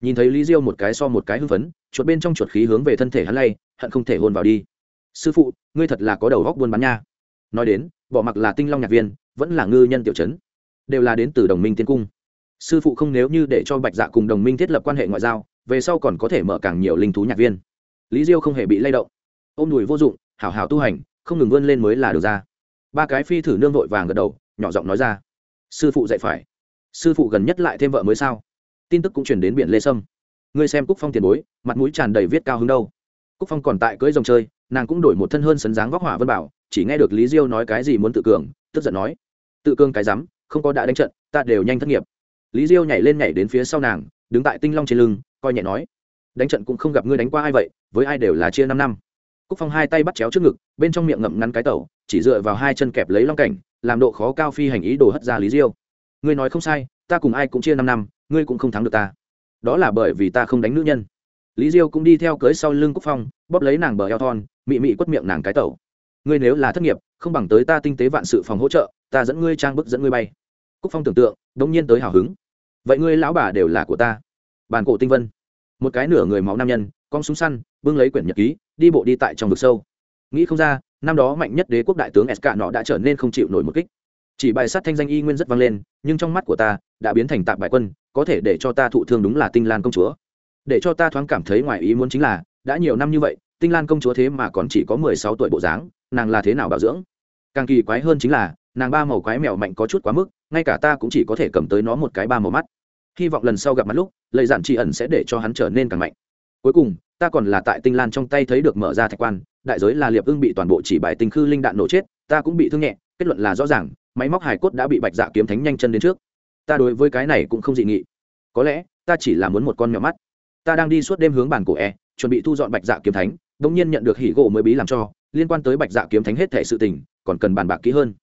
nhìn thấy lý diêu một cái so một cái hưng phấn, chuột bên trong chuột khí hướng về thân thể hắn lay, hận không thể hôn vào đi. Sư phụ, ngươi thật là có đầu góc buôn bán nha. Nói đến, bỏ mặc là tinh long nhạc viên, vẫn là ngư nhân tiểu trấn, đều là đến từ đồng minh tiên cung. Sư phụ không nếu như để cho bạch dạ cùng đồng minh thiết lập quan hệ ngoại giao, về sau còn có thể mở càng nhiều linh thú nhạc viên. Lý diêu không hề bị lay động. Ôm m đùi vô dụng, hảo hảo tu hành, không ngừng vươn lên mới là được ra. Ba cái phi thử nương vội vàng gật đầu, nhỏ giọng nói ra. Sư phụ dạy phải. Sư phụ gần nhất lại thêm vợ mới sao? tin tức cũng chuyển đến biển lê sâm. Ngươi xem cúc phong tiền bối, mặt mũi tràn đầy viết cao hứng đâu. Cúc phong còn tại cưỡi rồng chơi, nàng cũng đổi một thân hơn sấn dáng vóc hỏa vân bảo, chỉ nghe được lý diêu nói cái gì muốn tự cường, tức giận nói, tự cường cái rắm, không có đã đánh trận, ta đều nhanh thất nghiệp. Lý diêu nhảy lên nhảy đến phía sau nàng, đứng tại tinh long trên lưng, coi nhẹ nói, đánh trận cũng không gặp ngươi đánh qua ai vậy, với ai đều là chia năm năm. Cúc phong hai tay bắt chéo trước ngực, bên trong miệng ngậm ngắn cái tẩu, chỉ dựa vào hai chân kẹp lấy long cảnh, làm độ khó cao phi hành ý đồ hất ra lý diêu. Ngươi nói không sai, ta cùng ai cũng chia năm năm ngươi cũng không thắng được ta. Đó là bởi vì ta không đánh nữ nhân. Lý diêu cũng đi theo cưới sau lưng cúc phong, bóp lấy nàng bờ eo thon, mị mị quất miệng nàng cái tẩu. Ngươi nếu là thất nghiệp, không bằng tới ta tinh tế vạn sự phòng hỗ trợ, ta dẫn ngươi trang bức dẫn ngươi bay. Cúc phong tưởng tượng, đống nhiên tới hào hứng. Vậy ngươi lão bà đều là của ta. Bàn cổ tinh vân. Một cái nửa người máu nam nhân con súng săn, bưng lấy quyển nhật ký, đi bộ đi tại trong vực sâu. Nghĩ không ra, năm đó mạnh nhất đế quốc đại tướng s k nọ đã trở nên không chịu nổi một kích chỉ bài sát thanh danh y nguyên rất vang lên, nhưng trong mắt của ta đã biến thành tạm bại quân, có thể để cho ta thụ thương đúng là tinh lan công chúa. Để cho ta thoáng cảm thấy ngoài ý muốn chính là, đã nhiều năm như vậy, tinh lan công chúa thế mà còn chỉ có mười sáu tuổi bộ dáng, nàng là thế nào bảo dưỡng? Càng kỳ quái hơn chính là, nàng ba màu quái mèo mạnh có chút quá mức, ngay cả ta cũng chỉ có thể cầm tới nó một cái ba màu mắt. Hy vọng lần sau gặp mặt lúc, lời giản tri ẩn sẽ để cho hắn trở nên càng mạnh. Cuối cùng, ta còn là tại tinh lan trong tay thấy được mở ra thạch quan, đại giới là liệp ưng bị toàn bộ chỉ bài tình khư linh đạn nổ chết, ta cũng bị thương nhẹ kết luận là rõ ràng, máy móc hải cốt đã bị bạch dạ kiếm thánh nhanh chân đến trước. Ta đối với cái này cũng không dị nghị. Có lẽ, ta chỉ là muốn một con mèo mắt. Ta đang đi suốt đêm hướng bản cổ e chuẩn bị thu dọn bạch dạ kiếm thánh đ ỗ n g nhiên nhận được hỉ gỗ mới bí làm cho, liên quan tới bạch dạ kiếm thánh hết thể sự tình, còn cần bàn bạc kỹ hơn.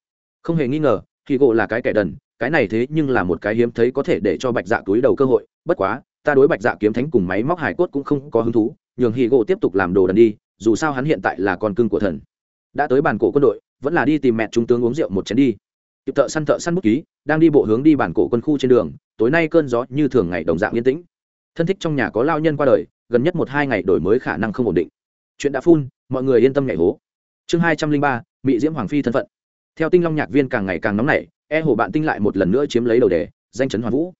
Không hề nghi ngờ, hỉ gỗ là cái kẻ đần, cái này thế nhưng là một cái hiếm thấy có thể để cho bạch dạ túi đầu cơ hội. Bất quá, ta đối bạch dạ kiếm thánh cùng máy móc hải cốt cũng không có hứng thú, nhường hỉ gỗ tiếp tục làm đồ đần đi, dù sao hắn hiện tại là con cưng của thần. Đã tới bàn cổ quân đội vẫn là đi tìm mẹ trung tướng uống rượu một chén đi. Tiệp thợ săn thợ săn bút ký, đang đi bộ hướng đi bản cổ quân khu trên đường, tối nay cơn gió như thường ngày đồng dạng yên tĩnh. Thân thích trong nhà có lao nhân qua đời, gần nhất một hai ngày đổi mới khả năng không ổn định. Chuyện đã phun, mọi người yên tâm nhảy hố. Chương hai trăm linh ba mỹ diễm hoàng phi thân phận. Theo tinh long nhạc viên càng ngày càng nóng nảy e hồ bạn tinh lại một lần nữa chiếm lấy đầu đề, danh chấn hoàn vũ.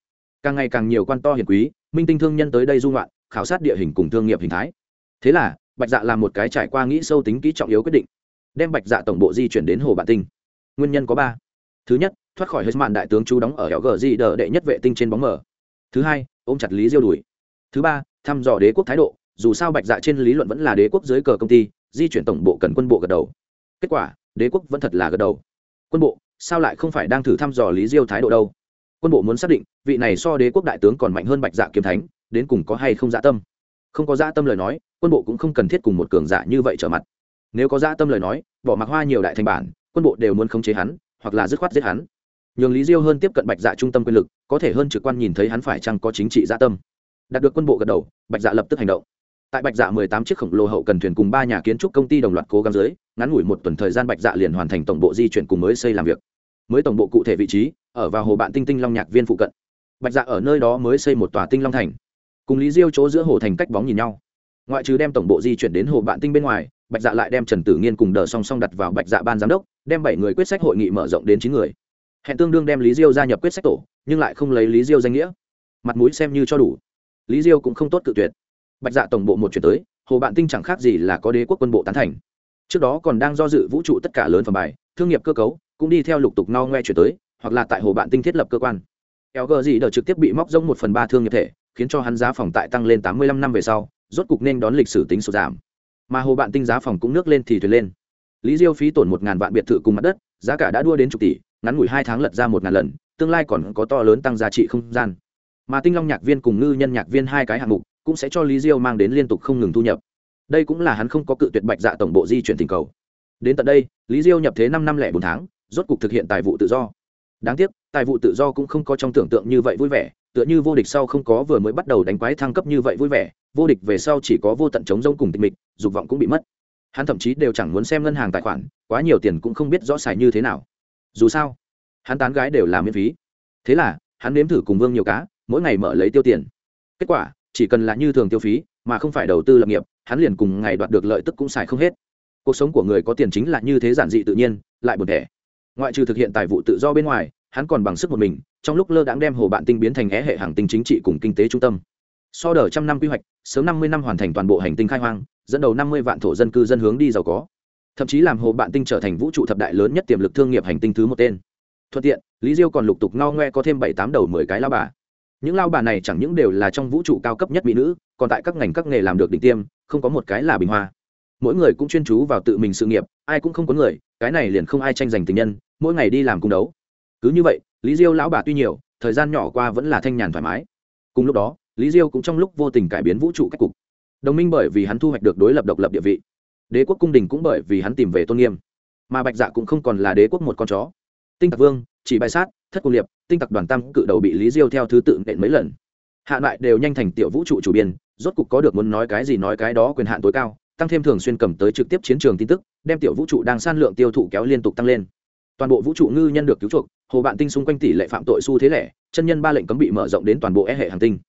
Càng ngày càng nhiều quan to hiền quý, minh tinh thương nhân tới đây dung loạn khảo sát địa hình cùng thương nghiệp hình thái. Thế là, bạch dạ là một cái trải qua nghĩ sâu tính kỹ trọng yếu quyết định đem bạch dạ tổng bộ di chuyển đến hồ bản tinh. Nguyên nhân có ba. Thứ nhất, thoát khỏi hết mạn đại tướng chú đóng ở hẻo gờ di đờ đệ nhất vệ tinh trên bóng mở thứ hai, ôm chặt lý diêu đùi thứ ba, thăm dò đế quốc thái độ, dù sao bạch dạ trên lý luận vẫn là đế quốc dưới cờ công ty, di chuyển tổng bộ cần quân bộ gật đầu. Kết quả, đế quốc vẫn thật là gật đầu. Quân bộ, sao lại không phải đang thử thăm dò lý diêu thái độ đâu? Quân bộ muốn xác định, vị này so đế quốc đại tướng còn mạnh hơn bạch dạ kiếm thánh, đến cùng có hay không dã tâm? Không có dã tâm lời nói, quân bộ cũng không cần thiết cùng một cường giả như vậy trở mặt nếu có dã tâm lời nói, bỏ mặc hoa nhiều đại thành bản, quân bộ đều muốn khống chế hắn, hoặc là dứt khoát giết hắn. Nhường lý diêu hơn tiếp cận bạch dạ trung tâm quyền lực, có thể hơn trực quan nhìn thấy hắn phải chăng có chính trị dã tâm. Đạt được quân bộ gật đầu, bạch dạ lập tức hành động. Tại bạch dạ mười tám chiếc khổng lồ hậu cần thuyền cùng ba nhà kiến trúc công ty đồng loạt cố gắng dưới, ngắn ngủi một tuần thời gian bạch dạ liền hoàn thành tổng bộ di chuyển cùng mới xây làm việc. Mới tổng bộ cụ thể vị trí, ở vào hồ bạn tinh tinh long nhạc viên phụ cận. Bạch dạ ở nơi đó mới xây một tòa tinh long thành. Cùng lý diêu chỗ giữa hồ thành cách bóng nhìn nhau. Ngoại trừ đem tổng bộ di chuyển đến hồ bạn tinh bên ngoài bạch dạ lại đem trần tử nghiên cùng đờ song song đặt vào bạch dạ ban giám đốc, đem bảy người quyết sách hội nghị mở rộng đến chín người. Hẹn tương đương đem lý diêu gia nhập quyết sách tổ, nhưng lại không lấy lý diêu danh nghĩa. Mặt mũi xem như cho đủ. Lý diêu cũng không tốt cự tuyệt. Bạch dạ tổng bộ một chuyển tới, hồ bạn tinh chẳng khác gì là có đế quốc quân bộ tán thành. Trước đó còn đang do dự vũ trụ tất cả lớn phẩm bài, thương nghiệp cơ cấu, cũng đi theo lục tục no ngoe chuyển tới, hoặc là tại hồ bạn tinh thiết lập cơ quan. Lg gì đờ trực tiếp bị móc rông một phần ba thương nghiệp thể, khiến cho hắn giá phòng tại tăng lên tám mươi lăm năm về sau, rốt cục nên đón lịch sử tính sụt giảm mà hồ bạn tinh giá phòng cũng nước lên thì thuyền lên. Lý diêu phí tổn một ngàn vạn biệt thự cùng mặt đất, giá cả đã đua đến chục tỷ, ngắn ngủi hai tháng lật ra một ngàn lần, tương lai còn có to lớn tăng giá trị không gian. Mà tinh long nhạc viên cùng ngư nhân nhạc viên hai cái hạng mục cũng sẽ cho lý diêu mang đến liên tục không ngừng thu nhập. Đây cũng là hắn không có cự tuyệt bạch dạ tổng bộ di chuyển tình cầu. Đến tận đây, lý diêu nhập thế năm năm lẻ bốn tháng, rốt cục thực hiện tài vụ tự do. Đáng tiếc, tài vụ tự do cũng không có trong tưởng tượng như vậy vui vẻ tựa như vô địch sau không có vừa mới bắt đầu đánh quái thăng cấp như vậy vui vẻ, vô địch về sau chỉ có vô tận chống rông cùng tịch mịch, dục vọng cũng bị mất. Hắn thậm chí đều chẳng muốn xem ngân hàng tài khoản, quá nhiều tiền cũng không biết rõ xài như thế nào. Dù sao, hắn tán gái đều làm miễn phí. Thế là, hắn nếm thử cùng vương nhiều cá, mỗi ngày mở lấy tiêu tiền. Kết quả, chỉ cần là như thường tiêu phí, mà không phải đầu tư lập nghiệp, hắn liền cùng ngày đoạt được lợi tức cũng xài không hết. Cuộc sống của người có tiền chính là như thế giản dị tự nhiên, lại buồn đẻ ngoại trừ thực hiện tài vụ tự do bên ngoài, hắn còn bằng sức một mình trong lúc lơ đãng đem hồ bạn tinh biến thành é hệ hàng tinh chính trị cùng kinh tế trung tâm. So đờ trăm năm quy hoạch, sớm năm mươi năm hoàn thành toàn bộ hành tinh khai hoang, dẫn đầu năm mươi vạn thổ dân cư dân hướng đi giàu có. Thậm chí làm hồ bạn tinh trở thành vũ trụ thập đại lớn nhất tiềm lực thương nghiệp hành tinh thứ một tên. Thuận tiện, lý diêu còn lục tục no ngoe có thêm bảy tám đầu mười cái lao bà. Những lao bà này chẳng những đều là trong vũ trụ cao cấp nhất mỹ nữ, còn tại các ngành các nghề làm được đỉnh tiêm, không có một cái là bình hoa. Mỗi người cũng chuyên chú vào tự mình sự nghiệp, ai cũng không có người, cái này liền không ai tranh giành tình nhân, mỗi ngày đi làm cung đấu. Cứ như vậy lý diêu lão bà tuy nhiều, thời gian nhỏ qua vẫn là thanh nhàn thoải mái. Cùng lúc đó, lý diêu cũng trong lúc vô tình cải biến vũ trụ cách cục. Đồng minh bởi vì hắn thu hoạch được đối lập độc lập địa vị, đế quốc cung đình cũng bởi vì hắn tìm về tôn nghiêm. Mà bạch dạ cũng không còn là đế quốc một con chó. Tinh tặc vương, chỉ bài sát, thất cung liệp tinh tặc đoàn tam cự đầu bị lý diêu theo thứ tự nện mấy lần. Hạ lại đều nhanh thành tiểu vũ trụ chủ biên, rốt cục có được muốn nói cái gì nói cái đó quyền hạn tối cao, tăng thêm thường xuyên cầm tới trực tiếp chiến trường tin tức, đem tiểu vũ trụ đang san lượng tiêu thụ kéo liên tục tăng lên. Toàn bộ vũ trụ ngư nhân được cứu chuộc hồ bạn tinh xung quanh tỷ lệ phạm tội xu thế lẻ, chân nhân ba lệnh cấm bị mở rộng đến toàn bộ e hệ hàng tinh.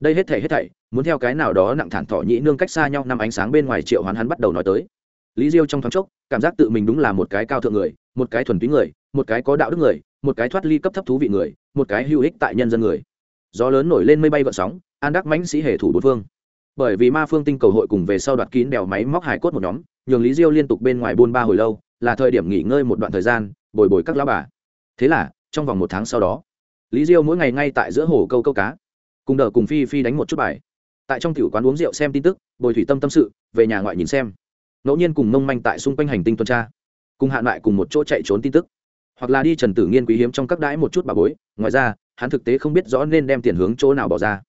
Đây hết thảy hết thảy, muốn theo cái nào đó nặng thản thọ nhĩ nương cách xa nhau năm ánh sáng bên ngoài triệu hoán hắn bắt đầu nói tới. Lý diêu trong thoáng chốc, cảm giác tự mình đúng là một cái cao thượng người, một cái thuần túy người, một cái có đạo đức người, một cái thoát ly cấp thấp thú vị người, một cái hữu ích tại nhân dân người. Gió lớn nổi lên mây bay vợ sóng, an đắc mãnh sĩ hệ thủ bốn phương. Bởi vì ma phương tinh cầu hội cùng về sau đoạt kín đèo máy móc hải cốt một nhóm, nhường lý diêu liên tục bên ngoài buôn ba hồi lâu, là thời điểm nghỉ ngơi một đoạn thời gian, bồi bồi các lão bà thế là, trong vòng một tháng sau đó, lý diêu mỗi ngày ngay tại giữa hồ câu câu cá, cùng đờ cùng phi phi đánh một chút bài. Tại trong tiểu quán uống rượu xem tin tức, bồi thủy tâm tâm sự, về nhà ngoại nhìn xem. Ngẫu nhiên cùng mông manh tại xung quanh hành tinh tuần tra, cùng hạ ngoại cùng một chỗ chạy trốn tin tức. Hoặc là đi trần tử nghiên quý hiếm trong các đãi một chút bà bối, ngoài ra, hắn thực tế không biết rõ nên đem tiền hướng chỗ nào bỏ ra.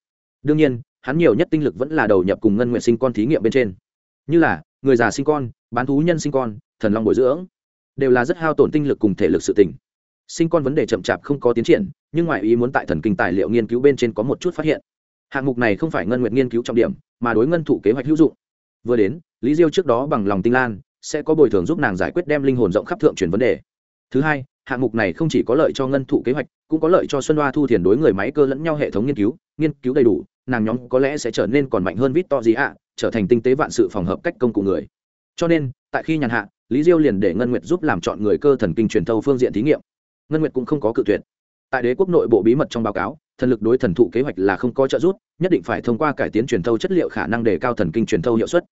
Đương nhiên, hắn nhiều nhất tinh lực vẫn là đầu nhập cùng ngân nguyện sinh con thí nghiệm bên trên. Như là, người già sinh con, bán thú nhân sinh con, thần long bồi dưỡng, đều là rất hao tổn tinh lực cùng thể lực sự tỉnh sinh con vấn đề chậm chạp không có tiến triển, nhưng ngoại ý muốn tại thần kinh tài liệu nghiên cứu bên trên có một chút phát hiện. Hạng mục này không phải ngân nguyện nghiên cứu trọng điểm, mà đối ngân thụ kế hoạch hữu dụng. Vừa đến, lý diêu trước đó bằng lòng tinh lan, sẽ có bồi thường giúp nàng giải quyết đem linh hồn rộng khắp thượng chuyển vấn đề. Thứ hai, hạng mục này không chỉ có lợi cho ngân thụ kế hoạch, cũng có lợi cho xuân hoa thu thiền đối người máy cơ lẫn nhau hệ thống nghiên cứu nghiên cứu đầy đủ, nàng nhóm có lẽ sẽ trở nên còn mạnh hơn vít to gì ạ trở thành tinh tế vạn sự phòng hợp cách công cụ người. Cho nên, tại khi nhàn hạ, lý diêu liền để ngân nguyệt giúp làm chọn người cơ thần kinh truyền thâu phương diện thí nghiệm ngân nguyệt cũng không có cự tuyệt. Tại đế quốc nội bộ bí mật trong báo cáo, thần lực đối thần thụ kế hoạch là không có trợ giúp, nhất định phải thông qua cải tiến truyền thâu chất liệu khả năng để cao thần kinh truyền thâu hiệu suất.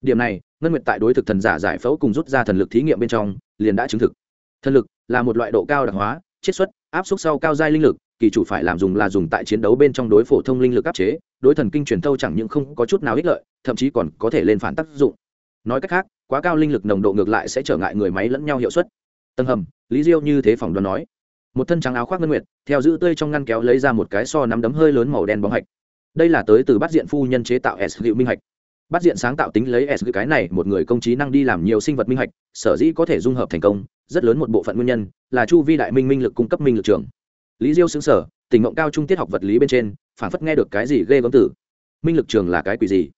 Điểm này, ngân nguyệt tại đối thực thần giả giải phẫu cùng rút ra thần lực thí nghiệm bên trong, liền đã chứng thực. Thần lực là một loại độ cao đặc hóa, chiết xuất, áp suất sau cao giai linh lực, kỳ chủ phải làm dùng là dùng tại chiến đấu bên trong đối phổ thông linh lực áp chế, đối thần kinh truyền thâu chẳng những không có chút nào ích lợi, thậm chí còn có thể lên phản tác dụng. Nói cách khác, quá cao linh lực nồng độ ngược lại sẽ trở ngại người máy lẫn nhau hiệu suất tầng hầm, lý diêu như thế phỏng đoán nói. Một thân trắng áo khoác ngân nguyệt, theo giữ tươi trong ngăn kéo lấy ra một cái so nắm đấm hơi lớn màu đen bóng hạch. Đây là tới từ bắt diện phu nhân chế tạo s liệu minh hạch. Bắt diện sáng tạo tính lấy s cái này, một người công trí năng đi làm nhiều sinh vật minh hạch, sở dĩ có thể dung hợp thành công, rất lớn một bộ phận nguyên nhân, là chu vi đại minh minh lực cung cấp minh lực trường. Lý diêu xứng sở tỉnh ngộng cao trung tiết học vật lý bên trên, phản phất nghe được cái gì ghê gớm tử minh lực trường là cái quỷ gì?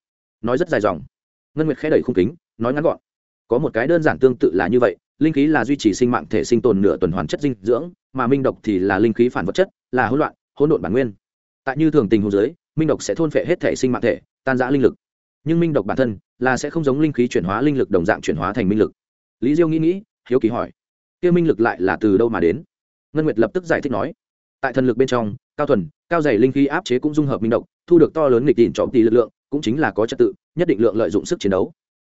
Nói rất dài dòng. Ngân nguyệt khẽ đầy khung kính, nói ngắn gọn. Có một cái đơn giản tương tự là như vậy linh khí là duy trì sinh mạng thể sinh tồn nửa tuần hoàn chất dinh dưỡng, mà minh độc thì là linh khí phản vật chất, là hỗn loạn, hỗn độn bản nguyên. Tại như thường tình hồ dưới, minh độc sẽ thôn phệ hết thể sinh mạng thể, tan rã linh lực. Nhưng minh độc bản thân là sẽ không giống linh khí chuyển hóa linh lực đồng dạng chuyển hóa thành minh lực. Lý diêu nghĩ nghĩ, hiếu kỳ hỏi, kia minh lực lại là từ đâu mà đến? Ngân nguyệt lập tức giải thích nói, tại thần lực bên trong, cao thuần, cao dày linh khí áp chế cũng dung hợp minh độc, thu được to lớn nghịch đỉnh trọng tỷ lực lượng, cũng chính là có trật tự, nhất định lượng lợi dụng sức chiến đấu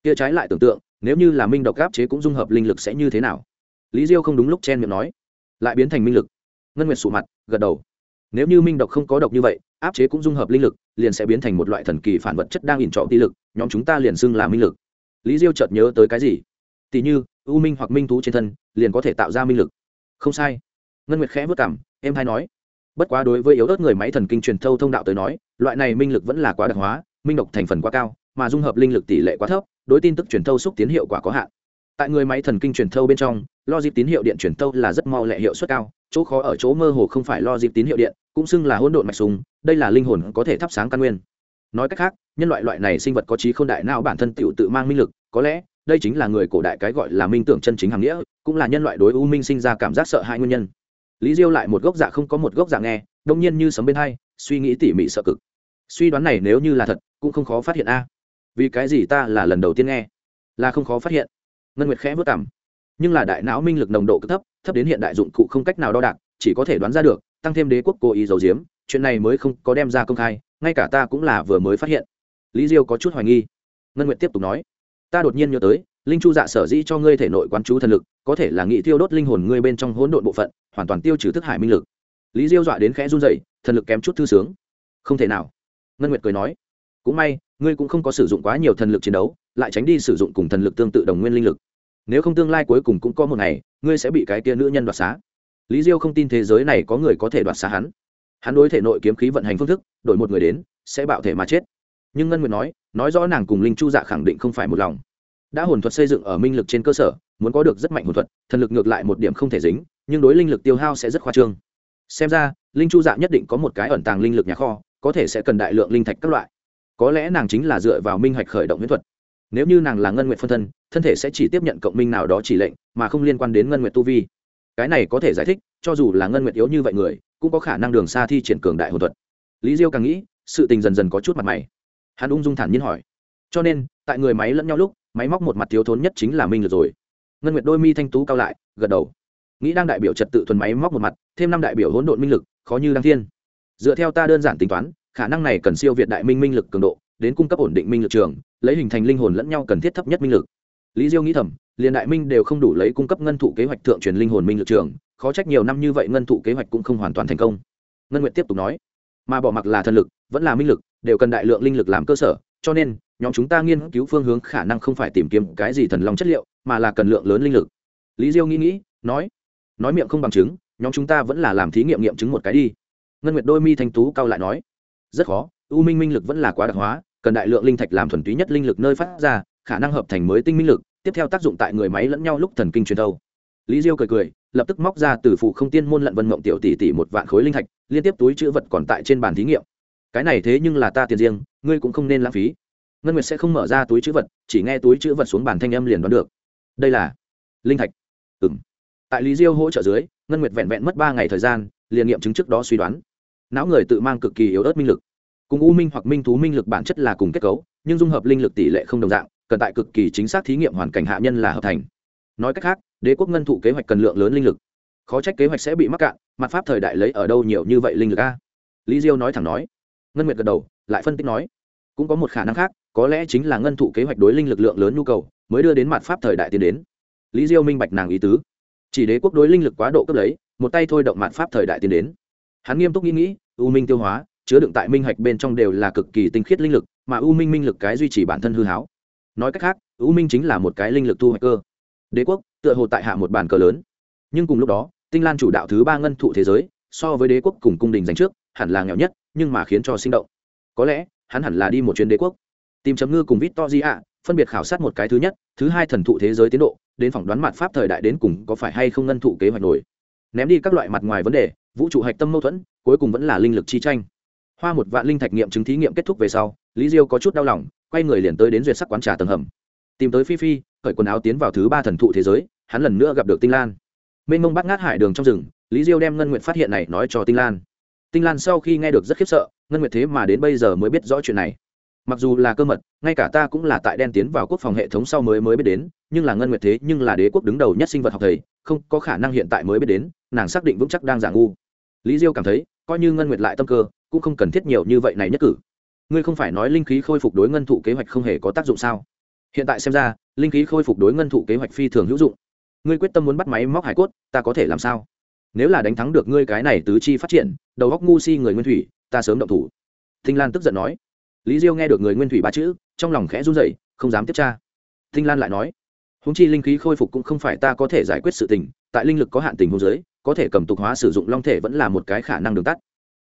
kia trái lại tưởng tượng, nếu như là minh độc gáp chế cũng dung hợp linh lực sẽ như thế nào? Lý diêu không đúng lúc chen miệng nói. Lại biến thành minh lực. Ngân nguyệt sụ mặt, gật đầu. Nếu như minh độc không có độc như vậy, áp chế cũng dung hợp linh lực, liền sẽ biến thành một loại thần kỳ phản vật chất đang ỉn trọ ti lực, nhóm chúng ta liền xưng là minh lực. Lý diêu chợt nhớ tới cái gì? Tỉ như, u minh hoặc minh thú trên thân, liền có thể tạo ra minh lực. Không sai. Ngân nguyệt khẽ vất cảm em hay nói. Bất quá đối với yếu ớt người máy thần kinh truyền thâu thông đạo tới nói, loại này minh lực vẫn là quá đặc hóa, minh độc thành phần quá cao mà dung hợp linh lực tỷ lệ quá thấp, đối tin tức truyền thâu xúc tiến hiệu quả có hạn. Tại người máy thần kinh truyền thâu bên trong lo dịp tín hiệu điện truyền thâu là rất mau lệ hiệu suất cao, chỗ khó ở chỗ mơ hồ không phải lo dịp tín hiệu điện, cũng xưng là hỗn độn mạch súng, đây là linh hồn có thể thắp sáng căn nguyên. Nói cách khác, nhân loại loại này sinh vật có trí không đại não bản thân tự tự mang minh lực, có lẽ đây chính là người cổ đại cái gọi là minh tưởng chân chính hàng nghĩa, cũng là nhân loại đối u minh sinh ra cảm giác sợ hãi nguyên nhân. Lý diêu lại một gốc dạ không có một gốc dạ nghe, đông nhiên như sấm bên hai, suy nghĩ tỉ mỉ sợ cực. Suy đoán này nếu như là thật, cũng không khó phát hiện a vì cái gì ta là lần đầu tiên nghe? Là không khó phát hiện. Ngân nguyệt khẽ vất cảm nhưng là đại não minh lực nồng độ cực thấp thấp đến hiện đại dụng cụ không cách nào đo đạc, chỉ có thể đoán ra được, tăng thêm đế quốc cố ý giấu giếm, chuyện này mới không có đem ra công khai, ngay cả ta cũng là vừa mới phát hiện. Lý diêu có chút hoài nghi. Ngân nguyệt tiếp tục nói, ta đột nhiên nhớ tới, linh chu dạ sở dĩ cho ngươi thể nội quán chú thần lực, có thể là nghị tiêu đốt linh hồn ngươi bên trong hỗn độn bộ phận, hoàn toàn tiêu trừ thức hải minh lực. Lý diêu dọa đến khẽ run dậy thần lực kém chút thư sướng. Không thể nào. Ngân nguyệt cười nói, cũng may ngươi cũng không có sử dụng quá nhiều thần lực chiến đấu, lại tránh đi sử dụng cùng thần lực tương tự đồng nguyên linh lực. Nếu không tương lai cuối cùng cũng có một ngày, ngươi sẽ bị cái tia nữ nhân đoạt xá. Lý diêu không tin thế giới này có người có thể đoạt xá hắn. Hắn đối thể nội kiếm khí vận hành phương thức, đổi một người đến, sẽ bạo thể mà chết. Nhưng ngân nguyệt nói nói rõ nàng cùng linh chu dạ khẳng định không phải một lòng. Đã hồn thuật xây dựng ở minh lực trên cơ sở, muốn có được rất mạnh hồn thuật, thần lực ngược lại một điểm không thể dính, nhưng đối linh lực tiêu hao sẽ rất khoa trương. Xem ra, linh chu dạ nhất định có một cái ẩn tàng linh lực nhà kho, có thể sẽ cần đại lượng linh thạch các loại có lẽ nàng chính là dựa vào minh hạch khởi động huyễn thuật. Nếu như nàng là ngân nguyện phân thân thân thể sẽ chỉ tiếp nhận cộng minh nào đó chỉ lệnh, mà không liên quan đến ngân nguyện tu vi. Cái này có thể giải thích, cho dù là ngân nguyện yếu như vậy người, cũng có khả năng đường xa thi triển cường đại hồn thuật. Lý diêu càng nghĩ, sự tình dần dần có chút mặt mày. Hắn ung dung thản nhiên hỏi. Cho nên, tại người máy lẫn nhau lúc, máy móc một mặt thiếu thốn nhất chính là minh lượt rồi. Ngân nguyện đôi mi thanh tú cao lại, gật đầu. Nghĩ đang đại biểu trật tự thuần máy móc một mặt, thêm năm đại biểu hỗn độn minh lực, khó như đăng thiên. Dựa theo ta đơn giản tính toán khả năng này cần siêu việt đại minh minh lực cường độ, đến cung cấp ổn định minh lực trường, lấy hình thành linh hồn lẫn nhau cần thiết thấp nhất minh lực. Lý diêu nghĩ thầm, liền đại minh đều không đủ lấy cung cấp ngân thụ kế hoạch thượng truyền linh hồn minh lực trường, khó trách nhiều năm như vậy ngân thụ kế hoạch cũng không hoàn toàn thành công. Ngân nguyệt tiếp tục nói, mà bỏ mặc là thần lực, vẫn là minh lực, đều cần đại lượng linh lực làm cơ sở, cho nên, nhóm chúng ta nghiên cứu phương hướng khả năng không phải tìm kiếm cái gì thần long chất liệu, mà là cần lượng lớn linh lực. Lý diêu nghĩ nghĩ, nói nói miệng không bằng chứng, nhóm chúng ta vẫn là làm thí nghiệm nghiệm chứng một cái đi. Ngân nguyệt đôi mi thanh tú cao lại nói rất khó, u minh minh lực vẫn là quá đặc hóa, cần đại lượng linh thạch làm thuần túy nhất linh lực nơi phát ra, khả năng hợp thành mới tinh minh lực, tiếp theo tác dụng tại người máy lẫn nhau lúc thần kinh truyền thâu. Lý diêu cười cười, lập tức móc ra từ phụ không tiên môn lận vân mộng tiểu tỷ tỷ một vạn khối linh thạch, liên tiếp túi chữ vật còn tại trên bàn thí nghiệm. Cái này thế nhưng là ta tiền riêng, ngươi cũng không nên lãng phí. Ngân nguyệt sẽ không mở ra túi chữ vật, chỉ nghe túi chữ vật xuống bàn thanh âm liền đoán được. Đây là linh thạch. Ừng tại lý diêu hỗ trợ dưới, ngân nguyệt vẹn vẹn mất ba ngày thời gian, liền nghiệm chứng trước đó suy đoán não người tự mang cực kỳ yếu ớt minh lực. Cùng u minh hoặc minh thú minh lực bản chất là cùng kết cấu, nhưng dung hợp linh lực tỷ lệ không đồng dạng, cần tại cực kỳ chính xác thí nghiệm hoàn cảnh hạ nhân là hợp thành. Nói cách khác, đế quốc ngân thụ kế hoạch cần lượng lớn linh lực. Khó trách kế hoạch sẽ bị mắc cạn, mặt pháp thời đại lấy ở đâu nhiều như vậy linh lực a? Lý diêu nói thẳng nói. Ngân nguyệt gật đầu, lại phân tích nói. Cũng có một khả năng khác, có lẽ chính là ngân thụ kế hoạch đối linh lực lượng lớn nhu cầu, mới đưa đến mặt pháp thời đại tiến đến. Lý diêu minh bạch nàng ý tứ. Chỉ đế quốc đối linh lực quá độ cấp lấy, một tay thôi động mặt pháp thời đại tiến đến hắn nghiêm túc nghĩ nghĩ, u minh tiêu hóa, chứa đựng tại minh hạch bên trong đều là cực kỳ tinh khiết linh lực, mà u minh minh lực cái duy trì bản thân hư háo. Nói cách khác, u minh chính là một cái linh lực thu hoạch cơ. Đế quốc, tựa hồ tại hạ một bản cờ lớn. Nhưng cùng lúc đó, tinh lan chủ đạo thứ ba ngân thụ thế giới, so với đế quốc cùng cung đình dành trước, hẳn là nghèo nhất, nhưng mà khiến cho sinh động. Có lẽ, hắn hẳn là đi một chuyến đế quốc. Tìm chấm ngư cùng vít to di ạ phân biệt khảo sát một cái thứ nhất, thứ hai thần thụ thế giới tiến độ, đến phỏng đoán mặt pháp thời đại đến cùng có phải hay không ngân thụ kế hoạch nổi. Ném đi các loại mặt ngoài vấn đề vũ trụ hạch tâm mâu thuẫn, cuối cùng vẫn là linh lực chi tranh. Hoa một vạn linh thạch nghiệm chứng thí nghiệm kết thúc về sau, lý diêu có chút đau lòng, quay người liền tới đến duyệt sắc quán trà tầng hầm. Tìm tới phi phi, khởi quần áo tiến vào thứ ba thần thụ thế giới, hắn lần nữa gặp được tinh lan. Mênh mông bắt ngát hải đường trong rừng, lý diêu đem ngân nguyện phát hiện này nói cho tinh lan. Tinh lan sau khi nghe được rất khiếp sợ, ngân nguyệt thế mà đến bây giờ mới biết rõ chuyện này mặc dù là cơ mật, ngay cả ta cũng là tại đen tiến vào quốc phòng hệ thống sau mới mới biết đến, nhưng là ngân nguyệt thế nhưng là đế quốc đứng đầu nhất sinh vật học thầy, không có khả năng hiện tại mới biết đến, nàng xác định vững chắc đang giả ngu. Lý diêu cảm thấy, coi như ngân nguyệt lại tâm cơ, cũng không cần thiết nhiều như vậy này nhất cử. Ngươi không phải nói linh khí khôi phục đối ngân thụ kế hoạch không hề có tác dụng sao? Hiện tại xem ra, linh khí khôi phục đối ngân thụ kế hoạch phi thường hữu dụng. Ngươi quyết tâm muốn bắt máy móc hải cốt, ta có thể làm sao? Nếu là đánh thắng được ngươi cái này tứ chi phát triển, đầu góc ngu si người nguyên thủy, ta sớm động thủ. Thinh lan tức giận nói lý diêu nghe được người nguyên thủy ba chữ, trong lòng khẽ run rẩy, không dám tiếp tra. Thinh lan lại nói húng chi linh khí khôi phục cũng không phải ta có thể giải quyết sự tình, tại linh lực có hạn tình hôn giới có thể cầm tục hóa sử dụng long thể vẫn là một cái khả năng đường tắt.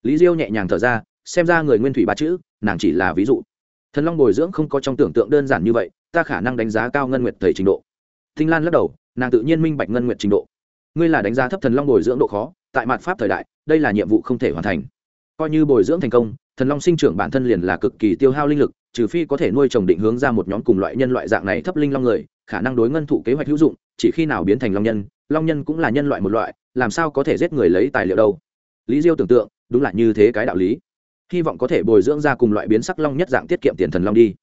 Lý diêu nhẹ nhàng thở ra, xem ra người nguyên thủy ba chữ, nàng chỉ là ví dụ. Thần long bồi dưỡng không có trong tưởng tượng đơn giản như vậy, ta khả năng đánh giá cao ngân nguyệt thầy trình độ. Thinh lan lắc đầu, nàng tự nhiên minh bạch ngân nguyệt trình độ. Ngươi là đánh giá thấp thần long bồi dưỡng độ khó, tại mặt pháp thời đại, đây là nhiệm vụ không thể hoàn thành. Coi như bồi dưỡng thành công thần long sinh trưởng bản thân liền là cực kỳ tiêu hao linh lực, trừ phi có thể nuôi trồng định hướng ra một nhóm cùng loại nhân loại dạng này thấp linh long người, khả năng đối ngân thụ kế hoạch hữu dụng, chỉ khi nào biến thành long nhân long nhân cũng là nhân loại một loại, làm sao có thể giết người lấy tài liệu đâu. Lý diêu tưởng tượng, đúng là như thế cái đạo lý. Hy vọng có thể bồi dưỡng ra cùng loại biến sắc long nhất dạng tiết kiệm tiền thần long đi.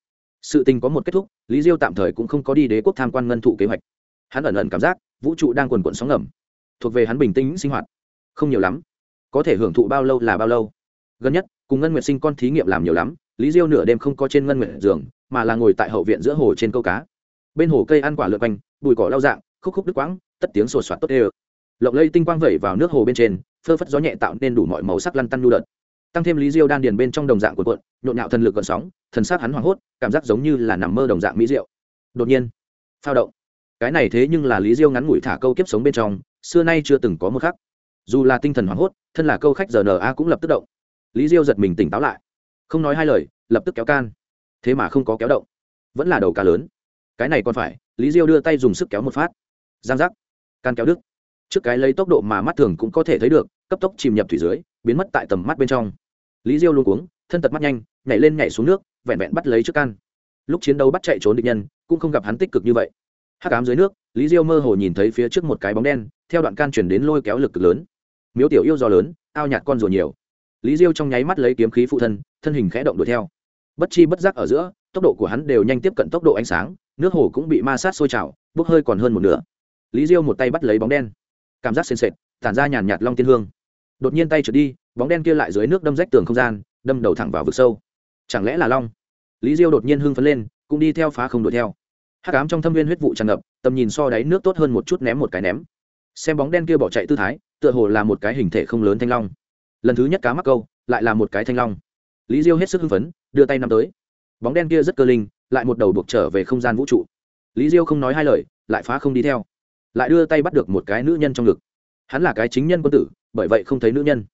Sự tình có một kết thúc, lý diêu tạm thời cũng không có đi đế quốc tham quan ngân thụ kế hoạch. Hắn ẩn ẩn cảm giác, vũ trụ đang quần quận sóng ngầm. Thuộc về hắn bình tĩnh sinh hoạt. Không nhiều lắm. Có thể hưởng thụ bao lâu là bao lâu gần nhất, cùng ngân nguyệt sinh con thí nghiệm làm nhiều lắm, lý diêu nửa đêm không có trên ngân nguyệt giường, mà là ngồi tại hậu viện giữa hồ trên câu cá. Bên hồ cây ăn quả lượn quanh, bụi cỏ lao dạng, khúc khúc đứt quãng, tất tiếng sột soạt tốt ê lộng lây tinh quang vẩy vào nước hồ bên trên, phơ phất gió nhẹ tạo nên đủ mọi màu sắc lăn tăn nhu đợt. Tăng thêm lý diêu đang điền bên trong đồng dạng của cuộn, nhộn nhạo thần lực còn sóng, thần sắc hắn hoảng hốt, cảm giác giống như là nằm mơ đồng dạng mỹ diệu. Đột nhiên, phao động. Cái này thế nhưng là lý diêu ngắn ngủi thả câu kiếp sống bên trong, xưa nay chưa từng có một khắc. Dù là tinh thần hoảng hốt, thân là câu khách giờ n a cũng lập tức động lý diêu giật mình tỉnh táo lại. Không nói hai lời, lập tức kéo can. Thế mà không có kéo động. Vẫn là đầu cá lớn. Cái này còn phải, lý diêu đưa tay dùng sức kéo một phát. Giang giác. Can kéo đứt. Trước cái lấy tốc độ mà mắt thường cũng có thể thấy được, cấp tốc chìm nhập thủy dưới, biến mất tại tầm mắt bên trong. Lý diêu luôn cuống, thân tật mắt nhanh, nhảy lên nhảy xuống nước, vẹn vẹn bắt lấy trước can. Lúc chiến đấu bắt chạy trốn địch nhân, cũng không gặp hắn tích cực như vậy. Hắc ám dưới nước, lý diêu mơ hồ nhìn thấy phía trước một cái bóng đen, theo đoạn can chuyển đến lôi kéo lực cực lớn. Miếu tiểu yêu do lớn, ao nhạt con rùa nhiều lý diêu trong nháy mắt lấy kiếm khí phụ thân thân hình khẽ động đuổi theo. Bất chi bất giác ở giữa, tốc độ của hắn đều nhanh tiếp cận tốc độ ánh sáng, nước hồ cũng bị ma sát sôi trào, bốc hơi còn hơn một nửa. Lý diêu một tay bắt lấy bóng đen. Cảm giác sền sệt, tản ra nhàn nhạt long tiên hương. Đột nhiên tay trượt đi, bóng đen kia lại dưới nước đâm rách tường không gian, đâm đầu thẳng vào vực sâu. Chẳng lẽ là long? Lý diêu đột nhiên hưng phấn lên, cũng đi theo phá không đuổi theo. Hắc ám trong thâm viên huyết vụ tràn ngập, tầm nhìn so đáy nước tốt hơn một chút ném một cái ném. Xem bóng đen kia bỏ chạy tư thái, tựa hồ là một cái hình thể không lớn thanh long lần thứ nhất cá mắc câu, lại là một cái thanh long. Lý diêu hết sức hưng phấn, đưa tay nắm tới. Bóng đen kia rất cơ linh, lại một đầu buộc trở về không gian vũ trụ. Lý diêu không nói hai lời, lại phá không đi theo. Lại đưa tay bắt được một cái nữ nhân trong ngực. Hắn là cái chính nhân quân tử, bởi vậy không thấy nữ nhân,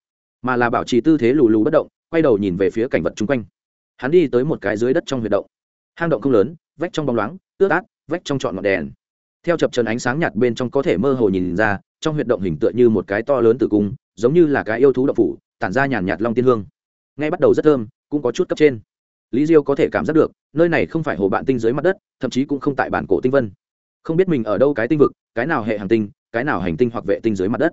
mà là bảo trì tư thế lù lù bất động, quay đầu nhìn về phía cảnh vật chung quanh. Hắn đi tới một cái dưới đất trong huyệt động. Hang động không lớn, vách trong bóng loáng, ướt át, vách trong trọn ngọn đèn. Theo chập trần ánh sáng nhạt bên trong có thể mơ hồ nhìn ra, trong huyệt động hình tượng như một cái to lớn tử cung giống như là cái yêu thú độc phủ, tản ra nhàn nhạt long tiên hương. Ngay bắt đầu rất thơm, cũng có chút cấp trên. Lý diêu có thể cảm giác được, nơi này không phải hồ bạn tinh dưới mặt đất, thậm chí cũng không tại bản cổ tinh vân. Không biết mình ở đâu cái tinh vực, cái nào hệ hành tinh, cái nào hành tinh hoặc vệ tinh dưới mặt đất.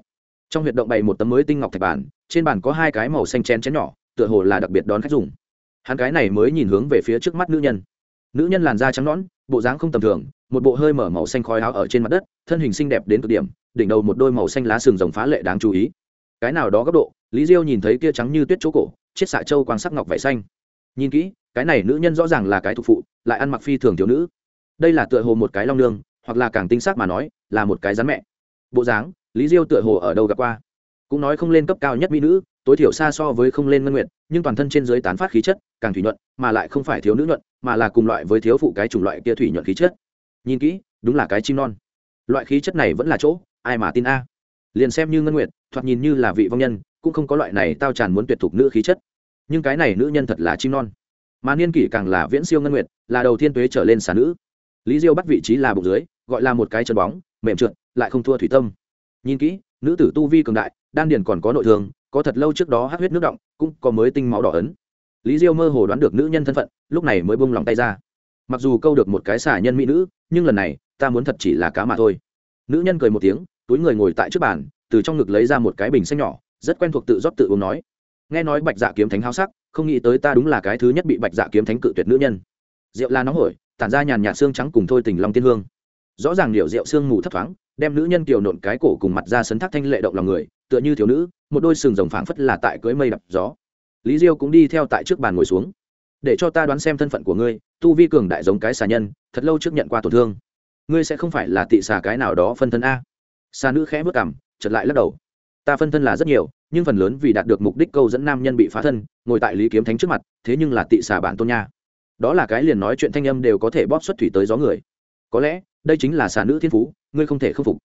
Trong huyệt động bày một tấm mới tinh ngọc thạch bản, trên bản có hai cái màu xanh chén chén nhỏ, tựa hồ là đặc biệt đón khách dùng. Hắn cái này mới nhìn hướng về phía trước mắt nữ nhân. Nữ nhân làn da trắng nõn, bộ dáng không tầm thường, một bộ hơi mở màu xanh khói áo ở trên mặt đất, thân hình xinh đẹp đến cực điểm, đỉnh đầu một đôi màu xanh lá sừng rồng phá lệ đáng chú ý cái nào đó góc độ, lý diêu nhìn thấy kia trắng như tuyết chỗ cổ chiết xạ châu quang sắc ngọc vải xanh. Nhìn kỹ, cái này nữ nhân rõ ràng là cái thục phụ, lại ăn mặc phi thường thiếu nữ. Đây là tựa hồ một cái long nương, hoặc là càng tinh xác mà nói, là một cái rắn mẹ. Bộ dáng, lý diêu tựa hồ ở đâu gặp qua. Cũng nói không lên cấp cao nhất mỹ nữ, tối thiểu xa so với không lên ngân nguyện nhưng toàn thân trên dưới tán phát khí chất, càng thủy nhuận, mà lại không phải thiếu nữ nhuận, mà là cùng loại với thiếu phụ cái chủng loại kia thủy nhuận khí chất. Nhìn kỹ, đúng là cái chim non. Loại khí chất này vẫn là chỗ, ai mà tin a liền xem như ngân nguyệt, thoạt nhìn như là vị vong nhân, cũng không có loại này tao tràn muốn tuyệt thục nữ khí chất. Nhưng cái này nữ nhân thật là chim non. Mà niên kỷ càng là viễn siêu ngân nguyệt, là đầu thiên tuế trở lên xà nữ. Lý diêu bắt vị trí là bụng dưới, gọi là một cái chân bóng, mềm trượt, lại không thua thủy tâm. Nhìn kỹ, nữ tử tu vi cường đại, đan điền còn có nội thường có thật lâu trước đó hát huyết nước động, cũng có mới tinh máu đỏ ấn. Lý diêu mơ hồ đoán được nữ nhân thân phận, lúc này mới bông lòng tay ra. Mặc dù câu được một cái xả nhân mỹ nữ, nhưng lần này, ta muốn thật chỉ là cá mà thôi. Nữ nhân cười một tiếng túi người ngồi tại trước bàn, từ trong ngực lấy ra một cái bình xanh nhỏ, rất quen thuộc tự rót tự uống nói. Nghe nói bạch dạ kiếm thánh háo sắc, không nghĩ tới ta đúng là cái thứ nhất bị bạch dạ kiếm thánh cự tuyệt nữ nhân. Rượu la nóng hổi, tản ra nhàn nhạt xương trắng cùng thôi tình long tiên hương. Rõ ràng liệu rượu xương mù thấp thoáng, đem nữ nhân kiều nộn cái cổ cùng mặt ra sấn thác thanh lệ động lòng người, tựa như thiếu nữ, một đôi sừng rồng phảng phất là tại cưới mây đập gió. Lý diêu cũng đi theo tại trước bàn ngồi xuống. Để cho ta đoán xem thân phận của ngươi, tu vi cường đại giống cái xà nhân, thật lâu trước nhận qua tổn thương. Ngươi sẽ không phải là tị xà cái nào đó phân thân a xa nữ khẽ bước cảm chật lại lắc đầu. Ta phân thân là rất nhiều, nhưng phần lớn vì đạt được mục đích câu dẫn nam nhân bị phá thân, ngồi tại lý kiếm thánh trước mặt, thế nhưng là tị xà bản tôn nha. Đó là cái liền nói chuyện thanh âm đều có thể bóp xuất thủy tới gió người. Có lẽ, đây chính là xà nữ thiên phú, ngươi không thể khâm phục.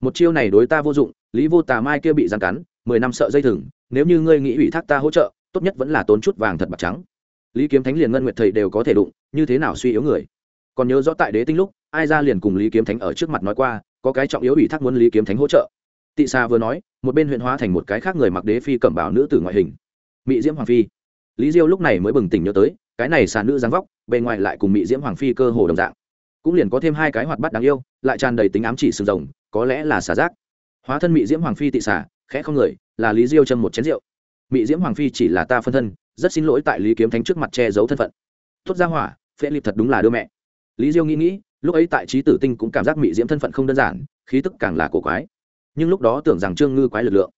Một chiêu này đối ta vô dụng, lý vô tà mai kia bị giàn cắn, mười năm sợ dây thừng, nếu như ngươi nghĩ ủy thác ta hỗ trợ, tốt nhất vẫn là tốn chút vàng thật bạc trắng. Lý kiếm thánh liền ngân nguyệt thầy đều có thể đụng, như thế nào suy yếu người. Còn nhớ rõ tại đế tinh lúc, ai ra liền cùng lý kiếm thánh ở trước mặt nói qua có cái trọng yếu ủy thác muốn lý kiếm thánh hỗ trợ. Tị xa vừa nói, một bên huyện hóa thành một cái khác người mặc đế phi cẩm bào nữ tử ngoại hình. Mỹ diễm hoàng phi. Lý diêu lúc này mới bừng tỉnh nhớ tới, cái này xà nữ dáng vóc, bề ngoài lại cùng mỹ diễm hoàng phi cơ hồ đồng dạng. Cũng liền có thêm hai cái hoạt bát đáng yêu, lại tràn đầy tính ám chỉ sừng rồng, có lẽ là xà giác. Hóa thân mỹ diễm hoàng phi tị xà, khẽ không người, là lý diêu châm một chén rượu. Mỹ diễm hoàng phi chỉ là ta phân thân, rất xin lỗi tại lý kiếm thánh trước mặt che giấu thân phận. Tốt ra hỏa phễ lịp thật đúng là đưa mẹ. Lý diêu nghĩ nghĩ lúc ấy tại trí tử tinh cũng cảm giác mị diễm thân phận không đơn giản, khí tức càng là cổ quái. Nhưng lúc đó tưởng rằng trương ngư quái lực lượng.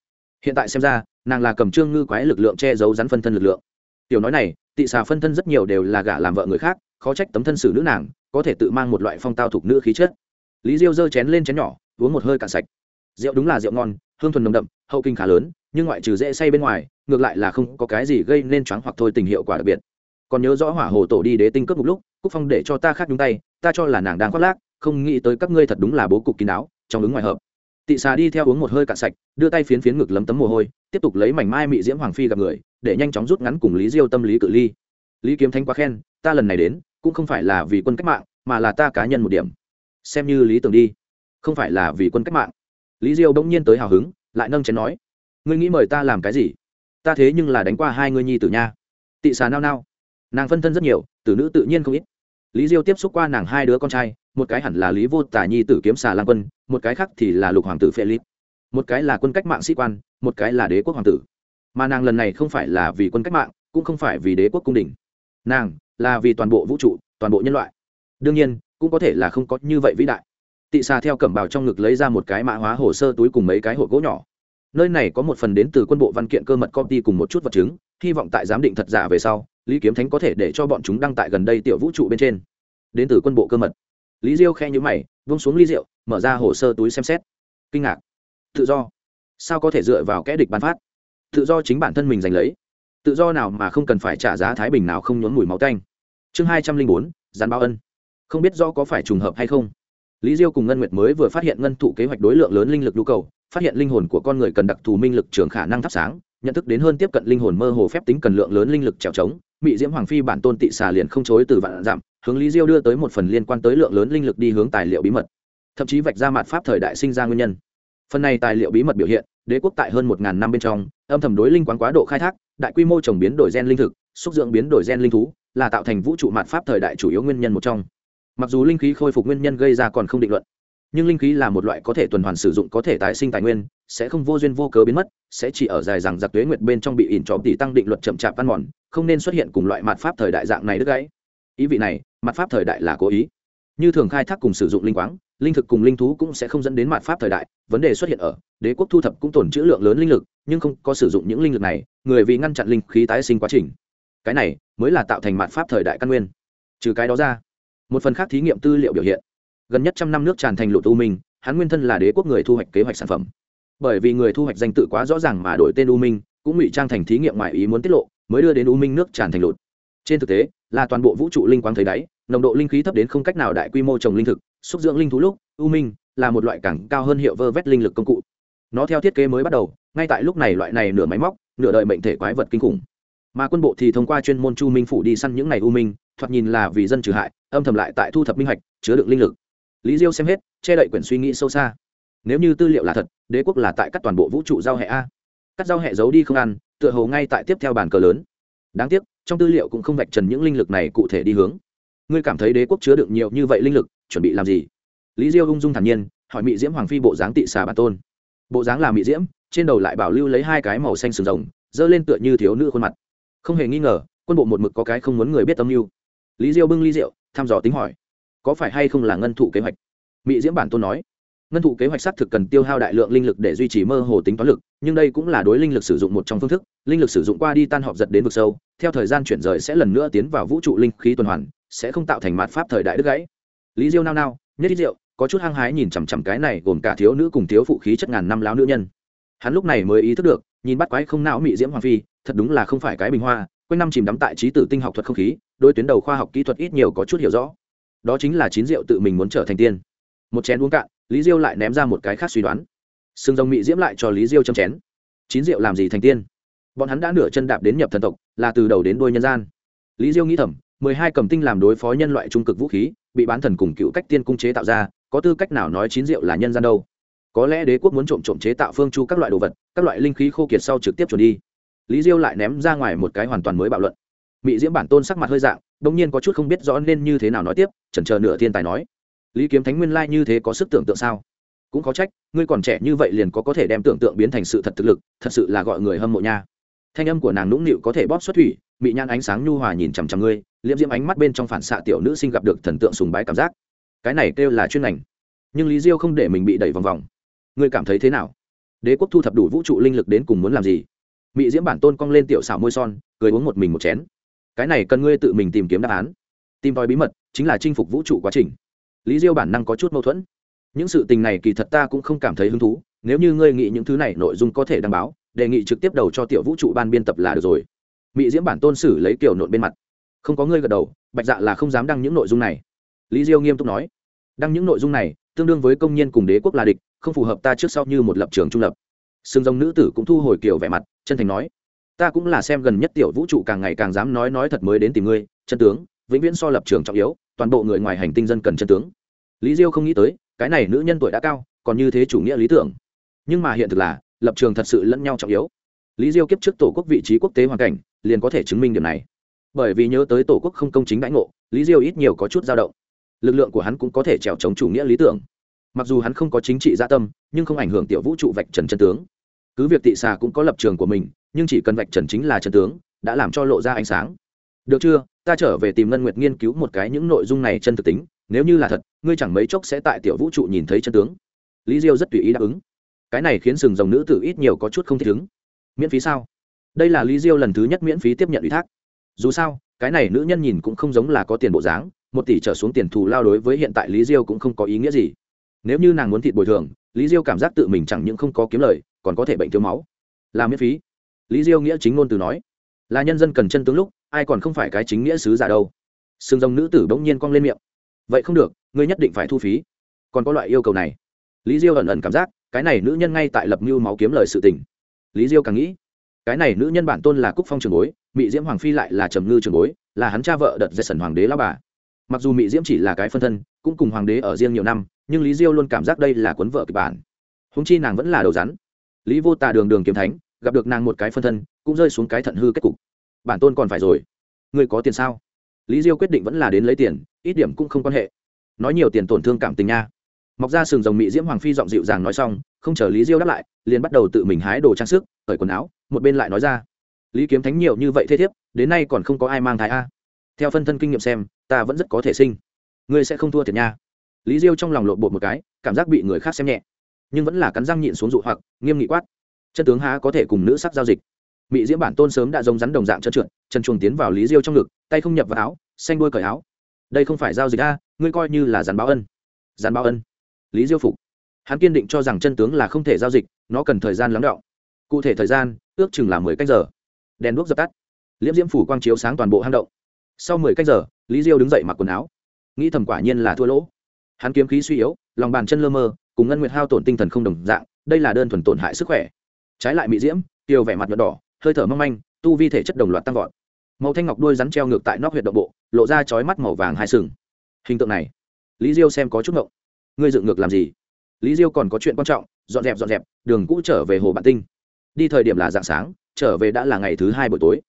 Hiện tại xem ra, nàng là cầm trương ngư quái lực lượng che giấu rắn phân thân lực lượng. Tiểu nói này, tị xà phân thân rất nhiều đều là gả làm vợ người khác, khó trách tấm thân xử nữ nàng, có thể tự mang một loại phong tao thuộc nữ khí chất. Lý diêu giơ chén lên chén nhỏ, uống một hơi cạn sạch. Rượu đúng là rượu ngon, hương thuần nồng đậm, hậu kinh khá lớn, nhưng ngoại trừ dễ say bên ngoài, ngược lại là không có cái gì gây nên choáng hoặc thôi tình hiệu quả đặc biệt còn nhớ rõ hỏa hồ tổ đi đế tinh cướp một lúc, cúc phong để cho ta khác nhúng tay, ta cho là nàng đang khoác lác, không nghĩ tới các ngươi thật đúng là bố cục kín đáo, trong ứng ngoài hợp. Tị xà đi theo uống một hơi cạn sạch, đưa tay phiến phiến ngực lấm tấm mồ hôi, tiếp tục lấy mảnh mai mị diễm hoàng phi gặp người, để nhanh chóng rút ngắn cùng lý diêu tâm lý cự ly. Lý kiếm thanh quá khen, ta lần này đến, cũng không phải là vì quân cách mạng, mà là ta cá nhân một điểm. Xem như lý tưởng đi. Không phải là vì quân cách mạng. Lý diêu bỗng nhiên tới hào hứng, lại nâng chén nói, ngươi nghĩ mời ta làm cái gì? Ta thế nhưng là đánh qua hai ngươi nhi tử nha. Tị xà nao nao nàng phân thân rất nhiều, tử nữ tự nhiên không ít. Lý diêu tiếp xúc qua nàng hai đứa con trai, một cái hẳn là lý vô tả nhi tử kiếm xà lan quân, một cái khác thì là lục hoàng tử philip một cái là quân cách mạng sĩ quan, một cái là đế quốc hoàng tử. Mà nàng lần này không phải là vì quân cách mạng, cũng không phải vì đế quốc cung đình. Nàng là vì toàn bộ vũ trụ, toàn bộ nhân loại. Đương nhiên, cũng có thể là không có như vậy vĩ đại. Tị xà theo cẩm bào trong ngực lấy ra một cái mã hóa hồ sơ túi cùng mấy cái hộp gỗ nhỏ. Nơi này có một phần đến từ quân bộ văn kiện cơ mật công ty cùng một chút vật chứng, hy vọng tại giám định thật giả về sau lý kiếm thánh có thể để cho bọn chúng đăng tại gần đây tiểu vũ trụ bên trên. Đến từ quân bộ cơ mật. Lý diêu khe nhữ mày vung xuống ly rượu, mở ra hồ sơ túi xem xét. Kinh ngạc. Tự do. Sao có thể dựa vào kẽ địch bán phát? Tự do chính bản thân mình giành lấy. Tự do nào mà không cần phải trả giá thái bình nào không nhốn mùi máu tanh. Chương hai trăm linh bốn, gián báo ân. Không biết do có phải trùng hợp hay không. Lý diêu cùng ngân nguyệt mới vừa phát hiện ngân thụ kế hoạch đối lượng lớn linh lực nhu cầu, phát hiện linh hồn của con người cần đặc thù minh lực trường khả năng thắp sáng, nhận thức đến hơn tiếp cận linh hồn mơ hồ phép tính cần lượng lớn linh lực trèo trống mị diễm hoàng phi bản tôn tị xà liền không chối từ vạn giảm hướng lý diêu đưa tới một phần liên quan tới lượng lớn linh lực đi hướng tài liệu bí mật. Thậm chí vạch ra mặt pháp thời đại sinh ra nguyên nhân. Phần này tài liệu bí mật biểu hiện, đế quốc tại hơn một ngàn năm bên trong, âm thầm đối linh quán quá độ khai thác, đại quy mô trồng biến đổi gen linh thực, xúc dưỡng biến đổi gen linh thú, là tạo thành vũ trụ mạt pháp thời đại chủ yếu nguyên nhân một trong. Mặc dù linh khí khôi phục nguyên nhân gây ra còn không định luận nhưng linh khí là một loại có thể tuần hoàn sử dụng có thể tái sinh tài nguyên, sẽ không vô duyên vô cớ biến mất, sẽ chỉ ở dài rằng giặc tuế nguyệt bên trong bị ỉn trọm tỷ tăng định luật chậm chạp ăn mòn, không nên xuất hiện cùng loại mặt pháp thời đại dạng này đứt gãy. Ý vị này, mặt pháp thời đại là cố ý. Như thường khai thác cùng sử dụng linh quáng, linh thực cùng linh thú cũng sẽ không dẫn đến mặt pháp thời đại, vấn đề xuất hiện ở, đế quốc thu thập cũng tổn trữ lượng lớn linh lực, nhưng không có sử dụng những linh lực này, người vì ngăn chặn linh khí tái sinh quá trình. Cái này mới là tạo thành mặt pháp thời đại căn nguyên. Trừ cái đó ra, một phần khác thí nghiệm tư liệu biểu hiện gần nhất trăm năm nước tràn thành lụt u minh, hắn nguyên thân là đế quốc người thu hoạch kế hoạch sản phẩm. Bởi vì người thu hoạch danh tự quá rõ ràng mà đổi tên u minh, cũng ngụy trang thành thí nghiệm ngoài ý muốn tiết lộ, mới đưa đến u minh nước tràn thành lụt. Trên thực tế, là toàn bộ vũ trụ linh quang thấy đáy, nồng độ linh khí thấp đến không cách nào đại quy mô trồng linh thực, xúc dưỡng linh thú lúc, u minh là một loại cảng cao hơn hiệu vơ vét linh lực công cụ. Nó theo thiết kế mới bắt đầu, ngay tại lúc này loại này nửa máy móc, nửa đợi mệnh thể quái vật kinh khủng. Mà quân bộ thì thông qua chuyên môn chu minh phủ đi săn những ngày u minh, thoạt nhìn là vì dân trừ hại, âm thầm lại tại thu thập minh hoạch, chứa đựng linh lực lý diêu xem hết, che đậy quyển suy nghĩ sâu xa. Nếu như tư liệu là thật, đế quốc là tại các toàn bộ vũ trụ giao hệ a. Các giao hệ giấu đi không ăn, tựa hồ ngay tại tiếp theo bàn cờ lớn. Đáng tiếc, trong tư liệu cũng không vạch trần những linh lực này cụ thể đi hướng. Ngươi cảm thấy đế quốc chứa được nhiều như vậy linh lực, chuẩn bị làm gì? Lý diêu ung dung thản nhiên, hỏi mị diễm hoàng phi bộ dáng tị xà bản tôn. Bộ dáng là mị diễm, trên đầu lại bảo lưu lấy hai cái màu xanh sừng rồng, dơ lên tựa như thiếu nữ khuôn mặt. Không hề nghi ngờ, quân bộ một mực có cái không muốn người biết tâm mưu. Lý diêu bưng ly rượu, thăm dò tính hỏi có phải hay không là ngân thụ kế hoạch? Mỹ diễm bản tôn nói. Ngân thụ kế hoạch xác thực cần tiêu hao đại lượng linh lực để duy trì mơ hồ tính toán lực, nhưng đây cũng là đối linh lực sử dụng một trong phương thức. Linh lực sử dụng qua đi tan họp giật đến vực sâu, theo thời gian chuyển rời sẽ lần nữa tiến vào vũ trụ linh khí tuần hoàn, sẽ không tạo thành mạt pháp thời đại đứt gãy. Lý diêu nao nao, nhất ít có chút hăng hái nhìn chằm chằm cái này gồm cả thiếu nữ cùng thiếu phụ khí chất ngàn năm láo nữ nhân. Hắn lúc này mới ý thức được, nhìn bắt quái không não mị diễm hoàng phi, thật đúng là không phải cái bình hoa, quanh năm chìm đắm tại trí tử tinh học thuật không khí đôi tuyến đầu khoa học kỹ thuật ít nhiều có chút hiểu rõ đó chính là chín rượu tự mình muốn trở thành tiên. Một chén uống cạn, lý diêu lại ném ra một cái khác suy đoán. Sừng rồng mị diễm lại cho lý diêu châm chén. Chín rượu làm gì thành tiên? Bọn hắn đã nửa chân đạp đến nhập thần tộc, là từ đầu đến đuôi nhân gian. Lý diêu nghĩ thầm, mười hai cầm tinh làm đối phó nhân loại trung cực vũ khí, bị bán thần cùng cựu cách tiên cung chế tạo ra, có tư cách nào nói chín rượu là nhân gian đâu? Có lẽ đế quốc muốn trộm trộm chế tạo phương chu các loại đồ vật, các loại linh khí khô kiệt sau trực tiếp chuẩn đi. Lý diêu lại ném ra ngoài một cái hoàn toàn mới bạo luận. Mị diễm bản tôn sắc mặt hơi dạng đông nhiên có chút không biết rõ nên như thế nào nói tiếp, chần chờ nửa thiên tài nói. Lý kiếm thánh nguyên lai như thế có sức tưởng tượng sao? Cũng có trách, ngươi còn trẻ như vậy liền có có thể đem tưởng tượng biến thành sự thật thực lực, thật sự là gọi người hâm mộ nha. Thanh âm của nàng nũng nịu có thể bóp xuất thủy bị nhan ánh sáng nhu hòa nhìn chằm chằm ngươi, liễm diễm ánh mắt bên trong phản xạ tiểu nữ sinh gặp được thần tượng sùng bái cảm giác. Cái này kêu là chuyên ngành. Nhưng lý diêu không để mình bị đẩy vòng vòng. Ngươi cảm thấy thế nào? Đế quốc thu thập đủ vũ trụ linh lực đến cùng muốn làm gì? Mỹ diễm bản tôn cong lên tiểu xảo môi son, cười uống một mình một chén cái này cần ngươi tự mình tìm kiếm đáp án. Tìm tòi bí mật chính là chinh phục vũ trụ quá trình. Lý diêu bản năng có chút mâu thuẫn. Những sự tình này kỳ thật ta cũng không cảm thấy hứng thú, nếu như ngươi nghĩ những thứ này nội dung có thể đảm bảo đề nghị trực tiếp đầu cho tiểu vũ trụ ban biên tập là được rồi. Mỹ diễm bản tôn sử lấy kiểu nộn bên mặt. Không có ngươi gật đầu, bạch dạ là không dám đăng những nội dung này. Lý diêu nghiêm túc nói, đăng những nội dung này tương đương với công nhân cùng đế quốc là địch, không phù hợp ta trước sau như một lập trường trung lập. Xương dòng nữ tử cũng thu hồi kiểu vẻ mặt, chân thành nói ta cũng là xem gần nhất tiểu vũ trụ càng ngày càng dám nói nói thật mới đến tìm ngươi, chân tướng, vĩnh viễn so lập trường trọng yếu, toàn bộ người ngoài hành tinh dân cần chân tướng. Lý diêu không nghĩ tới, cái này nữ nhân tuổi đã cao, còn như thế chủ nghĩa lý tưởng. Nhưng mà hiện thực là, lập trường thật sự lẫn nhau trọng yếu. Lý diêu kiếp trước tổ quốc vị trí quốc tế hoàn cảnh, liền có thể chứng minh điều này. Bởi vì nhớ tới tổ quốc không công chính đãi ngộ, lý diêu ít nhiều có chút dao động. Lực lượng của hắn cũng có thể trèo chống chủ nghĩa lý tưởng. Mặc dù hắn không có chính trị gia tâm, nhưng không ảnh hưởng tiểu vũ trụ vạch trần chân tướng. Cứ việc tị xà cũng có lập trường của mình nhưng chỉ cần vạch trần chính là trần tướng, đã làm cho lộ ra ánh sáng. Được chưa? Ta trở về tìm ngân nguyệt nghiên cứu một cái những nội dung này chân thực tính, nếu như là thật, ngươi chẳng mấy chốc sẽ tại tiểu vũ trụ nhìn thấy chân tướng. Lý diêu rất tùy ý đáp ứng. Cái này khiến sừng rồng nữ tử ít nhiều có chút không thích ứng. Miễn phí sao? Đây là lý diêu lần thứ nhất miễn phí tiếp nhận ủy thác. Dù sao, cái này nữ nhân nhìn cũng không giống là có tiền bộ dáng, một tỷ trở xuống tiền thù lao đối với hiện tại lý diêu cũng không có ý nghĩa gì. Nếu như nàng muốn thịt bồi thường, lý diêu cảm giác tự mình chẳng những không có kiếm lời, còn có thể bệnh thiếu máu. Là miễn phí lý diêu nghĩa chính ngôn từ nói, là nhân dân cần chân tướng lúc, ai còn không phải cái chính nghĩa sứ giả đâu. Sừng rồng nữ tử bỗng nhiên cong lên miệng, vậy không được, ngươi nhất định phải thu phí. Còn có loại yêu cầu này. Lý diêu ẩn ẩn cảm giác, cái này nữ nhân ngay tại lập mưu máu kiếm lời sự tình. Lý diêu càng nghĩ, cái này nữ nhân bản tôn là cúc phong trường bối, Mị diễm hoàng phi lại là trầm ngư trường bối, là hắn cha vợ đợt dây sần hoàng đế lao bà. Mặc dù Mị diễm chỉ là cái phân thân, cũng cùng hoàng đế ở riêng nhiều năm, nhưng lý diêu luôn cảm giác đây là cuốn vợ kịch bản. Húng chi nàng vẫn là đầu rắn. Lý vô tà đường đường kiếm thánh gặp được nàng một cái phân thân, cũng rơi xuống cái thận hư kết cục. Bản tôn còn phải rồi. Người có tiền sao? Lý diêu quyết định vẫn là đến lấy tiền, ít điểm cũng không quan hệ. Nói nhiều tiền tổn thương cảm tình nha. Mọc ra sừng rồng mỹ diễm hoàng phi giọng dịu dàng nói xong, không chờ lý diêu đáp lại, liền bắt đầu tự mình hái đồ trang sức, cởi quần áo, một bên lại nói ra. Lý kiếm thánh nhiều như vậy thế thiếp, đến nay còn không có ai mang thai a. Theo phân thân kinh nghiệm xem, ta vẫn rất có thể sinh. Ngươi sẽ không thua thiệt nha. Lý diêu trong lòng lộn bột một cái, cảm giác bị người khác xem nhẹ, nhưng vẫn là cắn răng nhịn xuống dụ hoặc, nghiêm nghị quát chân tướng há có thể cùng nữ sắc giao dịch. Mỹ diễm bản tôn sớm đã giống rắn đồng dạng trơn trượt, chân chuồng tiến vào lý diêu trong ngực, tay không nhập vào áo, xanh đuôi cởi áo. Đây không phải giao dịch a, ngươi coi như là rắn báo ân. Rắn báo ân. Lý diêu phục. Hắn kiên định cho rằng chân tướng là không thể giao dịch, nó cần thời gian lắng đọng. Cụ thể thời gian, ước chừng là mười cách giờ. Đèn đuốc dập tắt. Liễm diễm phủ quang chiếu sáng toàn bộ hang động. Sau mười cách giờ, lý diêu đứng dậy mặc quần áo. Nghĩ thầm quả nhiên là thua lỗ. Hắn kiếm khí suy yếu, lòng bàn chân lơ mơ, cùng ngân nguyệt hao tổn tinh thần không đồng dạng, đây là đơn thuần tổn hại sức khỏe trái lại mỹ diễm tiều vẻ mặt nhuận đỏ, hơi thở mong manh, tu vi thể chất đồng loạt tăng vọt. Màu thanh ngọc đuôi rắn treo ngược tại nóc huyệt động bộ, lộ ra chói mắt màu vàng hai sừng. Hình tượng này, lý diêu xem có chút ngộng. Ngươi dựng ngược làm gì? Lý diêu còn có chuyện quan trọng, dọn dẹp dọn dẹp, đường cũ trở về hồ bạn tinh. Đi thời điểm là dạng sáng, trở về đã là ngày thứ hai buổi tối.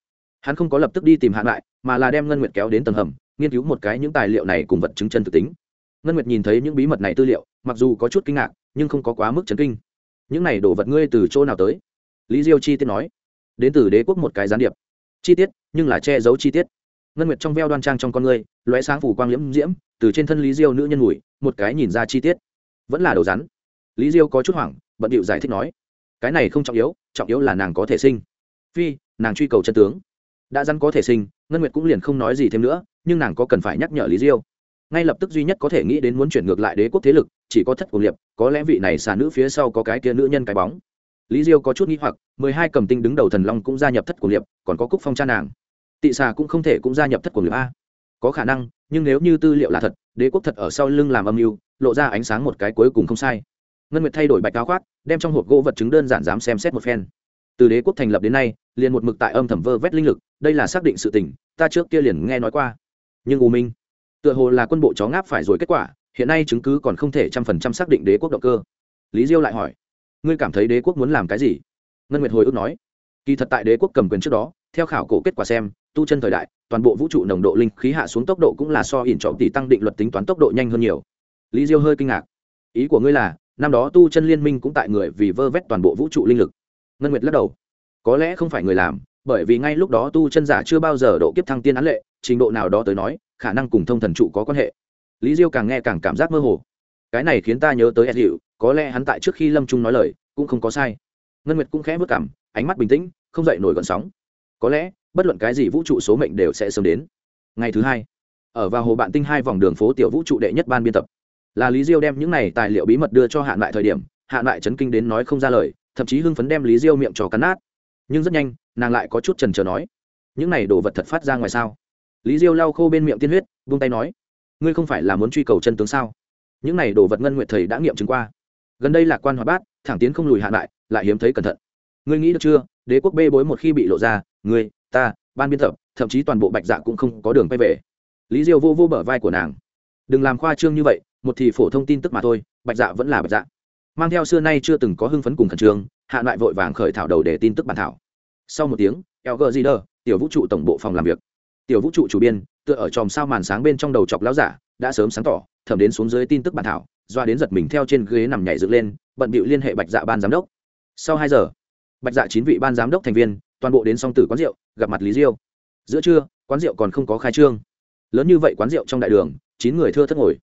Hắn không có lập tức đi tìm hạn lại, mà là đem ngân nguyệt kéo đến tầng hầm, nghiên cứu một cái những tài liệu này cùng vật chứng chân thực tính. Ngân nguyệt nhìn thấy những bí mật này tư liệu, mặc dù có chút kinh ngạc, nhưng không có quá mức chấn kinh những này đồ vật ngươi từ chỗ nào tới? Lý diêu chi tiết nói. Đến từ đế quốc một cái gián điệp. Chi tiết, nhưng là che giấu chi tiết. Ngân nguyệt trong veo đoan trang trong con ngươi, lóe sáng phủ quang liễm diễm, từ trên thân lý diêu nữ nhân ngủi, một cái nhìn ra chi tiết. Vẫn là đầu rắn. Lý diêu có chút hoảng, bận điệu giải thích nói. Cái này không trọng yếu trọng yếu là nàng có thể sinh. Phi, nàng truy cầu chân tướng. Đã rắn có thể sinh, ngân nguyệt cũng liền không nói gì thêm nữa, nhưng nàng có cần phải nhắc nhở lý diêu ngay lập tức duy nhất có thể nghĩ đến muốn chuyển ngược lại đế quốc thế lực, chỉ có thất cùng liệp, có lẽ vị này xà nữ phía sau có cái kia nữ nhân cái bóng. Lý diêu có chút nghĩ hoặc, mười hai cầm tinh đứng đầu thần long cũng gia nhập thất cùng liệp, còn có cúc phong cha nàng. Tị xà cũng không thể cũng gia nhập thất cùng liệp a. Có khả năng, nhưng nếu như tư liệu là thật, đế quốc thật ở sau lưng làm âm mưu, lộ ra ánh sáng một cái cuối cùng không sai. Ngân nguyệt thay đổi bạch cao khoác, đem trong hộp gỗ vật chứng đơn giản dám xem xét một phen. Từ đế quốc thành lập đến nay, liền một mực tại âm thẩm vơ vét linh lực, đây là xác định sự tình, ta trước kia liền nghe nói qua. Nhưng u minh tựa hồ là quân bộ chó ngáp phải rồi kết quả, hiện nay chứng cứ còn không thể trăm phần trăm xác định đế quốc động cơ. Lý diêu lại hỏi, ngươi cảm thấy đế quốc muốn làm cái gì? Ngân nguyệt hồi ức nói, kỳ thật tại đế quốc cầm quyền trước đó, theo khảo cổ kết quả xem, tu chân thời đại, toàn bộ vũ trụ nồng độ linh khí hạ xuống tốc độ cũng là so ỉn trọng tỷ tăng định luật tính toán tốc độ nhanh hơn nhiều. Lý diêu hơi kinh ngạc, ý của ngươi là, năm đó tu chân liên minh cũng tại người vì vơ vét toàn bộ vũ trụ linh lực. Ngân nguyệt lắc đầu, có lẽ không phải người làm, bởi vì ngay lúc đó tu chân giả chưa bao giờ độ kiếp thăng tiên án lệ, trình độ nào đó tới nói khả năng cùng thông thần trụ có quan hệ. Lý diêu càng nghe càng cảm giác mơ hồ. Cái này khiến ta nhớ tới ed hiệu có lẽ hắn tại trước khi lâm trung nói lời, cũng không có sai. Ngân nguyệt cũng khẽ vất cảm, ánh mắt bình tĩnh, không dậy nổi gọn sóng. Có lẽ, bất luận cái gì vũ trụ số mệnh đều sẽ sớm đến. Ngày thứ hai, ở vào hồ bạn tinh hai vòng đường phố tiểu vũ trụ đệ nhất ban biên tập. Là lý diêu đem những này tài liệu bí mật đưa cho hạn lại thời điểm, hạn lại chấn kinh đến nói không ra lời, thậm chí hưng phấn đem lý diêu miệng trò cắn nát. Nhưng rất nhanh, nàng lại có chút trần trờ nói, những này đồ vật thật phát ra ngoài sao? lý diêu lau khô bên miệng tiên huyết vung tay nói, ngươi không phải là muốn truy cầu chân tướng sao? Những này đồ vật ngân nguyện thầy đã nghiệm chứng qua. Gần đây lạc quan hoạt bát, thẳng tiến không lùi hạ lại lại hiếm thấy cẩn thận. Ngươi nghĩ được chưa? Đế quốc bê bối một khi bị lộ ra, ngươi, ta, ban biên tập, thậm chí toàn bộ bạch dạ cũng không có đường quay về. Lý diêu vô vô bở vai của nàng. Đừng làm khoa trương như vậy, một thì phổ thông tin tức mà thôi, bạch dạ vẫn là bạch dạ. Mang theo xưa nay chưa từng có hưng phấn cùng khẩn trương, hạ lại vội vàng khởi thảo đầu để tin tức bàn thảo. Sau một tiếng eo gờ đờ tiểu vũ trụ tổng bộ phòng làm việc tiểu vũ trụ chủ biên, tựa ở chòm sao màn sáng bên trong đầu chọc lão giả, đã sớm sáng tỏ, thẩm đến xuống dưới tin tức bản thảo, doa đến giật mình theo trên ghế nằm nhảy dựng lên, bận bịu liên hệ bạch dạ ban giám đốc. Sau hai giờ, bạch dạ chín vị ban giám đốc thành viên, toàn bộ đến song tử quán rượu, gặp mặt lý diêu. Giữa trưa, quán rượu còn không có khai trương. Lớn như vậy quán rượu trong đại đường, chín người thưa thất ngồi.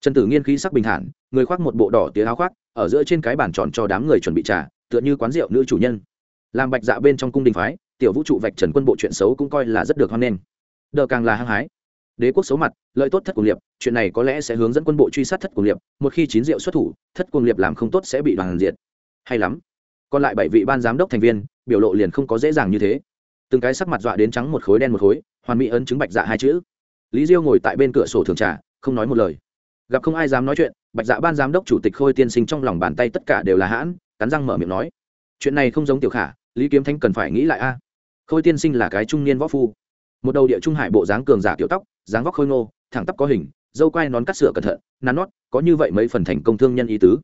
Trần tử nghiên khí sắc bình thản, người khoác một bộ đỏ tía áo khoác, ở giữa trên cái bàn tròn cho đám người chuẩn bị trà, tựa như quán rượu nữ chủ nhân. Làm bạch dạ bên trong cung đình phái, tiểu vũ trụ vạch trần quân bộ chuyện xấu cũng coi là rất được hoan nghênh đờ càng là hăng hái. Đế quốc xấu mặt, lợi tốt thất cuồng liệp chuyện này có lẽ sẽ hướng dẫn quân bộ truy sát thất cuồng liệp một khi chín diệu xuất thủ, thất cuồng liệp làm không tốt sẽ bị đoàn diệt. Hay lắm. Còn lại bảy vị ban giám đốc thành viên, biểu lộ liền không có dễ dàng như thế. Từng cái sắc mặt dọa đến trắng một khối đen một khối, hoàn mỹ ấn chứng bạch dạ hai chữ. Lý diêu ngồi tại bên cửa sổ thường trà, không nói một lời. Gặp không ai dám nói chuyện, bạch dạ ban giám đốc chủ tịch khôi tiên sinh trong lòng bàn tay tất cả đều là hãn, cắn răng mở miệng nói. Chuyện này không giống tiểu khả, lý kiếm thanh cần phải nghĩ lại a. Khôi tiên sinh là cái trung niên võ phu một đầu địa trung hải bộ dáng cường giả tiểu tóc, dáng vóc khôi ngô, thẳng tắp có hình, dâu quai nón cắt sửa cẩn thận, nắn nót, có như vậy mấy phần thành công thương nhân ý tứ.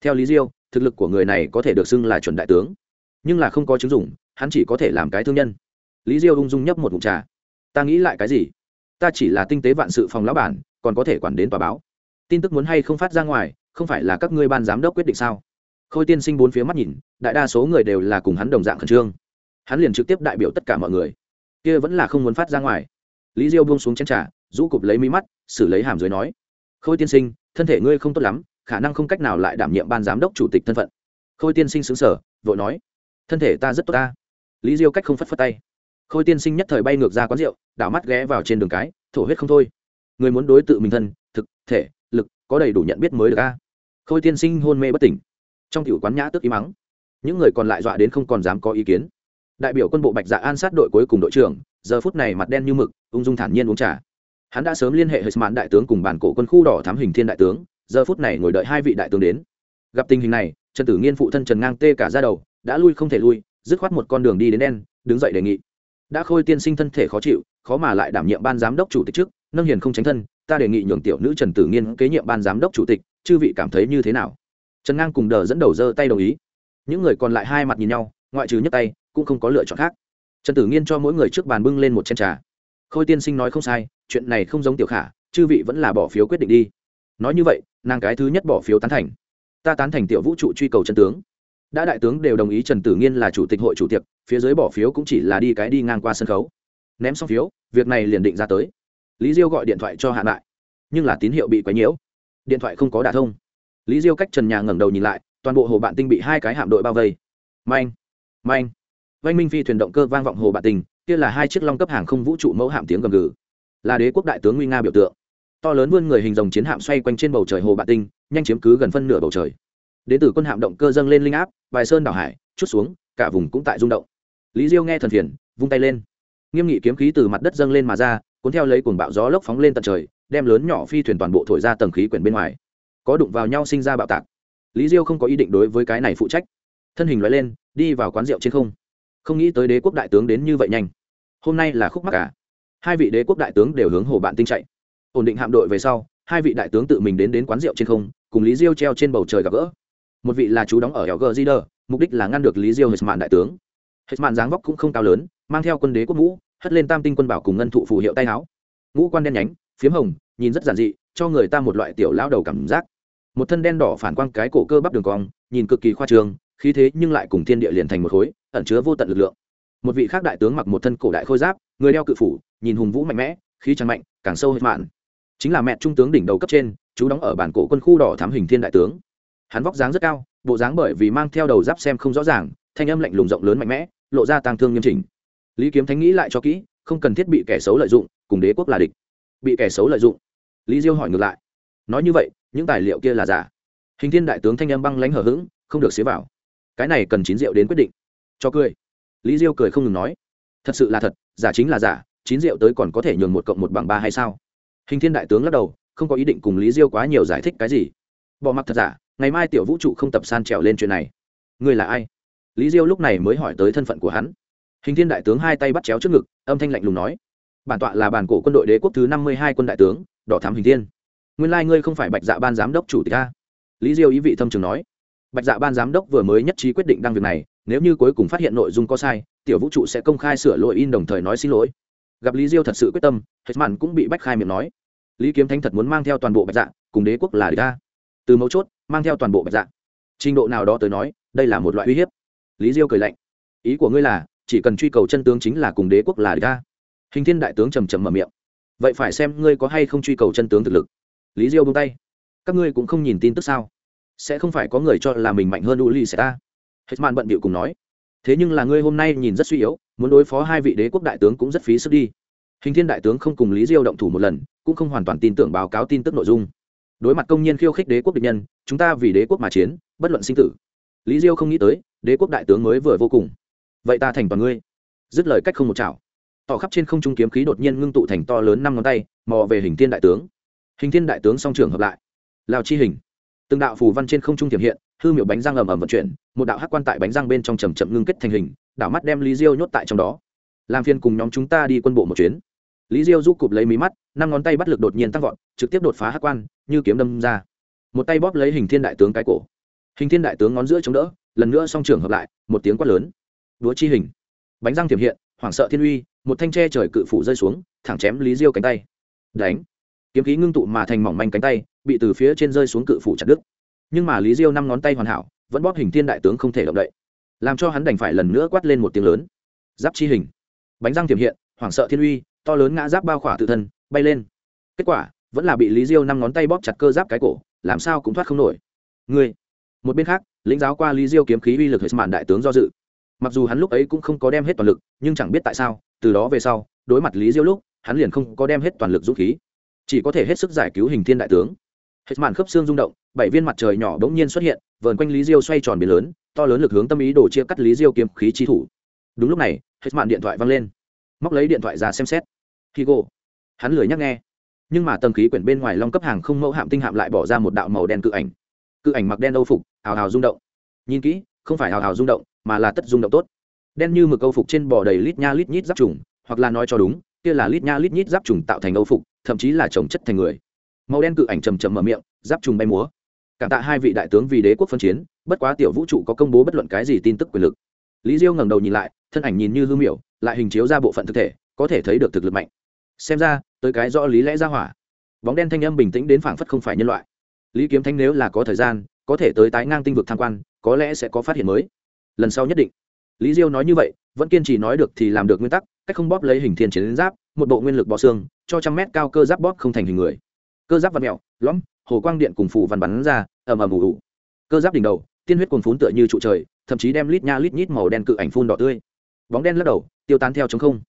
Theo lý diêu, thực lực của người này có thể được xưng là chuẩn đại tướng, nhưng là không có chứng dụng, hắn chỉ có thể làm cái thương nhân. Lý diêu ung dung nhấp một ngụm trà. Ta nghĩ lại cái gì? Ta chỉ là tinh tế vạn sự phòng lão bản, còn có thể quản đến tòa báo. Tin tức muốn hay không phát ra ngoài, không phải là các ngươi ban giám đốc quyết định sao? Khôi tiên sinh bốn phía mắt nhìn, đại đa số người đều là cùng hắn đồng dạng khẩn trương. Hắn liền trực tiếp đại biểu tất cả mọi người kia vẫn là không muốn phát ra ngoài. Lý diêu buông xuống chén trà, rũ cụp lấy mí mắt, xử lấy hàm dưới nói, khôi tiên sinh, thân thể ngươi không tốt lắm, khả năng không cách nào lại đảm nhiệm ban giám đốc chủ tịch thân phận. Khôi tiên sinh xứng sở vội nói, thân thể ta rất tốt ta. Lý diêu cách không phất phất tay. Khôi tiên sinh nhất thời bay ngược ra quán rượu, đảo mắt ghé vào trên đường cái, thổ huyết không thôi. Người muốn đối tự mình thân, thực, thể, lực, có đầy đủ nhận biết mới được a. Khôi tiên sinh hôn mê bất tỉnh. Trong tiểu quán nhã tức ý mắng những người còn lại dọa đến không còn dám có ý kiến đại biểu quân bộ bạch dạ an sát đội cuối cùng đội trưởng, giờ phút này mặt đen như mực, ung dung thản nhiên uống trà. Hắn đã sớm liên hệ hệ mạn đại tướng cùng bản cổ quân khu đỏ thám hình thiên đại tướng, giờ phút này ngồi đợi hai vị đại tướng đến. Gặp tình hình này, trần tử nghiên phụ thân trần ngang tê cả ra đầu, đã lui không thể lui, dứt khoát một con đường đi đến đen, đứng dậy đề nghị. Đã khôi tiên sinh thân thể khó chịu, khó mà lại đảm nhiệm ban giám đốc chủ tịch trước, nâng hiền không tránh thân, ta đề nghị nhường tiểu nữ trần tử nghiên kế nhiệm ban giám đốc chủ tịch, chư vị cảm thấy như thế nào? Trần ngang cùng đờ dẫn đầu giơ tay đồng ý. Những người còn lại hai mặt nhìn nhau, ngoại trừ nhấc tay cũng không có lựa chọn khác. Trần tử nghiên cho mỗi người trước bàn bưng lên một chén trà. Khôi tiên sinh nói không sai, chuyện này không giống tiểu khả, chư vị vẫn là bỏ phiếu quyết định đi. Nói như vậy, nàng cái thứ nhất bỏ phiếu tán thành. Ta tán thành tiểu vũ trụ truy cầu trần tướng. Đã đại tướng đều đồng ý trần tử nghiên là chủ tịch hội chủ tiệc, phía dưới bỏ phiếu cũng chỉ là đi cái đi ngang qua sân khấu. Ném xong phiếu, việc này liền định ra tới. Lý diêu gọi điện thoại cho hạn lại nhưng là tín hiệu bị quấy nhiễu. Điện thoại không có đả thông. Lý diêu cách trần nhà ngẩng đầu nhìn lại, toàn bộ hồ bạn tinh bị hai cái hạm đội bao vây. Manh manh oanh minh phi thuyền động cơ vang vọng hồ bạt tình, kia là hai chiếc long cấp hàng không vũ trụ mẫu hạm tiếng gầm gừ. Là đế quốc đại tướng nguy nga biểu tượng. To lớn vươn người hình dòng chiến hạm xoay quanh trên bầu trời hồ bạt tinh nhanh chiếm cứ gần phân nửa bầu trời. Đến từ quân hạm động cơ dâng lên linh áp bài sơn đảo hải, chút xuống, cả vùng cũng tại rung động. Lý diêu nghe thần phiền vung tay lên. Nghiêm nghị kiếm khí từ mặt đất dâng lên mà ra, cuốn theo lấy cuồng bạo gió lốc phóng lên tận trời, đem lớn nhỏ phi thuyền toàn bộ thổi ra tầng khí quyển bên ngoài. Có đụng vào nhau sinh ra bạo tạc. Lý diêu không có ý định đối với cái này phụ trách. Thân hình loại lên, đi vào quán rượu trên không không nghĩ tới đế quốc đại tướng đến như vậy nhanh. Hôm nay là khúc mắc cả hai vị đế quốc đại tướng đều hướng hồ bạn tinh chạy. Ổn định hạm đội về sau, hai vị đại tướng tự mình đến đến quán rượu trên không, cùng lý diêu treo trên bầu trời gặp gỡ. Một vị là chú đóng ở eo gờ di đờ mục đích là ngăn được lý diêu mạn đại tướng. Mạn dáng vóc cũng không cao lớn, mang theo quân đế quốc ngũ, hất lên tam tinh quân bảo cùng ngân thụ phù hiệu tay áo. Ngũ quan đen nhánh, phiếm hồng, nhìn rất giản dị, cho người ta một loại tiểu lao đầu cảm giác. Một thân đen đỏ phản quang cái cổ cơ bắp đường cong, nhìn cực kỳ khoa trường khí thế nhưng lại cùng thiên địa liền thành một khối ẩn chứa vô tận lực lượng. Một vị khác đại tướng mặc một thân cổ đại khôi giáp, người đeo cự phủ, nhìn hùng vũ mạnh mẽ, khí tràn mạnh, càng sâu hết mạn. Chính là mẹ trung tướng đỉnh đầu cấp trên, chú đóng ở bản cổ quân khu đỏ thám hình thiên đại tướng. Hắn vóc dáng rất cao, bộ dáng bởi vì mang theo đầu giáp xem không rõ ràng, thanh âm lạnh lùng rộng lớn mạnh mẽ, lộ ra tang thương nghiêm chỉnh. Lý kiếm thánh nghĩ lại cho kỹ, không cần thiết bị kẻ xấu lợi dụng, cùng đế quốc là địch. Bị kẻ xấu lợi dụng. Lý diêu hỏi ngược lại. Nói như vậy, những tài liệu kia là giả? Hình thiên đại tướng thanh âm băng lãnh hở h không được xế vào. Cái này cần chín rượu đến quyết định cho cười. Lý diêu cười không ngừng nói, thật sự là thật, giả chính là giả, chín rượu tới còn có thể nhường một cộng một bằng ba hay sao? Hình thiên đại tướng lắc đầu, không có ý định cùng lý diêu quá nhiều giải thích cái gì. Bỏ mặc thật giả, ngày mai tiểu vũ trụ không tập san trèo lên chuyện này. Ngươi là ai? Lý diêu lúc này mới hỏi tới thân phận của hắn. Hình thiên đại tướng hai tay bắt chéo trước ngực, âm thanh lạnh lùng nói, bản tọa là bản cổ quân đội đế quốc thứ năm mươi hai quân đại tướng, đỏ thám hình thiên. Nguyên lai ngươi không phải bạch dạ ban giám đốc chủ tịch a lý diêu ý vị thâm trường nói, bạch dạ ban giám đốc vừa mới nhất trí quyết định đăng việc này nếu như cuối cùng phát hiện nội dung có sai, tiểu vũ trụ sẽ công khai sửa lỗi in đồng thời nói xin lỗi. Gặp lý diêu thật sự quyết tâm hết mạn cũng bị bách khai miệng nói. Lý kiếm thánh thật muốn mang theo toàn bộ bạch dạ cùng đế quốc là đ ị từ mấu chốt, mang theo toàn bộ bạch dạ. Trình độ nào đó tới nói, đây là một loại uy hiếp. Lý diêu cười lạnh. Ý của ngươi là, chỉ cần truy cầu chân tướng chính là cùng đế quốc là đ ị hình thiên đại tướng trầm trầm mở miệng. Vậy phải xem ngươi có hay không truy cầu chân tướng thực lực. Lý diêu bung tay. Các ngươi cũng không nhìn tin tức sao? Sẽ không phải có người cho là mình mạnh hơn u ly sẽ ta hết mạn bận bịu cùng nói, thế nhưng là ngươi hôm nay nhìn rất suy yếu, muốn đối phó hai vị đế quốc đại tướng cũng rất phí sức đi. Hình thiên đại tướng không cùng lý diêu động thủ một lần, cũng không hoàn toàn tin tưởng báo cáo tin tức nội dung. Đối mặt công nhân khiêu khích đế quốc địch nhân, chúng ta vì đế quốc mà chiến, bất luận sinh tử. Lý diêu không nghĩ tới, đế quốc đại tướng mới vừa vô cùng. Vậy ta thành toàn ngươi. Dứt lời cách không một chảo. Tỏ khắp trên không trung kiếm khí đột nhiên ngưng tụ thành to lớn năm ngón tay, mò về hình thiên đại tướng. Hình thiên đại tướng song trưởng hợp lại. Lao chi hình. Từng đạo phù văn trên không trung tiềm hiện hư miểu bánh răng ầm ầm vận chuyển, một đạo hắc quan tại bánh răng bên trong chầm chậm ngưng kết thành hình, đảo mắt đem lý diêu nhốt tại trong đó. Làm phiên cùng nhóm chúng ta đi quân bộ một chuyến. Lý diêu giúp cụp lấy mí mắt, năm ngón tay bắt lực đột nhiên tăng vọt, trực tiếp đột phá hắc quan, như kiếm đâm ra. Một tay bóp lấy hình thiên đại tướng cái cổ. Hình thiên đại tướng ngón giữa chống đỡ, lần nữa song trưởng hợp lại, một tiếng quát lớn. Đúa chi hình. Bánh răng thiểm hiện, hoảng sợ thiên uy, một thanh tre trời cự phủ rơi xuống, thẳng chém lý diêu cánh tay. Đánh. Kiếm khí ngưng tụ mà thành mỏng manh cánh tay, bị từ phía trên rơi xuống cự phủ chặt đứt nhưng mà lý diêu năm ngón tay hoàn hảo, vẫn bóp hình thiên đại tướng không thể động đậy. Làm cho hắn đành phải lần nữa quát lên một tiếng lớn. Giáp chi hình. Bánh răng tiềm hiện, hoảng sợ thiên uy, to lớn ngã giáp bao khỏa tự thân, bay lên. Kết quả, vẫn là bị lý diêu năm ngón tay bóp chặt cơ giáp cái cổ, làm sao cũng thoát không nổi. Người một bên khác, lĩnh giáo qua lý diêu kiếm khí uy lực hệ mạn đại tướng do dự. Mặc dù hắn lúc ấy cũng không có đem hết toàn lực, nhưng chẳng biết tại sao, từ đó về sau, đối mặt lý diêu lúc, hắn liền không có đem hết toàn lực dũng khí. Chỉ có thể hết sức giải cứu hình thiên đại tướng hết màn khớp xương rung động, bảy viên mặt trời nhỏ bỗng nhiên xuất hiện, vờn quanh lý diêu xoay tròn biển lớn, to lớn lực hướng tâm ý đổ chia cắt lý diêu kiếm khí chi thủ. Đúng lúc này, hết màn điện thoại văng lên. Móc lấy điện thoại ra xem xét. Khi gỗ hắn lười nhắc nghe. Nhưng mà tầng khí quyển bên ngoài long cấp hàng không mẫu hạm tinh hạm lại bỏ ra một đạo màu đen cự ảnh. Cự ảnh mặc đen âu phục, hào hào rung động. Nhìn kỹ, không phải hào hào rung động, mà là tất rung động tốt. Đen như mực âu phục trên bò đầy lít nha lít nhít giáp trùng, hoặc là nói cho đúng, kia là lít nha lít nhít giáp trùng tạo thành âu phục, thậm chí là trồng chất thành người màu đen cự ảnh trầm trầm mở miệng, giáp trùng bay múa. Cảm tạ hai vị đại tướng vì đế quốc phân chiến, bất quá tiểu vũ trụ có công bố bất luận cái gì tin tức quyền lực. Lý diêu ngẩng đầu nhìn lại, thân ảnh nhìn như hư miểu, lại hình chiếu ra bộ phận thực thể, có thể thấy được thực lực mạnh. Xem ra, tới cái rõ lý lẽ ra hỏa. Bóng đen thanh âm bình tĩnh đến phảng phất không phải nhân loại. Lý kiếm thanh nếu là có thời gian, có thể tới tái ngang tinh vực tham quan, có lẽ sẽ có phát hiện mới. Lần sau nhất định. Lý diêu nói như vậy, vẫn kiên trì nói được thì làm được nguyên tắc, cách không bóp lấy hình thiên chiến giáp, một bộ nguyên lực bọ xương, cho trăm mét cao cơ giáp bóp không thành hình người cơ giáp văn mẹo, lõm, hồ quang điện cùng phủ văn bắn ra, ầm ầm ủ ủ cơ giáp đỉnh đầu, tiên huyết cuồn phún tựa như trụ trời, thậm chí đem lít nha lít nhít màu đen cự ảnh phun đỏ tươi. Bóng đen lắc đầu, tiêu tán theo chống không.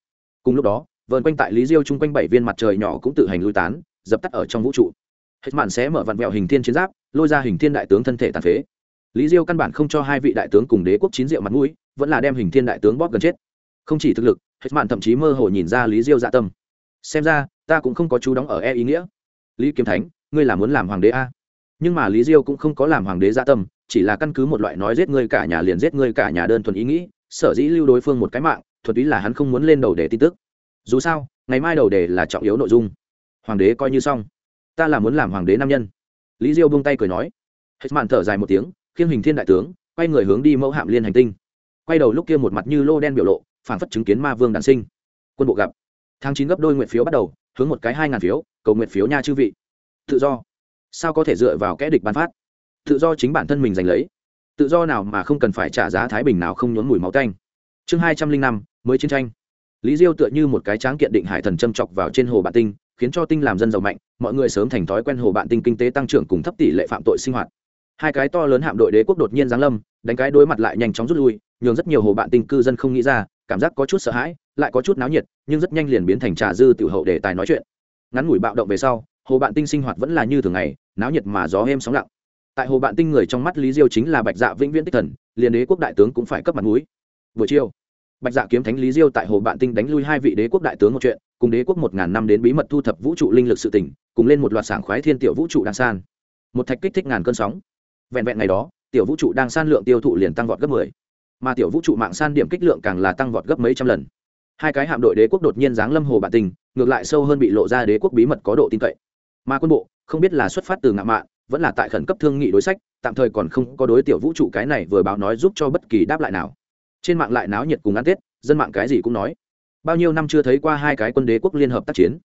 Cùng lúc đó, vờn quanh tại lý diêu chung quanh bảy viên mặt trời nhỏ cũng tự hành lui tán, dập tắt ở trong vũ trụ. Hết mạn sẽ mở vặn vẹo hình thiên chiến giáp, lôi ra hình thiên đại tướng thân thể tàn phế. Lý diêu căn bản không cho hai vị đại tướng cùng đế quốc chín diệu mặt mũi, vẫn là đem hình thiên đại tướng bóp gần chết. Không chỉ thực lực, hết mạn thậm chí mơ hồ nhìn ra lý diêu dạ tâm. Xem ra, ta cũng không có chú đóng ở e ý nghĩa lý kiếm thánh, ngươi là muốn làm hoàng đế a? À? nhưng mà lý diêu cũng không có làm hoàng đế gia tâm, chỉ là căn cứ một loại nói giết ngươi cả nhà liền giết ngươi cả nhà đơn thuần ý nghĩ, sở dĩ lưu đối phương một cái mạng, thuật ý là hắn không muốn lên đầu đề tin tức. Dù sao, ngày mai đầu đề là trọng yếu nội dung. Hoàng đế coi như xong. Ta là muốn làm hoàng đế nam nhân. Lý diêu buông tay cười nói. Hết mạn thở dài một tiếng khiêng hình thiên đại tướng, quay người hướng đi mẫu hạm liên hành tinh. Quay đầu lúc kia một mặt như lô đen biểu lộ phản phất chứng kiến ma vương đàn sinh. Quân bộ gặp. Tháng chín gấp đôi nguyện phiếu bắt đầu hướng một cái hai ngàn phiếu, cầu nguyện phiếu nha chư vị. Tự do. Sao có thể dựa vào kẽ địch bán phát? Tự do chính bản thân mình giành lấy. Tự do nào mà không cần phải trả giá thái bình nào không nhốn mùi máu tanh. Chương hai trăm linh năm, mới chiến tranh. Lý diêu tựa như một cái tráng kiện định hải thần châm chọc vào trên hồ bạn tinh, khiến cho tinh làm dân giàu mạnh, mọi người sớm thành thói quen hồ bạn tinh kinh tế tăng trưởng cùng thấp tỷ lệ phạm tội sinh hoạt. Hai cái to lớn hạm đội đế quốc đột nhiên giáng lâm, đánh cái đối mặt lại nhanh chóng rút lui, nhường rất nhiều hồ bạn tinh cư dân không nghĩ ra, cảm giác có chút sợ hãi lại có chút náo nhiệt nhưng rất nhanh liền biến thành trà dư tiểu hậu để tài nói chuyện. Ngắn ngủi bạo động về sau hồ bạn tinh sinh hoạt vẫn là như thường ngày náo nhiệt mà gió êm sóng lặng. Tại hồ bạn tinh người trong mắt lý diêu chính là bạch dạ vĩnh viễn tích thần liền đế quốc đại tướng cũng phải cấp mặt mũi. Buổi chiều bạch dạ kiếm thánh lý diêu tại hồ bạn tinh đánh lui hai vị đế quốc đại tướng một chuyện cùng đế quốc một ngàn năm đến bí mật thu thập vũ trụ linh lực sự tỉnh cùng lên một loạt sảng khoái thiên tiểu vũ trụ đan san. Một thạch kích thích ngàn cơn sóng. Vẹn vẹn ngày đó tiểu vũ trụ đang san lượng tiêu thụ liền tăng vọt gấp mười, mà tiểu vũ trụ mạng san điểm kích lượng càng là tăng vọt gấp mấy trăm lần hai cái hạm đội đế quốc đột nhiên giáng lâm hồ bản tình, ngược lại sâu hơn bị lộ ra đế quốc bí mật có độ tin cậy. Mà quân bộ, không biết là xuất phát từ ngạo mạn, vẫn là tại khẩn cấp thương nghị đối sách, tạm thời còn không có đối tiểu vũ trụ cái này vừa báo nói giúp cho bất kỳ đáp lại nào. Trên mạng lại náo nhiệt cùng ăn tết, dân mạng cái gì cũng nói. Bao nhiêu năm chưa thấy qua hai cái quân đế quốc liên hợp tác chiến.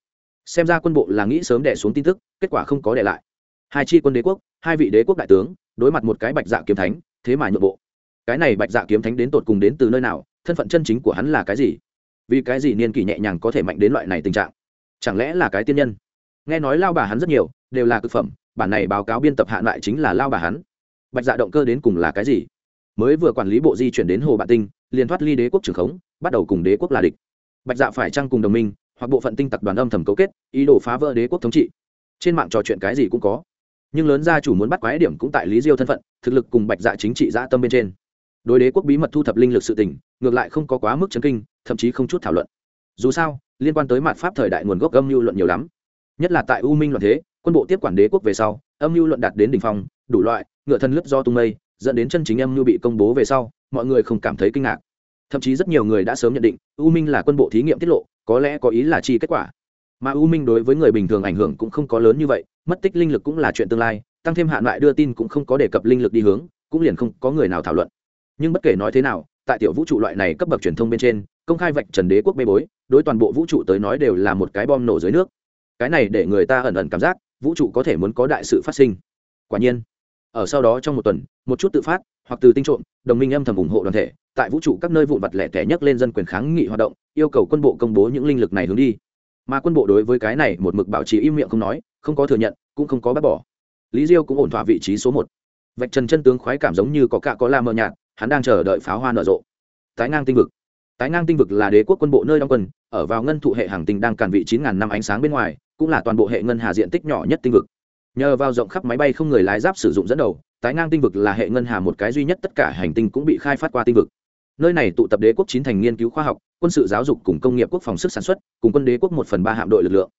Xem ra quân bộ là nghĩ sớm đẻ xuống tin tức, kết quả không có đẻ lại. Hai chi quân đế quốc, hai vị đế quốc đại tướng, đối mặt một cái bạch dạ kiếm thánh, thế mà nhượng bộ. Cái này bạch dạ kiếm thánh đến tột cùng đến từ nơi nào, thân phận chân chính của hắn là cái gì? vì cái gì niên kỷ nhẹ nhàng có thể mạnh đến loại này tình trạng? Chẳng lẽ là cái tiên nhân? Nghe nói lao bà hắn rất nhiều, đều là cực phẩm, bản này báo cáo biên tập hạn lại chính là lao bà hắn. Bạch dạ động cơ đến cùng là cái gì? Mới vừa quản lý bộ di chuyển đến hồ bạn tinh, liền thoát ly đế quốc trưởng khống, bắt đầu cùng đế quốc là địch. Bạch dạ phải chăng cùng đồng minh, hoặc bộ phận tinh tặc đoàn âm thầm cấu kết, ý đồ phá vỡ đế quốc thống trị? Trên mạng trò chuyện cái gì cũng có. Nhưng lớn gia chủ muốn bắt quái điểm cũng tại lý diêu thân phận, thực lực cùng bạch dạ chính trị dã tâm bên trên. Đối đế quốc bí mật thu thập linh lực sự tỉnh ngược lại không có quá mức chấn kinh thậm chí không chút thảo luận. Dù sao, liên quan tới mặt pháp thời đại nguồn gốc âm lưu luận nhiều lắm. Nhất là tại u minh loạn thế, quân bộ tiếp quản đế quốc về sau, âm lưu luận đạt đến đỉnh phong, đủ loại, ngựa thân lướt do tung mây, dẫn đến chân chính âm lưu bị công bố về sau, mọi người không cảm thấy kinh ngạc. Thậm chí rất nhiều người đã sớm nhận định, u minh là quân bộ thí nghiệm tiết lộ, có lẽ có ý là chi kết quả. Mà u minh đối với người bình thường ảnh hưởng cũng không có lớn như vậy, mất tích linh lực cũng là chuyện tương lai, tăng thêm hạn loại đưa tin cũng không có đề cập linh lực đi hướng, cũng liền không có người nào thảo luận. Nhưng bất kể nói thế nào tại tiểu vũ trụ loại này cấp bậc truyền thông bên trên, công khai vạch trần đế quốc bê bối, đối toàn bộ vũ trụ tới nói đều là một cái bom nổ dưới nước. Cái này để người ta ẩn ẩn cảm giác, vũ trụ có thể muốn có đại sự phát sinh. Quả nhiên, ở sau đó trong một tuần, một chút tự phát, hoặc từ tinh trộm, đồng minh âm thầm ủng hộ đoàn thể, tại vũ trụ các nơi vụn vặt lẻ tẻ nhấc lên dân quyền kháng nghị hoạt động, yêu cầu quân bộ công bố những linh lực này hướng đi. Mà quân bộ đối với cái này một mực bảo trì im miệng không nói, không có thừa nhận, cũng không có bác bỏ. Lý diêu cũng ổn thỏa vị trí số một. Vạch trần chân tướng khoái cảm giống như có cả có la mờ nhạt hắn đang chờ đợi pháo hoa nở rộ. Tái ngang tinh vực. Tái ngang tinh vực là đế quốc quân bộ nơi đóng quân, ở vào ngân thụ hệ hàng tinh đang càn vị chín ngàn năm ánh sáng bên ngoài, cũng là toàn bộ hệ ngân hà diện tích nhỏ nhất tinh vực. Nhờ vào rộng khắp máy bay không người lái giáp sử dụng dẫn đầu, tái ngang tinh vực là hệ ngân hà một cái duy nhất tất cả hành tinh cũng bị khai phát qua tinh vực. Nơi này tụ tập đế quốc chín thành nghiên cứu khoa học, quân sự giáo dục cùng công nghiệp quốc phòng sức sản xuất, cùng quân đế quốc một phần ba hạm đội lực lượng.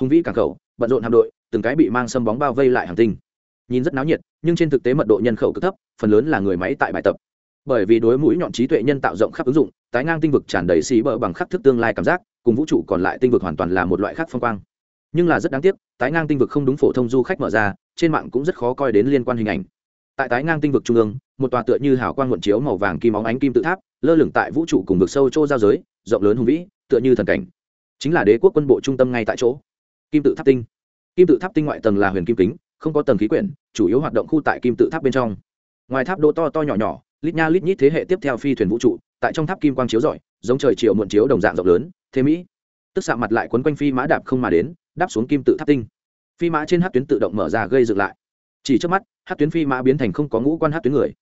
Hùng vĩ cảng khẩu, bận rộn hạm đội, từng cái bị mang sâm bóng bao vây lại hàng tinh. Nhìn rất náo nhiệt, nhưng trên thực tế mật độ nhân khẩu cực thấp, phần lớn là người máy tại bài tập bởi vì đối mũi nhọn trí tuệ nhân tạo rộng khắp ứng dụng, tái ngang tinh vực tràn đầy xì bờ bằng khắc thức tương lai cảm giác, cùng vũ trụ còn lại tinh vực hoàn toàn là một loại khác phong quang. Nhưng là rất đáng tiếc, tái ngang tinh vực không đúng phổ thông du khách mở ra, trên mạng cũng rất khó coi đến liên quan hình ảnh. Tại tái ngang tinh vực trung ương, một tòa tựa như hào quang nguồn chiếu màu vàng kim óng ánh kim tự tháp, lơ lửng tại vũ trụ cùng vực sâu chỗ giao giới, rộng lớn hùng vĩ, tựa như thần cảnh. Chính là đế quốc quân bộ trung tâm ngay tại chỗ. Kim tự tháp tinh. Kim tự tháp tinh ngoại tầng là huyền kim kính, không có tầng khí quyển, chủ yếu hoạt động khu tại kim tự tháp bên trong. Ngoài tháp đỗ to to nhỏ nhỏ lít nha lít nhít thế hệ tiếp theo phi thuyền vũ trụ, tại trong tháp kim quang chiếu rọi, giống trời chiều muộn chiếu đồng dạng rộng lớn, thế mỹ. Tức xạ mặt lại quấn quanh phi mã đạp không mà đến, đáp xuống kim tự tháp tinh. Phi mã trên hát tuyến tự động mở ra gây dựng lại. Chỉ trước mắt, hát tuyến phi mã biến thành không có ngũ quan hát tuyến người.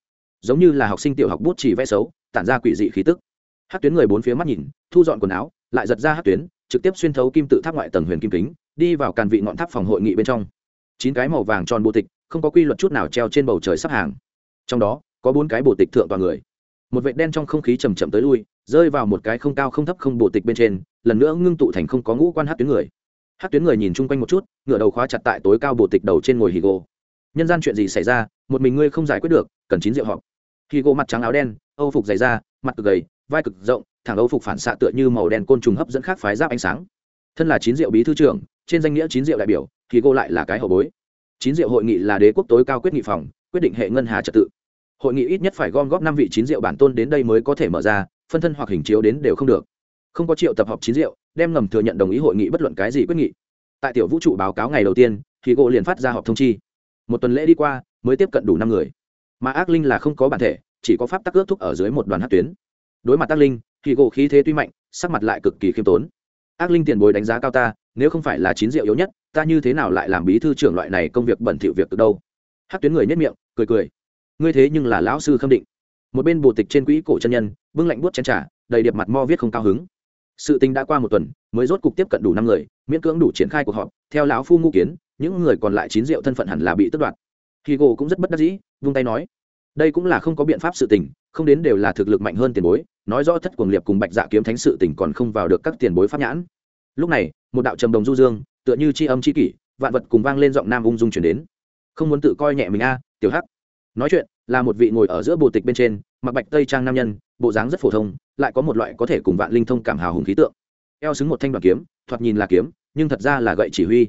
Giống như là học sinh tiểu học bút chỉ vẽ xấu, tản ra quỷ dị khí tức. Hát tuyến người bốn phía mắt nhìn, thu dọn quần áo, lại giật ra hát tuyến, trực tiếp xuyên thấu kim tự tháp ngoại tầng huyền kim kính, đi vào càn vị ngọn tháp phòng hội nghị bên trong. Chín cái màu vàng tròn bộ tịch, không có quy luật chút nào treo trên bầu trời sắp hàng. Trong đó có bốn cái bộ tịch thượng toàn người. Một vệ đen trong không khí chầm chậm tới lui, rơi vào một cái không cao không thấp không bộ tịch bên trên, lần nữa ngưng tụ thành không có ngũ quan hát tuyến người. Hát tuyến người nhìn chung quanh một chút ngựa đầu khóa chặt tại tối cao bộ tịch đầu trên ngồi hì gỗ nhân gian chuyện gì xảy ra, một mình ngươi không giải quyết được, cần chín rượu họp. Hì gỗ mặt trắng áo đen, âu phục dày da, mặt cực gầy, vai cực rộng, thẳng âu phục phản xạ tựa như màu đen côn trùng hấp dẫn khác phái giáp ánh sáng. Thân là chín rượu bí thư trưởng, trên danh nghĩa chín rượu đại biểu thì cô lại là cái hậu bối. Chín rượu hội nghị là đế quốc tối cao quyết nghị phòng, quyết định hệ ngân hà trật tự hội nghị ít nhất phải gom góp năm vị chín rượu bản tôn đến đây mới có thể mở ra, phân thân hoặc hình chiếu đến đều không được. Không có triệu tập họp chín rượu, đem ngầm thừa nhận đồng ý hội nghị bất luận cái gì quyết nghị. Tại tiểu vũ trụ báo cáo ngày đầu tiên, thì gỗ liền phát ra họp thông chi. Một tuần lễ đi qua, mới tiếp cận đủ năm người. Mà ác linh là không có bản thể, chỉ có pháp tắc ước thúc ở dưới một đoàn hát tuyến. Đối mặt ác linh, thì gỗ khí thế tuy mạnh, sắc mặt lại cực kỳ khiêm tốn. Ác linh tiền bối đánh giá cao ta, nếu không phải là chín rượu yếu nhất, ta như thế nào lại làm bí thư trưởng loại này công việc bẩn thỉu việc từ đâu? Hát tuyến người nhất miệng, cười cười ngươi thế nhưng là lão sư khâm định. Một bên bồ tịch trên quỹ cổ chân nhân, bưng lạnh buốt chân trà, đầy điệp mặt mo viết không cao hứng. Sự tình đã qua một tuần, mới rốt cục tiếp cận đủ năm người, miễn cưỡng đủ triển khai cuộc họp, theo lão phu ngũ kiến, những người còn lại chín rượu thân phận hẳn là bị tước đoạt. Khi gỗ cũng rất bất đắc dĩ, vung tay nói, đây cũng là không có biện pháp sự tình, không đến đều là thực lực mạnh hơn tiền bối, nói rõ thất cuồng liệp cùng bạch dạ kiếm thánh sự tình còn không vào được các tiền bối pháp nhãn. Lúc này, một đạo trầm đồng du dương, tựa như c h i âm c h i kỷ, vạn vật cùng vang lên giọng nam ung dung chuyển đến. Không muốn tự coi nhẹ mình a, tiểu hắc nói chuyện, là một vị ngồi ở giữa bộ tịch bên trên, mặc bạch tây trang nam nhân, bộ dáng rất phổ thông, lại có một loại có thể cùng vạn linh thông cảm hào hùng khí tượng. Eo xứng một thanh đoàn kiếm, thoạt nhìn là kiếm, nhưng thật ra là gậy chỉ huy.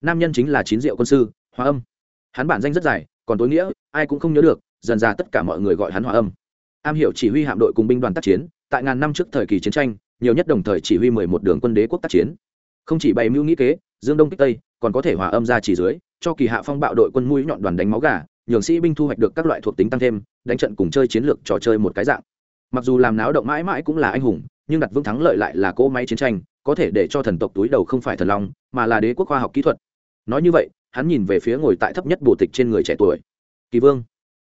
Nam nhân chính là chín diệu quân sư hòa âm. Hắn bản danh rất dài, còn tối nghĩa, ai cũng không nhớ được, dần ra tất cả mọi người gọi hắn hòa âm. Am hiểu chỉ huy hạm đội cùng binh đoàn tác chiến, tại ngàn năm trước thời kỳ chiến tranh, nhiều nhất đồng thời chỉ huy mười một đường quân đế quốc tác chiến. Không chỉ bày mưu nghĩ kế, dương đông kích tây, còn có thể hòa âm ra chỉ dưới, cho kỳ hạ phong bạo đội quân mũi nhọn đoàn đánh máu gà nhường sĩ binh thu hoạch được các loại thuộc tính tăng thêm, đánh trận cùng chơi chiến lược trò chơi một cái dạng. Mặc dù làm náo động mãi mãi cũng là anh hùng, nhưng đặt vững thắng lợi lại là cỗ máy chiến tranh, có thể để cho thần tộc túi đầu không phải thần long, mà là đế quốc khoa học kỹ thuật. Nói như vậy, hắn nhìn về phía ngồi tại thấp nhất bổ tịch trên người trẻ tuổi. Kỳ vương,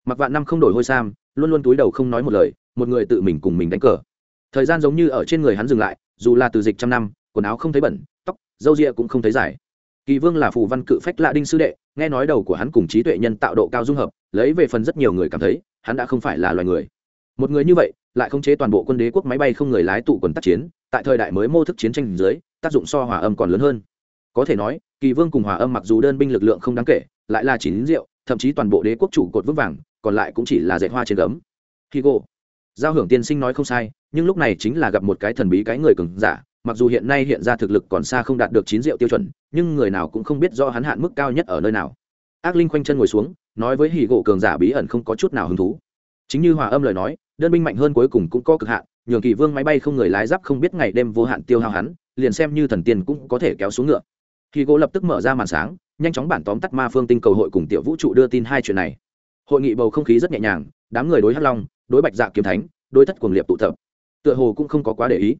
mặc vạn năm không đổi hôi sam, luôn luôn túi đầu không nói một lời, một người tự mình cùng mình đánh cờ. Thời gian giống như ở trên người hắn dừng lại, dù là từ dịch trăm năm, quần áo không thấy bẩn, tóc, râu ria cũng không thấy dài kỳ vương là phù văn cự phách lạ đinh sư đệ nghe nói đầu của hắn cùng trí tuệ nhân tạo độ cao dung hợp lấy về phần rất nhiều người cảm thấy hắn đã không phải là loài người. Một người như vậy lại không chế toàn bộ quân đế quốc máy bay không người lái tụ quần tác chiến tại thời đại mới mô thức chiến tranh dưới tác dụng so hòa âm còn lớn hơn. Có thể nói kỳ vương cùng hòa âm mặc dù đơn binh lực lượng không đáng kể lại là chỉ lính rượu thậm chí toàn bộ đế quốc chủ cột vững vàng còn lại cũng chỉ là dạy hoa trên gấm. Khi cô, giao hưởng tiên sinh nói không sai nhưng lúc này chính là gặp một cái thần bí cái người cứng giả mặc dù hiện nay hiện ra thực lực còn xa không đạt được chín rượu tiêu chuẩn, nhưng người nào cũng không biết do hắn hạn mức cao nhất ở nơi nào. Ác linh khoanh chân ngồi xuống, nói với hì gỗ cường giả bí ẩn không có chút nào hứng thú. Chính như hòa âm lời nói, đơn binh mạnh hơn cuối cùng cũng có cực hạn, nhường kỳ vương máy bay không người lái giáp không biết ngày đêm vô hạn tiêu hao hắn, liền xem như thần tiên cũng có thể kéo xuống ngựa. Hì gỗ lập tức mở ra màn sáng, nhanh chóng bản tóm tắt ma phương tinh cầu hội cùng tiểu vũ trụ đưa tin hai chuyện này. Hội nghị bầu không khí rất nhẹ nhàng, đám người đối hắc long, đối bạch dạ kiếm thánh, đối thất cuồng liệp tụ tập. Tựa hồ cũng không có quá để ý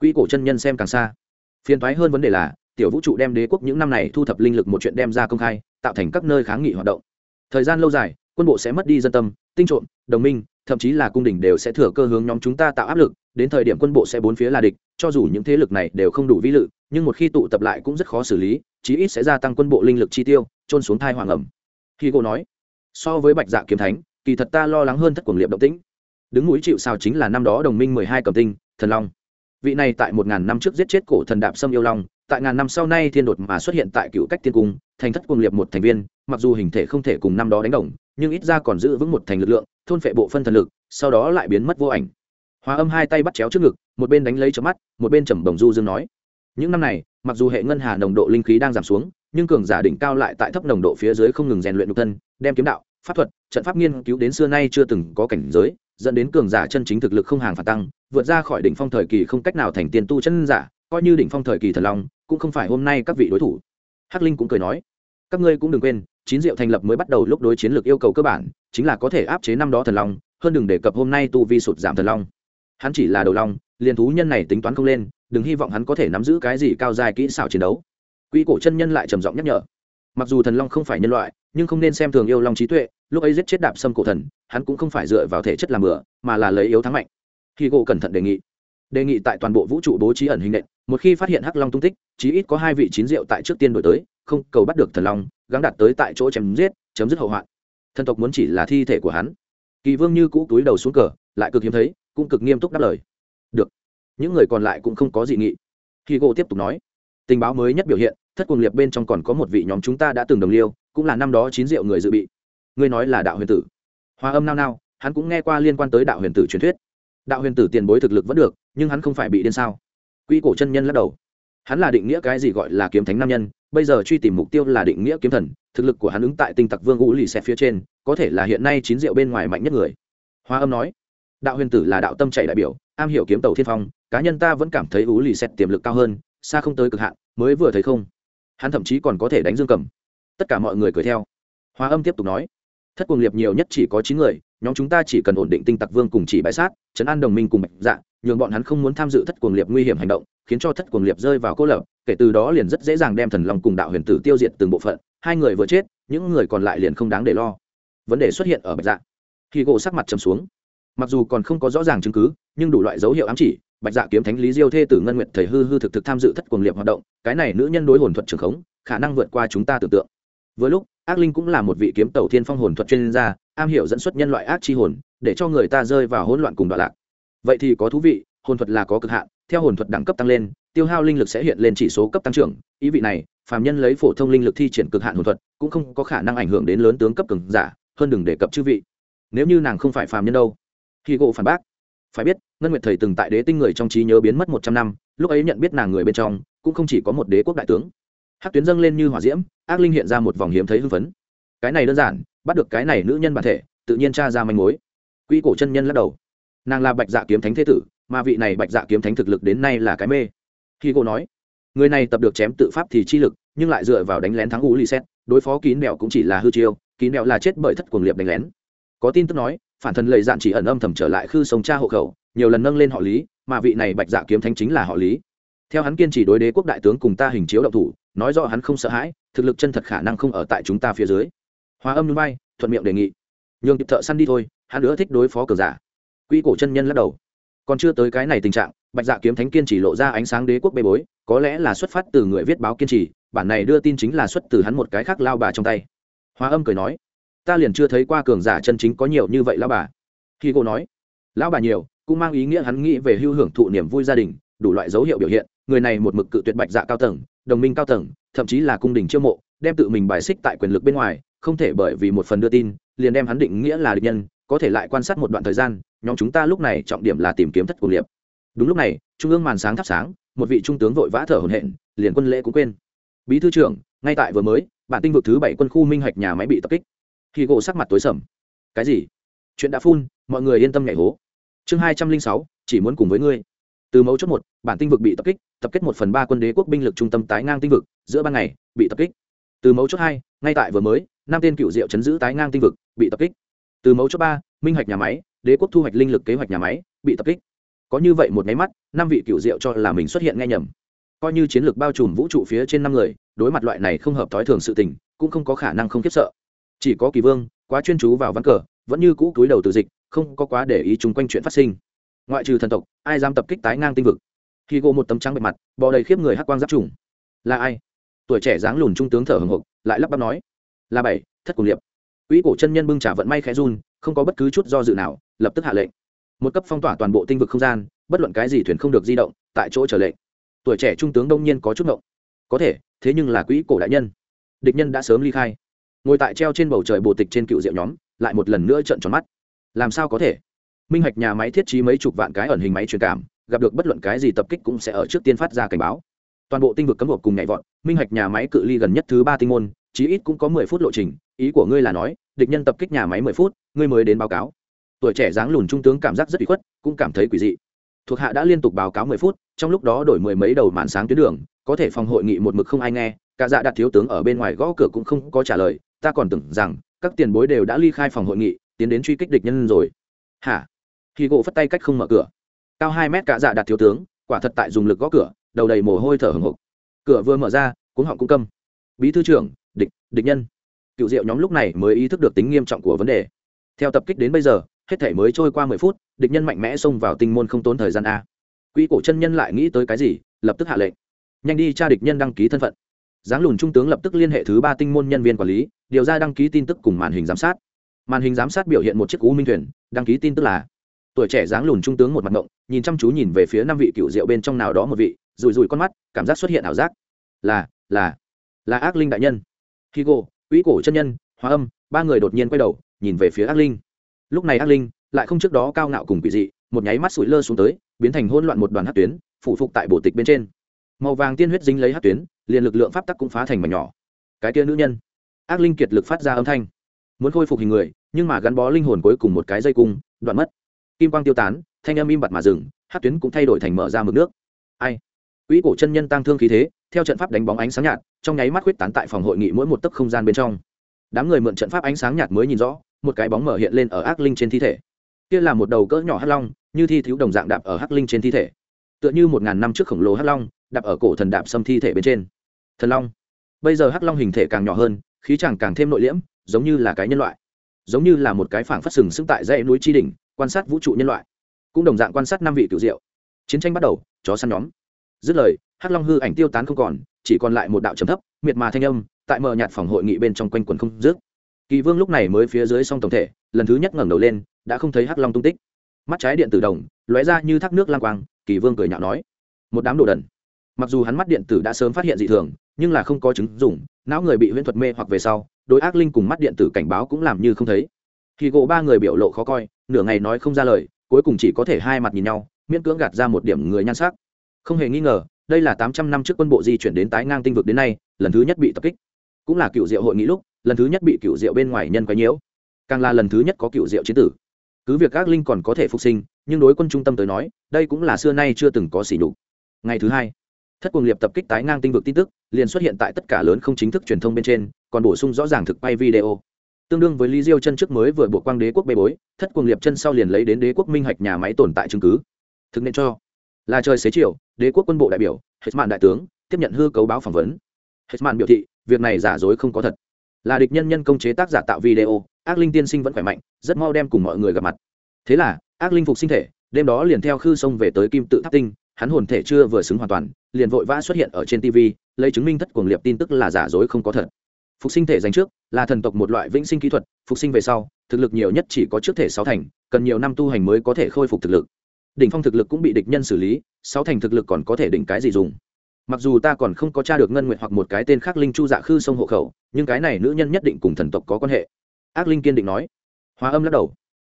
quỹ cổ chân nhân xem càng xa. Phiền thoái hơn vấn đề là, tiểu vũ trụ đem đế quốc những năm này thu thập linh lực một chuyện đem ra công khai, tạo thành các nơi kháng nghị hoạt động. Thời gian lâu dài, quân bộ sẽ mất đi dân tâm, tinh trộm, đồng minh, thậm chí là cung đình đều sẽ thừa cơ hướng nhóm chúng ta tạo áp lực, đến thời điểm quân bộ sẽ bốn phía là địch, cho dù những thế lực này đều không đủ vi lự, nhưng một khi tụ tập lại cũng rất khó xử lý, chí ít sẽ gia tăng quân bộ linh lực chi tiêu trôn xuống thai hoàng ẩm. Khi cô nói, so với bạch dạ kiếm thánh, kỳ thật ta lo lắng hơn thất quần liệm động tĩnh. Đứng núi chịu sao chính là năm đó đồng minh mười hai cầm tinh, thần long vị này tại một ngàn năm trước giết chết cổ thần đạp sâm yêu long, tại ngàn năm sau nay thiên đột mà xuất hiện tại cựu cách tiên cung, thành thất quân liệt một thành viên, mặc dù hình thể không thể cùng năm đó đánh đồng, nhưng ít ra còn giữ vững một thành lực lượng, thôn phệ bộ phân thần lực, sau đó lại biến mất vô ảnh. Hòa âm hai tay bắt chéo trước ngực, một bên đánh lấy chớp mắt, một bên trầm bồng du dương nói, những năm này, mặc dù hệ ngân hà nồng độ linh khí đang giảm xuống, nhưng cường giả đỉnh cao lại tại thấp nồng độ phía dưới không ngừng rèn luyện nhục thân, đem kiếm đạo, pháp thuật, trận pháp nghiên cứu đến xưa nay chưa từng có cảnh giới dẫn đến cường giả chân chính thực lực không hàng phản tăng, vượt ra khỏi đỉnh phong thời kỳ không cách nào thành tiền tu chân giả, coi như đỉnh phong thời kỳ thần long, cũng không phải hôm nay các vị đối thủ. Hắc linh cũng cười nói, các ngươi cũng đừng quên, chín diệu thành lập mới bắt đầu lúc đối chiến lược yêu cầu cơ bản, chính là có thể áp chế năm đó thần long, hơn đừng đề cập hôm nay tu vi sụt giảm thần long. Hắn chỉ là đầu long, liền thú nhân này tính toán không lên, đừng hy vọng hắn có thể nắm giữ cái gì cao dài kỹ xảo chiến đấu. Quỹ cổ chân nhân lại trầm giọng nhắc nhở, mặc dù thần long không phải nhân loại nhưng không nên xem thường yêu long trí tuệ, lúc ấy giết chết đạp xâm cổ thần, hắn cũng không phải dựa vào thể chất làm bừa, mà là lấy yếu thắng mạnh. Khi gỗ cẩn thận đề nghị. Đề nghị tại toàn bộ vũ trụ bố trí ẩn hình nện, một khi phát hiện hắc long tung tích, chí ít có hai vị chín rượu tại trước tiên đổi tới, không cầu bắt được thần long, gắng đặt tới tại chỗ chém giết, chấm dứt hậu hoạn. Thần tộc muốn chỉ là thi thể của hắn. Kỳ vương như cũ túi đầu xuống cờ, lại cực hiếm thấy, cũng cực nghiêm túc đáp lời. Được. Những người còn lại cũng không có dị nghị. Khi gỗ tiếp tục nói. Tình báo mới nhất biểu hiện, thất cuồng liệt bên trong còn có một vị nhóm chúng ta đã từng đồng liêu cũng là năm đó chín rượu người dự bị. Ngươi nói là đạo huyền tử. Hòa âm nao nao, hắn cũng nghe qua liên quan tới đạo huyền tử truyền thuyết. Đạo huyền tử tiền bối thực lực vẫn được, nhưng hắn không phải bị điên sao? Quỹ cổ chân nhân lắc đầu. Hắn là định nghĩa cái gì gọi là kiếm thánh nam nhân, bây giờ truy tìm mục tiêu là định nghĩa kiếm thần, thực lực của hắn ứng tại tinh tặc vương ngũ lì xẹt phía trên, có thể là hiện nay chín rượu bên ngoài mạnh nhất người. Hoa âm nói, đạo huyền tử là đạo tâm chạy đại biểu, am hiểu kiếm tàu thiên phong, cá nhân ta vẫn cảm thấy ngũ lì xẹt tiềm lực cao hơn, xa không tới cực hạn, mới vừa thấy không. Hắn thậm chí còn có thể đánh dương cầm tất cả mọi người cười theo. Hòa âm tiếp tục nói, thất cuồng liệp nhiều nhất chỉ có chín người, nhóm chúng ta chỉ cần ổn định tinh tặc vương cùng chỉ bãi sát chấn an đồng minh cùng bạch dạ nhường bọn hắn không muốn tham dự thất cuồng liệp nguy hiểm hành động, khiến cho thất cuồng liệp rơi vào cô lập, kể từ đó liền rất dễ dàng đem thần lòng cùng đạo huyền tử tiêu diệt từng bộ phận, hai người vừa chết, những người còn lại liền không đáng để lo. Vấn đề xuất hiện ở bạch dạ. Khi gỗ sắc mặt trầm xuống, mặc dù còn không có rõ ràng chứng cứ, nhưng đủ loại dấu hiệu ám chỉ, bạch dạ kiếm thánh lý diêu thê tử ngân nguyện thầy hư hư thực thực tham dự thất cuồng liệp hoạt động, cái này nữ nhân đối hồn thuật trường khống, khả năng vượt qua chúng ta tưởng tượng. Vừa lúc, ác linh cũng là một vị kiếm tẩu thiên phong hồn thuật chuyên gia, am hiểu dẫn xuất nhân loại ác chi hồn, để cho người ta rơi vào hỗn loạn cùng đoạn lạc. Vậy thì có thú vị, hồn thuật là có cực hạn, theo hồn thuật đẳng cấp tăng lên, tiêu hao linh lực sẽ hiện lên chỉ số cấp tăng trưởng, ý vị này, phàm nhân lấy phổ thông linh lực thi triển cực hạn hồn thuật, cũng không có khả năng ảnh hưởng đến lớn tướng cấp cường giả, hơn đừng đề cập chư vị. Nếu như nàng không phải phàm nhân đâu? Khi gỗ phản bác. Phải biết, Ngân Nguyệt thầy từng tại đế tinh người trong trí nhớ biến mất một trăm năm, lúc ấy nhận biết nàng người bên trong, cũng không chỉ có một đế quốc đại tướng hắc tuyến dâng lên như hỏa diễm, ác linh hiện ra một vòng hiếm thấy hưng phấn. Cái này đơn giản, bắt được cái này nữ nhân bản thể, tự nhiên tra ra manh mối. Quỹ cổ chân nhân lắc đầu. Nàng là bạch dạ kiếm thánh thế tử, mà vị này bạch dạ kiếm thánh thực lực đến nay là cái mê. Khi cô nói, người này tập được chém tự pháp thì chi lực, nhưng lại dựa vào đánh lén thắng u li xét đối phó kín mẹo cũng chỉ là hư chiêu, kín mẹo là chết bởi thất cuồng liệp đánh lén. Có tin tức nói, phản thần lầy dạn chỉ ẩn âm thầm trở lại khư sống cha hộ khẩu, nhiều lần nâng lên họ lý, mà vị này bạch dạ kiếm thánh chính là họ lý theo hắn kiên trì đối đế quốc đại tướng cùng ta hình chiếu động thủ, nói rõ hắn không sợ hãi, thực lực chân thật khả năng không ở tại chúng ta phía dưới. Hòa âm núi bay, thuận miệng đề nghị. Nhường kịp thợ săn đi thôi, hắn nữa thích đối phó cờ giả. Quy cổ chân nhân lắc đầu. Còn chưa tới cái này tình trạng, bạch dạ kiếm thánh kiên chỉ lộ ra ánh sáng đế quốc bê bối, có lẽ là xuất phát từ người viết báo kiên trì, bản này đưa tin chính là xuất từ hắn một cái khác lao bà trong tay. Hòa âm cười nói, ta liền chưa thấy qua cường giả chân chính có nhiều như vậy lao bà. Khi cô nói, lão bà nhiều, cũng mang ý nghĩa hắn nghĩ về hưu hưởng thụ niềm vui gia đình đủ loại dấu hiệu biểu hiện, người này một mực cự tuyệt bạch dạ cao tầng, đồng minh cao tầng, thậm chí là cung đình chiêu mộ, đem tự mình bài xích tại quyền lực bên ngoài, không thể bởi vì một phần đưa tin, liền đem hắn định nghĩa là địch nhân, có thể lại quan sát một đoạn thời gian, nhóm chúng ta lúc này trọng điểm là tìm kiếm thất cổ liệp đúng lúc này, trung ương màn sáng thắp sáng, một vị trung tướng vội vã thở hổn hển, liền quân lễ cũng quên. Bí thư trưởng, ngay tại vừa mới, bản tinh vực thứ bảy quân khu minh hạch nhà máy bị tập kích. Khi gỗ sắc mặt tối sầm. Cái gì? Chuyện đã phun, mọi người yên tâm nhảy hố. Chương hai trăm linh sáu, chỉ muốn cùng với ngươi từ mấu chốt một, bản tinh vực bị tập kích, tập kết một phần ba quân đế quốc binh lực trung tâm tái ngang tinh vực, giữa ban ngày, bị tập kích. Từ mấu chốt hai, ngay tại vừa mới, năm tên cựu diệu chấn giữ tái ngang tinh vực, bị tập kích. Từ mấu chốt ba, minh Hạch nhà máy, đế quốc thu hoạch linh lực kế hoạch nhà máy, bị tập kích. Có như vậy một nháy mắt, năm vị cựu diệu cho là mình xuất hiện ngay nhầm. Coi như chiến lược bao trùm vũ trụ phía trên năm người, đối mặt loại này không hợp thói thường sự tình, cũng không có khả năng không khiếp sợ. Chỉ có kỳ vương, quá chuyên chú vào ván cờ, vẫn như cũ túi đầu từ dịch, không có quá để ý chung quanh chuyện phát sinh ngoại trừ thần tộc, ai dám tập kích tái ngang tinh vực? Khi gỗ một tấm trắng bề mặt, bò đầy khiếp người hắc quang giáp trùng. Là ai? Tuổi trẻ dáng lùn trung tướng thở hồng hộc lại lắp bắp nói. Là bảy, thất cùng liệp. Quỹ cổ chân nhân bưng trả vận may khẽ run, không có bất cứ chút do dự nào, lập tức hạ lệnh. Một cấp phong tỏa toàn bộ tinh vực không gian, bất luận cái gì thuyền không được di động, tại chỗ trở lệnh. Tuổi trẻ trung tướng đông nhiên có chút ngộng. Có thể, thế nhưng là quỹ cổ đại nhân. Địch nhân đã sớm ly khai. Ngồi tại treo trên bầu trời bồ tịch trên cựu diệu nhóm, lại một lần nữa trợn tròn mắt. Làm sao có thể? minh hạch nhà máy thiết trí mấy chục vạn cái ẩn hình máy truyền cảm, gặp được bất luận cái gì tập kích cũng sẽ ở trước tiên phát ra cảnh báo. Toàn bộ tinh vực cấm hộp cùng nhảy vọt, minh hạch nhà máy cự ly gần nhất thứ ba tinh môn, chí ít cũng có mười phút lộ trình, ý của ngươi là nói, địch nhân tập kích nhà máy mười phút, ngươi mới đến báo cáo. Tuổi trẻ dáng lùn trung tướng cảm giác rất bị khuất, cũng cảm thấy quỷ dị. Thuộc hạ đã liên tục báo cáo mười phút, trong lúc đó đổi mười mấy đầu màn sáng tuyến đường, có thể phòng hội nghị một mực không ai nghe, cả dạ đặt thiếu tướng ở bên ngoài gõ cửa cũng không có trả lời, ta còn tưởng rằng, các tiền bối đều đã ly khai phòng hội nghị, tiến đến truy kích địch nhân rồi. Hả? khi gỗ phất tay cách không mở cửa. Cao hai mét cả dạ đặt thiếu tướng, quả thật tại dùng lực gõ cửa, đầu đầy mồ hôi thở hừng hực cửa vừa mở ra, cuống họng cũng câm. Bí thư trưởng, địch địch nhân. Cựu diệu nhóm lúc này mới ý thức được tính nghiêm trọng của vấn đề. Theo tập kích đến bây giờ, hết thể mới trôi qua mười phút, địch nhân mạnh mẽ xông vào tinh môn không tốn thời gian a. Quỹ cổ chân nhân lại nghĩ tới cái gì, lập tức hạ lệnh. Nhanh đi tra địch nhân đăng ký thân phận. Giáng lùn trung tướng lập tức liên hệ thứ ba tinh môn nhân viên quản lý, điều ra đăng ký tin tức cùng màn hình giám sát. Màn hình giám sát biểu hiện một chiếc cú minh thuyền, đăng ký tin tức là tuổi trẻ dáng lùn trung tướng một mặt ngộng, nhìn chăm chú nhìn về phía năm vị cựu rượu bên trong nào đó một vị rùi rùi con mắt, cảm giác xuất hiện ảo giác. Là là là ác linh đại nhân. Khi gỗ quỹ cổ chân nhân, hóa âm, ba người đột nhiên quay đầu, nhìn về phía ác linh. Lúc này ác linh lại không trước đó cao ngạo cùng quỷ dị, một nháy mắt sụi lơ xuống tới, biến thành hôn loạn một đoàn hát tuyến phụ phục tại bộ tịch bên trên. Màu vàng tiên huyết dính lấy hát tuyến, liền lực lượng pháp tắc cũng phá thành mảnh nhỏ. Cái tia nữ nhân. Ác linh kiệt lực phát ra âm thanh. Muốn khôi phục hình người, nhưng mà gắn bó linh hồn cuối cùng một cái dây cung, đoạn mất kim quang tiêu tán, thanh âm im bặt mà dừng, hát tuyến cũng thay đổi thành mở ra mực nước. Ai? Quỹ cổ chân nhân tăng thương khí thế, theo trận pháp đánh bóng ánh sáng nhạt, trong nháy mắt huyết tán tại phòng hội nghị mỗi một tấc không gian bên trong. Đám người mượn trận pháp ánh sáng nhạt mới nhìn rõ, một cái bóng mở hiện lên ở ác linh trên thi thể. Kia là một đầu cỡ nhỏ hắc long, như thi thiếu đồng dạng đạp ở hắc linh trên thi thể. Tựa như một ngàn năm trước khổng lồ hắc long, đạp ở cổ thần đạp xâm thi thể bên trên. Thần long. Bây giờ hắc long hình thể càng nhỏ hơn, khí chàng càng thêm nội liễm, giống như là cái nhân loại. Giống như là một cái phảng phát sừng sững tại dãy núi tri đỉnh quan sát vũ trụ nhân loại, cũng đồng dạng quan sát năm vị cựu diệu. Chiến tranh bắt đầu, chó săn nhóm. Dứt lời, hắc long hư ảnh tiêu tán không còn, chỉ còn lại một đạo trầm thấp, miệt mà thanh âm, tại mờ nhạt phòng hội nghị bên trong quanh quần không dứt. Kỳ vương lúc này mới phía dưới song tổng thể, lần thứ nhất ngẩng đầu lên, đã không thấy hắc long tung tích. Mắt trái điện tử đồng, lóe ra như thác nước lang quang, kỳ vương cười nhạo nói, một đám đồ đần. Mặc dù hắn mắt điện tử đã sớm phát hiện dị thường, nhưng là không có chứng dùng não người bị huyễn thuật mê hoặc về sau, đối ác linh cùng mắt điện tử cảnh báo cũng làm như không thấy. Hỉ gỗ ba người biểu lộ khó coi, nửa ngày nói không ra lời, cuối cùng chỉ có thể hai mặt nhìn nhau, miễn cưỡng gạt ra một điểm người nhan sắc. Không hề nghi ngờ, đây là tám trăm năm trước quân bộ di chuyển đến tái ngang tinh vực đến nay, lần thứ nhất bị tập kích. Cũng là cựu diệu hội nghị lúc, lần thứ nhất bị cựu diệu bên ngoài nhân quấy nhiễu. Càng là lần thứ nhất có cựu diệu chiến tử. Cứ việc các linh còn có thể phục sinh, nhưng đối quân trung tâm tới nói, đây cũng là xưa nay chưa từng có sỉ nhục. Ngày thứ hai, thất quân liệt tập kích tái ngang tinh vực tin tức, liền xuất hiện tại tất cả lớn không chính thức truyền thông bên trên, còn bổ sung rõ ràng thực quay video tương đương với lý diêu chân trước mới vừa buộc quang đế quốc bê bối, thất cuồng liệp chân sau liền lấy đến đế quốc minh hạch nhà máy tồn tại chứng cứ. Thực nên cho là trời xế chiều, đế quốc quân bộ đại biểu, hết mạn đại tướng, tiếp nhận hư cấu báo phỏng vấn. Hết mạn biểu thị, việc này giả dối không có thật. Là địch nhân nhân công chế tác giả tạo video, ác linh tiên sinh vẫn khỏe mạnh, rất mau đem cùng mọi người gặp mặt. Thế là, ác linh phục sinh thể, đêm đó liền theo khư sông về tới kim tự tháp tinh, hắn hồn thể chưa vừa xứng hoàn toàn, liền vội vã xuất hiện ở trên tv lấy chứng minh thất cuồng liệp tin tức là giả dối không có thật phục sinh thể dành trước, là thần tộc một loại vĩnh sinh kỹ thuật, phục sinh về sau, thực lực nhiều nhất chỉ có trước thể sáu thành, cần nhiều năm tu hành mới có thể khôi phục thực lực. Đỉnh phong thực lực cũng bị địch nhân xử lý, sáu thành thực lực còn có thể đỉnh cái gì dùng? Mặc dù ta còn không có t r a được ngân nguyện hoặc một cái tên khác linh chu dạ khư sông hộ khẩu, nhưng cái này nữ nhân nhất định cùng thần tộc có quan hệ. Ác linh kiên định nói. Hóa âm lắc đầu.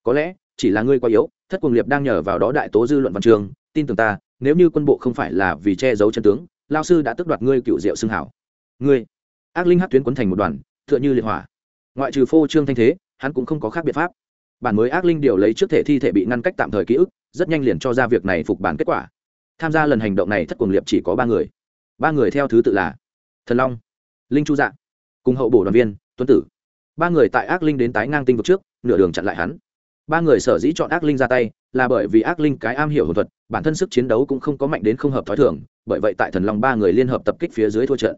Có lẽ, chỉ là ngươi quá yếu, thất quần liệp đang nhờ vào đó đại tố dư luận văn trường, tin tưởng ta, nếu như quân bộ không phải là vì che giấu chân tướng lao sư đã tước đoạt ngươi cựu diệu xưng hảo. Ngươi ác linh hát tuyến quấn thành một đoàn, tựa như liệt hỏa. Ngoại trừ phô trương thanh thế, hắn cũng không có khác biệt pháp. Bản mới ác linh điều lấy trước thể thi thể bị ngăn cách tạm thời ký ức, rất nhanh liền cho ra việc này phục bản kết quả. Tham gia lần hành động này thất cuồng liệp chỉ có ba người. Ba người theo thứ tự là thần long, linh chu dạ cùng hậu bổ đoàn viên, tuấn tử. Ba người tại ác linh đến tái ngang tinh vực trước, nửa đường chặn lại hắn. Ba người sở dĩ chọn ác linh ra tay, là bởi vì ác linh cái am hiểu hồn thuật, bản thân sức chiến đấu cũng không có mạnh đến không hợp t h ó i thường, bởi vậy tại thần long ba người liên hợp tập kích phía dưới thua trận.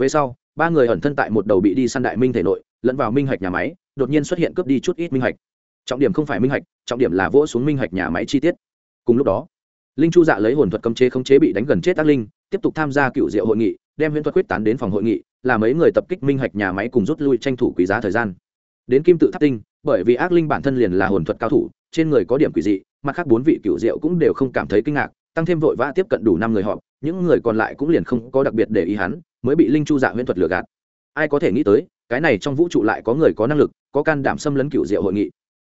Về sau ba người ẩn thân tại một đầu bị đi săn đại minh thể nội, lẫn vào minh hạch nhà máy, đột nhiên xuất hiện cướp đi chút ít minh hạch. Trọng điểm không phải minh hạch, trọng điểm là vỗ xuống minh hạch nhà máy chi tiết. Cùng lúc đó, linh chu dạ lấy hồn thuật cấm chế không chế bị đánh gần chết ác linh, tiếp tục tham gia cựu diệu hội nghị, đem huyễn thuật quyết tán đến phòng hội nghị, là mấy người tập kích minh hạch nhà máy cùng rút lui tranh thủ quý giá thời gian. Đến kim tự tháp tinh, bởi vì ác linh bản thân liền là hồn thuật cao thủ, trên người có điểm quỷ dị, mặt khác bốn vị cựu diệu cũng đều không cảm thấy kinh ngạc, tăng thêm vội vã tiếp cận đủ năm người họ những người còn lại cũng liền không có đặc biệt để ý hắn mới bị linh chu dạ huyễn thuật lừa gạt. Ai có thể nghĩ tới, cái này trong vũ trụ lại có người có năng lực, có can đảm xâm lấn cựu diệu hội nghị.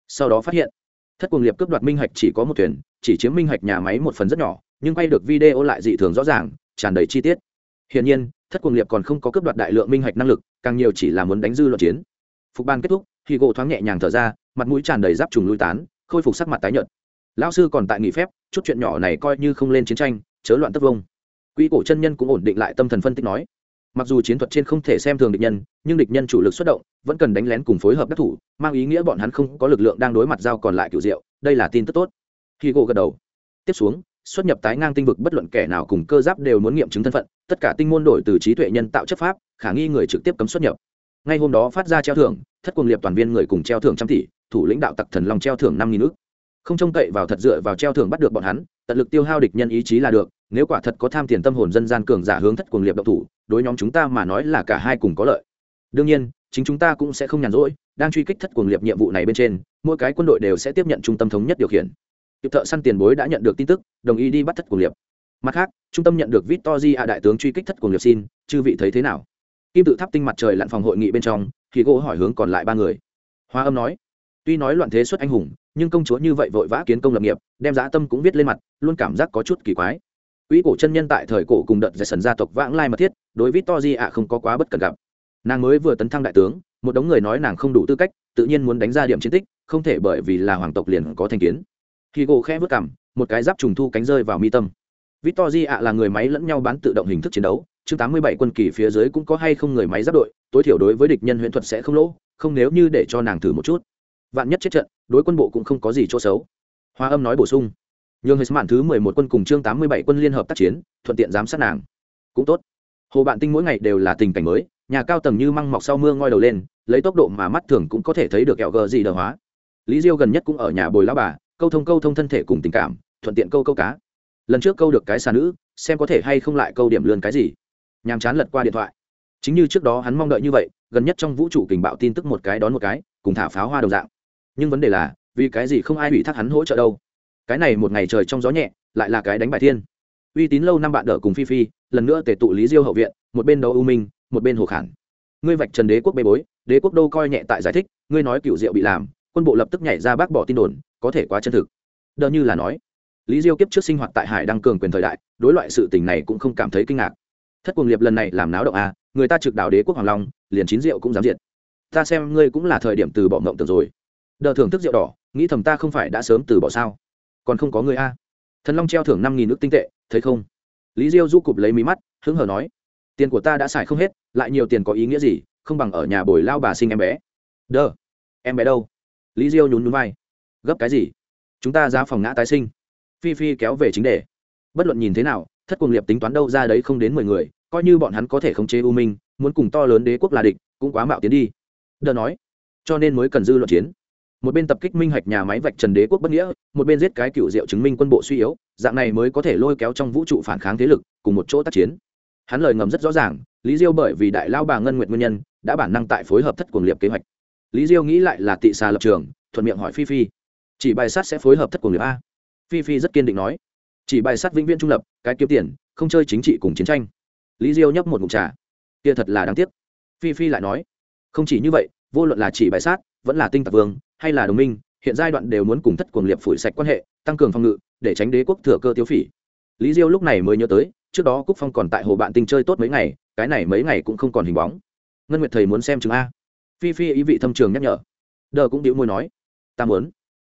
Sau đó phát hiện, thất cuồng liệp cướp đoạt minh hạch chỉ có một thuyền, chỉ chiếm minh hạch nhà máy một phần rất nhỏ, nhưng quay được video lại dị thường rõ ràng, tràn đầy chi tiết. Hiển nhiên, thất cuồng liệp còn không có cướp đoạt đại lượng minh hạch năng lực, càng nhiều chỉ là muốn đánh dư luận chiến. Phục ban kết thúc thì gỗ thoáng nhẹ nhàng thở ra, mặt mũi tràn đầy giáp trùng lui tán, khôi phục sắc mặt tái nhợt. Lão sư còn tại nghỉ phép, chút chuyện nhỏ này coi như không lên chiến tranh, chớ loạn tất vông. Quỹ cổ chân nhân cũng ổn định lại tâm thần phân tích nói mặc dù chiến thuật trên không thể xem thường địch nhân, nhưng địch nhân chủ lực xuất động, vẫn cần đánh lén cùng phối hợp các thủ, mang ý nghĩa bọn hắn không có lực lượng đang đối mặt giao còn lại cựu diệu, đây là tin tức tốt. Khi gỗ gật đầu. Tiếp xuống, xuất nhập tái ngang tinh vực bất luận kẻ nào cùng cơ giáp đều muốn nghiệm chứng thân phận, tất cả tinh môn đổi từ trí tuệ nhân tạo chất pháp, khả nghi người trực tiếp cấm xuất nhập. Ngay hôm đó phát ra treo thưởng, thất cuồng liệp toàn viên người cùng treo thưởng trăm tỷ, thủ lãnh đạo tặc thần long treo thưởng năm nghìn nước không trông cậy vào thật dựa vào treo thưởng bắt được bọn hắn, tận lực tiêu hao địch nhân ý chí là được nếu quả thật có tham tiền tâm hồn dân gian cường giả hướng thất cuồng liệp động thủ, đối nhóm chúng ta mà nói là cả hai cùng có lợi. Đương nhiên, chính chúng ta cũng sẽ không nhàn rỗi, đang truy kích thất cuồng liệp nhiệm vụ này bên trên, mỗi cái quân đội đều sẽ tiếp nhận trung tâm thống nhất điều khiển. Tiệp thợ săn tiền bối đã nhận được tin tức, đồng ý đi bắt thất cuồng liệp. Mặt khác, trung tâm nhận được vít to di hạ đại tướng truy kích thất cuồng liệp xin, chư vị thấy thế nào? Kim tự tháp tinh mặt trời lặn phòng hội nghị bên trong, thì gỗ hỏi hướng còn lại ba người. Hoa âm nói, tuy nói loạn thế xuất anh hùng, nhưng công chúa như vậy vội vã kiến công lập nghiệp, đem giá tâm cũng viết lên mặt, luôn cảm giác có chút kỳ quái. Quý cổ chân nhân tại thời cổ cùng đợt giải sần gia tộc vãng lai mật thiết, đối Victory ạ không có quá bất cần gặp. Nàng mới vừa tấn thăng đại tướng, một đống người nói nàng không đủ tư cách, tự nhiên muốn đánh ra điểm chiến tích, không thể bởi vì là hoàng tộc liền có thành kiến. Hugo khẽ bước cằm, một cái giáp trùng thu cánh rơi vào mi tâm. Victory ạ là người máy lẫn nhau bán tự động hình thức chiến đấu, chương 87 quân kỳ phía dưới cũng có hay không người máy giáp đội, tối thiểu đối với địch nhân huyền thuật sẽ không lỗ, không nếu như để cho nàng thử một chút. Vạn nhất chết trận, đối quân bộ cũng không có gì chỗ xấu. Hoa âm nói bổ sung nhường hết mạn thứ mười một quân cùng chương tám mươi bảy quân liên hợp tác chiến, thuận tiện giám sát nàng. Cũng tốt. Hồ bạn tinh mỗi ngày đều là tình cảnh mới, nhà cao tầng như măng mọc sau mưa ngoi đầu lên, lấy tốc độ mà mắt thường cũng có thể thấy được kẹo gờ gì đờ hóa. Lý diêu gần nhất cũng ở nhà bồi lao bà, câu thông câu thông thân thể cùng tình cảm, thuận tiện câu câu cá. Lần trước câu được cái xà nữ, xem có thể hay không lại câu điểm lươn cái gì. Nhàm chán lật qua điện thoại. Chính như trước đó hắn mong đợi như vậy, gần nhất trong vũ trụ kình bạo tin tức một cái đón một cái, cùng thả pháo hoa đồng dạng. Nhưng vấn đề là, vì cái gì không ai ủy thác hắn hỗ trợ đâu? cái này một ngày trời trong gió nhẹ, lại là cái đánh bài thiên. Uy tín lâu năm bạn đỡ cùng phi phi, lần nữa tề tụ lý diêu hậu viện, một bên đấu ưu minh, một bên hồ khản. Ngươi vạch trần đế quốc bê bối, đế quốc đô coi nhẹ tại giải thích, ngươi nói cựu diệu bị làm, quân bộ lập tức nhảy ra bác bỏ tin đồn, có thể quá chân thực. Đờ như là nói, lý diêu kiếp trước sinh hoạt tại hải đăng cường quyền thời đại, đối loại sự tình này cũng không cảm thấy kinh ngạc. Thất cuồng liệt lần này làm náo động à người ta trực đạo đế quốc hoàng long, liền chín diệu cũng dám diệt. Ta xem ngươi cũng là thời điểm từ bỏ ngộng tưởng rồi. Đờ thưởng thức rượu đỏ, nghĩ thầm ta không phải đã sớm từ bỏ sao? còn không có người a. Thần long treo thưởng năm nghìn nước tinh tệ, thấy không? Lý diêu du cụp lấy mí mắt, hứng hờ nói, tiền của ta đã xài không hết, lại nhiều tiền có ý nghĩa gì, không bằng ở nhà bồi lao bà sinh em bé. Đơ, em bé đâu? Lý diêu nhún nhún vai, gấp cái gì? Chúng ta ra phòng ngã tái sinh. Phi phi kéo về chính đề. Bất luận nhìn thế nào, thất cuồng liệp tính toán đâu ra đấy không đến mười người, coi như bọn hắn có thể khống chế u minh, muốn cùng to lớn đế quốc là địch, cũng quá mạo tiến đi. Đờ nói, cho nên mới cần dư luận chiến một bên tập kích minh hạch nhà máy vạch trần đế quốc bất nghĩa, một bên giết cái cựu diệu chứng minh quân bộ suy yếu, dạng này mới có thể lôi kéo trong vũ trụ phản kháng thế lực, cùng một chỗ tác chiến. Hắn lời ngầm rất rõ ràng, lý diêu bởi vì đại lao bà ngân nguyện nguyên nhân, đã bản năng tại phối hợp thất cuồng liệp kế hoạch. Lý diêu nghĩ lại là tị xà lập trường, thuận miệng hỏi phi phi. Chỉ bài sát sẽ phối hợp thất cuồng liệp a. Phi phi rất kiên định nói. Chỉ bài sát vĩnh viễn trung lập, cái kiếm tiền, không chơi chính trị cùng chiến tranh. Lý diêu nhấp một mục trà. Kia thật là đáng tiếc. Phi phi lại nói. Không chỉ như vậy, vô luận là chỉ bài sát, vẫn là tinh tạc vương hay là đồng minh, hiện giai đoạn đều muốn cùng thất cuồng liệp phủi sạch quan hệ, tăng cường phòng ngự, để tránh đế quốc thừa cơ tiêu phỉ. Lý diêu lúc này mới nhớ tới, trước đó cúc phong còn tại hồ bạn tinh chơi tốt mấy ngày, cái này mấy ngày cũng không còn hình bóng. Ngân nguyệt thầy muốn xem chừng a. Phi phi ý vị thâm trường nhắc nhở. Đờ cũng đĩu môi nói, ta muốn.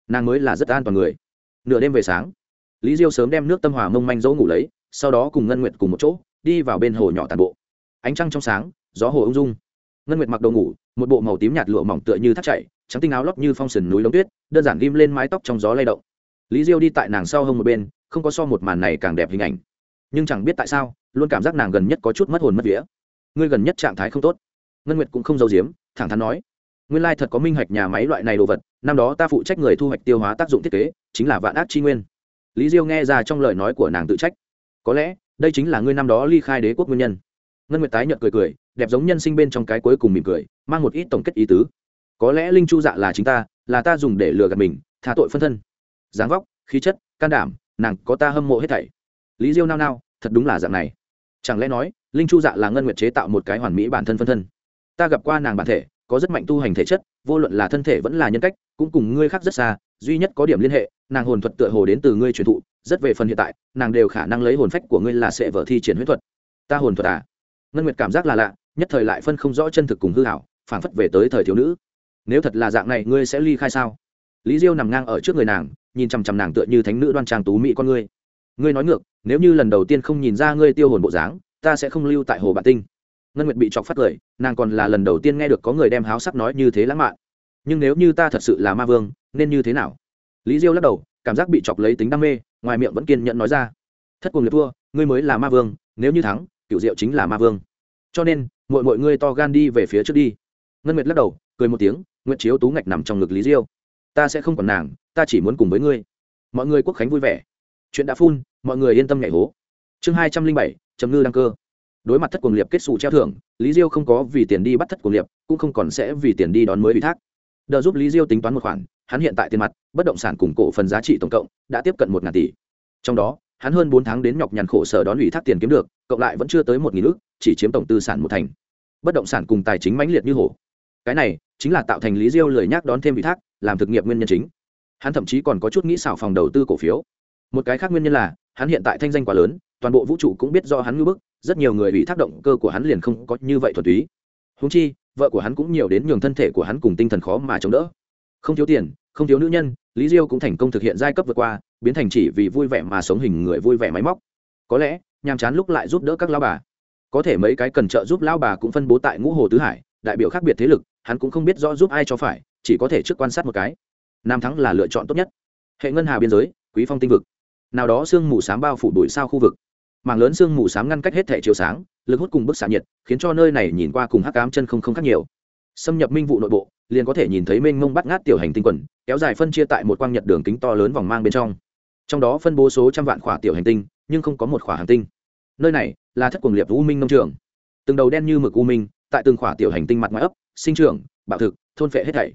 Nàng mới là rất an toàn người. Nửa đêm về sáng, lý diêu sớm đem nước tâm hòa mông manh dỗ ngủ lấy, sau đó cùng ngân nguyệt cùng một chỗ, đi vào bên hồ nhỏ tàn bộ. Ánh trăng trong sáng, gió hồ ung dung. Ngân nguyệt mặc đồ ngủ, một bộ màu tím nhạt lụa mỏng tựa như thắt chảy trắng tinh áo lót như phong sườn núi lống tuyết, đơn giản ghim lên mái tóc trong gió lay động. Lý diêu đi tại nàng sau hông một bên, không có so một màn này càng đẹp hình ảnh. Nhưng chẳng biết tại sao, luôn cảm giác nàng gần nhất có chút mất hồn mất vía. Ngươi gần nhất trạng thái không tốt. Ngân nguyệt cũng không giấu giếm, thẳng thắn nói, nguyên lai thật có minh hạch nhà máy loại này đồ vật, năm đó ta phụ trách người thu hoạch tiêu hóa tác dụng thiết kế, chính là vạn ác chi nguyên. Lý diêu nghe ra trong lời nói của nàng tự trách, có lẽ, đây chính là ngươi năm đó ly khai đế quốc nguyên nhân. Ngân nguyệt tái nhận cười cười, đẹp giống nhân sinh bên trong cái cuối cùng mỉm cười, mang một ít tổng kết ý tứ có lẽ linh chu dạ là chính ta, là ta dùng để lừa gạt mình, tha tội phân thân. Dáng vóc, khí chất, can đảm, nàng có ta hâm mộ hết thảy. Lý diêu nao nao, thật đúng là dạng này. Chẳng lẽ nói, linh chu dạ là ngân nguyệt chế tạo một cái hoàn mỹ bản thân phân thân? Ta gặp qua nàng bản thể, có rất mạnh tu hành thể chất, vô luận là thân thể vẫn là nhân cách, cũng cùng ngươi khác rất xa, duy nhất có điểm liên hệ, nàng hồn thuật tựa hồ đến từ ngươi truyền thụ, rất về phần hiện tại, nàng đều khả năng lấy hồn phách của ngươi là sẽ vở thi triển huyết thuật. Ta hồn thuật à? Ngân nguyệt cảm giác là lạ, nhất thời lại phân không rõ chân thực cùng hư hảo phản phất về tới thời thiếu nữ nếu thật là dạng này ngươi sẽ ly khai sao? Lý diêu nằm ngang ở trước người nàng nhìn chằm chằm nàng tựa như thánh nữ đoan trang tú mỹ con ngươi. Ngươi nói ngược nếu như lần đầu tiên không nhìn ra ngươi tiêu hồn bộ dáng ta sẽ không lưu tại hồ bản tinh. Ngân nguyệt bị chọc phát cười nàng còn là lần đầu tiên nghe được có người đem háo sắc nói như thế lãng mạn. Nhưng nếu như ta thật sự là ma vương nên như thế nào? Lý diêu lắc đầu cảm giác bị chọc lấy tính đam mê ngoài miệng vẫn kiên nhẫn nói ra. Thất cùng liệt vua, ngươi mới là ma vương nếu như thắng cựu diệu chính là ma vương. Cho nên mọi mọi ngươi to gan đi về phía trước đi. Ngân nguyệt lắc đầu cười một tiếng nguyệt chiếu tú ngạch nằm trong ngực lý diêu. Ta sẽ không còn nàng, ta chỉ muốn cùng với ngươi. Mọi người quốc khánh vui vẻ. Chuyện đã phun, mọi người yên tâm nhảy hố. Chương hai trăm linh bảy chấm ngư đăng cơ. Đối mặt thất cuồng liệp kết xù treo thưởng, lý diêu không có vì tiền đi bắt thất cuồng liệp, cũng không còn sẽ vì tiền đi đón mới ủy thác. Đờ giúp lý diêu tính toán một khoản, hắn hiện tại tiền mặt, bất động sản cùng cổ phần giá trị tổng cộng đã tiếp cận một ngàn tỷ. Trong đó, hắn hơn bốn tháng đến nhọc nhằn khổ sở đón ủy thác tiền kiếm được, cộng lại vẫn chưa tới một nghìn ước chỉ chiếm tổng tư sản một thành. Bất động sản cùng tài chính mãnh liệt như hổ cái này chính là tạo thành lý diêu lười nhác đón thêm vị thác, làm thực nghiệm nguyên nhân chính. Hắn thậm chí còn có chút nghĩ xảo phòng đầu tư cổ phiếu. Một cái khác nguyên nhân là, hắn hiện tại thanh danh quá lớn, toàn bộ vũ trụ cũng biết do hắn ngưỡng bức, rất nhiều người bị tác động cơ của hắn liền không có như vậy thuần túy. Húng chi, vợ của hắn cũng nhiều đến nhường thân thể của hắn cùng tinh thần khó mà chống đỡ. Không thiếu tiền, không thiếu nữ nhân, lý diêu cũng thành công thực hiện giai cấp vượt qua, biến thành chỉ vì vui vẻ mà sống hình người vui vẻ máy móc. Có lẽ, nhàm chán lúc lại giúp đỡ các lao bà. Có thể mấy cái cần trợ giúp lao bà cũng phân bố tại ngũ hồ tứ hải, đại biểu khác biệt thế lực hắn cũng không biết rõ giúp ai cho phải, chỉ có thể trước quan sát một cái. Nam thắng là lựa chọn tốt nhất. Hệ ngân hà biên giới, quý phong tinh vực. Nào đó sương mù s bao phủ đuổi sao khu vực. Mảng lớn sương mù s ngăn cách hết thẻ chiều sáng, lực hút cùng bức xạ nhiệt, khiến cho nơi này nhìn qua cùng hắc ám chân không không khác nhiều. Xâm nhập minh vụ nội bộ, liền có thể nhìn thấy mênh mông bắt ngát tiểu hành tinh quần, kéo dài phân chia tại một quang nhật đường kính to lớn vòng mang bên trong. Trong đó phân bố số trăm vạn khỏa tiểu hành tinh, nhưng không có một khỏa hành tinh. Nơi này là thất quần liệt u minh nông trường. Từng đầu đen như mực u minh, tại từng khỏa tiểu hành tinh mặt ngoài ấp sinh trưởng, bạo thực, thôn phệ hết thảy.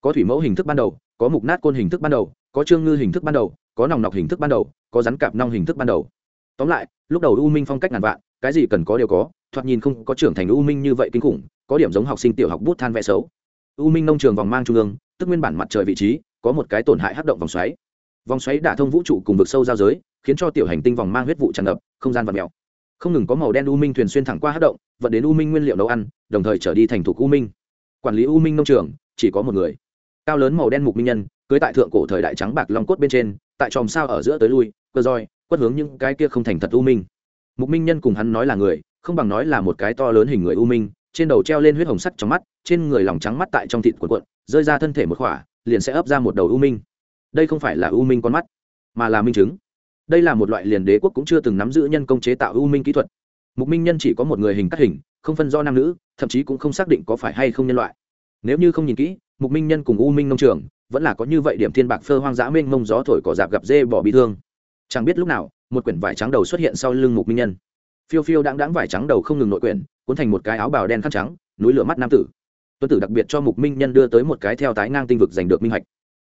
Có thủy mẫu hình thức ban đầu, có mục nát côn hình thức ban đầu, có trương ngư hình thức ban đầu, có nòng nọc hình thức ban đầu, có rắn cạp nong hình thức ban đầu. Tóm lại, lúc đầu u minh phong cách ngàn vạn, cái gì cần có đều có, thoạt nhìn không có trưởng thành u minh như vậy kinh khủng, có điểm giống học sinh tiểu học bút than vẽ xấu. U minh nông trường vòng mang trung ương, tức nguyên bản mặt trời vị trí, có một cái tổn hại hấp động vòng xoáy. Vòng xoáy đả thông vũ trụ cùng vực sâu giao giới, khiến cho tiểu hành tinh vòng mang huyết vụ tràn ngập, không gian vật mèo. Không ngừng có màu đen u minh thuyền xuyên thẳng qua hấp động, vận đến u minh nguyên liệu nấu ăn, đồng thời trở đi thành thủ u minh quản lý u minh nông trường, chỉ có một người. Cao lớn màu đen mục minh nhân, cưới tại thượng cổ thời đại trắng bạc long cốt bên trên, tại tròm sao ở giữa tới lui cơ roi, quất hướng những cái kia không thành thật u minh. Mục minh nhân cùng hắn nói là người, không bằng nói là một cái to lớn hình người u minh, trên đầu treo lên huyết hồng sắt trong mắt, trên người lòng trắng mắt tại trong thịt cuộn cuộn, rơi ra thân thể một khỏa, liền sẽ ấp ra một đầu u minh. Đây không phải là u minh con mắt, mà là minh chứng. Đây là một loại liền đế quốc cũng chưa từng nắm giữ nhân công chế tạo u minh kỹ thuật. Mục minh nhân chỉ có một người hình cắt hình không phân do nam nữ, thậm chí cũng không xác định có phải hay không nhân loại. Nếu như không nhìn kỹ, mục minh nhân cùng u minh nông trường vẫn là có như vậy điểm thiên bạc phơ hoang dã mênh mông gió thổi cỏ dạp gặp dê bỏ bị thương. Chẳng biết lúc nào, một quyển vải trắng đầu xuất hiện sau lưng mục minh nhân. Phiêu phiêu đáng đáng vải trắng đầu không ngừng nội quyển, cuốn thành một cái áo bào đen khăn trắng, núi lửa mắt nam tử. Tuân tử đặc biệt cho mục minh nhân đưa tới một cái theo tái ngang tinh vực giành được minh hạch.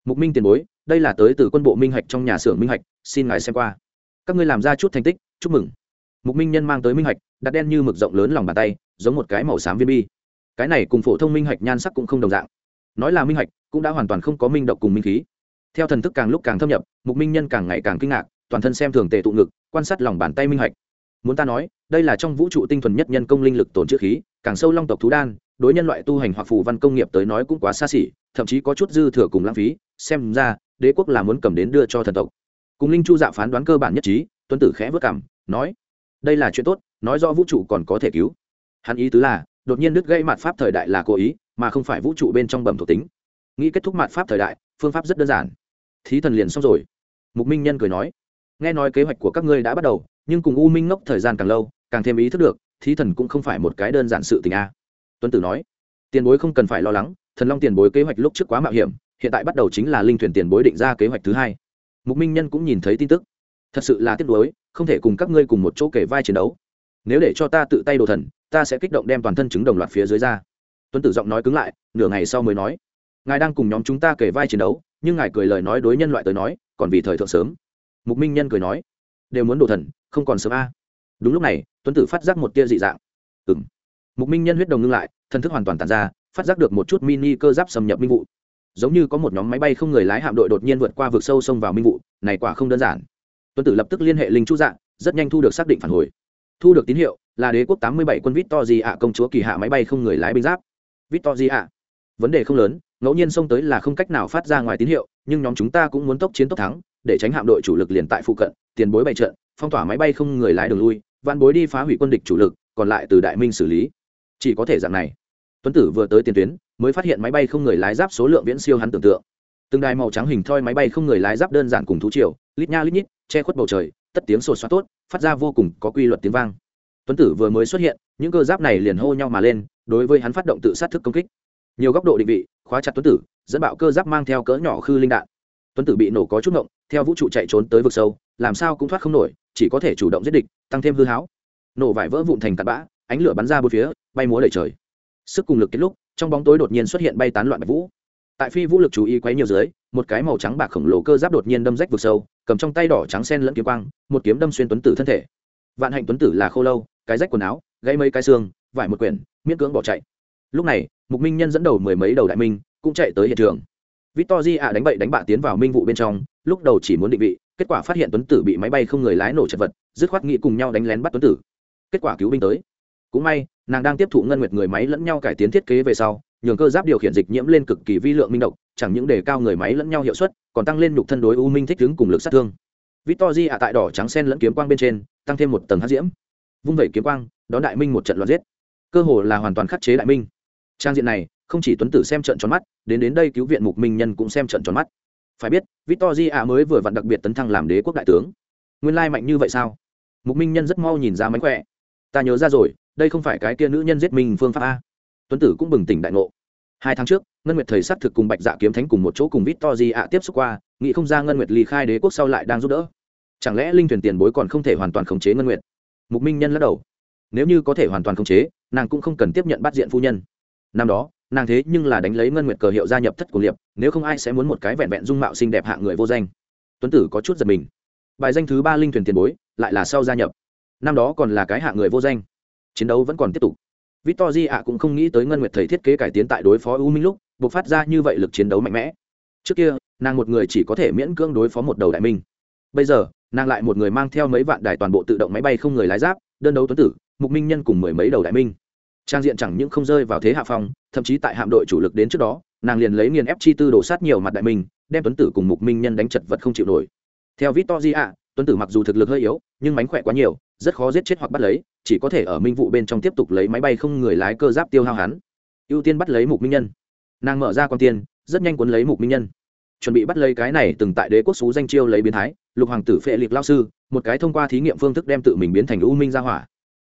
Mục minh tiền bối, đây là tới từ quân bộ minh hạch trong nhà xưởng minh hạch, xin ngài xem qua. Các ngươi làm ra chút thành tích, chúc mừng mục minh nhân mang tới minh hạch, đặt đen như mực rộng lớn lòng bàn tay, giống một cái màu xám viên bi. Cái này cùng phổ thông minh hạch nhan sắc cũng không đồng dạng. Nói là minh hạch, cũng đã hoàn toàn không có minh độc cùng minh khí. Theo thần thức càng lúc càng thâm nhập, mục minh nhân càng ngày càng kinh ngạc, toàn thân xem thường tề tụ ngực, quan sát lòng bàn tay minh hạch. Muốn ta nói, đây là trong vũ trụ tinh thuần nhất nhân công linh lực tồn trữ khí, càng sâu long tộc thú đan, đối nhân loại tu hành hoặc phù văn công nghiệp tới nói cũng quá xa xỉ, thậm chí có chút dư thừa cùng lãng phí, xem ra, đế quốc là muốn cầm đến đưa cho thần tộc. Cùng linh chu dạ phán đoán cơ bản nhất trí Tuân tử khẽ vất cảm, nói đây là chuyện tốt, nói do vũ trụ còn có thể cứu. Hắn ý tứ là, đột nhiên đứt gây mặt pháp thời đại là cố ý, mà không phải vũ trụ bên trong bầm thuộc tính. Nghĩ kết thúc mặt pháp thời đại, phương pháp rất đơn giản. Thí thần liền xong rồi. Mục minh nhân cười nói, nghe nói kế hoạch của các ngươi đã bắt đầu, nhưng cùng u minh ngốc thời gian càng lâu, càng thêm ý thức được, thí thần cũng không phải một cái đơn giản sự tình a. À. tuấn tử nói, tiền bối không cần phải lo lắng, thần long tiền bối kế hoạch lúc trước quá mạo hiểm, hiện tại bắt đầu chính là linh thuyền tiền bối định ra kế hoạch thứ hai. Mục minh nhân cũng nhìn thấy tin tức. Thật sự là tiếc nuối không thể cùng các ngươi cùng một chỗ kể vai chiến đấu. Nếu để cho ta tự tay đồ thần, ta sẽ kích động đem toàn thân chứng đồng loạt phía dưới ra. Tuấn tử giọng nói cứng lại, nửa ngày sau mới nói, ngài đang cùng nhóm chúng ta kể vai chiến đấu, nhưng ngài cười lời nói đối nhân loại tới nói, còn vì thời thượng sớm. Mục minh nhân cười nói, đều muốn đồ thần, không còn sớm a. À. đúng lúc này, tuấn tử phát giác một tia dị dạng. Ừ m mục minh nhân huyết đồng ngưng lại thân thức hoàn toàn tàn ra, phát giác được một chút mini cơ giáp xâm nhập minh vụ. Giống như có một nhóm máy bay không người lái hạm đội đột nhiên vượt qua vực sâu xông vào minh vụ, này quả không đơn giản tuấn tử lập tức liên hệ linh chu dạ rất nhanh thu được xác định phản hồi. thu được tín hiệu là đế quốc tám mươi bảy quân vít to gì ạ công chúa kỳ hạ máy bay không người lái binh giáp. Vít to gì ạ vấn đề không lớn, ngẫu nhiên xông tới là không cách nào phát ra ngoài tín hiệu, nhưng nhóm chúng ta cũng muốn tốc chiến tốc thắng, để tránh hạm đội chủ lực liền tại phụ cận, tiền bối bày trận, phong tỏa máy bay không người lái đường lui van bối đi phá hủy quân địch chủ lực, còn lại từ đại minh xử lý. Chỉ có thể dạng này. Tuấn tử vừa tới tiền tuyến, mới phát hiện máy bay không người lái giáp số lượng viễn siêu hắn tưởng tượng. Từng đài màu trắng hình thoi máy bay không người lái giáp đơn giản cùng thú triều lít nha lít nhít, che khuất bầu trời, tất tiếng sột xoát tốt, phát ra vô cùng có quy luật tiếng vang. Tuấn tử vừa mới xuất hiện, những cơ giáp này liền hô nhau mà lên, đối với hắn phát động tự sát thức công kích. Nhiều góc độ định vị, khóa chặt tuấn tử, dẫn bạo cơ giáp mang theo cỡ nhỏ khư linh đạn. Tuấn tử bị nổ có chút ngộng, theo vũ trụ chạy trốn tới vực sâu, làm sao cũng thoát không nổi, chỉ có thể chủ động giết địch, tăng thêm hư háo. Nổ vải vỡ vụn thành cặn bã, ánh lửa bắn ra bốn phía, bay múa đầy trời. Sức cùng lực kết lúc, trong bóng tối đột nhiên xuất hiện bay tán loạn bạch vũ. Tại phi vũ lực chú ý quấy nhiều dưới một cái màu trắng bạc khổng lồ cơ giáp đột nhiên đâm rách vực sâu, cầm trong tay đỏ trắng sen lẫn kiếm quang, một kiếm đâm xuyên tuấn tử thân thể. Vạn hạnh tuấn tử là khô lâu, cái rách quần áo, gãy mấy cái xương, vải một quyển, miễn cưỡng bỏ chạy. Lúc này, mục minh nhân dẫn đầu mười mấy đầu đại minh cũng chạy tới hiện trường. Victor di ạ đánh bậy đánh bạ tiến vào minh vụ bên trong, lúc đầu chỉ muốn định vị, kết quả phát hiện tuấn tử bị máy bay không người lái nổ chật vật, dứt khoát nghĩ cùng nhau đánh lén bắt tuấn tử. Kết quả cứu binh tới. Cũng may, nàng đang tiếp thụ ngân nguyệt người máy lẫn nhau cải tiến thiết kế về sau, nhường cơ giáp điều khiển dịch nhiễm lên cực kỳ vi lượng minh độc chẳng những đề cao người máy lẫn nhau hiệu suất, còn tăng lên nhục thân đối u minh thích ứng cùng lực sát thương. Victory ạ tại đỏ trắng sen lẫn kiếm quang bên trên, tăng thêm một tầng hắc diễm. Vung vẩy kiếm quang, đón đại minh một trận loạn giết. Cơ hồ là hoàn toàn khắc chế đại minh. Trang diện này, không chỉ tuấn tử xem trận tròn mắt, đến đến đây cứu viện mục minh nhân cũng xem trận tròn mắt. Phải biết Victory ạ mới vừa vặn đặc biệt tấn thăng làm đế quốc đại tướng. Nguyên lai mạnh như vậy sao? Mục minh nhân rất mau nhìn ra mánh khỏe. Ta nhớ ra rồi, đây không phải cái kia nữ nhân giết mình phương pháp a. Tuấn tử cũng bừng tỉnh đại ngộ hai tháng trước, ngân nguyệt thầy s á t thực cùng bạch dạ kiếm thánh cùng một chỗ cùng vít to di ạ tiếp xúc qua, nghĩ không ra ngân nguyệt ly khai đế quốc sau lại đang giúp đỡ. Chẳng lẽ linh thuyền tiền bối còn không thể hoàn toàn khống chế ngân nguyệt? Mục minh nhân lắc đầu. Nếu như có thể hoàn toàn khống chế, nàng cũng không cần tiếp nhận bắt diện phu nhân. Năm đó, nàng thế nhưng là đánh lấy ngân nguyệt cờ hiệu gia nhập thất của liệp, nếu không ai sẽ muốn một cái vẹn vẹn dung mạo xinh đẹp hạ người vô danh. Tuấn tử có chút giật mình. Bài danh thứ ba linh thuyền tiền bối, lại là sau gia nhập. Năm đó còn là cái hạ người vô danh. Chiến đấu vẫn còn tiếp tục. Victory ạ cũng không nghĩ tới Ngân Nguyệt thầy thiết kế cải tiến tại đối phó U Minh lúc, bộc phát ra như vậy lực chiến đấu mạnh mẽ. Trước kia, nàng một người chỉ có thể miễn cưỡng đối phó một đầu đại minh. Bây giờ, nàng lại một người mang theo mấy vạn đài toàn bộ tự động máy bay không người lái giáp, đơn đấu tuấn tử, mục minh nhân cùng mười mấy đầu đại minh. Trang diện chẳng những không rơi vào thế hạ phong, thậm chí tại hạm đội chủ lực đến trước đó, nàng liền lấy nghiền ép chi tư đổ sát nhiều mặt đại minh, đem tuấn tử cùng mục minh nhân đánh chật vật không chịu nổi. Theo Victory ạ, tuấn tử mặc dù thực lực hơi yếu, nhưng mánh khỏe quá nhiều, rất khó giết chết hoặc bắt lấy, chỉ có thể ở minh vụ bên trong tiếp tục lấy máy bay không người lái cơ giáp tiêu hao hắn. Ưu tiên bắt lấy mục minh nhân. Nàng mở ra con tiên, rất nhanh cuốn lấy mục minh nhân. Chuẩn bị bắt lấy cái này từng tại đế quốc xú danh chiêu lấy biến thái, lục hoàng tử phệ liệt lao sư, một cái thông qua thí nghiệm phương thức đem tự mình biến thành u minh ra hỏa.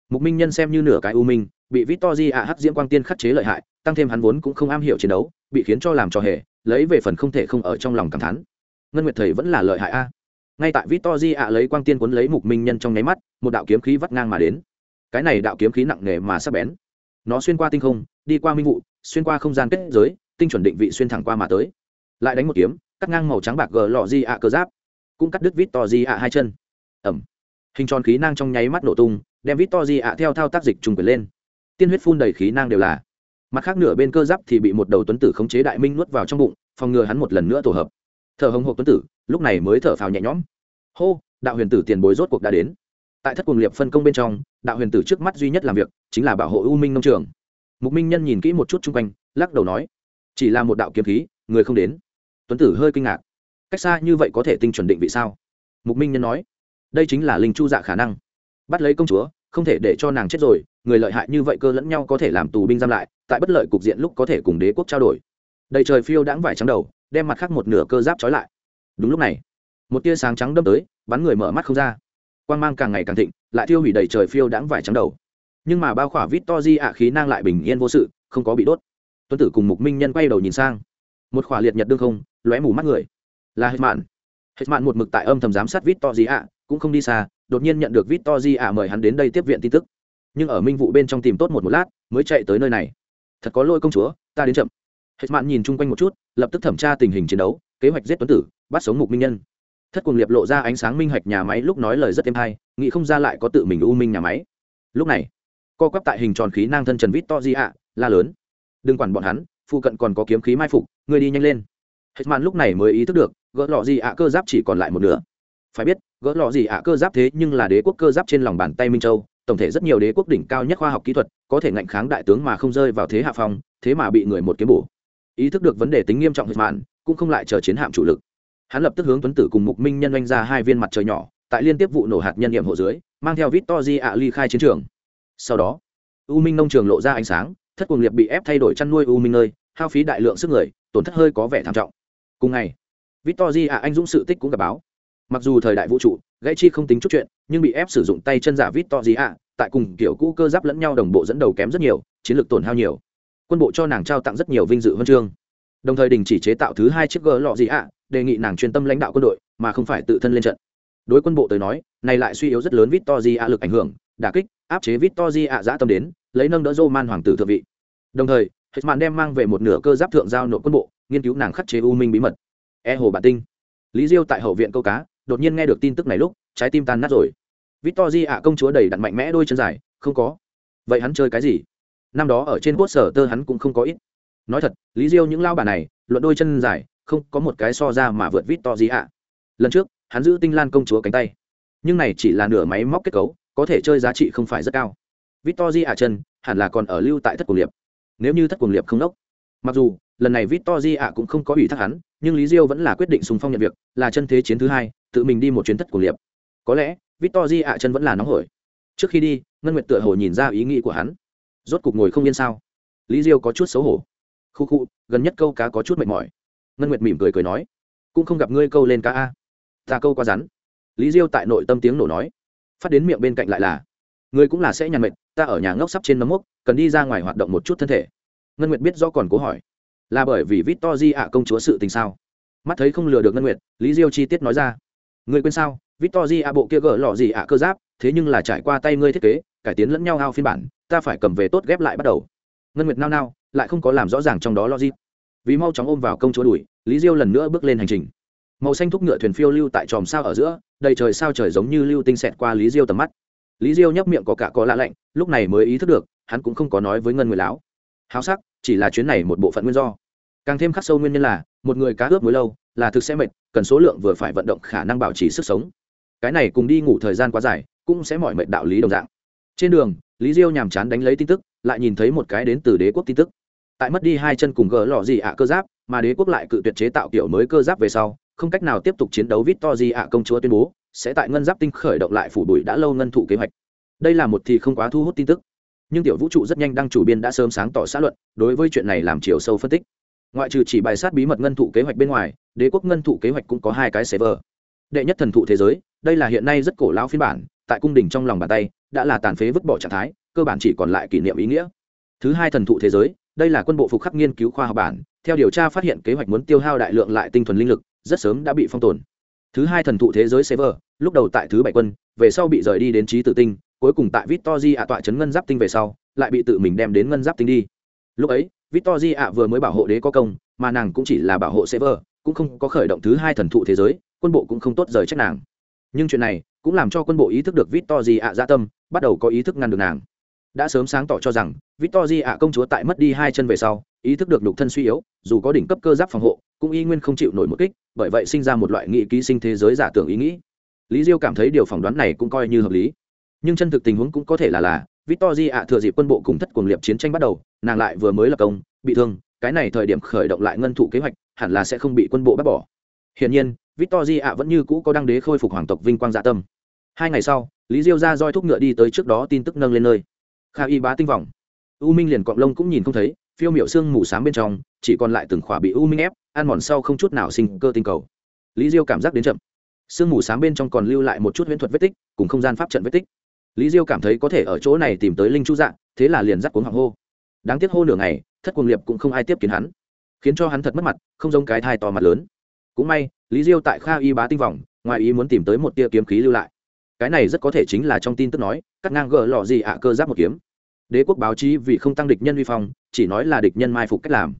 Mục minh nhân xem như nửa cái u minh, bị vít to di ạ hắc diễm quang tiên khắc chế lợi hại, tăng thêm hắn vốn cũng không am hiểu chiến đấu, bị khiến cho làm trò hề, lấy về phần không thể không ở trong lòng cảm thán. Ngân nguyệt thầy vẫn là lợi hại a ngay tại vít to di ạ lấy quang tiên quấn lấy mục minh nhân trong nháy mắt, một đạo kiếm khí vắt ngang mà đến. Cái này đạo kiếm khí nặng nề mà sắp bén. Nó xuyên qua tinh không, đi qua minh vụ, xuyên qua không gian kết giới, tinh chuẩn định vị xuyên thẳng qua mà tới. Lại đánh một kiếm, cắt ngang màu trắng bạc gờ lò di ạ cơ giáp, cũng cắt đứt vít to di ạ hai chân. Ẩm. Hình tròn khí năng trong nháy mắt nổ tung, đem vít to di ạ theo thao tác dịch trùng quyền lên. Tiên huyết phun đầy khí năng đều là. Mặt khác nửa bên cơ giáp thì bị một đầu tuấn tử khống chế đại minh nuốt vào trong bụng, phòng ngừa hắn một lần nữa tổ hợp thở hồng hộp tuấn tử, lúc này mới thở phào nhẹ nhõm. Hô, đạo huyền tử tiền bối rốt cuộc đã đến. Tại thất cuồng liệp phân công bên trong, đạo huyền tử trước mắt duy nhất làm việc chính là bảo hộ u minh nông trường. Mục minh nhân nhìn kỹ một chút chung quanh, lắc đầu nói, chỉ là một đạo kiếm khí, người không đến. Tuấn tử hơi kinh ngạc. Cách xa như vậy có thể tinh chuẩn định vị sao? Mục minh nhân nói, đây chính là linh chu dạ khả năng. Bắt lấy công chúa, không thể để cho nàng chết rồi, người lợi hại như vậy cơ lẫn nhau có thể làm tù binh giam lại, tại bất lợi cục diện lúc có thể cùng đế quốc trao đổi. Đầy trời phiêu đãng vải trắng đầu đem mặt khác một nửa cơ giáp trói lại. Đúng lúc này, một tia sáng trắng đâm tới, bắn người mở mắt không ra. Quan g mang càng ngày càng thịnh, lại tiêu hủy đầy trời phiêu đãng vải trắng đầu. Nhưng mà bao khỏa vít to di ạ khí nang lại bình yên vô sự, không có bị đốt. Tuân tử cùng mục minh nhân quay đầu nhìn sang. Một khỏa liệt nhật đương không, lóe mù mắt người. Là hết mạn. Hết mạn một mực tại âm thầm giám sát vít to di ạ, cũng không đi xa, đột nhiên nhận được vít to di ạ mời hắn đến đây tiếp viện tin tức. Nhưng ở minh vụ bên trong tìm tốt một một lát, mới chạy tới nơi này. Thật có lôi công chúa, ta đến chậm hết mạn nhìn chung quanh một chút, lập tức thẩm tra tình hình chiến đấu, kế hoạch giết tuấn tử, bắt sống mục minh nhân. Thất cùng liệp lộ ra ánh sáng minh hạch nhà máy lúc nói lời rất êm hay, nghĩ không ra lại có tự mình u minh nhà máy. Lúc này, co quắp tại hình tròn khí nang thân trần vít to di ạ la lớn. Đừng quản bọn hắn, phụ cận còn có kiếm khí mai phục người đi nhanh lên. Hết mạn lúc này mới ý thức được, gỡ lọ gì ạ, cơ giáp chỉ còn lại một nửa. Phải biết, gỡ lọ gì ạ, cơ giáp thế nhưng là đế quốc cơ giáp trên lòng bàn tay minh châu, tổng thể rất nhiều đế quốc đỉnh cao nhất khoa học kỹ thuật, có thể ngạnh kháng đại tướng mà không rơi vào thế hạ phong, thế mà bị người một kiếm bổ ý thức được vấn đề tính nghiêm trọng hịch mạn, cũng không lại chờ chiến hạm chủ lực. Hắn lập tức hướng tuấn tử cùng mục minh nhân oanh ra hai viên mặt trời nhỏ, tại liên tiếp vụ nổ hạt nhân nhiệm hộ dưới, mang theo vít to di ạ ly khai chiến trường. Sau đó, u minh nông trường lộ ra ánh sáng, thất cuồng liệt bị ép thay đổi chăn nuôi u minh nơi, hao phí đại lượng sức người, tổn thất hơi có vẻ thảm trọng. Cùng ngày vít to di ạ anh dũng sự tích cũng gặp báo. Mặc dù thời đại vũ trụ, gãy chi không tính chút chuyện, nhưng bị ép sử dụng tay chân giả vít to di ạ tại cùng kiểu cũ cơ giáp lẫn nhau đồng bộ dẫn đầu kém rất nhiều, chiến lược tổn hao nhiều quân bộ cho nàng trao tặng rất nhiều vinh dự huân chương. Đồng thời đình chỉ chế tạo thứ hai chiếc gỡ lọ gì ạ, đề nghị nàng chuyên tâm lãnh đạo quân đội, mà không phải tự thân lên trận. Đối quân bộ tới nói, này lại suy yếu rất lớn victor di ạ lực ảnh hưởng, đả kích, áp chế victor di ạ giã tâm đến, lấy nâng đỡ dô man hoàng tử thượng vị. Đồng thời hết mạn đem mang về một nửa cơ giáp thượng giao nộp quân bộ, nghiên cứu nàng khắc chế u minh bí mật. E hồ bản tinh. Lý diêu tại hậu viện câu cá, đột nhiên nghe được tin tức này lúc, trái tim tan nát rồi. Victor di ạ công chúa đầy đặn mạnh mẽ đôi chân dài, không có. Vậy hắn chơi cái gì? năm đó ở trên quốc sở tơ hắn cũng không có ít. Nói thật, lý diêu những lao bà này, luận đôi chân dài, không có một cái so ra mà vượt vít to gì ạ. Lần trước, hắn giữ tinh lan công chúa cánh tay. Nhưng này chỉ là nửa máy móc kết cấu, có thể chơi giá trị không phải rất cao. Vít to di ạ chân, hẳn là còn ở lưu tại thất cuồng liệp. Nếu như thất cuồng liệp không đốc. Mặc dù, lần này vít to di ạ cũng không có ủy thác hắn, nhưng lý diêu vẫn là quyết định sùng phong nhận việc, là chân thế chiến thứ hai, tự mình đi một chuyến thất cuồng liệp. Có lẽ, vít to di ạ chân vẫn là nóng hổi. Trước khi đi, ngân nguyệt tựa hồ nhìn ra ý nghĩ của hắn rốt cục ngồi không yên sao? Lý diêu có chút xấu hổ. Khu khu, gần nhất câu cá có chút mệt mỏi. Ngân nguyệt mỉm cười cười nói, cũng không gặp ngươi câu lên cá a. Ta câu quá rắn. Lý diêu tại nội tâm tiếng nổ nói, phát đến miệng bên cạnh lại là, ngươi cũng là sẽ nhàn mệt, ta ở nhà ngốc sắp trên nấm mốc, cần đi ra ngoài hoạt động một chút thân thể. Ngân nguyệt biết do còn cố hỏi, là bởi vì vít to di ạ công chúa sự tình sao? Mắt thấy không lừa được ngân nguyệt, lý diêu chi tiết nói ra, ngươi quên sao? Vít to di ạ bộ kia gỡ lọ gì ạ cơ giáp, thế nhưng là trải qua tay ngươi thiết kế cải tiến lẫn nhau ao phiên bản ta phải cầm về tốt ghép lại bắt đầu. Ngân nguyệt nao nao lại không có làm rõ ràng trong đó logic. Vì mau chóng ôm vào công chúa đuổi, lý diêu lần nữa bước lên hành trình. Màu xanh thúc ngựa thuyền phiêu lưu tại tròm sao ở giữa đầy trời sao trời giống như lưu tinh xẹt qua lý diêu tầm mắt. Lý diêu nhấp miệng có cả có lạ lạnh lúc này mới ý thức được hắn cũng không có nói với ngân Nguyệt lão. Háo sắc chỉ là chuyến này một bộ phận nguyên do. Càng thêm khắc sâu nguyên nhân là một người cá ướp mới lâu là thực sẽ mệt cần số lượng vừa phải vận động khả năng bảo trì sức sống. Cái này cùng đi ngủ thời gian quá dài cũng sẽ mỏi mệt đạo lý đồng dạng trên đường, lý diêu nhàm chán đánh lấy tin tức, lại nhìn thấy một cái đến từ đế quốc tin tức. Tại mất đi hai chân cùng gỡ lò gì ạ cơ giáp, mà đế quốc lại cự tuyệt chế tạo kiểu mới cơ giáp về sau, không cách nào tiếp tục chiến đấu vít to gì ạ công chúa tuyên bố, sẽ tại ngân giáp tinh khởi động lại phủ đuổi đã lâu ngân thụ kế hoạch. Đây là một thì không quá thu hút tin tức. Nhưng tiểu vũ trụ rất nhanh đăng chủ biên đã sớm sáng tỏ xã luận, đối với chuyện này làm chiều sâu phân tích. Ngoại trừ chỉ bài sát bí mật ngân thụ kế hoạch bên ngoài, đế quốc ngân thụ kế hoạch cũng có hai cái server. Đệ nhất thần thụ thế giới, đây là hiện nay rất cổ lão phiên bản tại cung đình trong lòng bàn tay, đã là tàn phế vứt bỏ trạng thái, cơ bản chỉ còn lại kỷ niệm ý nghĩa. Thứ hai thần thụ thế giới, đây là quân bộ phục khắc nghiên cứu khoa học bản, theo điều tra phát hiện kế hoạch muốn tiêu hao đại lượng lại tinh thuần linh lực, rất sớm đã bị phong tồn. Thứ hai thần thụ thế giới sever, lúc đầu tại thứ bảy quân, về sau bị rời đi đến trí tự tinh, cuối cùng tại victorji ạ tọa chấn ngân giáp tinh về sau, lại bị tự mình đem đến ngân giáp tinh đi. Lúc ấy victorji ạ vừa mới bảo hộ đế có công, mà nàng cũng chỉ là bảo hộ sever, cũng không có khởi động thứ hai thần thụ thế giới, quân bộ cũng không tốt rời trách nàng. Nhưng chuyện này cũng làm cho quân bộ ý thức được victor di ạ gia dạ tâm, bắt đầu có ý thức ngăn được nàng. Đã sớm sáng tỏ cho rằng victor ạ công chúa tại mất đi hai chân về sau, ý thức được nhục thân suy yếu, dù có đỉnh cấp cơ giáp phòng hộ, cũng y nguyên không chịu nổi một kích, bởi vậy sinh ra một loại nghị ký sinh thế giới giả tưởng ý nghĩ. Lý diêu cảm thấy điều phỏng đoán này cũng coi như hợp lý. Nhưng chân thực tình huống cũng có thể là là victor di ạ thừa dịp quân bộ cùng thất cuồng liệp chiến tranh bắt đầu, nàng lại vừa mới lập công, bị thương, cái này thời điểm khởi động lại ngân thụ kế hoạch, hẳn là sẽ không bị quân bộ bác bỏ. Hiển nhiên victor ạ vẫn như cũ có đăng đế khôi phục hoàng tộc vinh quang dạ tâm hai ngày sau lý diêu ra roi thúc ngựa đi tới trước đó tin tức nâng lên nơi. Kha y bá tinh Vọng, u minh liền cọng lông cũng nhìn không thấy phiêu miểu xương mù sáng bên trong chỉ còn lại từng khỏa bị u minh ép ăn mòn sau không chút nào sinh cơ tinh cầu. Lý diêu cảm giác đến chậm. Xương mù sáng bên trong còn lưu lại một chút huyễn thuật vết tích cùng không gian pháp trận vết tích. Lý diêu cảm thấy có thể ở chỗ này tìm tới linh chu dạng thế là liền dắt cuốn hoàng hô. Đáng tiếc hô nửa ngày thất cuồng liệp cũng không ai tiếp kiến hắn khiến cho hắn thật mất mặt không giống cái thai to mặt lớn. Cũng may lý diêu tại kha y bá tinh Vọng, ngoài ý muốn tìm tới một tia kiếm khí lưu lại cái này rất có thể chính là trong tin tức nói cắt ngang gỡ lọ gì ạ cơ giáp một kiếm. Đế quốc báo chí vì không tăng địch nhân uy phong, chỉ nói là địch nhân mai phục cách làm.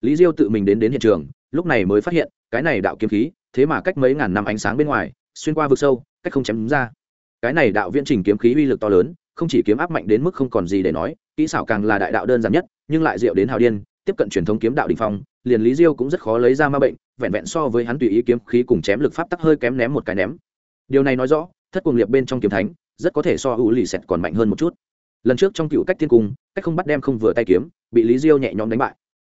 Lý diêu tự mình đến đến hiện trường, lúc này mới phát hiện, cái này đạo kiếm khí, thế mà cách mấy ngàn năm ánh sáng bên ngoài, xuyên qua vực sâu, cách không chém ra. Cái này đạo viễn trình kiếm khí uy lực to lớn, không chỉ kiếm áp mạnh đến mức không còn gì để nói, kỹ xảo càng là đại đạo đơn giản nhất, nhưng lại diệu đến hào điên, tiếp cận truyền thống kiếm đạo đình phong, liền lý diêu cũng rất khó lấy ra ma bệnh, vẹn vẹn so với hắn tùy ý kiếm khí cùng chém lực pháp tắc hơi kém ném một cái ném. Điều này nói rõ thất cuồng liệt bên trong kiếm thánh, rất có thể so hữu lì xẹt còn mạnh hơn một chút. Lần trước trong cựu cách thiên cung, cách không bắt đem không vừa tay kiếm, bị lý diêu nhẹ nhõm đánh bại.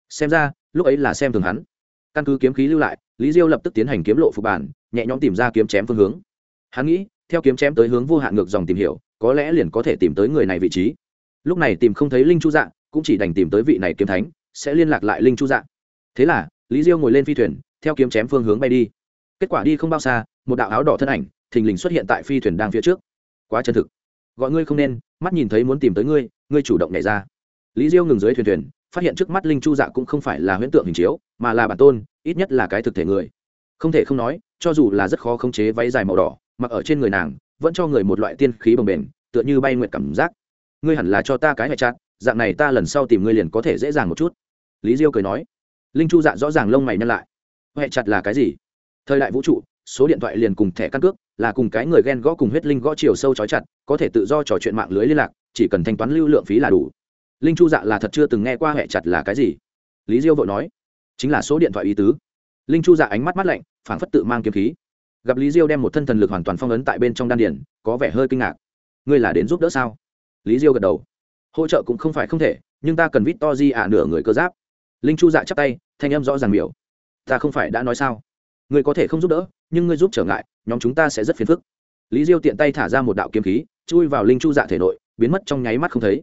Xem ra, lúc ấy là xem thường hắn. Căn cứ kiếm khí lưu lại, lý diêu lập tức tiến hành kiếm lộ phục bản, nhẹ nhõm tìm ra kiếm chém phương hướng. Hắn nghĩ, theo kiếm chém tới hướng vô hạn ngược dòng tìm hiểu, có lẽ liền có thể tìm tới người này vị trí. Lúc này tìm không thấy linh chu dạng cũng chỉ đành tìm tới vị này kiếm thánh, sẽ liên lạc lại linh chu dạng thế là, lý diêu ngồi lên phi thuyền, theo kiếm chém phương hướng bay đi. Kết quả đi không bao xa, một đạo áo đỏ thân ảnh thình lình xuất hiện tại phi thuyền đang phía trước. Quá chân thực. Gọi ngươi không nên, mắt nhìn thấy muốn tìm tới ngươi ngươi chủ động nhảy ra. Lý diêu ngừng dưới thuyền thuyền, phát hiện trước mắt linh chu dạ cũng không phải là huyễn tượng hình chiếu, mà là bản tôn, ít nhất là cái thực thể người. Không thể không nói, cho dù là rất khó khống chế váy dài màu đỏ, mặc ở trên người nàng, vẫn cho người một loại tiên khí bồng bềnh, tựa như bay nguyện cảm giác. Ngươi hẳn là cho ta cái hệ chặt dạng này ta lần sau tìm ngươi liền có thể dễ dàng một chút. Lý diêu cười nói. Linh chu dạ rõ ràng lông mày nhăn lại. Hệ chặt là cái gì? Thời đại vũ trụ số điện thoại liền cùng thẻ căn cước, là cùng cái người ghen gõ cùng huyết linh gõ chiều sâu trói chặt, có thể tự do trò chuyện mạng lưới liên lạc, chỉ cần thanh toán lưu lượng phí là đủ. Linh chu dạ là thật chưa từng nghe qua hệ chặt là cái gì. Lý diêu vội nói, chính là số điện thoại ý tứ. Linh chu dạ ánh mắt mắt lạnh, phảng phất tự mang kiếm khí. Gặp lý diêu đem một thân thần lực hoàn toàn phong ấn tại bên trong đan điển có vẻ hơi kinh ngạc. Ngươi là đến giúp đỡ sao? Lý diêu gật đầu. Hỗ trợ cũng không phải không thể, nhưng ta cần vít to di ả nửa người cơ giáp. Linh chu dạ chắp tay, thanh em rõ ràng miểu ta không phải đã nói sao? Ngươi có thể không giúp đỡ nhưng ngươi giúp trở ngại, nhóm chúng ta sẽ rất phiền phức. Lý diêu tiện tay thả ra một đạo kiếm khí, chui vào linh chu dạ thể nội, biến mất trong nháy mắt không thấy.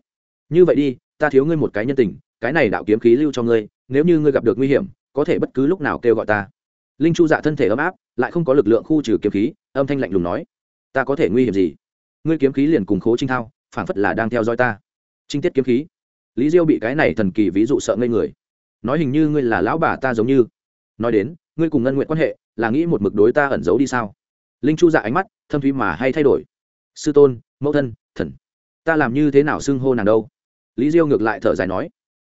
Như vậy đi, ta thiếu ngươi một cái nhân tình, cái này đạo kiếm khí lưu cho ngươi, nếu như ngươi gặp được nguy hiểm, có thể bất cứ lúc nào kêu gọi ta. Linh chu dạ thân thể ấm áp, lại không có lực lượng khu trừ kiếm khí, âm thanh lạnh lùng nói, ta có thể nguy hiểm gì? Ngươi kiếm khí liền cùng khố trinh thao phản phất là đang theo dõi ta. Trinh tiết kiếm khí. Lý diêu bị cái này thần kỳ ví dụ sợ ngây người. Nói hình như ngươi là lão bà ta giống như. Nói đến, ngươi cùng ngân nguyện quan hệ là nghĩ một mực đối ta ẩn giấu đi sao? Linh chu dạ ánh mắt, thâm thúy mà hay thay đổi. Sư tôn, mẫu thân, thần. Ta làm như thế nào xưng hô nàng đâu? Lý diêu ngược lại thở dài nói.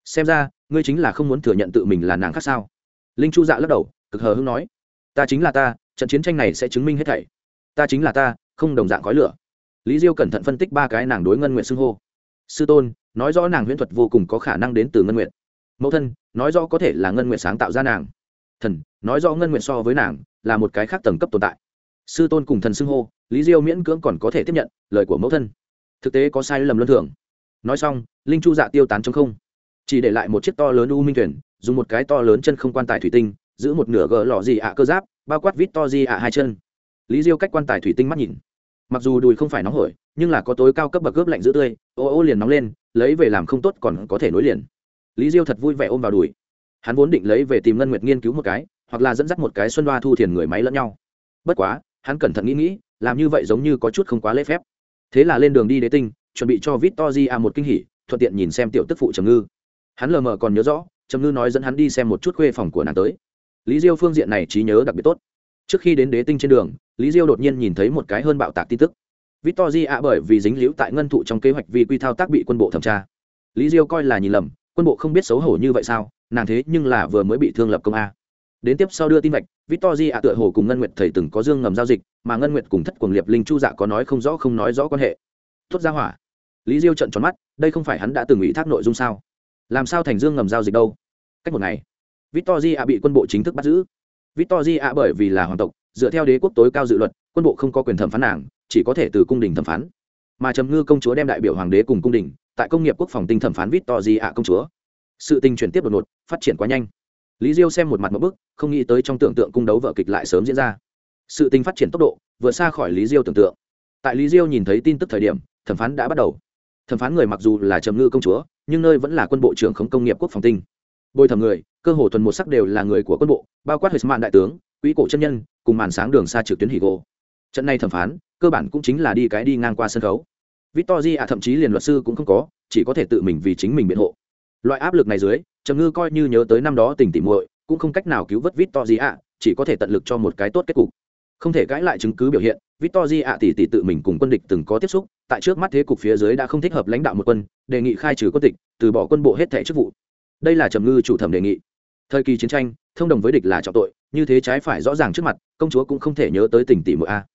Xem ra, ngươi chính là không muốn thừa nhận tự mình là nàng khác sao? Linh chu dạ lắc đầu, cực hờ hưng nói. Ta chính là ta, trận chiến tranh này sẽ chứng minh hết thảy. Ta chính là ta, không đồng dạng khói lửa. Lý diêu cẩn thận phân tích ba cái nàng đối ngân nguyện xưng hô. Sư tôn, nói rõ nàng huyễn thuật vô cùng có khả năng đến từ ngân nguyện mẫu thân, nói rõ có thể là ngân nguyện sáng tạo ra nàng thần, nói do ngân nguyện so với nàng, là một cái khác tầng cấp tồn tại. Sư tôn cùng thần xưng hô, lý diêu miễn cưỡng còn có thể tiếp nhận lời của mẫu thân. Thực tế có sai lầm luân thường. Nói xong, linh chu dạ tiêu tán trong không. Chỉ để lại một chiếc to lớn u minh thuyền, dùng một cái to lớn chân không quan tài thủy tinh, giữ một nửa gờ lò gì ạ cơ giáp, bao quát vít to gì ạ hai chân. Lý diêu cách quan tài thủy tinh mắt nhìn. Mặc dù đùi không phải nóng hổi, nhưng là có tối cao cấp bậc cướp lạnh giữ tươi, ô ô liền nóng lên, lấy về làm không tốt còn có thể nối liền. Lý diêu thật vui vẻ ôm vào đùi hắn vốn định lấy về tìm ngân nguyệt nghiên cứu một cái, hoặc là dẫn dắt một cái xuân đoa thu thiền người máy lẫn nhau. Bất quá, hắn cẩn thận nghĩ nghĩ, làm như vậy giống như có chút không quá lễ phép. Thế là lên đường đi đế tinh, chuẩn bị cho vít to di a một kinh hỉ, thuận tiện nhìn xem tiểu tức phụ trầm ngư. Hắn lờ mờ còn nhớ rõ, trầm ngư nói dẫn hắn đi xem một chút khuê phòng của nàng tới. Lý diêu phương diện này trí nhớ đặc biệt tốt. Trước khi đến đế tinh trên đường, lý diêu đột nhiên nhìn thấy một cái hơn bạo tạc tin tức. Vít to di a bởi vì dính líu tại ngân thụ trong kế hoạch vi quy thao tác bị quân bộ thẩm tra. Lý diêu coi là nhìn lầm, quân bộ không biết xấu hổ như vậy sao? nàng thế nhưng là vừa mới bị thương lập công a. Đến tiếp sau đưa tin vạch Victory ạ tựa hồ cùng ngân nguyệt thầy từng có dương ngầm giao dịch, mà ngân nguyệt cùng thất cuồng liệt linh chu dạ có nói không rõ không nói rõ quan hệ. Tốt ra hỏa. Lý diêu trận tròn mắt, đây không phải hắn đã từng ủy thác nội dung sao? Làm sao thành dương ngầm giao dịch đâu? Cách một ngày Victory ạ bị quân bộ chính thức bắt giữ. Victory ạ bởi vì là hoàng tộc, dựa theo đế quốc tối cao dự luật, quân bộ không có quyền thẩm phán nàng, chỉ có thể từ cung đình thẩm phán. Mà trầm ngư công chúa đem đại biểu hoàng đế cùng cung đình, tại công nghiệp quốc phòng tinh thẩm phán Victory ạ công chúa sự tình chuyển tiếp đột ngột, phát triển quá nhanh. Lý diêu xem một mặt một bức, không nghĩ tới trong tưởng tượng cung đấu vợ kịch lại sớm diễn ra. Sự tình phát triển tốc độ, vượt xa khỏi lý diêu tưởng tượng. Tại lý diêu nhìn thấy tin tức thời điểm, thẩm phán đã bắt đầu. Thẩm phán người mặc dù là trầm ngư công chúa, nhưng nơi vẫn là quân bộ trưởng khống công nghiệp quốc phòng tinh. Bồi thẩm người, cơ hồ thuần một sắc đều là người của quân bộ, bao quát hệ mạn đại tướng quỹ cổ chân nhân, cùng màn sáng đường xa trực tuyến hỉ gỗ trận này thẩm phán, cơ bản cũng chính là đi cái đi ngang qua sân khấu. Victor di thậm chí liền luật sư cũng không có, chỉ có thể tự mình vì chính mình biện hộ loại áp lực này dưới trầm ngư coi như nhớ tới năm đó tình tỉ muội cũng không cách nào cứu vớt vít to gì ạ à, chỉ có thể tận lực cho một cái tốt kết cục. Không thể cãi lại chứng cứ biểu hiện vít to di ạ tỷ tỷ tự mình cùng quân địch từng có tiếp xúc tại trước mắt thế cục phía dưới đã không thích hợp lãnh đạo một quân đề nghị khai trừ quân địch, từ bỏ quân bộ hết thẻ chức vụ. Đây là trầm ngư chủ thẩm đề nghị. Thời kỳ chiến tranh thông đồng với địch là trọng tội như thế trái phải rõ ràng trước mặt công chúa cũng không thể nhớ tới tình tỷ muội a.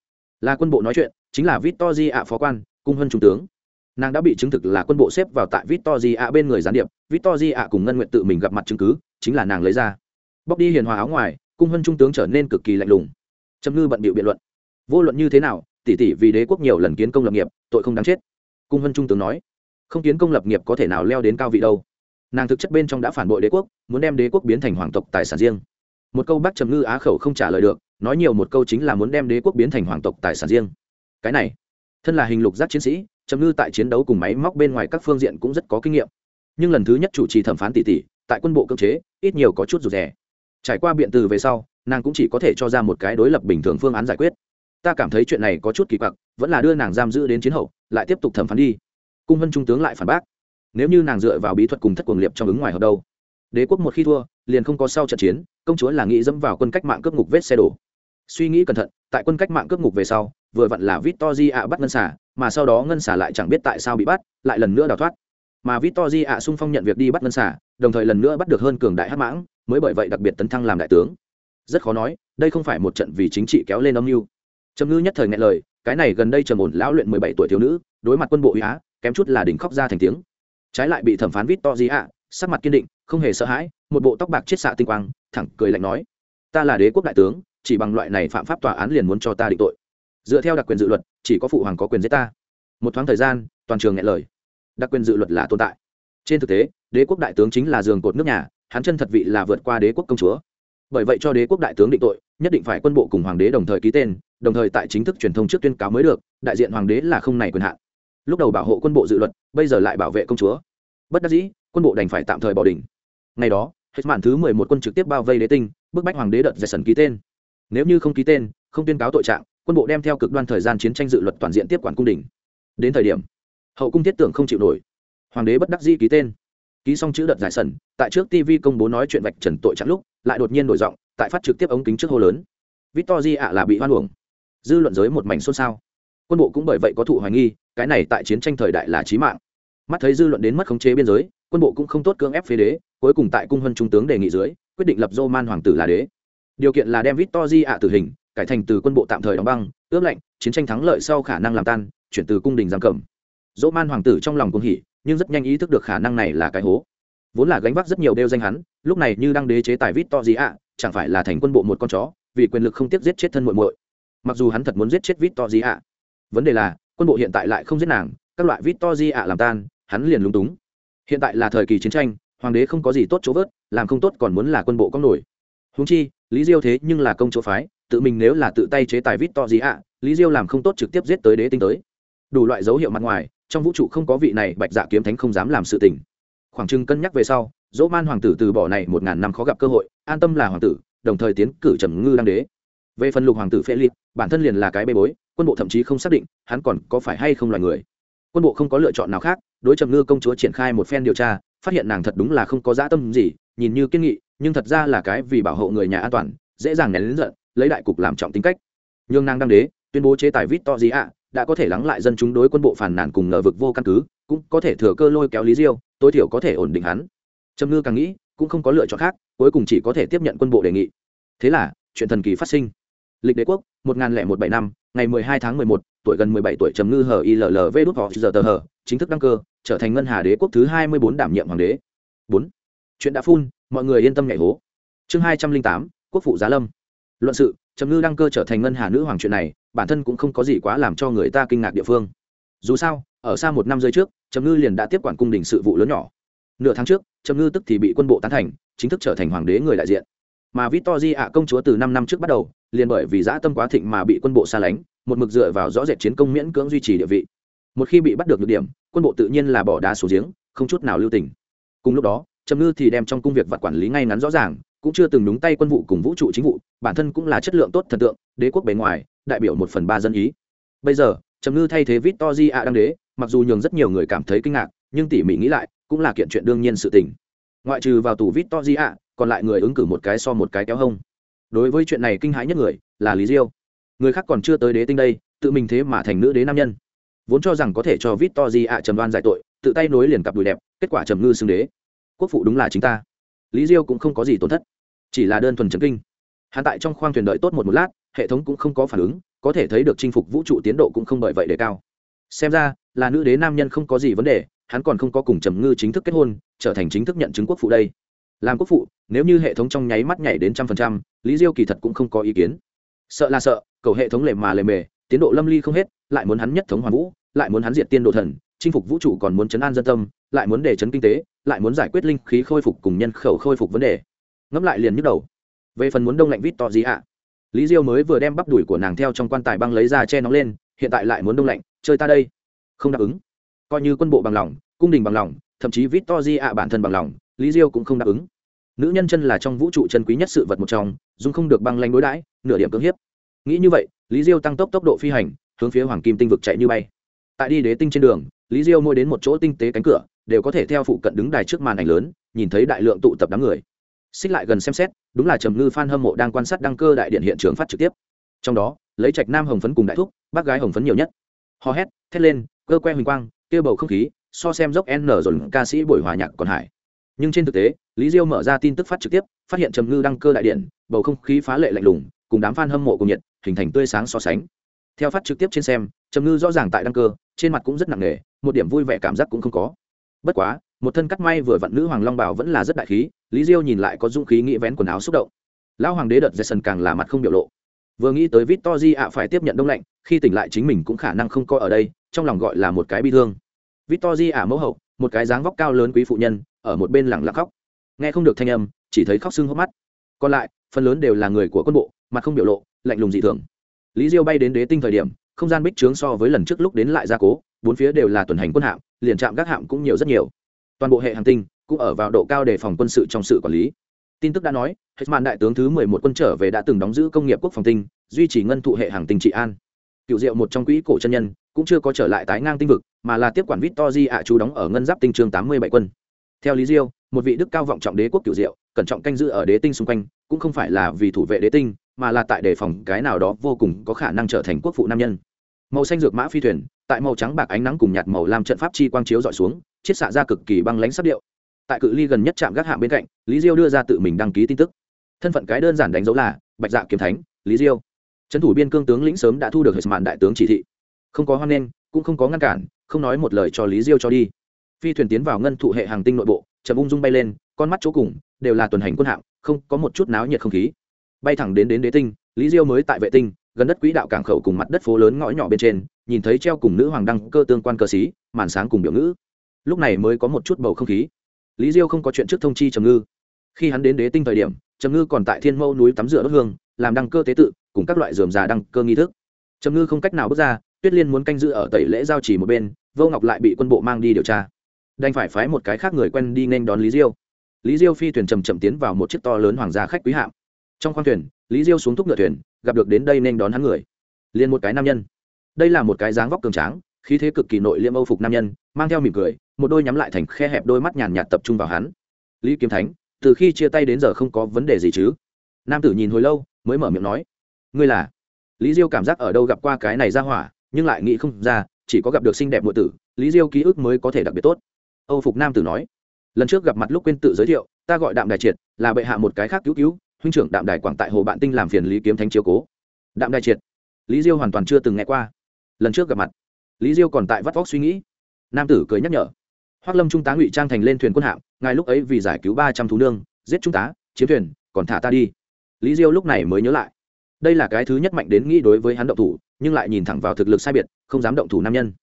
Là quân bộ nói chuyện chính là vít to di ạ phó quan cung hơn trung tướng nàng đã bị chứng thực là quân bộ xếp vào tại victor di ạ bên người gián điệp. Victor di ạ cùng ngân nguyện tự mình gặp mặt chứng cứ, chính là nàng lấy ra. Bóc đi hiền hòa áo ngoài, cung hân trung tướng trở nên cực kỳ lạnh lùng. Trầm ngư bận bịu biện luận. Vô luận như thế nào, tỷ tỷ vì đế quốc nhiều lần kiến công lập nghiệp, tội không đáng chết. Cung hân trung tướng nói. Không kiến công lập nghiệp có thể nào leo đến cao vị đâu. Nàng thực chất bên trong đã phản bội đế quốc, muốn đem đế quốc biến thành hoàng tộc tài sản riêng. Một câu bác trầm ngư á khẩu không trả lời được, nói nhiều một câu chính là muốn đem đế quốc biến thành hoàng tộc tài sản riêng. Cái này, thân là hình lục giác chiến sĩ trầm ngư tại chiến đấu cùng máy móc bên ngoài các phương diện cũng rất có kinh nghiệm. Nhưng lần thứ nhất chủ trì thẩm phán tỷ tỷ tại quân bộ cơ chế, ít nhiều có chút rụt rè. Trải qua biện từ về sau, nàng cũng chỉ có thể cho ra một cái đối lập bình thường phương án giải quyết. Ta cảm thấy chuyện này có chút kỳ quặc, vẫn là đưa nàng giam giữ đến chiến hậu, lại tiếp tục thẩm phán đi. Cung vân trung tướng lại phản bác. Nếu như nàng dựa vào bí thuật cùng thất cuồng liệp trong ứng ngoài hợp đâu, đế quốc một khi thua, liền không có sau trận chiến, công chúa là nghĩ dẫm vào quân cách mạng cướp ngục vết xe đổ. Suy nghĩ cẩn thận, tại quân cách mạng cướp ngục về sau, vừa vặn là vít to di ạ bắt ngân xả mà sau đó ngân xả lại chẳng biết tại sao bị bắt, lại lần nữa đào thoát. Mà Victory ạ sung phong nhận việc đi bắt ngân xả đồng thời lần nữa bắt được hơn cường đại hắc mãng, mới bởi vậy đặc biệt tấn thăng làm đại tướng. Rất khó nói, đây không phải một trận vì chính trị kéo lên âm mưu. Trầm ngư nhất thời nghe lời, cái này gần đây trầm ổn lão luyện mười bảy tuổi thiếu nữ, đối mặt quân bộ uy á, kém chút là đỉnh khóc ra thành tiếng. Trái lại bị thẩm phán vít to ạ, sắc mặt kiên định, không hề sợ hãi, một bộ tóc bạc chiết xạ tinh quang, thẳng cười lạnh nói, ta là đế quốc đại tướng, chỉ bằng loại này phạm pháp tòa án liền muốn cho ta định tội dựa theo đặc quyền dự luật, chỉ có phụ hoàng có quyền giết ta. Một thoáng thời gian, toàn trường nghe lời. Đặc quyền dự luật là tồn tại. Trên thực tế, đế quốc đại tướng chính là giường cột nước nhà, hắn chân thật vị là vượt qua đế quốc công chúa. Bởi vậy cho đế quốc đại tướng định tội, nhất định phải quân bộ cùng hoàng đế đồng thời ký tên, đồng thời tại chính thức truyền thông trước tuyên cáo mới được, đại diện hoàng đế là không này quyền hạn. Lúc đầu bảo hộ quân bộ dự luật, bây giờ lại bảo vệ công chúa. Bất đắc dĩ, quân bộ đành phải tạm thời bỏ đỉnh. Ngày đó, hết mạn thứ mười một quân trực tiếp bao vây đế tinh, bức bách hoàng đế đợt giải sần ký tên. Nếu như không ký tên, không tuyên cáo tội trạng quân bộ đem theo cực đoan thời gian chiến tranh dự luật toàn diện tiếp quản cung đình. Đến thời điểm, hậu cung thiết tưởng không chịu nổi. Hoàng đế bất đắc di ký tên. Ký xong chữ đợt giải sẩn, tại trước tv công bố nói chuyện vạch trần tội chặn lúc, lại đột nhiên đổi giọng, tại phát trực tiếp ống kính trước hô lớn. Victor di ạ là bị hoan uổng. Dư luận giới một mảnh xôn xao. Quân bộ cũng bởi vậy có thụ hoài nghi, cái này tại chiến tranh thời đại là trí mạng. Mắt thấy dư luận đến mất khống chế biên giới, quân bộ cũng không tốt cưỡng ép phế đế, cuối cùng tại cung hân trung tướng đề nghị dưới, quyết định lập dô man hoàng tử là đế. Điều kiện là đem victor di ạ tử hình cải thành từ quân bộ tạm thời đóng băng, ướp lạnh, chiến tranh thắng lợi sau khả năng làm tan, chuyển từ cung đình giam cầm. Dỗ man hoàng tử trong lòng cung hỉ, nhưng rất nhanh ý thức được khả năng này là cái hố. Vốn là gánh vác rất nhiều đeo danh hắn, lúc này như đang đế chế tài vít to gì ạ, chẳng phải là thành quân bộ một con chó, vì quyền lực không tiếc giết chết thân muội muội. Mặc dù hắn thật muốn giết chết vít to gì ạ. Vấn đề là, quân bộ hiện tại lại không giết nàng, các loại vít to gì ạ làm tan, hắn liền lúng túng. Hiện tại là thời kỳ chiến tranh, hoàng đế không có gì tốt chỗ vớt, làm không tốt còn muốn là quân bộ có nổi. Húng chi lý diêu thế nhưng là công chỗ phái, tự mình nếu là tự tay chế tài vít to gì ạ, lý diêu làm không tốt trực tiếp giết tới đế tinh tới. Đủ loại dấu hiệu mặt ngoài, trong vũ trụ không có vị này bạch dạ kiếm thánh không dám làm sự tình. Khoảng trừng cân nhắc về sau, dỗ man hoàng tử từ bỏ này một ngàn năm khó gặp cơ hội, an tâm là hoàng tử, đồng thời tiến cử trầm ngư đăng đế. Về phần lục hoàng tử phê liệt bản thân liền là cái bê bối, quân bộ thậm chí không xác định hắn còn có phải hay không loài người. Quân bộ không có lựa chọn nào khác, đối trầm ngư công chúa triển khai một phen điều tra, phát hiện nàng thật đúng là không có dã tâm gì nhìn như kiên nghị, nhưng thật ra là cái vì bảo hộ người nhà an toàn, dễ dàng nén lính giận, lấy đại cục làm trọng tính cách. Nhường nàng đăng đế, tuyên bố chế tài vít to gì ạ đã có thể lắng lại dân chúng đối quân bộ phản nản cùng ngờ vực vô căn cứ, cũng có thể thừa cơ lôi kéo lý diêu, tối thiểu có thể ổn định hắn. Trâm ngư càng nghĩ, cũng không có lựa chọn khác, cuối cùng chỉ có thể tiếp nhận quân bộ đề nghị. Thế là, chuyện thần kỳ phát sinh. Lịch đế quốc, một nghìn lẻ một bảy năm, ngày mười hai tháng mười một, tuổi gần mười bảy tuổi trầm ngư hờ illv đút họ giờ tờ hờ, chính thức đăng cơ, trở thành ngân hà đế quốc thứ hai mươi bốn đảm nhiệm hoàng đế. Bốn chuyện đã phun mọi người yên tâm nhảy hố. Chương hai trăm linh tám quốc phụ giá lâm. Luận sự trầm ngư đăng cơ trở thành ngân hà nữ hoàng chuyện này bản thân cũng không có gì quá làm cho người ta kinh ngạc địa phương. Dù sao ở xa một năm rưỡi trước trầm ngư liền đã tiếp quản cung đình sự vụ lớn nhỏ. Nửa tháng trước trầm ngư tức thì bị quân bộ tán thành chính thức trở thành hoàng đế người đại diện. Mà Victory ạ công chúa từ năm năm trước bắt đầu, liền bởi vì dã tâm quá thịnh mà bị quân bộ xa lánh, một mực dựa vào rõ rệt chiến công miễn cưỡng duy trì địa vị. Một khi bị bắt được nhược điểm, quân bộ tự nhiên là bỏ đá xuống giếng, không chút nào lưu tình. Cùng lúc đó, trầm ngư thì đem trong công việc vặt quản lý ngay ngắn rõ ràng, cũng chưa từng đúng tay quân vụ cùng vũ trụ chính vụ, bản thân cũng là chất lượng tốt thần tượng, đế quốc bề ngoài, đại biểu một phần ba dân ý. Bây giờ, trầm ngư thay thế vít to di a đăng đế, mặc dù nhường rất nhiều người cảm thấy kinh ngạc, nhưng tỉ mỉ nghĩ lại, cũng là kiện chuyện đương nhiên sự tình. Ngoại trừ vào tù vít to di a, còn lại người ứng cử một cái so một cái kéo hông. Đối với chuyện này kinh hãi nhất người, là lý diêu. Người khác còn chưa tới đế tinh đây, tự mình thế mà thành nữ đế nam nhân. Vốn cho rằng có thể cho vít to di a trầm đoan giải tội, tự tay nối liền cặp đùi đẹp, kết quả trầm ngư xưng đế quốc phụ đúng là chính ta. Lý diêu cũng không có gì tổn thất, chỉ là đơn thuần chấn kinh. Hắn tại trong khoang thuyền đợi tốt một một lát, hệ thống cũng không có phản ứng, có thể thấy được chinh phục vũ trụ tiến độ cũng không bởi vậy để cao. Xem ra, là nữ đế nam nhân không có gì vấn đề, hắn còn không có cùng trầm ngư chính thức kết hôn, trở thành chính thức nhận chứng quốc phụ đây. Làm quốc phụ, nếu như hệ thống trong nháy mắt nhảy đến trăm phần trăm, lý diêu kỳ thật cũng không có ý kiến. Sợ là sợ, cầu hệ thống lề mà lề mề, tiến độ lâm ly không hết, lại muốn hắn nhất thống hoàn vũ, lại muốn hắn diệt tiên độ thần chinh phục vũ trụ còn muốn chấn an dân tâm, lại muốn để chấn kinh tế, lại muốn giải quyết linh khí khôi phục cùng nhân khẩu khôi phục vấn đề. Ngẫm lại liền nhức đầu. Về phần muốn đông lạnh vít to gì ạ? Lý diêu mới vừa đem bắp đùi của nàng theo trong quan tài băng lấy ra che nóng lên, hiện tại lại muốn đông lạnh, chơi ta đây. Không đáp ứng. Coi như quân bộ bằng lòng, cung đình bằng lòng, thậm chí vít to di ạ bản thân bằng lòng, lý diêu cũng không đáp ứng. Nữ nhân chân là trong vũ trụ chân quý nhất sự vật một trong dung không được băng lanh đối đãi, nửa điểm cưỡng hiếp. Nghĩ như vậy, lý diêu tăng tốc tốc độ phi hành, hướng phía hoàng kim tinh vực chạy như bay. Tại đi đế tinh trên đường lý diêu môi đến một chỗ tinh tế cánh cửa, đều có thể theo phụ cận đứng đài trước màn ảnh lớn, nhìn thấy đại lượng tụ tập đám người. Xích lại gần xem xét, đúng là trầm ngư phan hâm mộ đang quan sát đăng cơ đại điện hiện trường phát trực tiếp. Trong đó, lấy trạch nam hồng phấn cùng đại thúc, bác gái hồng phấn nhiều nhất. Hò hét, thét lên, cơ que huỳnh quang, kêu bầu không khí, so xem dốc n rồi ca sĩ buổi hòa nhạc còn hải nhưng trên thực tế, lý diêu mở ra tin tức phát trực tiếp, phát hiện trầm ngư đăng cơ đại điện, bầu không khí phá lệ lạnh lùng, cùng đám f a n hâm mộ cùng nhiệt, hình thành tươi sáng so sánh. Theo phát trực tiếp trên xem trầm ngư rõ ràng tại đăng cơ, trên mặt cũng rất nặng nề, một điểm vui vẻ cảm giác cũng không có. Bất quá, một thân cắt may vừa vặn nữ hoàng long bảo vẫn là rất đại khí, lý diêu nhìn lại có dung khí nghĩ vén quần áo xúc động. Lão hoàng đế đợt jason càng là mặt không biểu lộ. Vừa nghĩ tới vít to di ạ, phải tiếp nhận đông lạnh, khi tỉnh lại chính mình cũng khả năng không coi ở đây, trong lòng gọi là một cái bi thương. Vít to di ạ mẫu hậu, một cái dáng vóc cao lớn quý phụ nhân, ở một bên lẳng lặng khóc. Nghe không được thanh âm, chỉ thấy khóc sưng hốc mắt. Còn lại, phần lớn đều là người của quân bộ, mặt không biểu lộ, lạnh lùng dị thường. Lý diêu bay đến đế tinh thời điểm không gian bích trướng so với lần trước lúc đến lại gia cố, bốn phía đều là tuần hành quân hạm, liền trạm gác hạm cũng nhiều rất nhiều. Toàn bộ hệ hành tinh cũng ở vào độ cao đề phòng quân sự trong sự quản lý. Tin tức đã nói, hết mạn đại tướng thứ mười một quân trở về đã từng đóng giữ công nghiệp quốc phòng tinh, duy trì ngân thụ hệ hàng tinh trị an. Cựu diệu một trong quỹ cổ chân nhân cũng chưa có trở lại tái ngang tinh vực, mà là tiếp quản vít to di ạ chú đóng ở ngân giáp tinh trường tám mươi bảy quân. Theo lý diêu, một vị đức cao vọng trọng đế quốc cựu diệu, cẩn trọng canh giữ ở đế tinh xung quanh, cũng không phải là vì thủ vệ đế tinh mà là tại đề phòng cái nào đó vô cùng có khả năng trở thành quốc phụ nam nhân. Màu xanh dược mã phi thuyền, tại màu trắng bạc ánh nắng cùng nhạt màu làm trận pháp chi quang chiếu dọi xuống, chiết xạ ra cực kỳ băng lãnh sắc điệu. Tại cự ly gần nhất trạm gác hạng bên cạnh, lý diêu đưa ra tự mình đăng ký tin tức. Thân phận cái đơn giản đánh dấu là bạch dạ kiếm thánh, lý diêu. Trấn thủ biên cương tướng lĩnh sớm đã thu được hệ mạn đại tướng chỉ thị. Không có hoan nghênh, cũng không có ngăn cản, không nói một lời cho lý diêu cho đi. Phi thuyền tiến vào ngân thụ hệ hàng tinh nội bộ, chậm ung dung bay lên, con mắt chỗ cùng, đều là tuần hành quân hạng không có một chút náo nhiệt không khí bay thẳng đến đến đế tinh lý diêu mới tại vệ tinh gần đất quỹ đạo cảng khẩu cùng mặt đất phố lớn ngõ nhỏ bên trên nhìn thấy treo cùng nữ hoàng đăng cơ tương quan cơ sĩ, màn sáng cùng biểu ngữ. Lúc này mới có một chút bầu không khí. Lý diêu không có chuyện trước thông chi trầm ngư. Khi hắn đến đế tinh thời điểm trầm ngư còn tại thiên mâu núi tắm rửa đốt hương làm đăng cơ tế tự cùng các loại dườm già đăng cơ nghi thức. Trầm ngư không cách nào bước ra tuyết liên muốn canh giữ ở tẩy lễ giao chỉ một bên vô ngọc lại bị quân bộ mang đi điều tra. Đành phải phái một cái khác người quen đi nên đón lý diêu. Lý diêu phi thuyền chầm chậm tiến vào một chiếc to lớn hoàng gia khách quý hạm trong khoang thuyền, lý diêu xuống thúc ngựa thuyền, gặp được đến đây nên đón hắn người. Liền một cái nam nhân. Đây là một cái dáng vóc cường tráng, khí thế cực kỳ nội liêm âu phục nam nhân, mang theo mỉm cười, một đôi nhắm lại thành khe hẹp đôi mắt nhàn nhạt tập trung vào hắn. Lý kiếm thánh, từ khi chia tay đến giờ không có vấn đề gì chứ? Nam tử nhìn hồi lâu, mới mở miệng nói. Ngươi là? Lý diêu cảm giác ở đâu gặp qua cái này ra hỏa, nhưng lại nghĩ không ra, chỉ có gặp được xinh đẹp ngụ tử, lý diêu ký ức mới có thể đặc biệt tốt. Âu phục nam tử nói. Lần trước gặp mặt lúc quên tự giới thiệu, ta gọi đạm đại triệt, là bệ hạ một cái khác cứu cứu huynh trưởng đạm đài quảng tại hồ bạn tinh làm phiền lý kiếm thánh chiếu cố. Đạm đài triệt. Lý diêu hoàn toàn chưa từng nghe qua. Lần trước gặp mặt, lý diêu còn tại vắt vóc suy nghĩ. Nam tử cười nhắc nhở. Hoác lâm trung tá ngụy trang thành lên thuyền quân hạm ngay lúc ấy vì giải cứu ba trăm thú nương, giết trung tá chiếm thuyền, còn thả ta đi. Lý diêu lúc này mới nhớ lại. Đây là cái thứ nhất mạnh đến nghĩ đối với hắn động thủ, nhưng lại nhìn thẳng vào thực lực sai biệt, không dám động thủ nam nhân.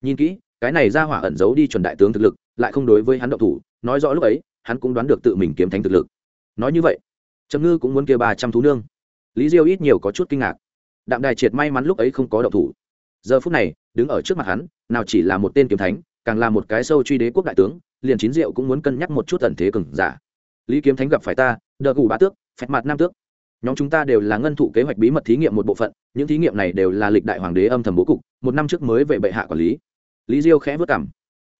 Nhìn kỹ, cái này ra hỏa ẩn giấu đi chuẩn đại tướng thực lực, lại không đối với hắn động thủ, nói rõ lúc ấy, hắn cũng đoán được tự mình kiếm thánh thực lực. Nói như vậy trầm ngư cũng muốn kia ba trăm thú nương. Lý diêu ít nhiều có chút kinh ngạc. Đạm đài triệt may mắn lúc ấy không có động thủ. Giờ phút này, đứng ở trước mặt hắn, nào chỉ là một tên kiếm thánh, càng là một cái sâu truy đế quốc đại tướng, liền chín diệu cũng muốn cân nhắc một chút tần thế cừng giả. Lý kiếm thánh gặp phải ta, đờ gù ba tước, phẹt mặt nam tước. Nhóm chúng ta đều là ngân thụ kế hoạch bí mật thí nghiệm một bộ phận, những thí nghiệm này đều là lịch đại hoàng đế âm thầm bố cục, một năm trước mới về bệ hạ quản lý. Lý diêu khẽ vất cảm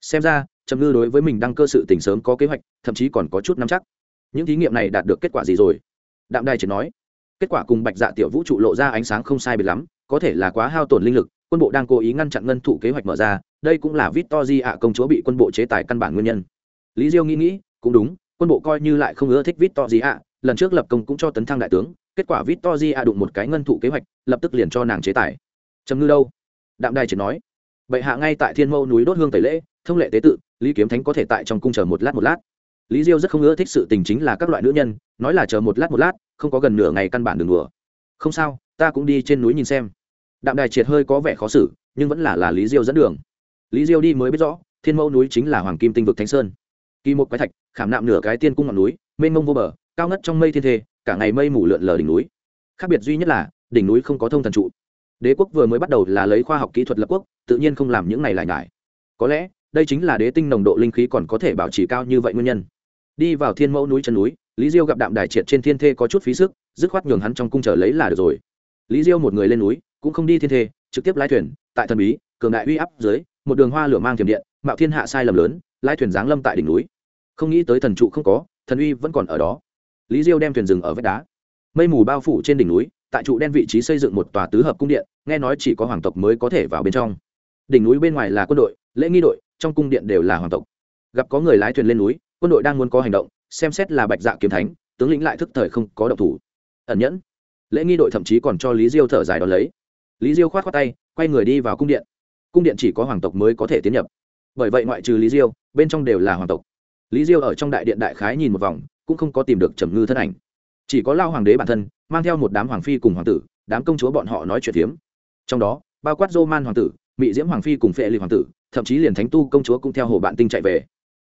xem ra, trầm ngư đối với mình đang cơ sự tình sớm có kế hoạch, thậm chí còn có chút nắm chắc những thí nghiệm này đạt được kết quả gì rồi? Đạm đài chỉ nói. Kết quả cùng bạch dạ tiểu vũ trụ lộ ra ánh sáng không sai biệt lắm, có thể là quá hao tổn linh lực, quân bộ đang cố ý ngăn chặn ngân thủ kế hoạch mở ra, đây cũng là vít to di ạ công chúa bị quân bộ chế tài căn bản nguyên nhân. Lý diêu nghĩ nghĩ, cũng đúng, quân bộ coi như lại không ưa thích vít to di ạ lần trước lập công cũng cho tấn thăng đại tướng, kết quả vít to di ạ đụng một cái ngân thủ kế hoạch, lập tức liền cho nàng chế tài. Trầm ngư đâu? Đạm đài chỉ nói. Bệ hạ ngay tại thiên mâu núi đốt hương tẩy lễ, thông lệ tế tự, lý kiếm thánh có thể tại trong cung chờ một lát một lát lý diêu rất không ưa thích sự tình chính là các loại nữ nhân, nói là chờ một lát một lát, không có gần nửa ngày căn bản đường đùa. Không sao, ta cũng đi trên núi nhìn xem. Đạm đài triệt hơi có vẻ khó xử, nhưng vẫn là là lý diêu dẫn đường. Lý diêu đi mới biết rõ, thiên mẫu núi chính là hoàng kim tinh vực thánh sơn. Kỳ một quái thạch, khảm nạm nửa cái tiên cung ngọn núi, mênh mông vô bờ, cao ngất trong mây thiên thê, cả ngày mây mù lượn lờ đỉnh núi. Khác biệt duy nhất là, đỉnh núi không có thông thần trụ. Đế quốc vừa mới bắt đầu là lấy khoa học kỹ thuật lập quốc, tự nhiên không làm những này lại ngại có lẽ, đây chính là đế tinh nồng độ linh khí còn có thể bảo trì cao như vậy nguyên nhân đi vào thiên mẫu núi chân núi, lý diêu gặp đạm đài triệt trên thiên thê có chút phí sức, dứt khoát nhường hắn trong cung chờ lấy là được rồi. Lý diêu một người lên núi, cũng không đi thiên thê, trực tiếp lái thuyền, tại thần bí, cường đại uy áp dưới, một đường hoa lửa mang thiểm điện, mạo thiên hạ sai lầm lớn, lái thuyền giáng lâm tại đỉnh núi. Không nghĩ tới thần trụ không có, thần uy vẫn còn ở đó. Lý diêu đem thuyền rừng ở vách đá. Mây mù bao phủ trên đỉnh núi, tại trụ đen vị trí xây dựng một tòa tứ hợp cung điện, nghe nói chỉ có hoàng tộc mới có thể vào bên trong. Đỉnh núi bên ngoài là quân đội, lễ nghi đội, trong cung điện đều là hoàng tộc gặp có người lái thuyền lên núi, quân đội đang muốn có hành động, xem xét là bạch dạ kiếm thánh, tướng lĩnh lại thức thời không có động thủ. Ẩn nhẫn. Lễ nghi đội thậm chí còn cho lý diêu thở dài đón lấy. Lý diêu khoát khoát tay, quay người đi vào cung điện. Cung điện chỉ có hoàng tộc mới có thể tiến nhập. Bởi vậy ngoại trừ lý diêu, bên trong đều là hoàng tộc. Lý diêu ở trong đại điện đại khái nhìn một vòng, cũng không có tìm được trầm ngư thân ảnh. Chỉ có lao hoàng đế bản thân, mang theo một đám hoàng phi cùng hoàng tử, đám công chúa bọn họ nói chuyện phiếm. Trong đó, bao quát dô man hoàng tử mỹ diễm hoàng phi cùng phệ lì hoàng tử, thậm chí liền thánh tu công chúa cũng theo hồ bạn tinh chạy về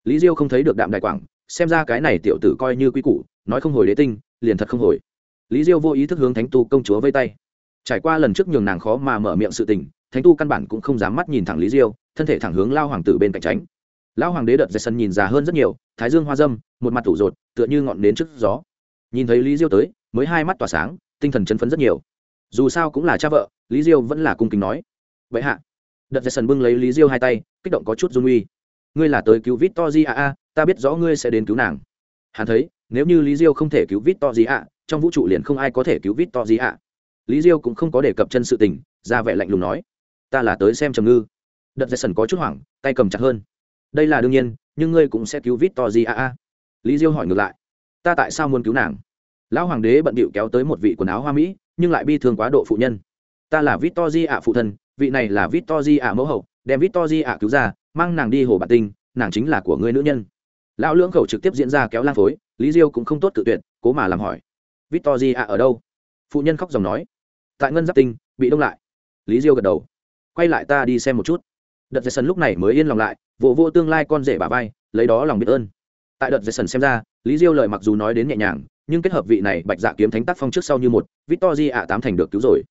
lý diêu không thấy được đạm đại quảng, xem ra cái này tiểu tử coi như quy củ, nói không hồi đế tinh, liền thật không hồi. Lý diêu vô ý thức hướng thánh tu công chúa vây tay. Trải qua lần trước nhường nàng khó mà mở miệng sự tình, thánh tu căn bản cũng không dám mắt nhìn thẳng lý diêu, thân thể thẳng hướng lao hoàng tử bên cạnh tránh. Lao hoàng đế đợt dây sân nhìn già hơn rất nhiều, thái dương hoa dâm, một mặt tủ rột, tựa như ngọn nến trước gió. Nhìn thấy lý diêu tới, mới hai mắt tỏa sáng, tinh thần chấn phấn rất nhiều. Dù sao cũng là cha vợ, lý diêu vẫn là cung kính nói. Vậy hạ. Đợt dây sân bưng lấy lý diêu hai tay, kích động có chút dung uy ngươi là tới cứu Victory a a, ta biết rõ ngươi sẽ đến cứu nàng. Hắn thấy, nếu như Lý Diêu không thể cứu Victory a, trong vũ trụ liền không ai có thể cứu Victory a. Lý Diêu cũng không có đề cập chân sự tình, ra vẻ lạnh lùng nói, ta là tới xem Trầm Ngư. Đợt Jackson có chút hoảng, tay cầm chặt hơn. Đây là đương nhiên, nhưng ngươi cũng sẽ cứu Victory a a. Lý Diêu hỏi ngược lại, ta tại sao muốn cứu nàng? Lão hoàng đế bận bịu kéo tới một vị quần áo hoa mỹ, nhưng lại bi thương quá độ phụ nhân. Ta là Victory a phụ thân, vị này là Victory a mẫu hậu, đem Victory a cứu ra, mang nàng đi hồ bạt tinh, nàng chính là của ngươi nữ nhân. Lão lưỡng khẩu trực tiếp diễn ra kéo lan phối, lý diêu cũng không tốt tự tuyệt, cố mà làm hỏi. Victor di ở đâu? Phụ nhân khóc dòng nói. Tại ngân giáp tinh, bị đông lại. Lý diêu gật đầu. Quay lại ta đi xem một chút. Đợt dây sân lúc này mới yên lòng lại vụ vô tương lai con rể bà vai, lấy đó lòng biết ơn. Tại đợt dây sân xem ra, lý diêu lời mặc dù nói đến nhẹ nhàng, nhưng kết hợp vị này bạch dạ kiếm thánh tác phong trước sau như một victor di ạ tám thành được cứu rồi.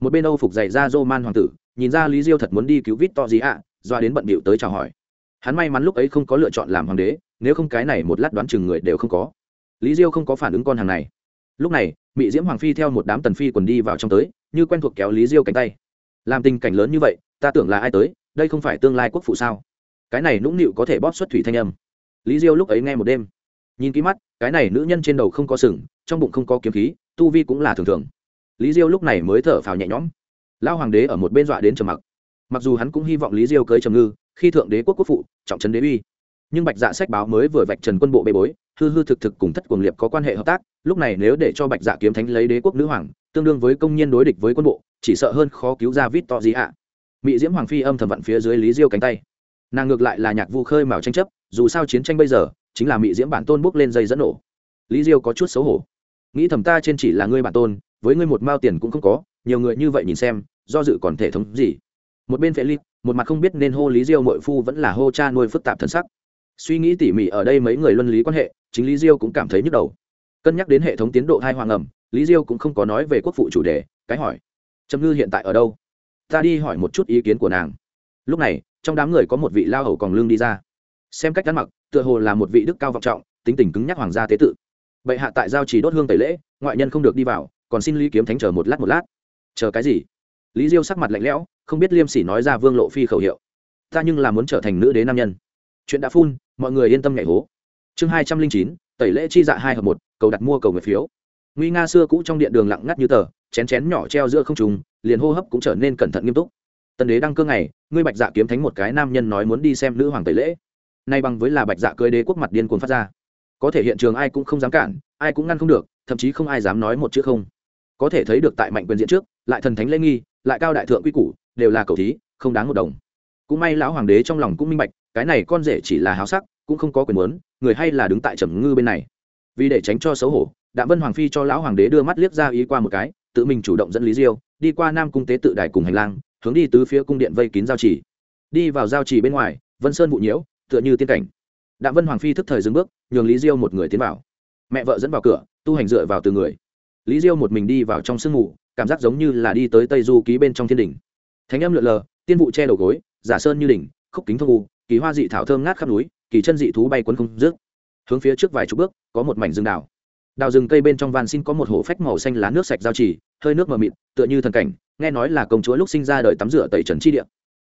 Một bên âu phục dày ra roman hoàng tử, nhìn ra lý diêu thật muốn đi cứu victor di ạ doa đến bận bịu tới chào hỏi. Hắn may mắn lúc ấy không có lựa chọn làm hoàng đế, nếu không cái này một lát đoán chừng người đều không có. Lý diêu không có phản ứng con hàng này. Lúc này mỹ diễm hoàng phi theo một đám tần phi quần đi vào trong tới, như quen thuộc kéo lý diêu cánh tay. Làm tình cảnh lớn như vậy, ta tưởng là ai tới, đây không phải tương lai quốc phụ sao? Cái này nũng nịu có thể bóp xuất thủy thanh âm. Lý diêu lúc ấy nghe một đêm. Nhìn kỹ mắt, cái này nữ nhân trên đầu không có sừng, trong bụng không có kiếm khí, tu vi cũng là thường thường. Lý diêu lúc này mới thở phào nhẹ nhõm. Lão hoàng đế ở một bên dọa đến trầm mặc mặc dù hắn cũng hy vọng lý diêu cưới trầm ngư, khi thượng đế quốc quốc phụ, trọng trấn đế uy. Nhưng bạch dạ sách báo mới vừa vạch trần quân bộ bê bối, hư hư thực thực cùng thất cuồng liệp có quan hệ hợp tác, lúc này nếu để cho bạch dạ kiếm thánh lấy đế quốc nữ hoàng, tương đương với công nhân đối địch với quân bộ, chỉ sợ hơn khó cứu ra vít to gì ạ à. mỹ diễm hoàng phi âm thầm vặn phía dưới lý diêu cánh tay. Nàng ngược lại là nhạc vu khơi mào tranh chấp, dù sao chiến tranh bây giờ, chính là mỹ diễm bản tôn bước lên dây dẫn nổ. Lý diêu có chút xấu hổ. Nghĩ thầm ta trên chỉ là ngươi bản tôn, với ngươi một mao tiền cũng không có, nhiều người như vậy nhìn xem, do dự còn thể thống gì? một bên philip một mặt không biết nên hô lý diêu mội phu vẫn là hô cha nuôi phức tạp thân sắc. Suy nghĩ tỉ mỉ ở đây mấy người luân lý quan hệ, chính lý diêu cũng cảm thấy nhức đầu. Cân nhắc đến hệ thống tiến độ thai hoàng ẩm, lý diêu cũng không có nói về quốc phụ chủ đề, cái hỏi, trầm ngư hiện tại ở đâu? Ta đi hỏi một chút ý kiến của nàng. Lúc này, trong đám người có một vị lao hầu còn lương đi ra. Xem cách ăn mặc, tựa hồ là một vị đức cao vọng trọng, tính tình cứng nhắc hoàng gia tế tự. Bệ hạ tại giao trì đốt hương tẩy lễ, ngoại nhân không được đi vào, còn xin lý kiếm thánh chờ một lát một lát. Chờ cái gì? lý diêu sắc mặt lạnh lẽo, không biết liêm sỉ nói ra vương lộ phi khẩu hiệu. Ta nhưng là muốn trở thành nữ đế nam nhân. Chuyện đã phun, mọi người yên tâm nhảy hố. Chương hai trăm linh chín, tẩy lễ chi dạ hai hợp một, cầu đặt mua cầu người phiếu. Nguy nga xưa cũ trong điện đường lặng ngắt như tờ, chén chén nhỏ treo giữa không trùng liền hô hấp cũng trở nên cẩn thận nghiêm túc. Tần đế đăng cơ ngày, ngươi bạch dạ kiếm thánh một cái nam nhân nói muốn đi xem nữ hoàng tẩy lễ. Nay bằng với là bạch dạ cưới đế quốc mặt điên cuồng phát ra. Có thể hiện trường ai cũng không dám cản, ai cũng ngăn không được, thậm chí không ai dám nói một chữ không. Có thể thấy được tại mạnh quyền diện trước, lại thần thánh lễ nghi lại cao đại thượng quy củ, đều là cầu thí, không đáng một đồng. Cũng may lão hoàng đế trong lòng cũng minh bạch, cái này con rể chỉ là háo sắc, cũng không có quyền muốn, người hay là đứng tại trầm ngư bên này. Vì để tránh cho xấu hổ, đạm vân hoàng phi cho lão hoàng đế đưa mắt liếc ra ý qua một cái, tự mình chủ động dẫn lý diêu, đi qua nam cung tế tự đài cùng hành lang, hướng đi tứ phía cung điện vây kín giao chỉ đi vào giao chỉ bên ngoài, vân sơn vụ nhiễu, tựa như tiên cảnh. Đạm vân hoàng phi thức thời dừng bước, nhường lý diêu một người tiến vào. Mẹ vợ dẫn vào cửa, tu hành dựa vào từ người lý diêu một mình đi vào trong sương mù, cảm giác giống như là đi tới tây du ký bên trong thiên đ ỉ n h thánh âm lượn lờ, tiên vụ che đầu gối, giả sơn như đỉnh, khúc kính thông u, kỳ hoa dị thảo thơm ngát khắp núi, kỳ chân dị thú bay quấn không rước hướng phía trước vài chục bước, có một mảnh rừng đào. Đào rừng cây bên trong van xin có một hổ phách màu xanh lá nước sạch giao trì, hơi nước mờ mịt, tựa như thần cảnh, nghe nói là công chúa lúc sinh ra đời tắm rửa tẩy trần chi địa.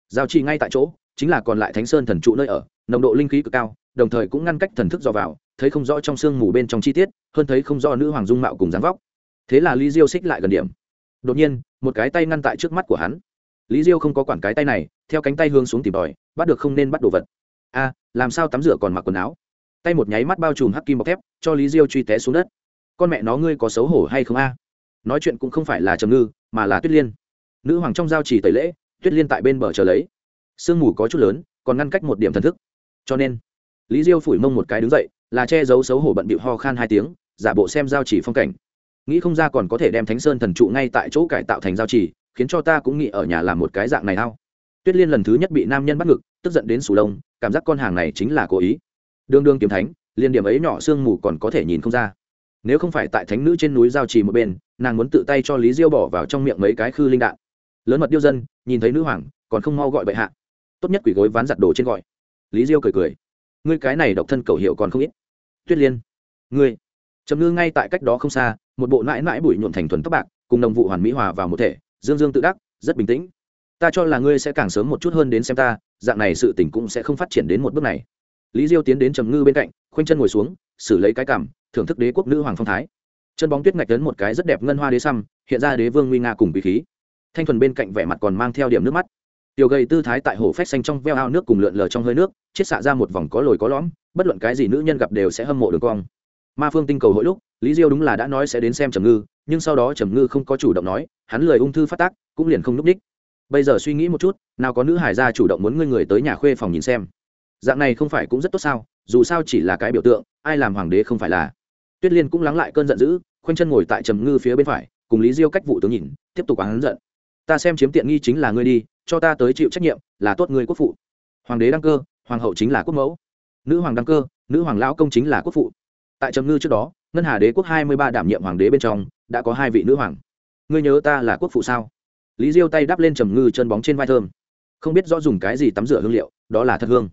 Giao trì ngay tại chỗ, chính là còn lại thánh sơn thần trụ nơi ở, nồng độ linh khí cực cao, đồng thời cũng ngăn cách thần thức dò vào, thấy không rõ trong sương mù bên trong chi tiết, hơn thấy không rõ nữ hoàng dung mạo cùng dáng vóc thế là lý diêu xích lại gần điểm. Đột nhiên một cái tay ngăn tại trước mắt của hắn. Lý diêu không có quản cái tay này theo cánh tay hướng xuống tìm đòi, bắt được không nên bắt đồ vật. A làm sao tắm rửa còn mặc quần áo? Tay một nháy mắt bao trùm hắc kim bọc thép cho lý diêu truy té xuống đất. Con mẹ nó ngươi có xấu hổ hay không a? Nói chuyện cũng không phải là trầm ngư mà là tuyết liên. Nữ hoàng trong giao chỉ tẩy lễ tuyết liên tại bên bờ chờ lấy. Sương mù có chút lớn còn ngăn cách một điểm thần thức. Cho nên lý diêu phủi mông một cái đứng dậy là che giấu xấu hổ bận bịu ho khan hai tiếng giả bộ xem giao chỉ phong cảnh nghĩ không ra còn có thể đem thánh sơn thần trụ ngay tại chỗ cải tạo thành giao trì, khiến cho ta cũng nghĩ ở nhà làm một cái dạng này thao tuyết liên lần thứ nhất bị nam nhân bắt ngực, tức giận đến sù lông, cảm giác con hàng này chính là cố ý. Đương đương kiếm thánh liên điểm ấy nhỏ sương mù còn có thể nhìn không ra. Nếu không phải tại thánh nữ trên núi giao trì một bên, nàng muốn tự tay cho lý diêu bỏ vào trong miệng mấy cái khư linh đạn. Lớn mật điêu dân, nhìn thấy nữ hoàng, còn không mau gọi bệ hạ. Tốt nhất quỷ gối ván giặt đồ trên gọi. Lý diêu cười cười. Ngươi cái này độc thân cầu hiệu còn không ít. Tuyết liên. Ngươi. Trầm ngư ngay tại cách đó không xa một bộ mãi mãi bụi nhuộm thành thuần tóc bạc, cùng đồng vụ hoàn mỹ hòa vào một thể, dương dương tự đắc, rất bình tĩnh. Ta cho là ngươi sẽ càng sớm một chút hơn đến xem ta, dạng này sự tình cũng sẽ không phát triển đến một bước này. Lý diêu tiến đến trầm ngư bên cạnh, khoanh chân ngồi xuống, xử lấy cái cảm, thưởng thức đế quốc nữ hoàng phong thái. Chân bóng tuyết ngạch lớn một cái rất đẹp ngân hoa đế xăm hiện ra đế vương nguy nga cùng bí khí. Thanh thuần bên cạnh vẻ mặt còn mang theo điểm nước mắt. Tiểu gầy tư thái tại hồ phách xanh trong veo ao nước cùng lượn lờ trong hơi nước, chiết xạ ra một vòng có lồi có lõm, bất luận cái gì nữ nhân gặp đều sẽ hâm mộ đường cong ma phương tinh cầu hội lúc, lý diêu đúng là đã nói sẽ đến xem trầm ngư, nhưng sau đó trầm ngư không có chủ động nói, hắn lời ung thư phát tác, cũng liền không n ú c ních bây giờ suy nghĩ một chút, nào có nữ hải gia chủ động muốn ngươi người tới nhà khuê phòng nhìn xem. Dạng này không phải cũng rất tốt sao, dù sao chỉ là cái biểu tượng, ai làm hoàng đế không phải là. Tuyết liên cũng lắng lại cơn giận dữ, khoanh chân ngồi tại trầm ngư phía bên phải, cùng lý diêu cách vụ tướng nhìn, tiếp tục hắn giận. Ta xem chiếm tiện nghi chính là ngươi đi, cho ta tới chịu trách nhiệm, là tốt người quốc phụ. Hoàng đế đăng cơ, hoàng hậu chính là quốc mẫu. Nữ hoàng đăng cơ, nữ hoàng lão công chính là quốc phụ tại trầm ngư trước đó, ngân hà đế quốc hai mươi ba đảm nhiệm hoàng đế bên trong, đã có hai vị nữ hoàng. Ngươi nhớ ta là quốc phụ sao? Lý diêu tay đắp lên trầm ngư chân bóng trên vai thơm. Không biết rõ dùng cái gì tắm rửa hương liệu, đó là thật hương.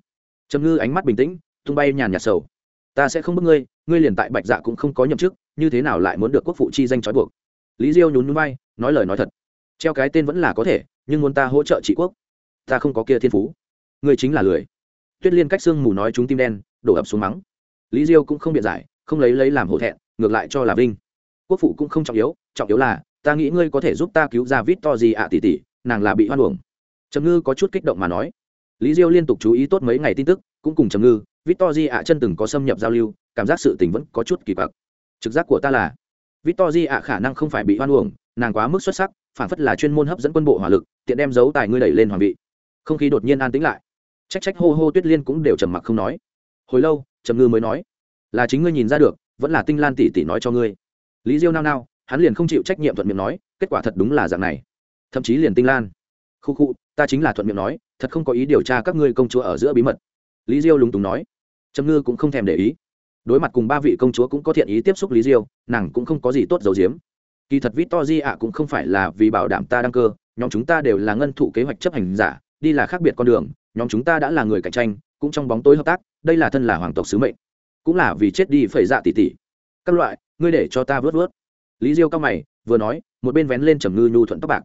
Trầm ngư ánh mắt bình tĩnh, tung bay nhàn nhạt sầu. Ta sẽ không bức ngươi ngươi liền tại bạch dạ cũng không có nhậm chức, như thế nào lại muốn được quốc phụ chi danh trói buộc? Lý diêu nhún núi bay nói lời nói thật. Treo cái tên vẫn là có thể, nhưng muốn ta hỗ trợ trị quốc, ta không có kia thiên phú. Ngươi chính là lười. Tuyết liên cách xương mù nói chúng tim đen, đổ ập xuống mắng. Lý diêu cũng không biện giải không lấy lấy làm hổ thẹn, ngược lại cho là vinh. Quốc phụ cũng không trọng yếu trọng yếu là, ta nghĩ ngươi có thể giúp ta cứu ra vít to gì ạ à tỷ tỷ, nàng là bị hoan uổng. Trầm ngư có chút kích động mà nói. Lý diêu liên tục chú ý tốt mấy ngày tin tức, cũng cùng trầm ngư vít to di ạ chân từng có xâm nhập giao lưu, cảm giác sự tình vẫn có chút kỳ quặc. Trực giác của ta là vít to di ạ khả năng không phải bị hoan uổng, nàng quá mức xuất sắc, phản phất là chuyên môn hấp dẫn quân bộ hỏa lực, tiện đem giấu tài ngươi đẩy lên hoàng vị. Không khí đột nhiên an tĩnh lại. Trách trách hô hô tuyết liên cũng đều trầm mặc không nói. Hồi lâu, trầm ngư mới nói là chính ngươi nhìn ra được, vẫn là tinh lan tỷ tỷ nói cho ngươi. Lý diêu nao nao, hắn liền không chịu trách nhiệm thuận miệng nói, kết quả thật đúng là dạng này. Thậm chí liền tinh lan. Khu khu, ta chính là thuận miệng nói, thật không có ý điều tra các ngươi công chúa ở giữa bí mật. Lý diêu lúng túng nói. Trâm ngư cũng không thèm để ý. Đối mặt cùng ba vị công chúa cũng có thiện ý tiếp xúc lý diêu, nàng cũng không có gì tốt dầu giếm. Kỳ thật vít to di ạ cũng không phải là vì bảo đảm ta đăng cơ, nhóm chúng ta đều là ngân thụ kế hoạch chấp hành giả, đi là khác biệt con đường, nhóm chúng ta đã là người cạnh tranh, cũng trong bóng tối hợp tác, đây là thân là hoàng tộc sứ mệnh cũng là vì chết đi phẩy dạ tỉ tỉ. Các loại, ngươi để cho ta vớt vớt. Lý diêu cao mày, vừa nói, một bên vén lên trầm ngư nhu thuận tóc bạc.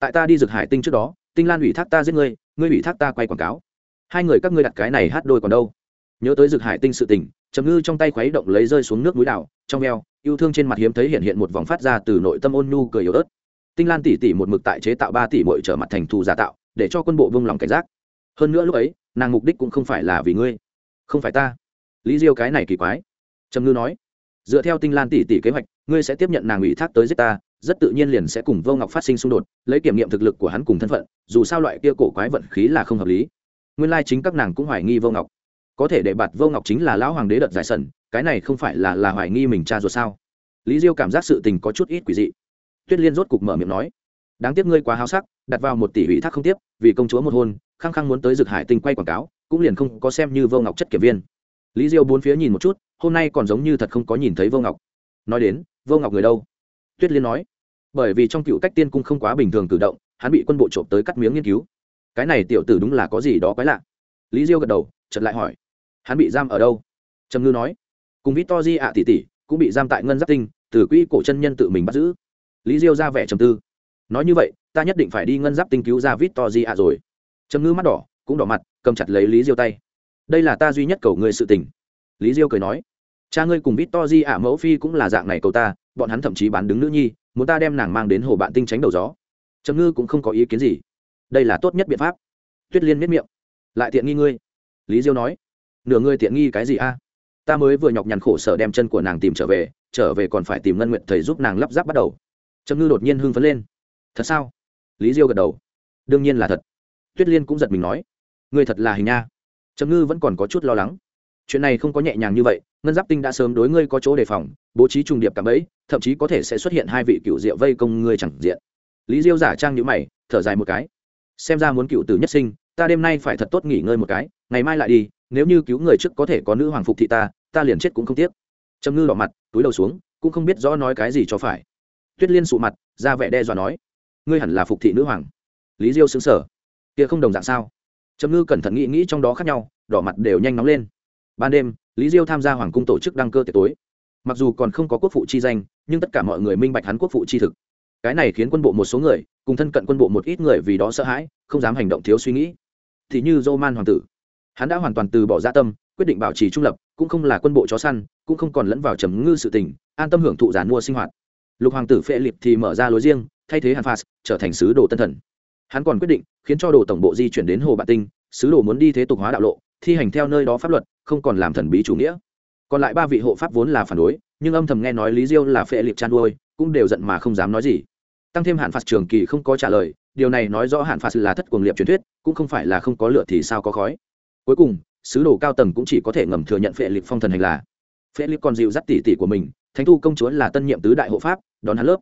Tại ta đi rực hải tinh trước đó, tinh lan ủy thác ta giết ngươi ngươi ủy thác ta quay quảng cáo. Hai người các ngươi đặt cái này hát đôi còn đâu? Nhớ tới rực hải tinh sự tình, trầm ngư trong tay khuấy động lấy rơi xuống nước núi đảo, trong eo yêu thương trên mặt hiếm thấy hiện hiện một vòng phát ra từ nội tâm ôn nhu cười yếu ớt. Tinh lan tỷ tỷ một mực tại chế tạo ba tỷ mội trở mặt thành thù giả tạo, để cho quân bộ vung lòng cảnh giác. Hơn nữa lúc ấy, nàng mục đích cũng không phải là vì ngươi, không phải ta lý diêu cái này kỳ quái. Trầm ngư nói, dựa theo tinh lan tỷ tỷ kế hoạch, ngươi sẽ tiếp nhận nàng ủy thác tới giết ta, rất tự nhiên liền sẽ cùng vô ngọc phát sinh xung đột, lấy kiểm nghiệm thực lực của hắn cùng thân phận, dù sao loại kia cổ quái vận khí là không hợp lý. Nguyên lai chính các nàng cũng hoài nghi vô ngọc. Có thể để bạt vô ngọc chính là lão hoàng đế đợt giải sần, cái này không phải là là hoài nghi mình cha rồi sao? Lý diêu cảm giác sự tình có chút ít quỷ dị. Tuyết liên rốt cục mở miệng nói, đáng tiếc ngươi quá háo sắc, đặt vào một tỷ ủy thác không tiếp, vì công chúa một hôn, khăng khăng muốn tới dược hải tinh quay quảng cáo, cũng liền không có xem như vô ngọc chất kiểm viên lý diêu bốn phía nhìn một chút, hôm nay còn giống như thật không có nhìn thấy vô ngọc. Nói đến, vô ngọc người đâu? Tuyết liên nói. Bởi vì trong cựu cách tiên cung không quá bình thường cử động, hắn bị quân bộ trộm tới cắt miếng nghiên cứu. Cái này tiểu tử đúng là có gì đó quái lạ. Lý diêu gật đầu chật lại hỏi. Hắn bị giam ở đâu? Trầm ngư nói. Cùng vít to di ạ tỷ tỷ cũng bị giam tại ngân giáp tinh, từ quỹ cổ chân nhân tự mình bắt giữ. Lý diêu ra vẻ trầm tư. Nói như vậy, ta nhất định phải đi ngân giáp tinh cứu ra vít to di ạ rồi. Trầm ngư mắt đỏ, cũng đỏ mặt, cầm chặt lấy lý diêu tay đây là ta duy nhất cầu ngươi sự tình. Lý diêu cười nói, cha ngươi cùng vít to di ả mẫu phi cũng là dạng này cầu ta, bọn hắn thậm chí bán đứng nữ nhi, muốn ta đem nàng mang đến hồ bạn tinh tránh đầu gió. Trầm ngư cũng không có ý kiến gì. Đây là tốt nhất biện pháp. Tuyết liên miết miệng, lại tiện nghi ngươi. Lý diêu nói, nửa ngươi tiện nghi cái gì a? Ta mới vừa nhọc nhằn khổ sở đem chân của nàng tìm trở về trở về còn phải tìm ngân nguyện thầy giúp nàng lắp ráp bắt đầu. Trầm ngư đột nhiên hưng phấn lên. Thật sao? Lý diêu gật đầu. Đương nhiên là thật. Tuyết liên cũng giật mình nói, ngươi thật là hình nha trầm ngư vẫn còn có chút lo lắng. Chuyện này không có nhẹ nhàng như vậy, ngân giáp tinh đã sớm đối ngươi có chỗ đề phòng, bố trí trùng điệp cảm ấy, thậm chí có thể sẽ xuất hiện hai vị cựu diệu vây công ngươi chẳng diện. Lý diêu giả trang nhữ mày, thở dài một cái. Xem ra muốn cựu tử nhất sinh, ta đêm nay phải thật tốt nghỉ ngơi một cái, ngày mai lại đi, nếu như cứu người trước có thể có nữ hoàng phục thị ta ta liền chết cũng không tiếc. Trầm ngư đỏ mặt, túi đầu xuống, cũng không biết rõ nói cái gì cho phải. Tuyết liên sụ mặt, ra vẻ đe dọa nói, ngươi hẳn là phục thị nữ hoàng. Lý diêu xứng sở kia không đồng dạng sao? trầm ngư cẩn thận nghĩ nghĩ trong đó khác nhau, đỏ mặt đều nhanh nóng lên. Ban đêm, lý diêu tham gia hoàng cung tổ chức đăng cơ tiệc tối. Mặc dù còn không có quốc phụ chi danh, nhưng tất cả mọi người minh bạch hắn quốc phụ chi thực. Cái này khiến quân bộ một số người, cùng thân cận quân bộ một ít người vì đó sợ hãi, không dám hành động thiếu suy nghĩ. Thì như dô man hoàng tử. Hắn đã hoàn toàn từ bỏ gia tâm, quyết định bảo trì trung lập, cũng không là quân bộ chó săn, cũng không còn lẫn vào trầm ngư sự tình, an tâm hưởng thụ giàn mua sinh hoạt. Lục hoàng tử phệ liệt thì mở ra lối riêng, thay thế hàn phạt, trở thành sứ đồ tân thần. Hắn còn quyết định khiến cho đồ tổng bộ di chuyển đến hồ bạ tinh, sứ đồ muốn đi thế tục hóa đạo lộ, thi hành theo nơi đó pháp luật, không còn làm thần bí chủ nghĩa. Còn lại ba vị hộ pháp vốn là phản đối, nhưng âm thầm nghe nói lý diêu là phệ liệp chăn nuôi cũng đều giận mà không dám nói gì. Tăng thêm hạn phạt trường kỳ không có trả lời, điều này nói rõ hạn phạt là thất cuồng liệp truyền thuyết, cũng không phải là không có lửa thì sao có khói. Cuối cùng, sứ đồ cao tầng cũng chỉ có thể ngầm thừa nhận phệ liệp phong thần hành là. Phệ liệp còn dịu dắt tỷ tỷ của mình, thánh tu công chúa là tân nhiệm tứ đại hộ pháp, đón hắn lớp.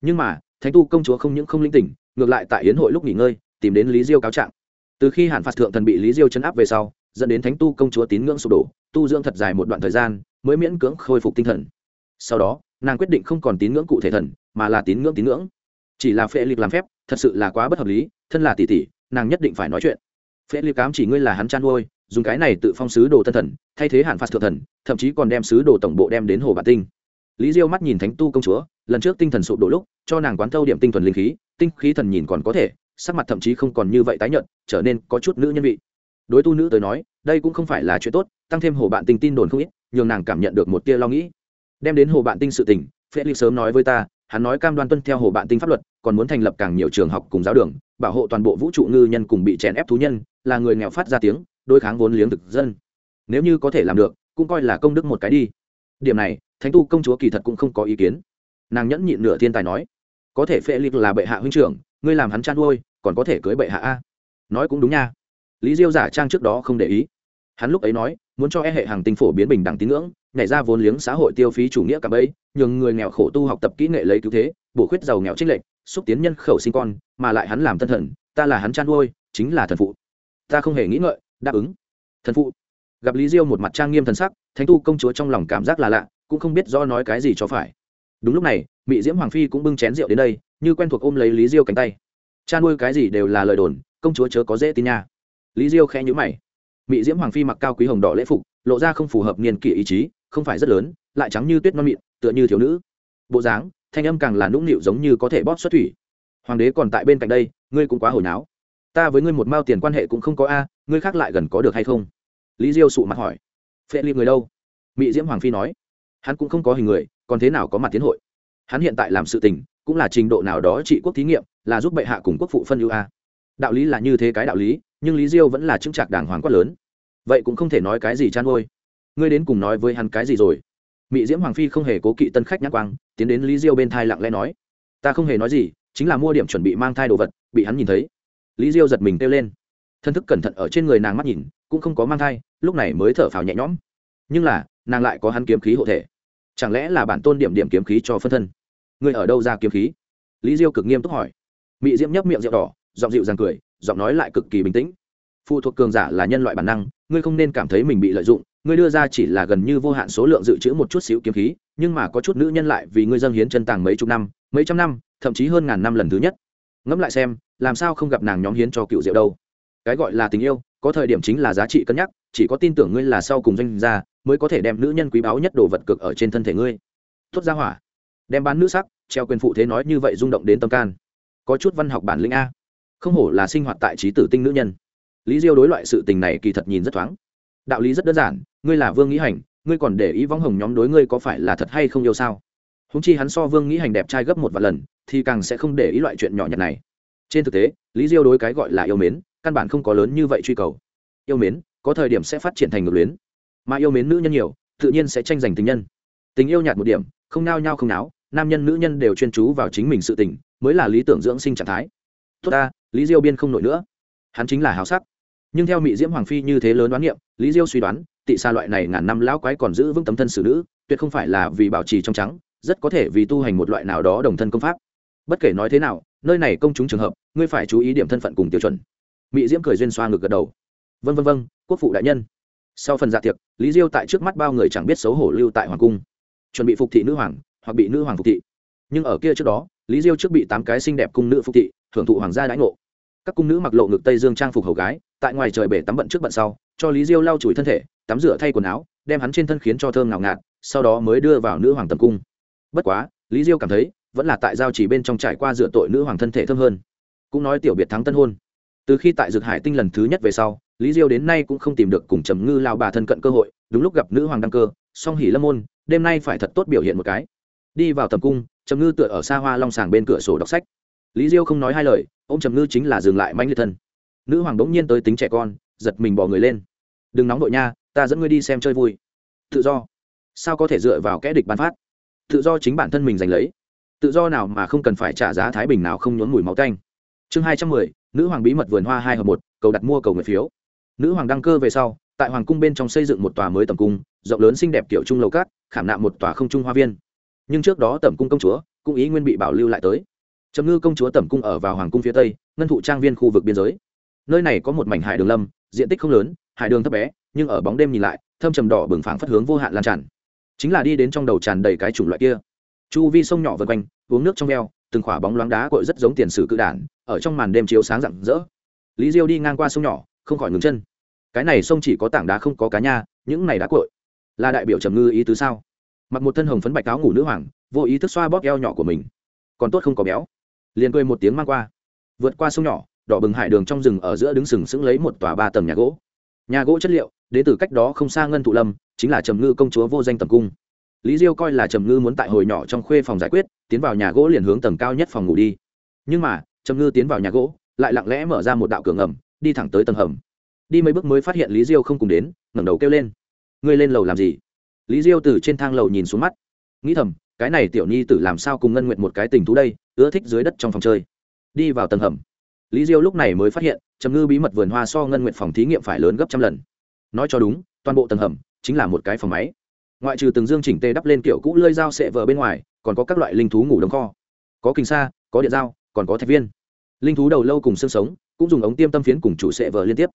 Nhưng mà, thánh tu công chúa không những không linh tỉnh, ngược lại tại yến hội lúc nghỉ ngơi tìm đến lý diêu cáo trạng. Từ khi hạn phạt thượng thần bị lý diêu chấn áp về sau, dẫn đến thánh tu công chúa tín ngưỡng sụp đổ, tu dưỡng thật dài một đoạn thời gian, mới miễn cưỡng khôi phục tinh thần. Sau đó, nàng quyết định không còn tín ngưỡng cụ thể thần, mà là tín ngưỡng tín ngưỡng. Chỉ là phệ lịch làm phép, thật sự là quá bất hợp lý, thân là tỷ tỷ, nàng nhất định phải nói chuyện. Phệ lịch cám chỉ ngươi là hắn chăn nuôi, dùng cái này tự phong sứ đồ tân thần, thay thế hạn phạt thượng thần, thậm chí còn đem sứ đồ tổng bộ đem đến hồ bản tinh. Lý diêu mắt nhìn thánh tu công chúa lần trước tinh thần sụp đổ lúc, cho nàng quán thâu điểm tinh thuần linh khí, tinh khí thần nhìn còn có thể, sắc mặt thậm chí không còn như vậy tái nhợt, trở nên có chút nữ nhân vị. Đối tu nữ tới nói, đây cũng không phải là chuyện tốt, tăng thêm hồ bạn tinh tin đồn không ít, nhường nàng cảm nhận được một tia lo nghĩ. Đem đến hồ bạn tinh sự tình phê sớm nói với ta, hắn nói cam đoan tuân theo hồ bạn tinh pháp luật, còn muốn thành lập càng nhiều trường học cùng giáo đường, bảo hộ toàn bộ vũ trụ ngư nhân cùng bị chèn ép thú nhân, là người nghèo phát ra tiếng, đối kháng vốn liếng thực dân. Nếu như có thể làm được, cũng coi là công đức một cái đi. Điểm này, thánh tu công chúa kỳ thật cũng không có ý kiến nàng nhẫn nhịn nửa thiên tài nói, có thể phê lịch là bệ hạ huynh trưởng, ngươi làm hắn chăn nuôi còn có thể cưới bệ hạ a. Nói cũng đúng nha. Lý diêu giả trang trước đó không để ý. Hắn lúc ấy nói, muốn cho e hệ hàng tinh phổ biến bình đẳng tín ngưỡng, nhảy ra vốn liếng xã hội tiêu phí chủ nghĩa cả bấy, nhường người nghèo khổ tu học tập kỹ nghệ lấy cứu thế, bổ khuyết giàu nghèo trích lệch, xúc tiến nhân khẩu sinh con, mà lại hắn làm thân thần, ta là hắn chăn nuôi chính là thần phụ. Ta không hề nghĩ ngợi, đáp ứng. Thần phụ. Gặp lý diêu một mặt trang nghiêm thần sắc, thánh tu công chúa trong lòng cảm giác là lạ, cũng không biết do nói cái gì cho phải đúng lúc này mỹ diễm hoàng phi cũng bưng chén rượu đến đây, như quen thuộc ôm lấy lý diêu cánh tay. Cha nuôi cái gì đều là lời đồn, công chúa chớ có dễ tin nha. Lý diêu khẽ nhữ mày. Mỹ diễm hoàng phi mặc cao quý hồng đỏ lễ phục, lộ ra không phù hợp niên kỷ ý chí, không phải rất lớn, lại trắng như tuyết non mịn, tựa như thiếu nữ. Bộ dáng, thanh âm càng là nũng nịu giống như có thể bóp xuất thủy. Hoàng đế còn tại bên cạnh đây, ngươi cũng quá hồi náo. Ta với ngươi một mao tiền quan hệ cũng không có a, ngươi khác lại gần có được hay không? Lý diêu sụ mặt hỏi. Phệ ly người đâu? Mỹ diễm hoàng phi nói. Hắn cũng không có hình người còn thế nào có mặt tiến hội? Hắn hiện tại làm sự tình, cũng là trình độ nào đó trị quốc thí nghiệm, là giúp bệ hạ cùng quốc phụ phân ưu a. Đạo lý là như thế cái đạo lý, nhưng lý diêu vẫn là chứng trạc đàng hoàng quát lớn. Vậy cũng không thể nói cái gì chăn ngôi ngươi đến cùng nói với hắn cái gì rồi? Mỹ diễm hoàng phi không hề cố kỵ tân khách nhắc quang, tiến đến lý diêu bên thai lặng lẽ nói. Ta không hề nói gì, chính là mua điểm chuẩn bị mang thai đồ vật, bị hắn nhìn thấy. Lý diêu giật mình kêu lên. Thân thức cẩn thận ở trên người nàng mắt nhìn, cũng không có mang thai, lúc này mới thở phào nhẹ nhõm. Nhưng là, nàng lại có hắn kiếm khí hộ thể chẳng lẽ là bản tôn điểm điểm kiếm khí cho phân thân? Người ở đâu ra kiếm khí? Lý diêu cực nghiêm túc hỏi. Mị diễm nhấp miệng rượu đỏ, giọng dịu dàng cười, giọng nói lại cực kỳ bình tĩnh. Phụ thuộc cường giả là nhân loại bản năng, ngươi không nên cảm thấy mình bị lợi dụng, ngươi đưa ra chỉ là gần như vô hạn số lượng dự trữ một chút xíu kiếm khí, nhưng mà có chút nữ nhân lại vì ngươi dâng hiến chân tàng mấy chục năm, mấy trăm năm, thậm chí hơn ngàn năm lần thứ nhất. Ngẫm lại xem, làm sao không gặp nàng nhóm hiến cho cựu diệu đâu? cái gọi là tình yêu, có thời điểm chính là giá trị cân nhắc, chỉ có tin tưởng ngươi là sau cùng doanh gia mới có thể đem nữ nhân quý báu nhất đồ vật cực ở trên thân thể ngươi. Tốt ra hỏa. Đem bán nữ sắc, treo quyền phụ thế nói như vậy rung động đến tâm can. Có chút văn học bản lĩnh a. Không hổ là sinh hoạt tại trí tử tinh nữ nhân. Lý diêu đối loại sự tình này kỳ thật nhìn rất thoáng. Đạo lý rất đơn giản, ngươi là vương nghĩ hành, ngươi còn để ý võng hồng nhóm đối ngươi có phải là thật hay không yêu sao? Húng chi hắn so vương nghĩ hành đẹp trai gấp một vài lần, thì càng sẽ không để ý loại chuyện nhỏ nhặt này. Trên thực tế, lý diêu đối cái gọi là yêu mến căn bản không có lớn như vậy truy cầu. Yêu mến, có thời điểm sẽ phát triển thành ngược luyến. Mà yêu mến nữ nhân nhiều, tự nhiên sẽ tranh giành tình nhân. Tình yêu nhạt một điểm, không nao nhao không náo, nam nhân nữ nhân đều chuyên chú vào chính mình sự tình, mới là lý tưởng dưỡng sinh trạng thái. Tốt ta, lý diêu biên không nổi nữa. Hắn chính là háo sắc. Nhưng theo mỹ diễm hoàng phi như thế lớn đoán niệm, lý diêu suy đoán, tị xa loại này ngàn năm lão quái còn giữ vững tấm thân xử nữ, tuyệt không phải là vì bảo trì trong trắng, rất có thể vì tu hành một loại nào đó đồng thân công pháp. Bất kể nói thế nào, nơi này công chúng trường hợp, ngươi phải chú ý điểm thân phận cùng tiêu chuẩn mỹ diễm cười duyên xoa ngực gật đầu. Vân vân vân quốc phụ đại nhân. Sau phần dạ tiệc, lý diêu tại trước mắt bao người chẳng biết xấu hổ lưu tại hoàng cung. Chuẩn bị phục thị nữ hoàng, hoặc bị nữ hoàng phục thị. Nhưng ở kia trước đó, lý diêu trước bị tám cái xinh đẹp cung nữ phục thị thưởng thụ hoàng gia đãi ngộ. Các cung nữ mặc lộ ngực tây dương trang phục hầu gái, tại ngoài trời bể tắm bận trước bận sau, cho lý diêu lau chùi thân thể, tắm rửa thay quần áo, đem hắn trên thân khiến cho thơm ngào ngạt, sau đó mới đưa vào nữ hoàng tầm cung. Bất quá, lý diêu cảm thấy, vẫn là tại giao chỉ bên trong trải qua rửa tội nữ hoàng thân thể thơm hơn. Cũng nói tiểu biệt thắng tân hôn từ khi tại dược hải tinh lần thứ nhất về sau, lý diêu đến nay cũng không tìm được cùng trầm ngư lao bà thân cận cơ hội, đúng lúc gặp nữ hoàng đăng cơ, song hỉ lâm môn, đêm nay phải thật tốt biểu hiện một cái. Đi vào tầm cung, trầm ngư tựa ở xa hoa long sàng bên cửa sổ đọc sách. Lý diêu không nói hai lời ô trầm ngư chính là dừng lại mãnh liệt thân. Nữ hoàng bỗng nhiên tới tính trẻ con, giật mình bỏ người lên. Đừng nóng đội nha, ta dẫn ngươi đi xem chơi vui. Tự do. Sao có thể dựa vào kẽ địch bán phát? Tự do chính bản thân mình giành lấy. Tự do nào mà không cần phải trả giá thái bình nào không nhốn mùi máu canh chương hai trăm mười nữ hoàng bí mật vườn hoa hai hợp một, cầu đặt mua cầu người phiếu. Nữ hoàng đăng cơ về sau, tại hoàng cung bên trong xây dựng một tòa mới tầm cung, rộng lớn xinh đẹp kiểu trung lầu cát, khảm nạm một tòa không trung hoa viên. Nhưng trước đó tầm cung công chúa cũng ý nguyên bị bảo lưu lại tới. Trầm ngư công chúa tầm cung ở vào hoàng cung phía tây, ngân thụ trang viên khu vực biên giới. Nơi này có một mảnh hải đường lâm, diện tích không lớn, hải đường thấp bé, nhưng ở bóng đêm nhìn lại, thâm trầm đỏ bừng phảng phất hướng vô hạn lan tràn. Chính là đi đến trong đầu tràn đầy cái chủng loại kia. Chu vi sông nhỏ vân quanh, uống nước trong veo, từng khỏa bóng loáng đá cội rất giống tiền sử cự đản ở trong màn đêm chiếu sáng rạng rỡ. Lý diêu đi ngang qua sông nhỏ, không khỏi ngừng chân. Cái này sông chỉ có tảng đá không có cá nha, những này đá cội là đại biểu trầm ngư ý tứ sao? Mặc một thân hồng phấn bạch áo ngủ nữ hoàng, vô ý thức xoa bóp eo nhỏ của mình. Còn tốt không có béo. Liền cười một tiếng mang qua. Vượt qua sông nhỏ, đỏ bừng hải đường trong rừng ở giữa đứng sừng sững lấy một tòa ba tầng nhà gỗ. Nhà gỗ chất liệu, đến từ cách đó không xa ngân thụ lâm, chính là trầm ngư công chúa vô danh tầm cung. Lý diêu coi là trầm ngư muốn tại hồi nhỏ trong khuê phòng giải quyết, tiến vào nhà gỗ liền hướng tầng cao nhất phòng ngủ đi. Nhưng mà trầm ngư tiến vào nhà gỗ, lại lặng lẽ mở ra một đạo cửa ngầm, đi thẳng tới tầng hầm. Đi mấy bước mới phát hiện lý diêu không cùng đến, ngẩng đầu kêu lên. Ngươi lên lầu làm gì? Lý diêu từ trên thang lầu nhìn xuống mắt. Nghĩ thầm, cái này tiểu nhi tử làm sao cùng ngân nguyện một cái tình thú đây, ưa thích dưới đất trong phòng chơi. Đi vào tầng hầm. Lý diêu lúc này mới phát hiện, trầm ngư bí mật vườn hoa so ngân nguyện phòng thí nghiệm phải lớn gấp trăm lần. Nói cho đúng, toàn bộ tầng hầm chính là một cái phòng máy. Ngoại trừ từng dương chỉnh tê đắp lên kiểu cũ lơi dao sệ vờ bên ngoài, còn có các loại linh thú ngủ đống kho. Có kinh xa, có điện dao còn có thạch viên. Linh thú đầu lâu cùng xương sống, cũng dùng ống tiêm tâm phiến cùng chủ sệ vờ liên tiếp.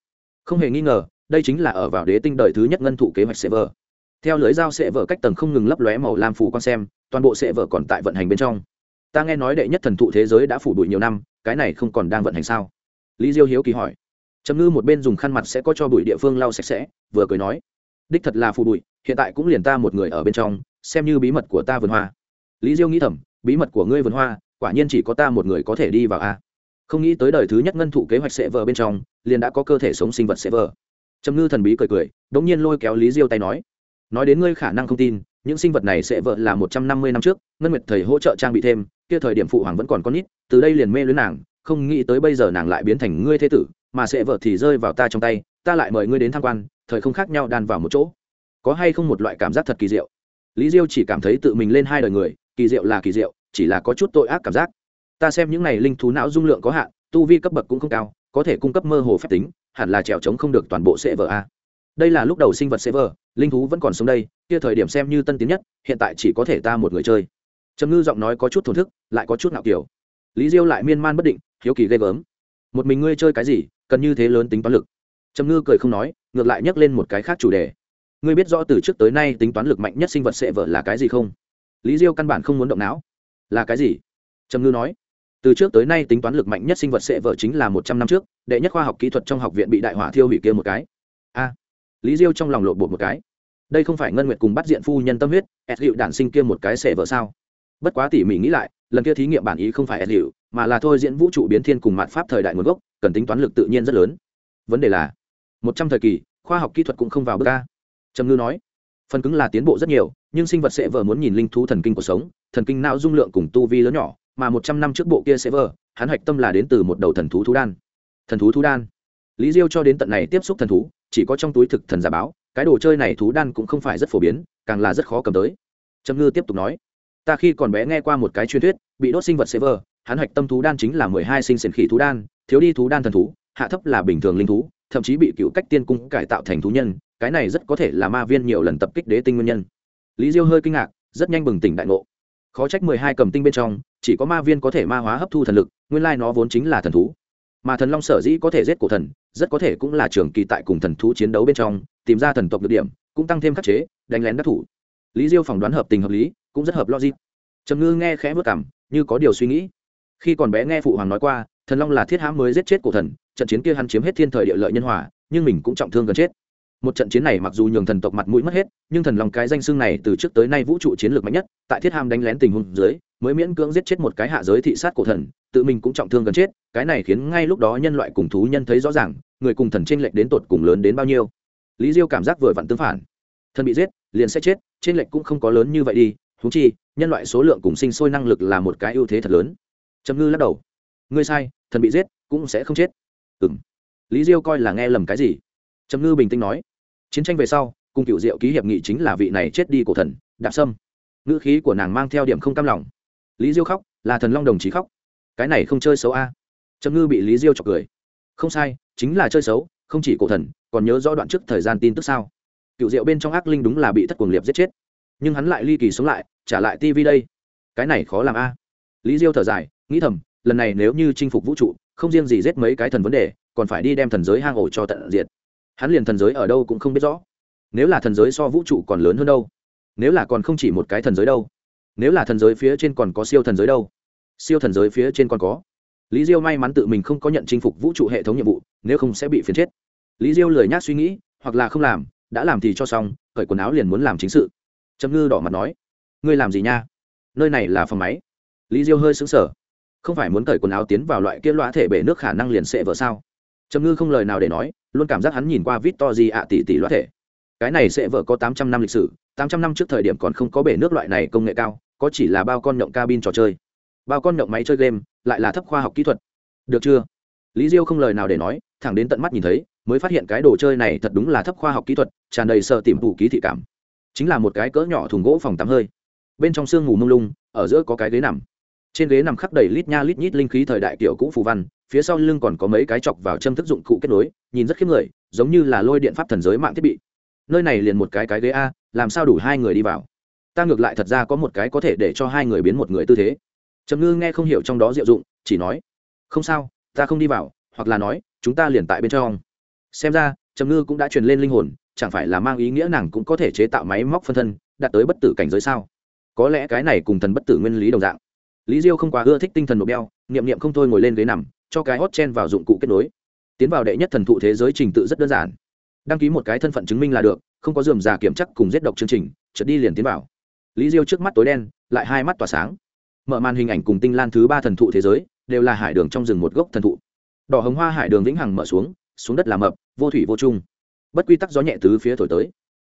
Không hề nghi ngờ, đây chính là ở vào đế tinh đời thứ nhất ngân thụ kế hoạch sệ vờ theo lưới dao sệ vờ cách tầng không ngừng lấp lóe màu lam phủ con xem, toàn bộ sệ vờ còn tại vận hành bên trong. Ta nghe nói đệ nhất thần thụ thế giới đã phủ đuổi nhiều năm, cái này không còn đang vận hành sao? Lý diêu hiếu kỳ hỏi. Trầm ngư một bên dùng khăn mặt sẽ có cho bụi địa phương lau sạch sẽ, vừa cười nói. Đích thật là phủ bụi, hiện tại cũng liền ta một người ở bên trong, xem như bí mật của ta vườn hoa. Lý diêu nghĩ thầm, bí mật của ngươi vườn hoa quả nhiên chỉ có ta một người có thể đi vào a. Không nghĩ tới đời thứ nhất ngân thụ kế hoạch sẽ vờ bên trong, liền đã có cơ thể sống sinh vật sẽ vờ. Trầm ngư thần bí cười cười đ ỗ n g nhiên lôi kéo lý diêu tay nói nói đến ngươi khả năng không tin, những sinh vật này sẽ vợ là một trăm năm mươi năm trước, ngân nguyệt thầy hỗ trợ trang bị thêm, kia thời điểm phụ hoàng vẫn còn con nít, từ đây liền mê lưới nàng, không nghĩ tới bây giờ nàng lại biến thành ngươi thế tử, mà sẽ vợ thì rơi vào ta trong tay, ta lại mời ngươi đến tham quan, thời không khác nhau đan vào một chỗ. Có hay không một loại cảm giác thật kỳ diệu? Lý diêu chỉ cảm thấy tự mình lên hai đời người, kỳ diệu là kỳ diệu chỉ là có chút tội ác cảm giác. Ta xem những này linh thú não dung lượng có hạn, tu vi cấp bậc cũng không cao, có thể cung cấp mơ hồ phép tính, hẳn là trèo chống không được toàn bộ sẽ vở a. Đây là lúc đầu sinh vật sẽ vở linh thú vẫn còn sống đây, kia thời điểm xem như tân tiến nhất, hiện tại chỉ có thể ta một người chơi. Trầm ngư giọng nói có chút thổ thức, lại có chút ngạo kiểu. Lý diêu lại miên man bất định, hiếu kỳ ghê gớm. Một mình ngươi chơi cái gì, cần như thế lớn tính toán lực. Trầm ngư cười không nói, ngược lại nhắc lên một cái khác chủ đề. Ngươi biết rõ từ trước tới nay tính toán lực mạnh nhất sinh vật sẽ vở là cái gì không? Lý diêu căn bản không muốn động não là cái gì? Trầm ngư nói. Từ trước tới nay tính toán lực mạnh nhất sinh vật sệ vợ chính là một trăm năm trước, đệ nhất khoa học kỹ thuật trong học viện bị đại hỏa thiêu hủy kia một cái. A. Lý diêu trong lòng lộn bột một cái. Đây không phải ngân nguyệt cùng bắt diện phu nhân tâm huyết ẹt hiệu đản sinh kia một cái sệ vợ sao? Bất quá tỉ mỉ nghĩ lại, lần kia thí nghiệm bản ý không phải ẹt hiệu mà là thôi diễn vũ trụ biến thiên cùng mạn pháp thời đại nguồn gốc, cần tính toán lực tự nhiên rất lớn. Vấn đề là, một trăm thời kỳ, khoa học kỹ thuật cũng không vào bước ca trầm ngư nói. Phần cứng là tiến bộ rất nhiều, nhưng sinh vật sệ vợ muốn nhìn linh thú thần kinh cuộc sống thần kinh não dung lượng cùng tu vi lớn nhỏ, mà một trăm năm trước bộ kia sever, hắn hạch tâm là đến từ một đầu thần thú thú đan. Thần thú thú đan. Lý diêu cho đến tận này tiếp xúc thần thú, chỉ có trong túi thực thần giả báo, cái đồ chơi này thú đan cũng không phải rất phổ biến, càng là rất khó cầm tới. Trầm ngư tiếp tục nói, ta khi còn bé nghe qua một cái truyền thuyết, bị đốt sinh vật sever, hắn hạch tâm thú đan chính là mười hai sinh sển khỉ thú đan, thiếu đi thú đan thần thú, hạ thấp là bình thường linh thú, thậm chí bị cựu cách tiên cung cải tạo thành thú nhân, cái này rất có thể là ma viên nhiều lần tập kích đế tinh nguyên nhân. Lý diêu hơi kinh ngạc, rất nhanh bừng tỉnh đại ngộ khó trách mười hai cầm tinh bên trong, chỉ có ma viên có thể ma hóa hấp thu thần lực, nguyên lai nó vốn chính là thần thú. Mà thần long sở dĩ có thể giết cổ thần, rất có thể cũng là trường kỳ tại cùng thần thú chiến đấu bên trong, tìm ra thần tộc được điểm, cũng tăng thêm khắc chế, đánh lén đắc thủ. Lý diêu phỏng đoán hợp tình hợp lý, cũng rất hợp logic. Trầm ngư nghe khẽ vất cảm, như có điều suy nghĩ. Khi còn bé nghe phụ hoàng nói qua, thần long là thiết hãm mới giết chết cổ thần, trận chiến kia hắn chiếm hết thiên thời địa lợi nhân hòa, nhưng mình cũng trọng thương gần chết một trận chiến này mặc dù nhường thần tộc mặt mũi mất hết, nhưng thần lòng cái danh xưng này từ trước tới nay vũ trụ chiến lược mạnh nhất, tại thiết ham đánh lén tình huống dưới, mới miễn cưỡng giết chết một cái hạ giới thị sát cổ thần, tự mình cũng trọng thương gần chết, cái này khiến ngay lúc đó nhân loại cùng thú nhân thấy rõ ràng, người cùng thần t r ê n lệch đến tột cùng lớn đến bao nhiêu. Lý diêu cảm giác vừa vặn tương phản. Thần bị giết, liền sẽ chết t r ê n lệch cũng không có lớn như vậy đi thú chi, nhân loại số lượng cùng sinh sôi năng lực là một cái ưu thế thật lớn. Trầm ngư lắc đầu. Ngươi sai, thần bị giết, cũng sẽ không chết. Ừ m lý diêu coi là nghe lầm cái gì? Trầm ngư bình tĩnh nói chiến tranh về sau, cùng cựu diệu ký hiệp nghị chính là vị này chết đi cổ thần đạp sâm. Ngữ khí của nàng mang theo điểm không cam lòng. Lý diêu khóc, là thần long đồng chí khóc. Cái này không chơi xấu a. À. trầm ngư bị lý diêu chọc cười. Không sai, chính là chơi xấu, không chỉ cổ thần, còn nhớ rõ đoạn trước thời gian tin tức sao. Cựu diệu bên trong ác linh đúng là bị thất cuồng liệt giết chết. Nhưng hắn lại ly kỳ sống lại, trả lại tv đây. Cái này khó làm a. Lý diêu thở dài, nghĩ thầm, lần này nếu như chinh phục vũ trụ, không riêng gì giết mấy cái thần vấn đề, còn phải đi đem thần giới hang ổ cho tận diệt hắn liền thần giới ở đâu cũng không biết rõ. Nếu là thần giới so vũ trụ còn lớn hơn đâu? Nếu là còn không chỉ một cái thần giới đâu? Nếu là thần giới phía trên còn có siêu thần giới đâu? Siêu thần giới phía trên còn có. Lý diêu may mắn tự mình không có nhận chinh phục vũ trụ hệ thống nhiệm vụ, nếu không sẽ bị phiền chết. Lý diêu lười nhác suy nghĩ, hoặc là không làm, đã làm thì cho xong, cởi quần áo liền muốn làm chính sự. Trâm ngư đỏ mặt nói, ngươi làm gì nha? Nơi này là phòng máy. Lý diêu hơi xứng sở không phải muốn cởi quần áo tiến vào loại kia loã thể bể nước khả năng liền sệ vợ sao? trầm ngư không lời nào để nói, luôn cảm giác hắn nhìn qua vít to gì ạ tỷ tỷ loát thể. Cái này sẽ vợ có tám trăm năm lịch sử, tám trăm năm trước thời điểm còn không có bể nước loại này công nghệ cao, có chỉ là bao con nhộng cabin trò chơi. Bao con nhộng máy chơi game, lại là thấp khoa học kỹ thuật. Được chưa? Lý diêu không lời nào để nói, thẳng đến tận mắt nhìn thấy, mới phát hiện cái đồ chơi này thật đúng là thấp khoa học kỹ thuật, tràn đầy sợ tìm đủ ký thị cảm. Chính là một cái cỡ nhỏ thùng gỗ phòng tắm hơi. Bên trong sương mù mông lung, ở giữa có cái ghế nằm. Trên ghế nằm khắp đầy lít nha lít nhít linh khí thời đại kiểu cũ phù văn phía sau lưng còn có mấy cái chọc vào châm thức dụng cụ kết nối, nhìn rất khiếp người, giống như là lôi điện pháp thần giới mạng thiết bị. Nơi này liền một cái cái ghế a, làm sao đủ hai người đi vào? Ta ngược lại thật ra có một cái có thể để cho hai người biến một người tư thế. Trầm ngư nghe không hiểu trong đó diệu dụng, chỉ nói, không sao, ta không đi vào, hoặc là nói, chúng ta liền tại bên trong. Xem ra, trầm ngư cũng đã truyền lên linh hồn, chẳng phải là mang ý nghĩa nàng cũng có thể chế tạo máy móc phân thân, đạt tới bất tử cảnh giới sao? Có lẽ cái này cùng thần bất tử nguyên lý đồng dạng. Lý diêu không quá ưa thích tinh thần nộp beo, niệm niệm không thôi ngồi lên ghế nằm cho cái hot chen vào dụng cụ kết nối. Tiến vào đệ nhất thần thụ thế giới trình tự rất đơn giản. Đăng ký một cái thân phận chứng minh là được, không có dườm già kiểm chắc cùng giết độc chương trình trượt đi liền tiến vào. Lý diêu trước mắt tối đen, lại hai mắt tỏa sáng. Mở màn hình ảnh cùng tinh lan thứ ba thần thụ thế giới, đều là hải đường trong rừng một gốc thần thụ. Đỏ hồng hoa hải đường vĩnh hằng mở xuống xuống đất làm mập, vô thủy vô trung. Bất quy tắc gió nhẹ tứ phía thổi tới.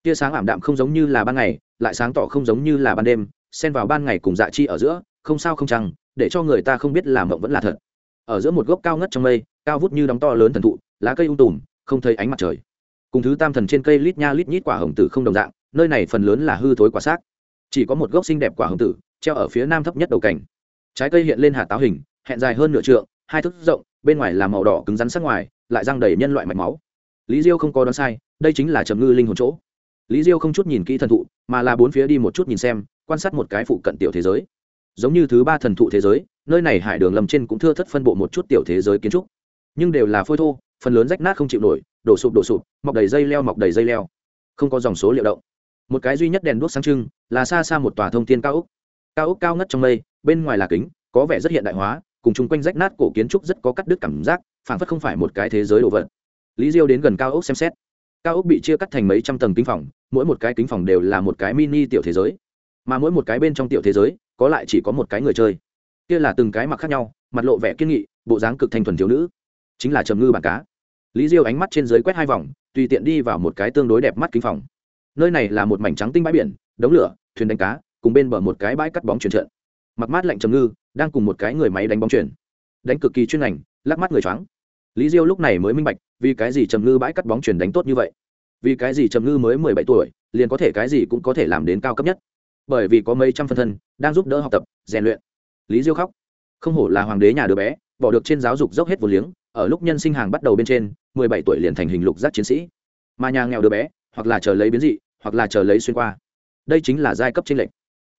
Tia sáng ảm đạm không giống như là ban ngày, lại sáng tỏ không giống như là ban đêm, xen vào ban ngày cùng dạ chi ở giữa, không sao không chăng, để cho người ta không biết làm mộng vẫn là thật ở giữa một gốc cao ngất trong mây, cao vút như đóng to lớn thần thụ, lá cây um tùm, không thấy ánh mặt trời. Cùng thứ tam thần trên cây lít nha lít nhít quả hồng tử không đồng dạng, nơi này phần lớn là hư thối quả xác. Chỉ có một gốc xinh đẹp quả hồng tử, treo ở phía nam thấp nhất đầu cảnh trái cây hiện lên hạt táo hình, hẹn dài hơn nửa trượng, hai thước rộng, bên ngoài là màu đỏ cứng rắn sắc ngoài, lại răng đầy nhân loại mạch máu. Lý diêu không có đoán sai, đây chính là trầm ngư linh hồn chỗ. Lý diêu không chút nhìn kỹ thần thụ, mà là bốn phía đi một chút nhìn xem, quan sát một cái phụ cận tiểu thế giới giống như thứ ba thần thụ thế giới, nơi này hải đường lầm trên cũng thưa thất phân bộ một chút tiểu thế giới kiến trúc. Nhưng đều là phôi thô, phần lớn rách nát không chịu nổi, đổ sụp đổ sụp, mọc đầy dây leo mọc đầy dây leo. Không có dòng số liệu động. Một cái duy nhất đèn đuốc sáng trưng là xa xa một tòa thông tin cao ốc. Cao ốc cao ngất trong mây, bên ngoài là kính, có vẻ rất hiện đại hóa, cùng chung quanh rách nát cổ kiến trúc rất có cắt đứt cảm giác, phảng phất không phải một cái thế giới đồ vật. Lý diêu đến gần cao ốc xem xét. Cao ốc bị chia cắt thành mấy trăm tầng kính phòng, mỗi một cái kính phòng đều là một cái mini tiểu thế giới. Mà mỗi một cái bên trong tiểu thế giới có lại chỉ có một cái người chơi. Kia là từng cái mặc khác nhau, mặt lộ vẻ kiên nghị, bộ dáng cực thanh thuần thiếu nữ. Chính là trầm ngư bản cá. Lý diêu ánh mắt trên dưới quét hai vòng, tùy tiện đi vào một cái tương đối đẹp mắt kinh phòng. Nơi này là một mảnh trắng tinh bãi biển, đống lửa, thuyền đánh cá, cùng bên bờ một cái bãi cắt bóng chuyển trận. Mặt mát lạnh trầm ngư, đang cùng một cái người máy đánh bóng chuyển. Đánh cực kỳ chuyên ngành, lắc mắt người choáng. Lý diêu lúc này mới minh bạch, vì cái gì trầm ngư bãi cắt bóng chuyển đánh tốt như vậy. Vì cái gì trầm ngư mới mười bảy tuổi, liền có thể cái gì cũng có thể làm đến cao cấp nhất bởi vì có mấy trăm phân thân đang giúp đỡ học tập, rèn luyện. Lý diêu khóc. Không hổ là hoàng đế nhà đứa bé, bỏ được trên giáo dục dốc hết vô liếng, ở lúc nhân sinh hàng bắt đầu bên trên, mười bảy tuổi liền thành hình lục giác chiến sĩ. Mà nhà nghèo đứa bé, hoặc là chờ lấy biến dị, hoặc là chờ lấy xuyên qua. Đây chính là giai cấp tranh lệch.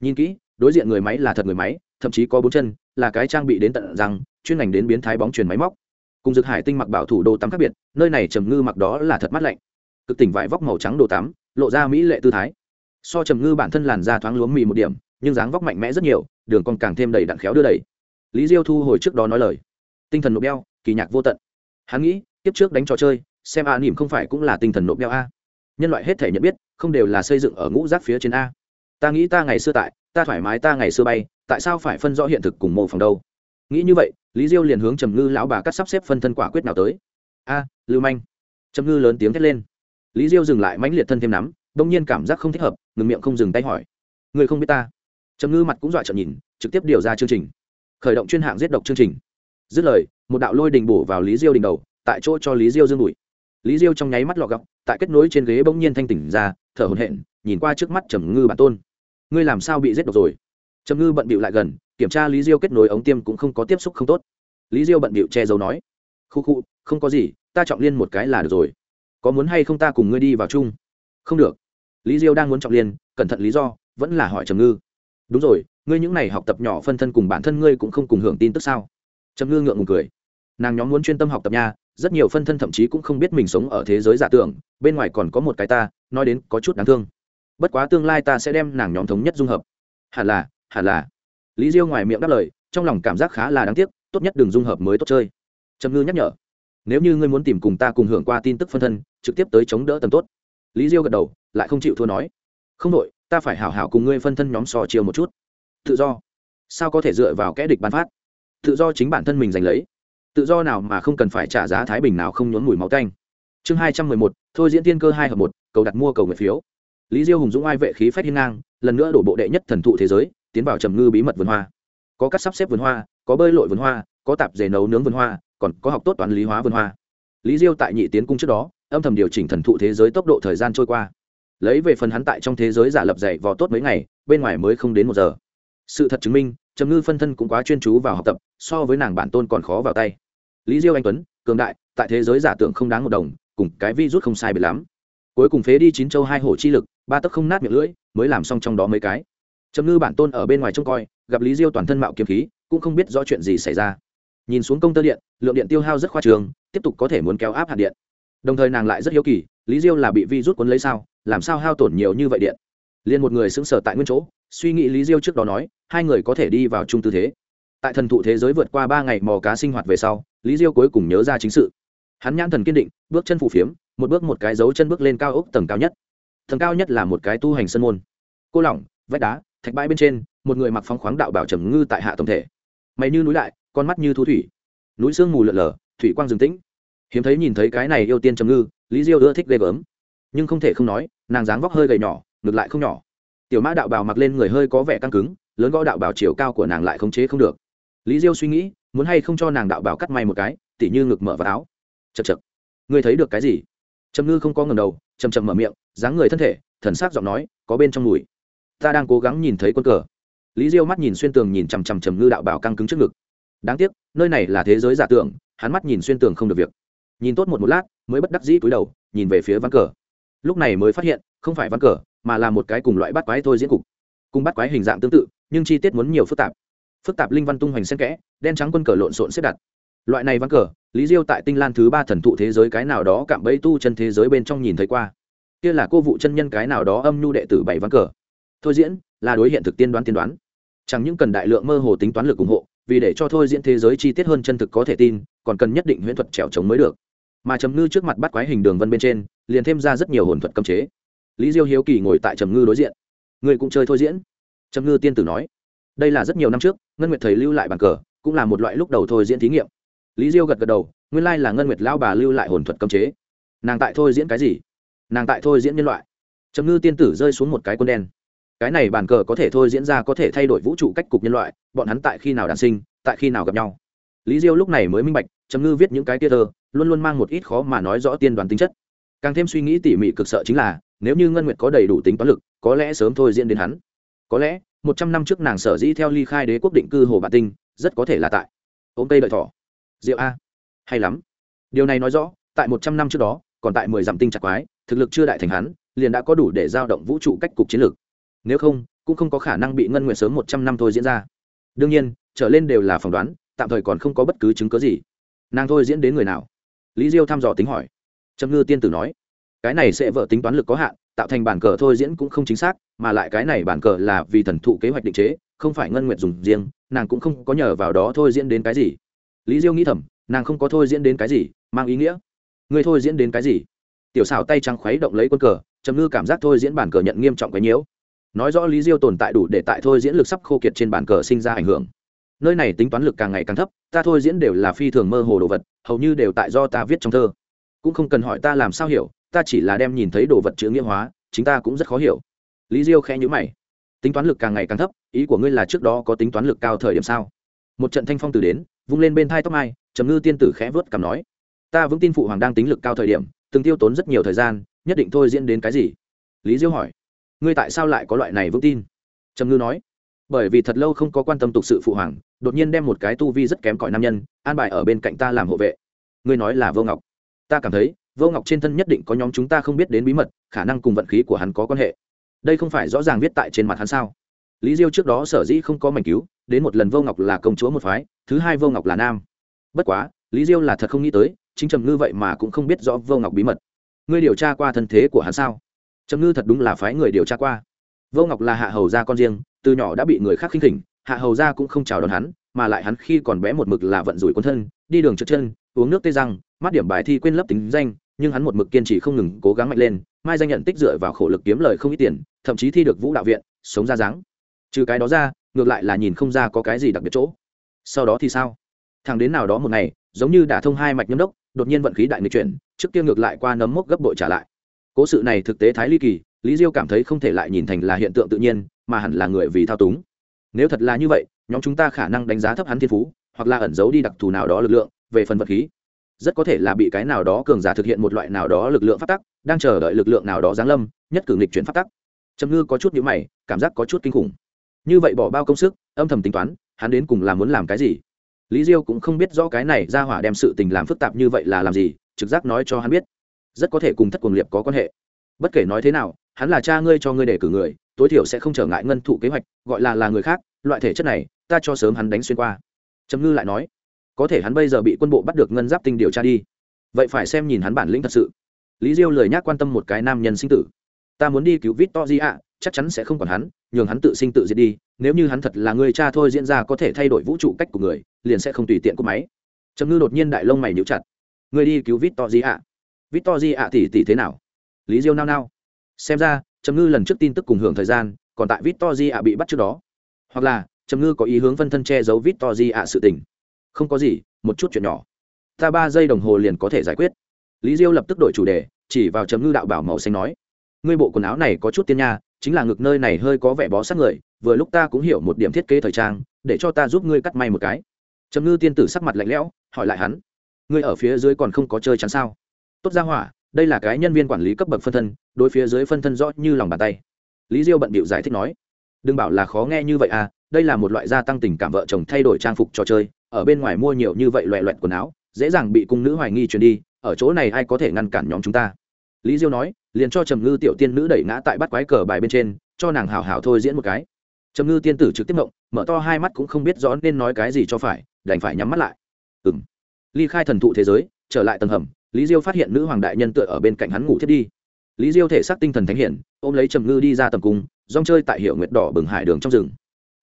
Nhìn kỹ, đối diện người máy là thật người máy, thậm chí có bốn chân, là cái trang bị đến tận rằng chuyên ngành đến biến thái bóng truyền máy móc. Cùng dược hải tinh mặc bảo thủ đồ tắm khác biệt, nơi này trầm ngư mặc đó là thật mát lạnh. Cực tỉnh vải vóc màu trắng đồ tắm, lộ ra mỹ lệ tư thái so trầm ngư bản thân làn da thoáng lúa mì một điểm nhưng dáng vóc mạnh mẽ rất nhiều đường còn càng thêm đầy đặn khéo đưa đầy. Lý diêu thu hồi trước đó nói lời. Tinh thần nộp đeo kỳ nhạc vô tận. Hắn nghĩ tiếp trước đánh trò chơi xem a à, nỉm không phải cũng là tinh thần nộp đeo a. Nhân loại hết thể nhận biết không đều là xây dựng ở ngũ rác phía trên a. Ta nghĩ ta ngày xưa tại ta thoải mái ta ngày xưa bay tại sao phải phân rõ hiện thực cùng mô phòng đâu? Nghĩ như vậy lý diêu liền hướng trầm ngư lão bà cắt sắp xếp phân thân quả quyết nào tới. A lưu manh. Trầm ngư lớn tiếng thét lên. Lý diêu dừng lại mãnh liệt thân thêm nắm đông nhiên cảm giác không thích hợp, ngừng miệng không dừng tay hỏi. Người không biết ta. Trầm ngư mặt cũng dọa trợn nhìn, trực tiếp điều ra chương trình. Khởi động chuyên hạng giết độc chương trình. Dứt lời, một đạo lôi đình bổ vào lý diêu đỉnh đầu, tại chỗ cho lý diêu dương đùi. Lý diêu trong nháy mắt lọ gọc tại kết nối trên ghế bỗng nhiên thanh tỉnh ra, thở hổn hển, nhìn qua trước mắt trầm ngư bản tôn. Ngươi làm sao bị giết độc rồi? Trầm ngư bận bịu lại gần, kiểm tra lý diêu kết nối ống tiêm cũng không có tiếp xúc không tốt. Lý diêu bận bịu che giấu nói. Khu khu, không có gì, ta trọng liên một cái là được rồi. Có muốn hay không ta cùng ngươi đi vào chung? Không được lý diêu đang muốn trọng liên, cẩn thận lý do, vẫn là hỏi trầm ngư. Đúng rồi, ngươi những n à y học tập nhỏ phân thân cùng bản thân ngươi cũng không cùng hưởng tin tức sao? Trầm ngư ngượng ngùng cười. Nàng nhóm muốn chuyên tâm học tập nha, rất nhiều phân thân thậm chí cũng không biết mình sống ở thế giới giả tưởng, bên ngoài còn có một cái ta, nói đến có chút đáng thương. Bất quá tương lai ta sẽ đem nàng nhóm thống nhất dung hợp. Hẳn là hẳn là. Lý diêu ngoài miệng đáp lời, trong lòng cảm giác khá là đáng tiếc, tốt nhất đừng dung hợp mới tốt chơi. Trầm ngư nhắc nhở. Nếu như ngươi muốn tìm cùng ta cùng hưởng qua tin tức phân thân, trực tiếp tới chống đỡ tầm tốt. Lý diêu gật đầu lại không chịu thua nói. Không đội ta phải hảo hảo cùng ngươi phân thân nhóm sò chiều một chút. Tự do. Sao có thể dựa vào kẽ địch bán phát? Tự do chính bản thân mình giành lấy. Tự do nào mà không cần phải trả giá thái bình nào không nhốn mùi máu canh. Chương hai trăm mười một, thôi diễn tiên cơ hai hợp một, cầu đặt mua cầu người phiếu. Lý diêu hùng dũng ai vệ khí phép thiên ngang, lần nữa đổ bộ đệ nhất thần thụ thế giới, tiến vào trầm ngư bí mật vườn hoa. Có cắt sắp xếp vườn hoa, có bơi lội vườn hoa, có tạp dề nấu nướng vườn hoa, còn có học tốt toán lý hóa vườn hoa. Lý diêu tại nhị tiến cung trước đó, âm thầm điều chỉnh thần thụ thế giới tốc độ thời gian trôi qua lấy về phần hắn tại trong thế giới giả lập dạy vò tốt mấy ngày, bên ngoài mới không đến một giờ. Sự thật chứng minh, trầm ngư phân thân cũng quá chuyên chú vào học tập, so với nàng bản tôn còn khó vào tay. Lý diêu anh tuấn, cường đại, tại thế giới giả tưởng không đáng một đồng, cùng cái vi rút không sai bị lắm. Cuối cùng phế đi chín châu hai hồ chi lực, ba tấc không nát miệng lưỡi, mới làm xong trong đó mấy cái. Trầm ngư bản tôn ở bên ngoài trông coi, gặp lý diêu toàn thân mạo kiếm khí, cũng không biết rõ chuyện gì xảy ra. Nhìn xuống công tơ điện, lượng điện tiêu hao rất khoa trường, tiếp tục có thể muốn kéo áp hạt điện. Đồng thời nàng lại rất hiếu kỳ, lý diêu là bị vi rút cuốn lấy sao? làm sao hao tổn nhiều như vậy điện? Liền một người xứng sở tại nguyên chỗ, suy nghĩ lý diêu trước đó nói, hai người có thể đi vào chung tư thế. Tại thần thụ thế giới vượt qua ba ngày mò cá sinh hoạt về sau, lý diêu cuối cùng nhớ ra chính sự. Hắn nhãn thần kiên định, bước chân phù phiếm, một bước một cái dấu chân bước lên cao ốc tầng cao nhất. Tầng cao nhất là một cái tu hành sân môn. Cô lỏng, vách đá, thạch bãi bên trên, một người mặc phóng khoáng đạo bảo trầm ngư tại hạ tổng thể. Mày như núi lại, con mắt như thu thủy. Núi sương mù lợn lở, thủy quang rừng tĩnh. Hiếm thấy nhìn thấy cái này yêu tiên trầm ngư, lý diêu ưa thích ghê gớm nhưng không thể không nói, nàng dáng vóc hơi gầy nhỏ ngược lại không nhỏ. Tiểu mã đạo bào mặc lên người hơi có vẻ căng cứng, lớn gõ đạo bào chiều cao của nàng lại khống chế không được. Lý diêu suy nghĩ, muốn hay không cho nàng đạo bào cắt may một cái, tỉ như ngực mở vào áo. Chật chật ngươi thấy được cái gì? Trầm ngư không có ngầm đầu chầm chầm mở miệng, dáng người thân thể, thần s á c giọng nói, có bên trong mùi. Ta đang cố gắng nhìn thấy quân cờ. Lý diêu mắt nhìn xuyên tường nhìn chằm chằm trầm ngư đạo bào căng cứng trước ngực. Đáng tiếc, nơi này là thế giới giả tưởng, hắn mắt nhìn xuyên tường không được việc. Nhìn tốt một một lát, mới bất đắc dĩ túi đầu, nhìn về phía ván cờ lúc này mới phát hiện, không phải văn cờ, mà là một cái cùng loại bắt quái thôi diễn cục. Cùng bắt quái hình dạng tương tự, nhưng chi tiết muốn nhiều phức tạp. Phức tạp linh văn tung hoành xen kẽ, đen trắng quân cờ lộn xộn xếp đặt. Loại này văn cờ, lý diêu tại tinh lan thứ ba thần thụ thế giới cái nào đó cạm bẫy tu chân thế giới bên trong nhìn thấy qua. Kia là cô vụ chân nhân cái nào đó âm nhu đệ tử bảy văn cờ. Thôi diễn, là đối hiện thực tiên đoán tiên đoán. Chẳng những cần đại lượng mơ hồ tính toán lực ủng hộ, vì để cho thôi diễn thế giới chi tiết hơn chân thực có thể tin, còn cần nhất định huyễn thuật trèo trống mới được. Mà chấm ngư trước mặt bắt quái hình đường vân bên trên liền thêm ra rất nhiều hồn thuật cấm chế. Lý diêu hiếu kỳ ngồi tại trầm ngư đối diện. Người cũng chơi thôi diễn. Trầm ngư tiên tử nói, đây là rất nhiều năm trước, ngân nguyệt thầy lưu lại bản cờ, cũng là một loại lúc đầu thôi diễn thí nghiệm. Lý diêu gật gật đầu, nguyên lai là ngân nguyệt Lão bà lưu lại hồn thuật cấm chế. Nàng tại thôi diễn cái gì? Nàng tại thôi diễn nhân loại. Trầm ngư tiên tử rơi xuống một cái quân đen. Cái này bản cờ có thể thôi diễn ra có thể thay đổi vũ trụ cách cục nhân loại, bọn hắn tại khi nào đàn sinh, tại khi nào gặp nhau. Lý diêu lúc này mới minh bạch, trầm ngư viết những cái tia thơ, luôn luôn mang một ít khó mà nói rõ tiên đoàn tính chất càng thêm suy nghĩ tỉ mỉ cực sợ chính là, nếu như ngân nguyệt có đầy đủ tính toán lực, có lẽ sớm thôi diễn đến hắn. Có lẽ, một trăm năm trước nàng sở dĩ theo ly khai đế quốc định cư hồ bà tinh, rất có thể là tại. Ôm cây đợi thỏ. Rượu a. Hay lắm. Điều này nói rõ, tại một trăm năm trước đó, còn tại mười dặm tinh chặt quái, thực lực chưa đại thành hắn, liền đã có đủ để giao động vũ trụ cách cục chiến lược. Nếu không, cũng không có khả năng bị ngân nguyện sớm một trăm năm thôi diễn ra. Đương nhiên, trở lên đều là phỏng đoán, tạm thời còn không có bất cứ chứng cớ gì. Nàng thôi diễn đến người nào? Lý diêu thăm dò tính hỏi trầm ngư tiên tử nói, cái này sẽ vợ tính toán lực có hạn, tạo thành bản cờ thôi diễn cũng không chính xác, mà lại cái này bản cờ là vì thần thụ kế hoạch định chế, không phải ngân nguyện dùng riêng, nàng cũng không có nhờ vào đó thôi diễn đến cái gì. Lý diêu nghĩ thầm, nàng không có thôi diễn đến cái gì, mang ý nghĩa. Người thôi diễn đến cái gì? Tiểu xảo tay trắng khuấy động lấy quân cờ, trầm ngư cảm giác thôi diễn bản cờ nhận nghiêm trọng cái nhiễu nói rõ lý diêu tồn tại đủ để tại thôi diễn lực sắp khô kiệt trên bản cờ sinh ra ảnh hưởng. Nơi này tính toán lực càng ngày càng thấp, ta thôi diễn đều là phi thường mơ hồ đồ vật, hầu như đều tại do ta viết trong thơ cũng không cần hỏi ta làm sao hiểu, ta chỉ là đem nhìn thấy đồ vật chữ nghĩa hóa, chính ta cũng rất khó hiểu. Lý diêu khẽ nhữ mày. Tính toán lực càng ngày càng thấp, ý của ngươi là trước đó có tính toán lực cao thời điểm sao? Một trận thanh phong từ đến, vung lên bên thai tóc mai, trầm ngư tiên tử khẽ vớt cảm nói. Ta vững tin phụ hoàng đang tính lực cao thời điểm, từng tiêu tốn rất nhiều thời gian, nhất định thôi diễn đến cái gì? Lý diêu hỏi. Ngươi tại sao lại có loại này vững tin? Trầm ngư nói. Bởi vì thật lâu không có quan tâm tục sự phụ hoàng, đột nhiên đem một cái tu vi rất kém cỏi nam nhân, an bài ở bên cạnh ta làm hộ vệ. Ngươi nói là vô ngọc ta cảm thấy, vô ngọc trên thân nhất định có nhóm chúng ta không biết đến bí mật, khả năng cùng vận khí của hắn có quan hệ. Đây không phải rõ ràng viết tại trên mặt hắn sao? Lý diêu trước đó sở dĩ không có mảnh cứu, đến một lần vô ngọc là công chúa một phái, thứ hai vô ngọc là nam. Bất quá, lý diêu là thật không nghĩ tới, chính trầm ngư vậy mà cũng không biết rõ vô ngọc bí mật. Ngươi điều tra qua thân thế của hắn sao? Trầm ngư thật đúng là phái người điều tra qua. Vô ngọc là hạ hầu gia con riêng, từ nhỏ đã bị người khác khinh khỉnh, hạ hầu gia cũng không chào đón hắn, mà lại hắn khi còn bé một mực là vận rủi quân thân, đi đường trượt chân, uống nước tê răng mắt điểm bài thi quên lấp tính danh, nhưng hắn một mực kiên trì không ngừng cố gắng mạnh lên, mai danh nhận tích dựa vào khổ lực kiếm lời không ít tiền, thậm chí thi được vũ đạo viện, sống ra dáng. Trừ cái đó ra, ngược lại là nhìn không ra có cái gì đặc biệt chỗ. Sau đó thì sao? Thằng đến nào đó một ngày, giống như đã thông hai mạch nhâm đốc, đột nhiên vận khí đại nghịch chuyển, trước kia ngược lại qua nấm mốc gấp bội trả lại. Cố sự này thực tế thái ly kỳ, lý diêu cảm thấy không thể lại nhìn thành là hiện tượng tự nhiên, mà hẳn là người vì thao túng. Nếu thật là như vậy, nhóm chúng ta khả năng đánh giá thấp hắn thiên phú, hoặc là ẩn giấu đi đặc thù nào đó lực lượng về phần vật khí rất có thể là bị cái nào đó cường giả thực hiện một loại nào đó lực lượng phát tắc, đang chờ đợi lực lượng nào đó giáng lâm, nhất cử nghịch chuyển phát tắc. Trầm ngư có chút nhữ mày, cảm giác có chút kinh khủng. Như vậy bỏ bao công sức, âm thầm tính toán, hắn đến cùng là muốn làm cái gì? Lý diêu cũng không biết rõ cái này ra hỏa đem sự tình làm phức tạp như vậy là làm gì, trực giác nói cho hắn biết. Rất có thể cùng thất cuồng liệp có quan hệ. Bất kể nói thế nào, hắn là cha ngươi cho ngươi để cử người, tối thiểu sẽ không trở ngại ngân thụ kế hoạch, gọi là là người khác, loại thể chất này, ta cho sớm hắn đánh xuyên qua. Trầm ngư lại nói có thể hắn bây giờ bị quân bộ bắt được ngân giáp tinh điều tra đi. Vậy phải xem nhìn hắn bản lĩnh thật sự. Lý diêu lời nhác quan tâm một cái nam nhân sinh tử. Ta muốn đi cứu vít to di ạ chắc chắn sẽ không còn hắn, nhường hắn tự sinh tự diệt đi, nếu như hắn thật là người cha thôi diễn ra có thể thay đổi vũ trụ cách của người, liền sẽ không tùy tiện của máy. Trầm ngư đột nhiên đại lông mày níu chặt. Người đi cứu vít to di ạ vít to di ạ tỉ tỉ thế nào? Lý diêu nao nao. Xem ra, trầm ngư lần trước tin tức cùng hưởng thời gian, còn tại vít to di ạ bị bắt trước đó. Hoặc là, trầm ngư có ý hướng phân thân che giấu vít to di ạ sự tình không có gì, một chút chuyện nhỏ. Ta ba giây đồng hồ liền có thể giải quyết. Lý diêu lập tức đổi chủ đề, chỉ vào chấm ngư đạo bảo màu xanh nói, ngươi bộ quần áo này có chút tiên nha, chính là ngực nơi này hơi có vẻ bó sát người, vừa lúc ta cũng hiểu một điểm thiết kế thời trang, để cho ta giúp ngươi cắt may một cái. Chấm ngư tiên tử sắc mặt lạnh lẽo, hỏi lại hắn, ngươi ở phía dưới còn không có chơi chắn sao? Tốt ra hỏa, đây là cái nhân viên quản lý cấp bậc phân thân, đối phía dưới phân thân rõ như lòng bàn tay. Lý diêu bận bịu giải thích nói, đừng bảo là khó nghe như vậy à đây là một loại gia tăng tình cảm vợ chồng thay đổi trang phục trò chơi ở bên ngoài mua nhiều như vậy loẹ loẹt quần áo, dễ dàng bị cung nữ hoài nghi truyền đi, ở chỗ này ai có thể ngăn cản nhóm chúng ta? Lý diêu nói, liền cho trầm ngư tiểu tiên nữ đẩy ngã tại bắt quái cờ bài bên trên, cho nàng hảo hảo thôi diễn một cái. Trầm ngư tiên tử trực tiếp mộng mở to hai mắt cũng không biết rõ nên nói cái gì cho phải, đành phải nhắm mắt lại. Ừng ly khai thần thụ thế giới, trở lại tầng hầm, lý diêu phát hiện nữ hoàng đại nhân tựa ở bên cạnh hắn ngủ thiết đi. Lý diêu thể xác tinh thần thánh hiển, ôm lấy trầm ngư đi ra tầm cung, rong chơi tại hiệu nguyệt đỏ bừng hải đường trong rừng.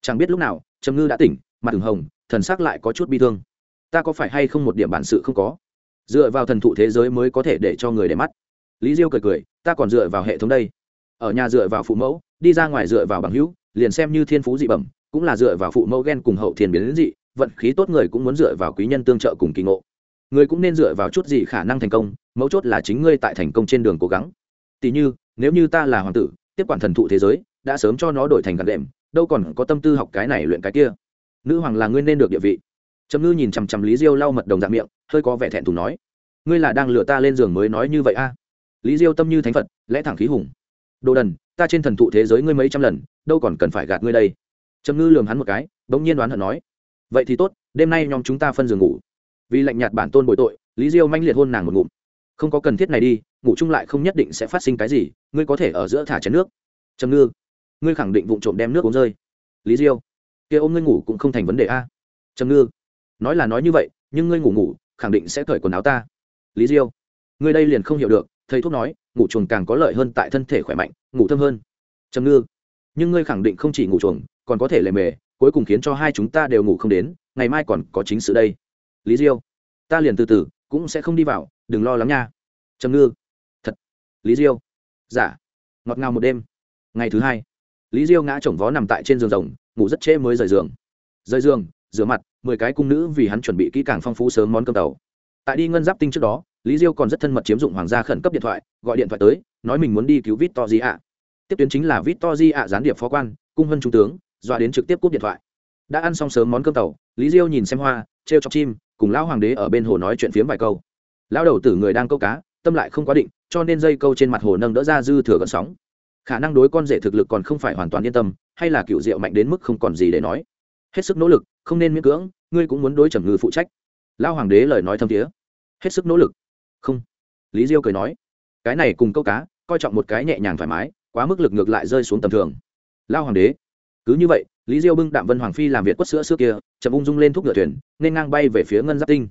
Chẳng biết lúc nào, trầm ngư đã tỉnh mặt tưởng hồng, thần sắc lại có chút bi thương. Ta có phải hay không một điểm bản sự không có? Dựa vào thần thụ thế giới mới có thể để cho người để mắt. Lý diêu cười cười, ta còn dựa vào hệ thống đây. Ở nhà dựa vào phụ mẫu, đi ra ngoài dựa vào bằng hữu, liền xem như thiên phú dị bẩm, cũng là dựa vào phụ mẫu ghen cùng hậu thiên biến đến dị, vận khí tốt người cũng muốn dựa vào quý nhân tương trợ cùng kỳ ngộ. Người cũng nên dựa vào chút gì khả năng thành công, mấu chốt là chính ngươi tại thành công trên đường cố gắng. Tỉ như, nếu như ta là hoàng tử, tiếp quản thần thụ thế giới, đã sớm cho nó đổi thành gạt đệm đâu còn có tâm tư học cái này luyện cái kia nữ hoàng là ngươi nên được địa vị. Trầm ngư nhìn chằm chằm lý diêu lau mật đồng dạng miệng, hơi có vẻ thẹn thùng nói, ngươi là đang lừa ta lên giường mới nói như vậy a? À? lý diêu tâm như thánh phật, lẽ thẳng khí hùng. Đồ đần, ta trên thần thụ thế giới ngươi mấy trăm lần, đâu còn cần phải gạt ngươi đây. Trầm ngư lường hắn một cái, bỗng nhiên đoán hận nói, vậy thì tốt, đêm nay nhóm chúng ta phân giường ngủ. Vì lạnh nhạt bản tôn bội tội, lý diêu manh liệt hôn nàng một ngụm. Không có cần thiết này đi, ngủ chung lại không nhất định sẽ phát sinh cái gì, ngươi có thể ở giữa thả chén nước. Trầm ngư, ngươi khẳng định vụ trộm đem nước uống rơi. Lý diêu kia ôm ngươi ngủ cũng không thành vấn đề a. Trầm ngư, nói là nói như vậy, nhưng ngươi ngủ ngủ, khẳng định sẽ cởi quần áo ta. Lý diêu, ngươi đây liền không hiểu được, thầy thuốc nói, ngủ chuồng càng có lợi hơn tại thân thể khỏe mạnh, ngủ thơm hơn. Trầm ngư, nhưng ngươi khẳng định không chỉ ngủ chuồng, còn có thể lề mề, cuối cùng khiến cho hai chúng ta đều ngủ không đến, ngày mai còn có chính sự đây. Lý diêu, ta liền từ từ, cũng sẽ không đi vào, đừng lo lắng nha. Trầm ngư, thật. Lý diêu giả ngọt ngào một đêm. Ngày thứ hai, lý diêu ngã chồng vó nằm tại trên giường rồng ngủ rất trễ mới rời giường. Rời giường, rửa mặt, mười cái cung nữ vì hắn chuẩn bị kỹ càng phong phú sớm món cơm tàu. Tại đi ngân giáp tinh trước đó, lý diêu còn rất thân mật chiếm dụng hoàng gia khẩn cấp điện thoại, gọi điện thoại tới, nói mình muốn đi cứu vít to di ạ tiếp tuyến chính là vít to di ạ gián điệp phó quan, cung hân trung tướng doa đến trực tiếp cúp điện thoại. Đã ăn xong sớm món cơm tàu, lý diêu nhìn xem hoa t r chọc chim, cùng lão hoàng đế ở bên hồ nói chuyện phiếm vài câu. Lão đầu tử người đang câu cá, tâm lại không quá định, cho nên dây câu trên mặt hồ nâng đỡ ra dư thừa gần sóng. Khả năng đối con rể thực lực còn không phải hoàn toàn yên tâm hay là cựu diệu mạnh đến mức không còn gì để nói. Hết sức nỗ lực, không nên miễn cưỡng, ngươi cũng muốn đối trầm ngư phụ trách. Lao hoàng đế lời nói thâm thiế. Hết sức nỗ lực. Không. Lý diêu cười nói. Cái này cùng câu cá, coi trọng một cái nhẹ nhàng thoải mái, quá mức lực ngược lại rơi xuống tầm thường. Lao hoàng đế. Cứ như vậy, lý diêu bưng đạm vân hoàng phi làm việc quất sữa xưa kia, chậm ung dung lên thuốc ngựa thuyền, nên ngang bay về phía ngân giáp tinh.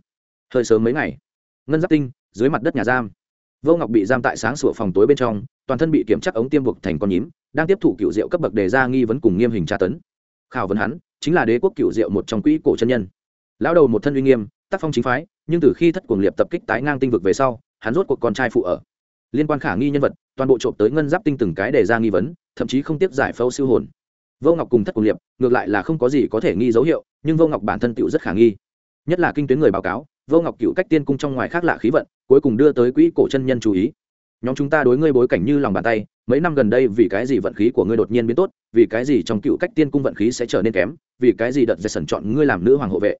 Hơi sớm mấy ngày, ngân giáp tinh, dưới mặt đất nhà giam. Vô ngọc bị giam tại sáng sủa phòng tối bên trong, toàn thân bị kiểm tra ống tiêm buộc thành con nhím đang tiếp thụ cựu diệu cấp bậc đề ra nghi vấn cùng nghiêm hình tra tấn. Khảo vấn hắn chính là đế quốc cựu diệu một trong quỹ cổ chân nhân. Lão đầu một thân uy nghiêm, tác phong chính phái, nhưng từ khi thất cuồng liệt tập kích tái ngang tinh vực về sau, hắn rốt cuộc con trai phụ ở. Liên quan khả nghi nhân vật, toàn bộ trộm tới ngân giáp tinh từng cái đề ra nghi vấn, thậm chí không tiếp giải phâu siêu hồn. Vô ngọc cùng thất cuồng liệt, ngược lại là không có gì có thể nghi dấu hiệu, nhưng vô ngọc bản thân tựu rất khả nghi. Nhất là kinh tuyến người báo cáo, vô ngọc cựu cách tiên cung trong ngoài khác lạ khí vận, cuối cùng đưa tới quỹ cổ chân nhân chú ý. Nhóm chúng ta đối ngươi bối cảnh như lòng bàn tay mấy năm gần đây vì cái gì vận khí của ngươi đột nhiên biến tốt, vì cái gì trong cựu cách tiên cung vận khí sẽ trở nên kém, vì cái gì đợt dây sẩn chọn ngươi làm nữ hoàng hộ vệ?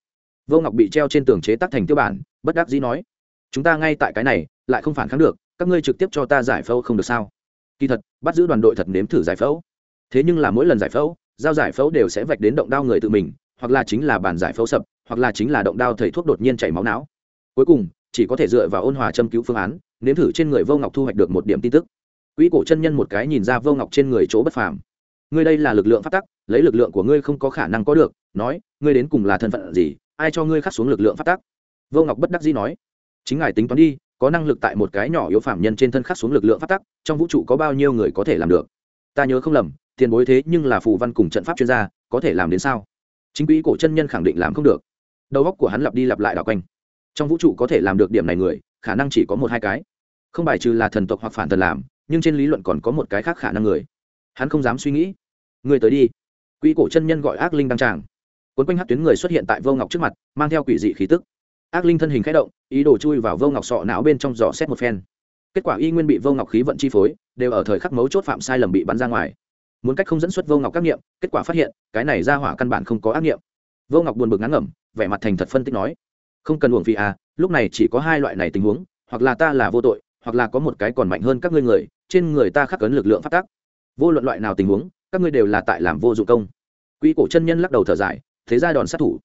Vô ngọc bị treo trên tường chế tác thành tiêu bản, bất đắc dĩ nói, chúng ta ngay tại cái này, lại không phản kháng được, các ngươi trực tiếp cho ta giải phẫu không được sao? Kỳ thật, bắt giữ đoàn đội thật nếm thử giải phẫu. Thế nhưng là mỗi lần giải phẫu, giao giải phẫu đều sẽ vạch đến động đao người tự mình, hoặc là chính là bàn giải phẫu sập, hoặc là chính là động đao thầy thuốc đột nhiên chảy máu não. Cuối cùng, chỉ có thể dựa vào ôn hòa châm cứu phương án, nếm thử trên người vô ngọc thu hoạch được một điểm tin tức quỹ cổ chân nhân một cái nhìn ra vô ngọc trên người chỗ bất phàm. Ngươi đây là lực lượng phát tắc, lấy lực lượng của ngươi không có khả năng có được, nói, ngươi đến cùng là thân phận gì, ai cho ngươi khắc xuống lực lượng phát tắc? Vô ngọc bất đắc dĩ nói, chính ngài tính toán đi, có năng lực tại một cái nhỏ yếu phàm nhân trên thân khắc xuống lực lượng phát tắc, trong vũ trụ có bao nhiêu người có thể làm được? Ta nhớ không lầm, tiền bối thế nhưng là phù văn cùng trận pháp chuyên gia, có thể làm đến sao? Chính quỹ cổ chân nhân khẳng định làm không được. Đầu óc của hắn lặp đi lặp lại đảo quanh. Trong vũ trụ có thể làm được điểm này người, khả năng chỉ có một hai cái. Không bài trừ là thần tộc hoặc phản thần làm nhưng trên lý luận còn có một cái khác khả năng người. Hắn không dám suy nghĩ. Người tới đi. Quỹ cổ chân nhân gọi ác linh đăng tràng. Quấn quanh hát tuyến người xuất hiện tại vô ngọc trước mặt, mang theo quỷ dị khí tức. Ác linh thân hình k h ẽ động, ý đồ chui vào vô ngọc sọ não bên trong giò xét một phen. Kết quả y nguyên bị vô ngọc khí vận chi phối, đều ở thời khắc mấu chốt phạm sai lầm bị bắn ra ngoài. Muốn cách không dẫn xuất vô ngọc các nghiệm, kết quả phát hiện, cái này ra hỏa căn bản không có ác nghiệm. Vô ngọc buồn bực ngắn ngẩm, vẻ mặt thành thật phân tích nói, không cần uổng phi à lúc này chỉ có hai loại này tình huống, hoặc là ta là vô tội, hoặc là có một cái còn mạnh hơn các ngươi người trên người ta khắc cấn lực lượng phát tắc. Vô luận loại nào tình huống, các ngươi đều là tại làm vô dụng công. Quỹ cổ chân nhân lắc đầu thở dài, thế ra đòn sát thủ.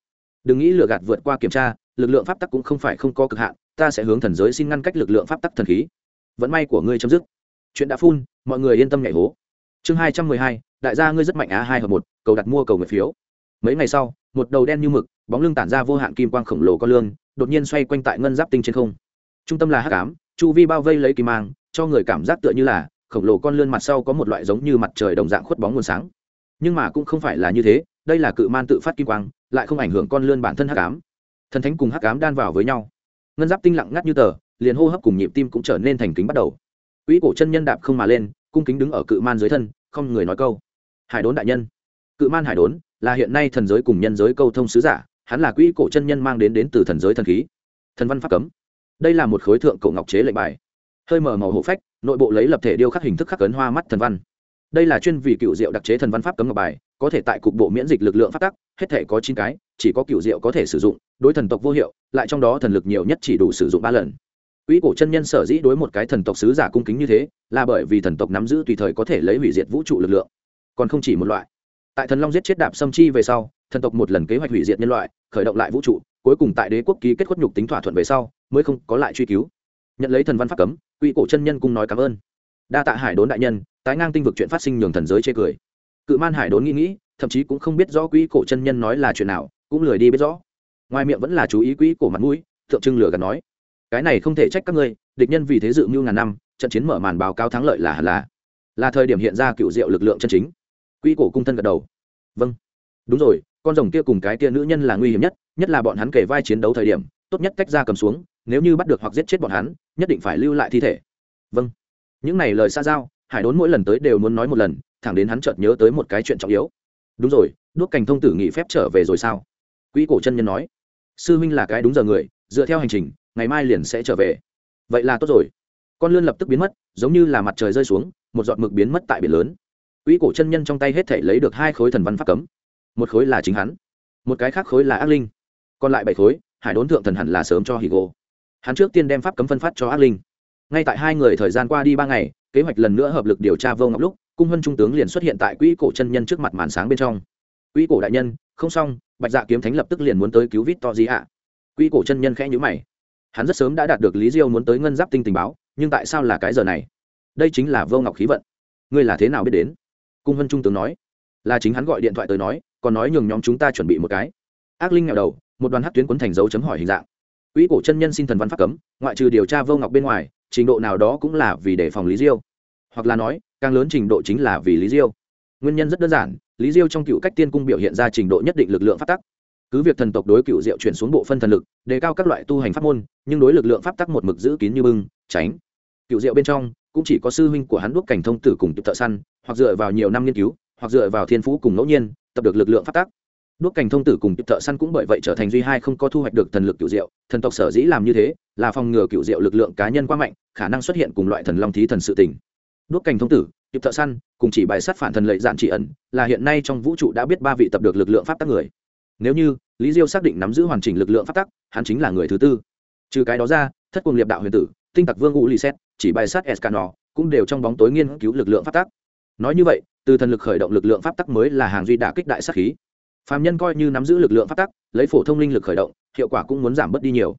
Đừng nghĩ lừa gạt vượt qua kiểm tra, lực lượng pháp tắc cũng không phải không có cực hạn, ta sẽ hướng thần giới xin ngăn cách lực lượng pháp tắc thần khí. Vẫn may của ngươi chấm dứt. Chuyện đã phun, mọi người yên tâm nhảy hố. Chương hai trăm mười hai, đại gia ngươi rất mạnh á, hai hợp một, cầu đặt mua cầu người phiếu. Mấy ngày sau, một đầu đen như mực, bóng lưng tản ra vô hạn kim quang khổng lồ con lương, đột nhiên xoay quanh tại ngân giáp tinh trên không. Trung tâm là hắc ám, chu vi bao vây lấy kim mang cho người cảm giác tựa như là khổng lồ con lươn mặt sau có một loại giống như mặt trời đồng dạng khuất bóng nguồn sáng. Nhưng mà cũng không phải là như thế, đây là cự man tự phát kim quang, lại không ảnh hưởng con lươn bản thân hắc ám. Thần thánh cùng hắc ám đan vào với nhau. Ngân giáp tinh lặng ngắt như tờ, liền hô hấp cùng nhịp tim cũng trở nên thành kính bắt đầu. Quỹ cổ chân nhân đạp không mà lên, cung kính đứng ở cự man dưới thân, không người nói câu. Hải đốn đại nhân. Cự man hải đốn, là hiện nay thần giới cùng nhân giới câu thông sứ giả, hắn là quỹ cổ chân nhân mang đến đến từ thần giới thần khí. Thần văn pháp cấm. Đây là một khối thượng cổ ngọc chế lệnh bài hơi mở màu hộ phách nội bộ lấy lập thể điêu khắc hình thức khắc cấn hoa mắt thần văn đây là chuyên vì cựu diệu đặc chế thần văn pháp cấm ngọc bài có thể tại cục bộ miễn dịch lực lượng phát tắc hết thể có chín cái chỉ có cựu diệu có thể sử dụng đối thần tộc vô hiệu lại trong đó thần lực nhiều nhất chỉ đủ sử dụng ba lần Quỹ cổ chân nhân sở dĩ đối một cái thần tộc sứ giả cung kính như thế, là bởi vì thần tộc nắm giữ tùy thời có thể lấy hủy diệt vũ trụ lực lượng, còn không chỉ một loại. Tại thần long giết chết đạp xâm chi về sau, thần tộc một lần kế hoạch hủy diệt nhân loại, khởi động lại vũ trụ, cuối cùng tại đế quốc ký kết khuất nhục tính thỏa thuận về sau, mới không có lại truy cứu. Nhận lấy thần văn pháp cấm, quỷ cổ chân nhân cung nói cảm ơn. Đa tạ hải đốn đại nhân, tái ngang tinh vực chuyện phát sinh nhường thần giới chê cười. Cự man hải đốn nghĩ nghĩ, thậm chí cũng không biết rõ quỷ cổ chân nhân nói là chuyện nào, cũng lười đi biết rõ. Ngoài miệng vẫn là chú ý quỷ cổ mặt mũi thượng trưng lừa gạt nói. Cái này không thể trách các ngươi, địch nhân vì thế dự mưu ngàn năm, trận chiến mở màn báo cáo thắng lợi là là. Là thời điểm hiện ra cựu diệu lực lượng chân chính. Quỷ cổ cung thân gật đầu. Vâng. Đúng rồi, con rồng kia cùng cái kia nữ nhân là nguy hiểm nhất nhất là bọn hắn kể vai chiến đấu thời điểm, tốt nhất cách ra cầm xuống, nếu như bắt được hoặc giết chết bọn hắn nhất định phải lưu lại thi thể. Vâng. Những này lời xa giao, hải đốn mỗi lần tới đều muốn nói một lần, thẳng đến hắn chợt nhớ tới một cái chuyện trọng yếu. Đúng rồi, đuốc cảnh thông tử nghỉ phép trở về rồi sao? Quỹ cổ chân nhân nói. Sư huynh là cái đúng giờ người, dựa theo hành trình, ngày mai liền sẽ trở về. Vậy là tốt rồi. Con lươn lập tức biến mất, giống như là mặt trời rơi xuống, một giọt mực biến mất tại biển lớn. Quỹ cổ chân nhân trong tay hết thể lấy được hai khối thần văn pháp cấm. Một khối là chính hắn, một cái khác khối là ác linh. Còn lại bảy khối, hải đốn thượng thần hẳn là sớm cho hì gô hắn trước tiên đem pháp cấm phân phát cho ác linh. Ngay tại hai người thời gian qua đi ba ngày, kế hoạch lần nữa hợp lực điều tra vô ngọc lúc, cung huân trung tướng liền xuất hiện tại quỹ cổ chân nhân trước mặt màn sáng bên trong. Quỹ cổ đại nhân, không xong, bạch dạ kiếm thánh lập tức liền muốn tới cứu vít to gì ạ? Quỹ cổ chân nhân khẽ nhữ mày. Hắn rất sớm đã đạt được lý diêu muốn tới ngân giáp tinh tình báo, nhưng tại sao là cái giờ này? Đây chính là vô ngọc khí vận. Ngươi là thế nào biết đến? Cung huân trung tướng nói. Là chính hắn gọi điện thoại tới nói, còn nói nhường nhóm chúng ta chuẩn bị một cái. Ác linh nghèo đầu, một đoàn hát tuyến quấn thành dấu chấm hỏi hình dạng quỹ cổ chân nhân xin thần văn pháp cấm, ngoại trừ điều tra vô ngọc bên ngoài, trình độ nào đó cũng là vì đề phòng lý diêu. Hoặc là nói, càng lớn trình độ chính là vì lý diêu. Nguyên nhân rất đơn giản, lý diêu trong cựu cách tiên cung biểu hiện ra trình độ nhất định lực lượng pháp tắc. Cứ việc thần tộc đối cựu diệu chuyển xuống bộ phân thần lực, đề cao các loại tu hành pháp môn, nhưng đối lực lượng pháp tắc một mực giữ kín như bưng, tránh. Cựu diệu bên trong, cũng chỉ có sư huynh của hắn đúc cảnh thông tử cùng tự thợ săn, hoặc dựa vào nhiều năm nghiên cứu, hoặc dựa vào thiên phú cùng ngẫu nhiên, tập được lực lượng pháp tắc đuốc cảnh thông tử cùng thợ săn cũng bởi vậy trở thành duy hai không có thu hoạch được thần lực cựu diệu, thần tộc sở dĩ làm như thế là phòng ngừa cựu diệu lực lượng cá nhân quá mạnh, khả năng xuất hiện cùng loại thần long thí thần sự tình. Đuốc cảnh thông tử kịp thợ săn cùng chỉ bài sát phản thần lệ dạn trị ẩn là hiện nay trong vũ trụ đã biết ba vị tập được lực lượng pháp tắc người. Nếu như lý diêu xác định nắm giữ hoàn chỉnh lực lượng pháp tắc, hắn chính là người thứ tư. Trừ cái đó ra, thất cùng liệp đạo huyền tử, tinh tặc vương ngũ lì xét chỉ bài sát Escano cũng đều trong bóng tối nghiên cứu lực lượng pháp tắc. Nói như vậy, từ thần lực khởi động lực lượng pháp tắc mới là hàng duy đả kích đại sát khí phàm nhân coi như nắm giữ lực lượng phát tắc, lấy phổ thông linh lực khởi động, hiệu quả cũng muốn giảm bớt đi nhiều.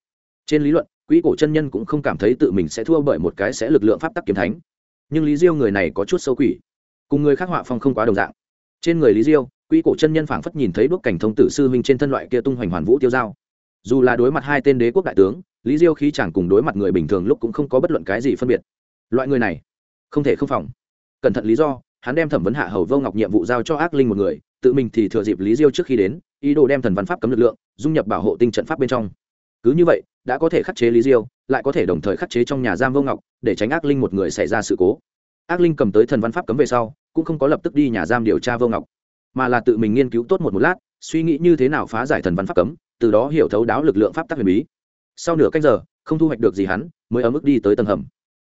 Trên lý luận quỹ cổ chân nhân cũng không cảm thấy tự mình sẽ thua bởi một cái sẽ lực lượng pháp tắc kiếm thánh. Nhưng lý diêu người này có chút sâu quỷ. Cùng người khác họa phong không quá đồng dạng. Trên người lý diêu quỹ cổ chân nhân phảng phất nhìn thấy đuốc cảnh thông tử sư minh trên thân loại kia tung hoành hoàn vũ tiêu dao. Dù là đối mặt hai tên đế quốc đại tướng, lý diêu khí chẳng cùng đối mặt người bình thường lúc cũng không có bất luận cái gì phân biệt. Loại người này, không thể không phòng. Cẩn thận lý do, hắn đem thẩm vấn hạ hầu vô ngọc nhiệm vụ giao cho ác linh một người tự mình thì thừa dịp lý diêu trước khi đến, ý đồ đem thần văn pháp cấm lực lượng, dung nhập bảo hộ tinh trận pháp bên trong. Cứ như vậy, đã có thể khắc chế lý diêu, lại có thể đồng thời khắc chế trong nhà giam vô ngọc, để tránh ác linh một người xảy ra sự cố. Ác linh cầm tới thần văn pháp cấm về sau, cũng không có lập tức đi nhà giam điều tra vô ngọc, mà là tự mình nghiên cứu tốt một một lát, suy nghĩ như thế nào phá giải thần văn pháp cấm, từ đó hiểu thấu đáo lực lượng pháp tắc huyền bí. Sau nửa canh giờ, không thu hoạch được gì hắn, mới ở mức đi tới tầng hầm.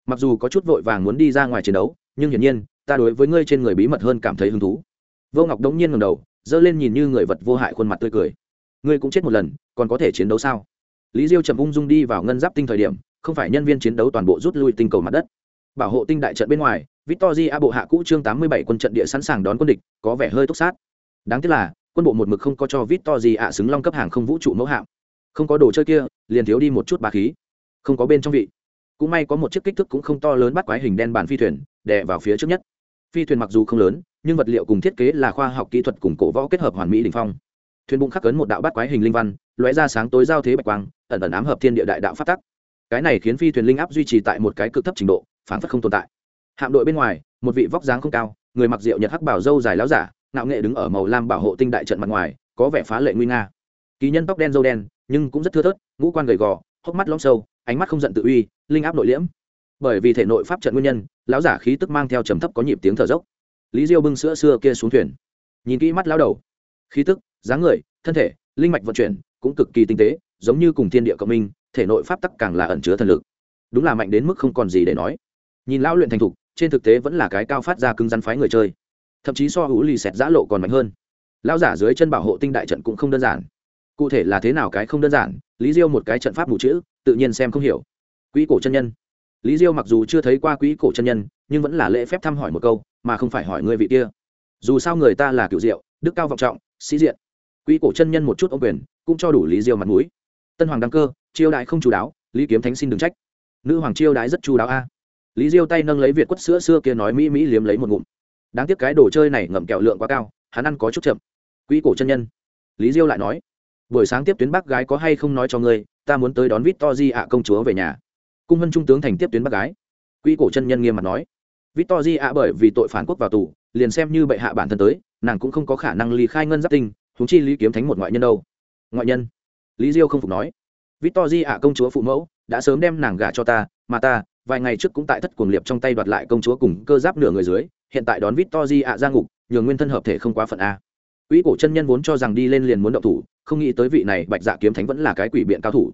Mặc dù có chút vội vàng muốn đi ra ngoài chiến đấu, nhưng hiển nhiên, ta đối với ngươi trên người bí mật hơn cảm thấy hứng thú vô ngọc đống nhiên ngầm đầu, giơ lên nhìn như người vật vô hại khuôn mặt tươi cười. Ngươi cũng chết một lần, còn có thể chiến đấu sao? Lý diêu chậm ung dung đi vào ngân giáp tinh thời điểm, không phải nhân viên chiến đấu toàn bộ rút lui tinh cầu mặt đất. Bảo hộ tinh đại trận bên ngoài victorji a bộ hạ cũ chương tám mươi bảy quân trận địa sẵn sàng đón quân địch, có vẻ hơi túc sát. Đáng tiếc là, quân bộ một mực không có cho victorji a xứng long cấp hàng không vũ trụ mẫu hạm. Không có đồ chơi kia, liền thiếu đi một chút bà khí. Không có bên trong vị. Cũng may có một chiếc kích thước cũng không to lớn bắt quái hình đen bàn phi thuyền, đè vào phía trước nhất. Phi thuyền mặc dù không lớn nhưng vật liệu cùng thiết kế là khoa học kỹ thuật cùng cổ võ kết hợp hoàn mỹ đỉnh phong. Thuyền bụng khắc cấn một đạo bát quái hình linh văn, lóe ra sáng tối giao thế bạch quang, ẩn ẩn ám hợp thiên địa đại đạo phát tắc. Cái này khiến phi thuyền linh áp duy trì tại một cái cực thấp trình độ phán phát không tồn tại. Hạm đội bên ngoài, một vị vóc dáng không cao, người mặc rượu nhật hắc bảo dâu dài láo giả nạo nghệ đứng ở màu lam bảo hộ tinh đại trận mặt ngoài, có vẻ phá lệ nguy nga. Kỳ nhân tóc đen dâu đen, nhưng cũng rất thưa thớt, ngũ quan gầy gò, hốc mắt lõm sâu, ánh mắt không giận tự uy, linh áp nội liễm. Bởi vì thể nội pháp trận nguyên nhân, láo giả khí tức mang theo trầm thấp có nhịp tiếng thở dốc lý diêu bưng sữa xưa kia xuống thuyền. Nhìn kỹ mắt lao đầu. Khí tức, dáng người, thân thể, linh mạch vận chuyển cũng cực kỳ tinh tế, giống như cùng thiên địa cộng minh, thể nội pháp tắc càng là ẩn chứa thần lực. Đúng là mạnh đến mức không còn gì để nói. Nhìn lão luyện thành thục, trên thực tế vẫn là cái cao phát ra cứng rắn phái người chơi. Thậm chí so hữu lì xẹt giã lộ còn mạnh hơn. Lão giả dưới chân bảo hộ tinh đại trận cũng không đơn giản. Cụ thể là thế nào cái không đơn giản, lý diêu một cái trận pháp mù chữ, tự nhiên xem không hiểu. Quỹ cổ chân nhân. Lý diêu mặc dù chưa thấy qua quỹ cổ chân nhân, nhưng vẫn là lễ phép thăm hỏi một câu mà không phải hỏi ngươi vị kia. Dù sao người ta là cựu diệu, đức cao vọng trọng, sĩ diện. Quỹ cổ chân nhân một chút ô quyền, cũng cho đủ lý diêu mặt mũi. Tân hoàng đăng cơ chiêu đại không chủ đáo, lý kiếm thánh xin đừng trách. Nữ hoàng chiêu đại rất chú đáo a. À. Lý diêu tay nâng lấy việt quất sữa xưa kia nói mỹ mỹ liếm lấy một ngụm. Đáng tiếc cái đồ chơi này ngậm kẹo lượng quá cao, hắn ăn có chút chậm. Quỹ cổ chân nhân. Lý diêu lại nói, buổi sáng tiếp tuyến bác gái có hay không nói cho ngươi, ta muốn tới đón vít to di ạ công chúa về nhà. Cung hân trung tướng thành tiếp tuyến bác gái. Quỹ cổ chân nhân nghiêm mặt nói victor di ạ bởi vì tội phản quốc vào tù, liền xem như bệ hạ bản thân tới, nàng cũng không có khả năng ly khai ngân giáp tinh húng chi lý kiếm thánh một ngoại nhân đâu. Ngoại nhân? Lý diêu không phục nói. Victor di ạ công chúa phụ mẫu, đã sớm đem nàng gả cho ta, mà ta, vài ngày trước cũng tại thất cuồng liệp trong tay đoạt lại công chúa cùng cơ giáp nửa người dưới, hiện tại đón victor di ạ ra ngục, nhường nguyên thân hợp thể không quá phận a. Quỹ cổ chân nhân vốn cho rằng đi lên liền muốn động thủ, không nghĩ tới vị này bạch dạ kiếm thánh vẫn là cái quỷ biện cao thủ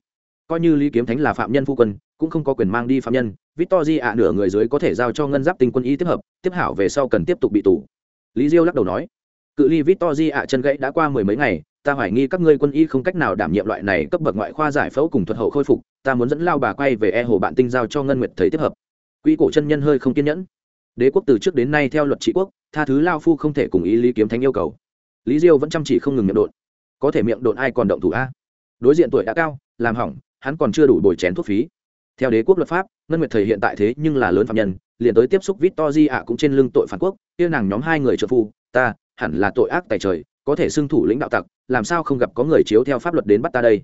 coi như lý kiếm thánh là phạm nhân phu quân, cũng không có quyền mang đi phạm nhân, victor di ạ nửa người dưới có thể giao cho ngân giáp tinh quân y tiếp hợp, tiếp hảo về sau cần tiếp tục bị tù. Lý diêu lắc đầu nói, cự ly victor di ạ chân gãy đã qua mười mấy ngày, ta hoài nghi các ngươi quân y không cách nào đảm nhiệm loại này cấp bậc ngoại khoa giải phẫu cùng thuật hậu khôi phục, ta muốn dẫn lao bà quay về e hồ bạn tinh giao cho ngân nguyệt thấy tiếp hợp. Quỹ cổ chân nhân hơi không kiên nhẫn. Đế quốc từ trước đến nay theo luật trị quốc, tha thứ lao phu không thể cùng ý lý kiếm thánh yêu cầu. Lý diêu vẫn chăm chỉ không ngừng miệng đột có thể miệng đột ai còn động thủ a? Đối diện tuổi đã cao, làm hỏng hắn còn chưa đủ bồi chén thuốc phí. Theo đế quốc luật pháp, ngân nguyệt thầy hiện tại thế nhưng là lớn phạm nhân, liền tới tiếp xúc vít to ạ cũng trên lưng tội phản quốc, kia nàng nhóm hai người trợ phụ ta, hẳn là tội ác tài trời, có thể xưng thủ lĩnh đạo tặc, làm sao không gặp có người chiếu theo pháp luật đến bắt ta đây?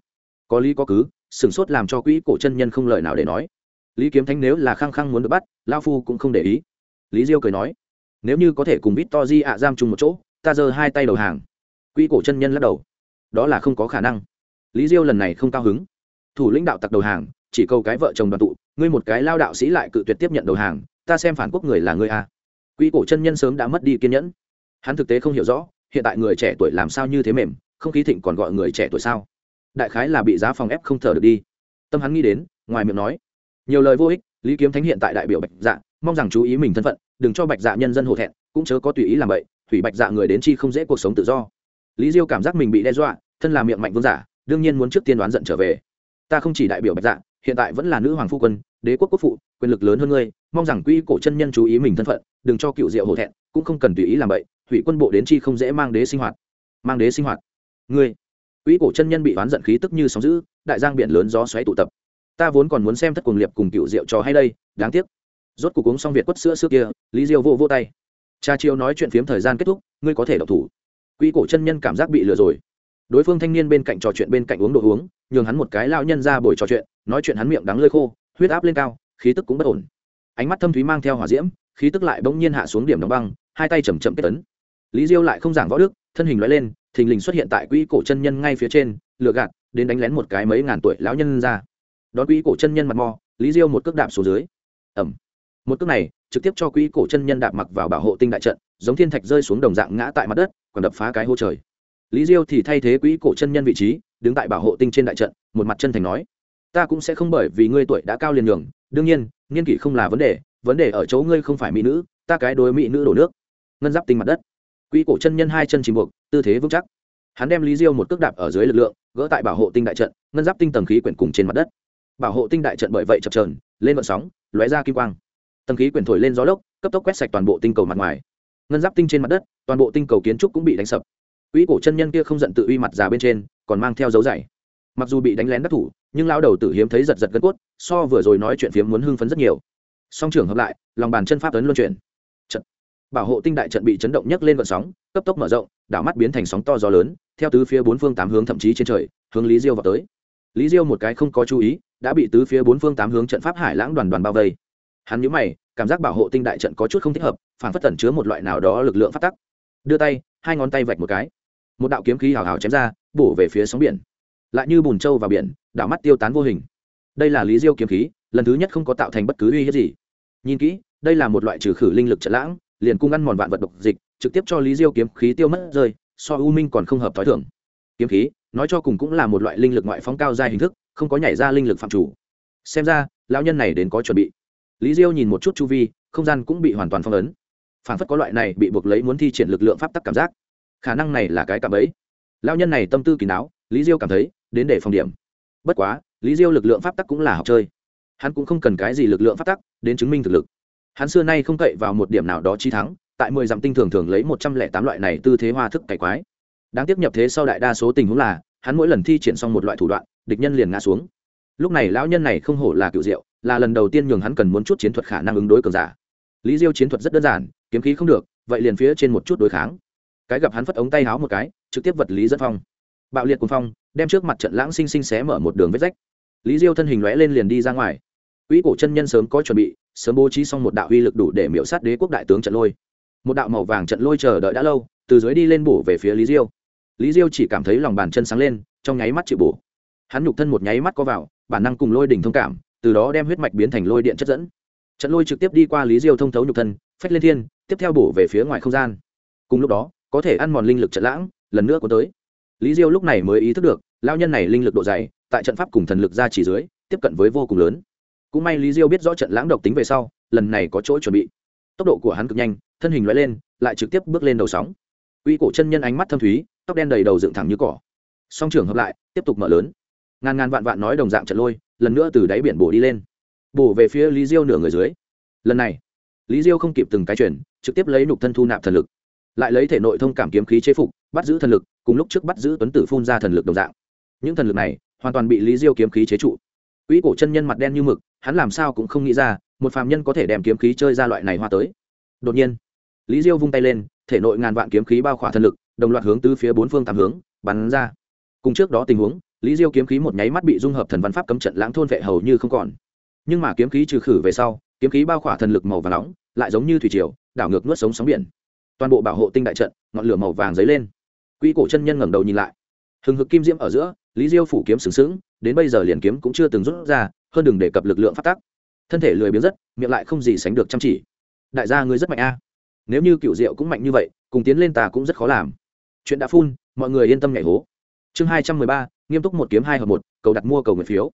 Có lý có cứ, sừng sốt làm cho quỹ cổ chân nhân không lời nào để nói. Lý kiếm thánh nếu là khăng khăng muốn được bắt lao phu cũng không để ý. Lý diêu cười nói, nếu như có thể cùng vít to ạ giam chung một chỗ, ta giơ hai tay đầu hàng. Quỹ cổ chân nhân lắc đầu. Đó là không có khả năng. Lý diêu lần này không cao hứng thủ lĩnh đạo tặc đầu hàng, chỉ câu cái vợ chồng đoàn tụ, ngươi một cái lao đạo sĩ lại cự tuyệt tiếp nhận đầu hàng, ta xem phản quốc người là ngươi a. Quỹ cổ chân nhân sớm đã mất đi kiên nhẫn. Hắn thực tế không hiểu rõ, hiện tại người trẻ tuổi làm sao như thế mềm, không khí thịnh còn gọi người trẻ tuổi sao? Đại khái là bị giá phòng ép không thở được đi. Tâm hắn nghĩ đến, ngoài miệng nói, nhiều lời vô ích, lý kiếm thánh hiện tại đại biểu bạch dạ mong rằng chú ý mình thân phận, đừng cho bạch dạ nhân dân hổ thẹn, cũng chớ có tùy ý làm vậy thủy bạch dạ người đến chi không dễ cuộc sống tự do. Lý diêu cảm giác mình bị đe dọa, thân là miệng mạnh vương giả, đương nhiên muốn trước tiên đoán giận trở về ta không chỉ đại biểu bạch dạ hiện tại vẫn là nữ hoàng phu quân, đế quốc quốc phụ, quyền lực lớn hơn ngươi, mong rằng quỹ cổ chân nhân chú ý mình thân phận, đừng cho cựu diệu hổ thẹn, cũng không cần tùy ý làm vậy hủy quân bộ đến chi không dễ mang đế sinh hoạt. Mang đế sinh hoạt. Ngươi quỹ cổ chân nhân bị oán giận khí tức như sóng dữ, đại giang biển lớn gió xoáy tụ tập. Ta vốn còn muốn xem thất cuồng liệp cùng cựu diệu trò hay đây, đáng tiếc. Rốt cuộc uống xong việt quất sữa xưa kia, lý diêu vô vô tay. Cha chiêu nói chuyện phiếm thời gian kết thúc, ngươi có thể đọc thủ. Quỹ cổ chân nhân cảm giác bị lừa rồi. Đối phương thanh niên bên cạnh trò chuyện bên cạnh uống đồ uống nhường hắn một cái lao nhân ra buổi trò chuyện, nói chuyện hắn miệng đắng lưỡi khô, huyết áp lên cao, khí tức cũng bất ổn. Ánh mắt thâm thúy mang theo hỏa diễm, khí tức lại bỗng nhiên hạ xuống điểm đóng băng, hai tay chậm chậm kết tấn lý diêu lại không giảng võ đức, thân hình loại lên, thình lình xuất hiện tại quỹ cổ chân nhân ngay phía trên, lừa gạt, đến đánh lén một cái mấy ngàn tuổi lão nhân ra. Đón quỹ cổ chân nhân mặt mò, lý diêu một cước đạp xuống dưới. Ầm. một cước này, trực tiếp cho quỹ cổ chân nhân đạp mặc vào bảo hộ tinh đại trận, giống thiên thạch rơi xuống đồng dạng ngã tại mặt đất, còn đập phá cái hô trời lý diêu thì thay thế quỹ cổ chân nhân vị trí, đứng tại bảo hộ tinh trên đại trận, một mặt chân thành nói, ta cũng sẽ không bởi vì ngươi tuổi đã cao liền đường đương nhiên niên kỷ không là vấn đề vấn đề ở chỗ ngươi không phải mỹ nữ, ta cái đối mỹ nữ đổ nước. Ngân giáp tinh mặt đất. Quỹ cổ chân nhân hai chân chìm buộc, tư thế vững chắc. Hắn đem lý diêu một cước đạp ở dưới lực lượng, gỡ tại bảo hộ tinh đại trận, ngân giáp tinh tầng khí quyển cùng trên mặt đất. Bảo hộ tinh đại trận bởi vậy chập trờn lên vận sóng, lóe ra kim quang. Tầng khí quyển thổi lên gió lốc, cấp tốc quét sạch toàn bộ tinh cầu mặt ngoài. Ngân giáp tinh trên mặt đất, toàn bộ tinh cầu kiến trúc cũng bị đánh sập uy cổ chân nhân kia không giận tự uy mặt già bên trên, còn mang theo dấu dày mặc dù bị đánh lén đắc thủ, nhưng lão đầu tử hiếm thấy giật giật gân cốt, so vừa rồi nói chuyện phiếm muốn hưng phấn rất nhiều. Song trưởng hợp lại, lòng bàn chân pháp tấn luân chuyển. Trận. Bảo hộ tinh đại trận bị chấn động nhấc lên vận sóng, cấp tốc mở rộng, đảo mắt biến thành sóng to gió lớn, theo tứ phía bốn phương tám hướng thậm chí trên trời, hướng lý diêu vào tới. Lý diêu một cái không có chú ý, đã bị tứ phía bốn phương tám hướng trận pháp hải lãng đoàn đoàn bao vây. Hắn nhíu mày, cảm giác bảo hộ tinh đại trận có chút không thích hợp, phản phất tẩn chứa một loại nào đó lực lượng phát tắc. Đưa tay, hai ngón tay vạch một cái một đạo kiếm khí hào hào chém ra, bổ về phía sóng biển. Lại như bùn trâu vào biển, đảo mắt tiêu tán vô hình. Đây là lý diêu kiếm khí, lần thứ nhất không có tạo thành bất cứ uy hiếp gì. Nhìn kỹ, đây là một loại trừ khử linh lực trận lãng, liền cung ăn mòn vạn vật độc dịch, trực tiếp cho lý diêu kiếm khí tiêu mất rơi, so u minh còn không hợp thói thường. Kiếm khí, nói cho cùng cũng là một loại linh lực ngoại phóng cao dài hình thức, không có nhảy ra linh lực phạm chủ. Xem ra, lão nhân này đến có chuẩn bị. Lý diêu nhìn một chút chu vi, không gian cũng bị hoàn toàn phong ấn. Phản phất có loại này bị buộc lấy muốn thi triển lực lượng pháp tắc cảm giác khả năng này là cái cạm ấy lao nhân này tâm tư kỳ não lý diêu cảm thấy, đến để phòng điểm. Bất quá, lý diêu lực lượng pháp tắc cũng là học chơi. Hắn cũng không cần cái gì lực lượng pháp tắc, đến chứng minh thực lực. Hắn xưa nay không cậy vào một điểm nào đó chi thắng, tại mười dặm tinh thường thường lấy một trăm lẻ tám loại này tư thế hoa thức cải quái. Đáng tiếp nhập thế sau đại đa số tình huống là, hắn mỗi lần thi triển xong một loại thủ đoạn, địch nhân liền ngã xuống. Lúc này lão nhân này không hổ là cựu diệu, là lần đầu tiên nhường hắn cần muốn chút chiến thuật khả năng ứng đối cường giả. Lý diêu chiến thuật rất đơn giản, kiếm khí không được, vậy liền phía trên một chút đối kháng cái gặp hắn phất ống tay háo một cái, trực tiếp vật lý dẫn phong. Bạo liệt cùng phong, đem trước mặt trận lãng xinh xinh xé mở một đường vết rách. Lý diêu thân hình lóe lên liền đi ra ngoài. Quỹ cổ chân nhân sớm có chuẩn bị, sớm bố trí xong một đạo uy lực đủ để miễu sát đế quốc đại tướng trận lôi. Một đạo màu vàng trận lôi chờ đợi đã lâu, từ dưới đi lên bổ về phía lý diêu. Lý diêu chỉ cảm thấy lòng bàn chân sáng lên, trong nháy mắt chịu bổ. Hắn nhục thân một nháy mắt co vào, bản năng cùng lôi đỉnh thông cảm, từ đó đem huyết mạch biến thành lôi điện chất dẫn. Trận lôi trực tiếp đi qua lý diêu thông thấu nhục thân, phách lên thiên, tiếp theo bổ về phía ngoài không gian. Cùng lúc đó có thể ăn mòn linh lực trận lãng, lần nữa cuốn tới. Lý diêu lúc này mới ý thức được lao nhân này linh lực độ dày, tại trận pháp cùng thần lực ra chỉ dưới, tiếp cận với vô cùng lớn. Cũng may lý diêu biết rõ trận lãng độc tính về sau, lần này có chỗ chuẩn bị. Tốc độ của hắn cực nhanh, thân hình loại lên, lại trực tiếp bước lên đầu sóng. Uy cổ chân nhân ánh mắt thâm thúy, tóc đen đầy đầu dựng thẳng như cỏ. Song trưởng hợp lại, tiếp tục mở lớn. Ngàn ngàn vạn vạn nói đồng dạng trận lôi, lần nữa từ đáy biển bổ đi lên. Bổ về phía lý diêu nửa người dưới. Lần này, lý diêu không kịp từng cái chuyển, trực tiếp lấy nục thân thu nạp thần lực lại lấy thể nội thông cảm kiếm khí chế phục, bắt giữ thần lực, cùng lúc trước bắt giữ tuấn tử phun ra thần lực đồng dạng. Những thần lực này hoàn toàn bị lý diêu kiếm khí chế trụ. Quỹ cổ chân nhân mặt đen như mực, hắn làm sao cũng không nghĩ ra, một phàm nhân có thể đem kiếm khí chơi ra loại này hoa tới. Đột nhiên, lý diêu vung tay lên, thể nội ngàn vạn kiếm khí bao khỏa thần lực, đồng loạt hướng từ phía bốn phương tám hướng, bắn ra. Cùng trước đó tình huống, lý diêu kiếm khí một nháy mắt bị dung hợp thần văn pháp cấm trận lãng thôn vệ hầu như không còn. Nhưng mà kiếm khí trừ khử về sau, kiếm khí bao khỏa thần lực màu và nóng, lại giống như thủy triều, đảo ngược nuốt sống sóng biển toàn bộ bảo hộ tinh đại trận, ngọn lửa màu vàng dấy lên. Quỹ cổ chân nhân ngẩng đầu nhìn lại. Hừng hực kim diễm ở giữa, lý diêu phủ kiếm sừng sững, đến bây giờ liền kiếm cũng chưa từng rút ra, hơn đừng đề cập lực lượng phát tác. Thân thể lười biếng rất, miệng lại không gì sánh được chăm chỉ. Đại gia ngươi rất mạnh a. Nếu như cựu diệu cũng mạnh như vậy, cùng tiến lên ta cũng rất khó làm. Chuyện đã phun, mọi người yên tâm nhảy hố. Chương hai trăm mười ba, nghiêm túc một kiếm hai hợp một, cầu đặt mua cầu người phiếu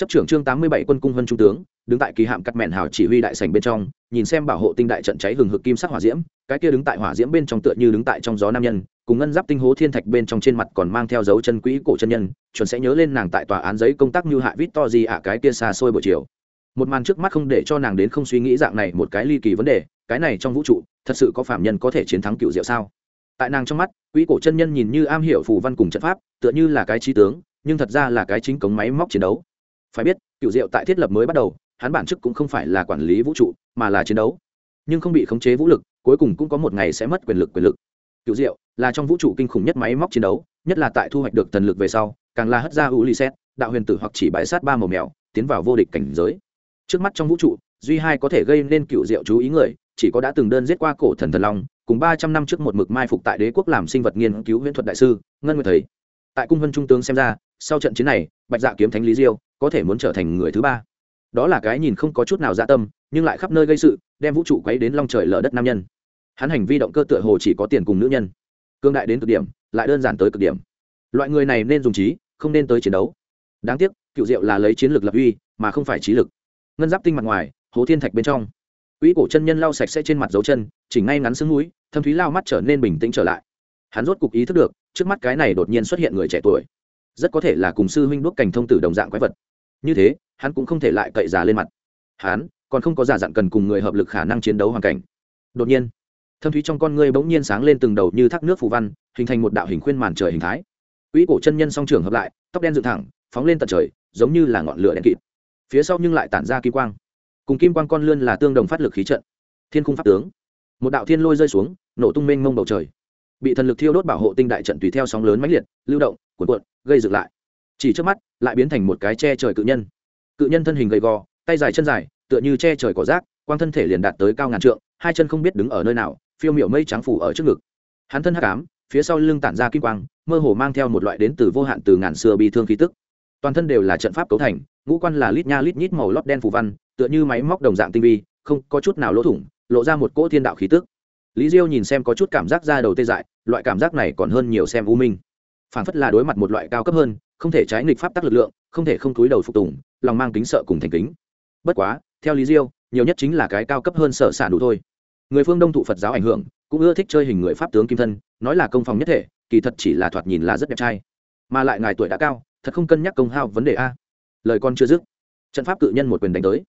chấp trưởng chương tám mươi bảy quân cung huân trung tướng, đứng tại kỳ hạm cắt mẹn hào chỉ huy đại sảnh bên trong, nhìn xem bảo hộ tinh đại trận cháy hừng hực kim sắc hỏa diễm, cái kia đứng tại hỏa diễm bên trong tựa như đứng tại trong gió nam nhân, cùng ngân giáp tinh hố thiên thạch bên trong trên mặt còn mang theo dấu chân quỹ cổ chân nhân, chuẩn sẽ nhớ lên nàng tại tòa án giấy công tác như hạ vít to gì ạ, cái kia xa xôi buổi chiều. Một màn trước mắt không để cho nàng đến không suy nghĩ dạng này một cái ly kỳ vấn đề, cái này trong vũ trụ, thật sự có phạm nhân có thể chiến thắng cựu diệu sao? Tại nàng trong mắt quỹ cổ chân nhân nhìn như am hiểu phù văn cùng trận pháp, tựa như là cái trí tướng, nhưng thật ra là cái chính cống máy móc chiến đấu phải biết cựu diệu tại thiết lập mới bắt đầu, hắn bản chức cũng không phải là quản lý vũ trụ, mà là chiến đấu. Nhưng không bị khống chế vũ lực, cuối cùng cũng có một ngày sẽ mất quyền lực quyền lực. Cựu diệu là trong vũ trụ kinh khủng nhất máy móc chiến đấu, nhất là tại thu hoạch được thần lực về sau, càng là hất ra u liset đạo huyền tử hoặc chỉ bãi sát ba màu mèo, tiến vào vô địch cảnh giới. Trước mắt trong vũ trụ, duy hai có thể gây nên cựu diệu chú ý người, chỉ có đã từng đơn giết qua cổ thần thần long, cùng ba trăm năm trước một mực mai phục tại đế quốc làm sinh vật nghiên cứu huyễn thuật đại sư, ngân nguyệt thấy. tại cung vân trung tướng xem ra, sau trận chiến này, bạch dạ kiếm thánh lý diêu có thể muốn trở thành người thứ ba. Đó là cái nhìn không có chút nào dạ tâm, nhưng lại khắp nơi gây sự, đem vũ trụ quấy đến long trời lở đất nam nhân. Hắn hành vi động cơ tựa hồ chỉ có tiền cùng nữ nhân. Cương đại đến cực điểm, lại đơn giản tới cực điểm. Loại người này nên dùng trí, không nên tới chiến đấu. Đáng tiếc, cựu diệu là lấy chiến lược lập uy, mà không phải trí lực. Ngân giáp tinh mặt ngoài, hố thiên thạch bên trong. Quỹ cổ chân nhân lau sạch sẽ trên mặt dấu chân chỉnh ngay ngắn xương núi, thâm thúy lao mắt trở nên bình tĩnh trở lại. Hắn rốt cục ý thức được, trước mắt cái này đột nhiên xuất hiện người trẻ tuổi. Rất có thể là cùng sư huynh đuốc cảnh thông tử đồng dạng quái vật như thế, hắn cũng không thể lại cậy già lên mặt. Hắn còn không có giả dặn cần cùng người hợp lực khả năng chiến đấu hoàn cảnh. Đột nhiên, thâm thúy trong con ngươi bỗng nhiên sáng lên từng đầu như thác nước phù văn, hình thành một đạo hình khuyên màn trời hình thái. Quỹ cổ chân nhân song trường hợp lại, tóc đen dựng thẳng, phóng lên tận trời, giống như là ngọn lửa đen kịt. Phía sau nhưng lại tản ra kim quang. Cùng kim quang con lươn là tương đồng phát lực khí trận. Thiên khung pháp tướng. Một đạo thiên lôi rơi xuống, nổ tung mênh mông bầu trời. Bị thần lực thiêu đốt bảo hộ tinh đại trận tùy theo sóng lớn mãnh liệt, lưu động, cuộn cuộn, gây dựng lại chỉ trước mắt, lại biến thành một cái che trời cự nhân. Cự nhân thân hình gầy gò, tay dài chân dài, tựa như che trời cỏ rác, quang thân thể liền đạt tới cao ngàn trượng, hai chân không biết đứng ở nơi nào, phiêu miểu mây trắng phủ ở trước ngực. Hắn thân hắc ám, phía sau lưng tản ra kim quang, mơ hồ mang theo một loại đến từ vô hạn từ ngàn xưa bi thương khí tức. Toàn thân đều là trận pháp cấu thành, ngũ quan là lít nha lít nhít màu lót đen phủ văn, tựa như máy móc đồng dạng tinh vi, không có chút nào lỗ thủng, lộ ra một cỗ thiên đạo khí tức. Lý diêu nhìn xem có chút cảm giác ra đầu tê dại, loại cảm giác này còn hơn nhiều xem u minh phản phất là đối mặt một loại cao cấp hơn, không thể trái nghịch pháp tắc lực lượng, không thể không túi đầu phục tùng, lòng mang tính sợ cùng thành kính. Bất quá, theo lý diêu, nhiều nhất chính là cái cao cấp hơn sợ sản đủ thôi. Người phương đông thụ phật giáo ảnh hưởng, cũng ưa thích chơi hình người pháp tướng kim thân, nói là công phòng nhất thể, kỳ thật chỉ là thoạt nhìn là rất đẹp trai. Mà lại ngài tuổi đã cao, thật không cân nhắc công hao vấn đề a. Lời con chưa dứt, trận pháp cự nhân một quyền đánh tới.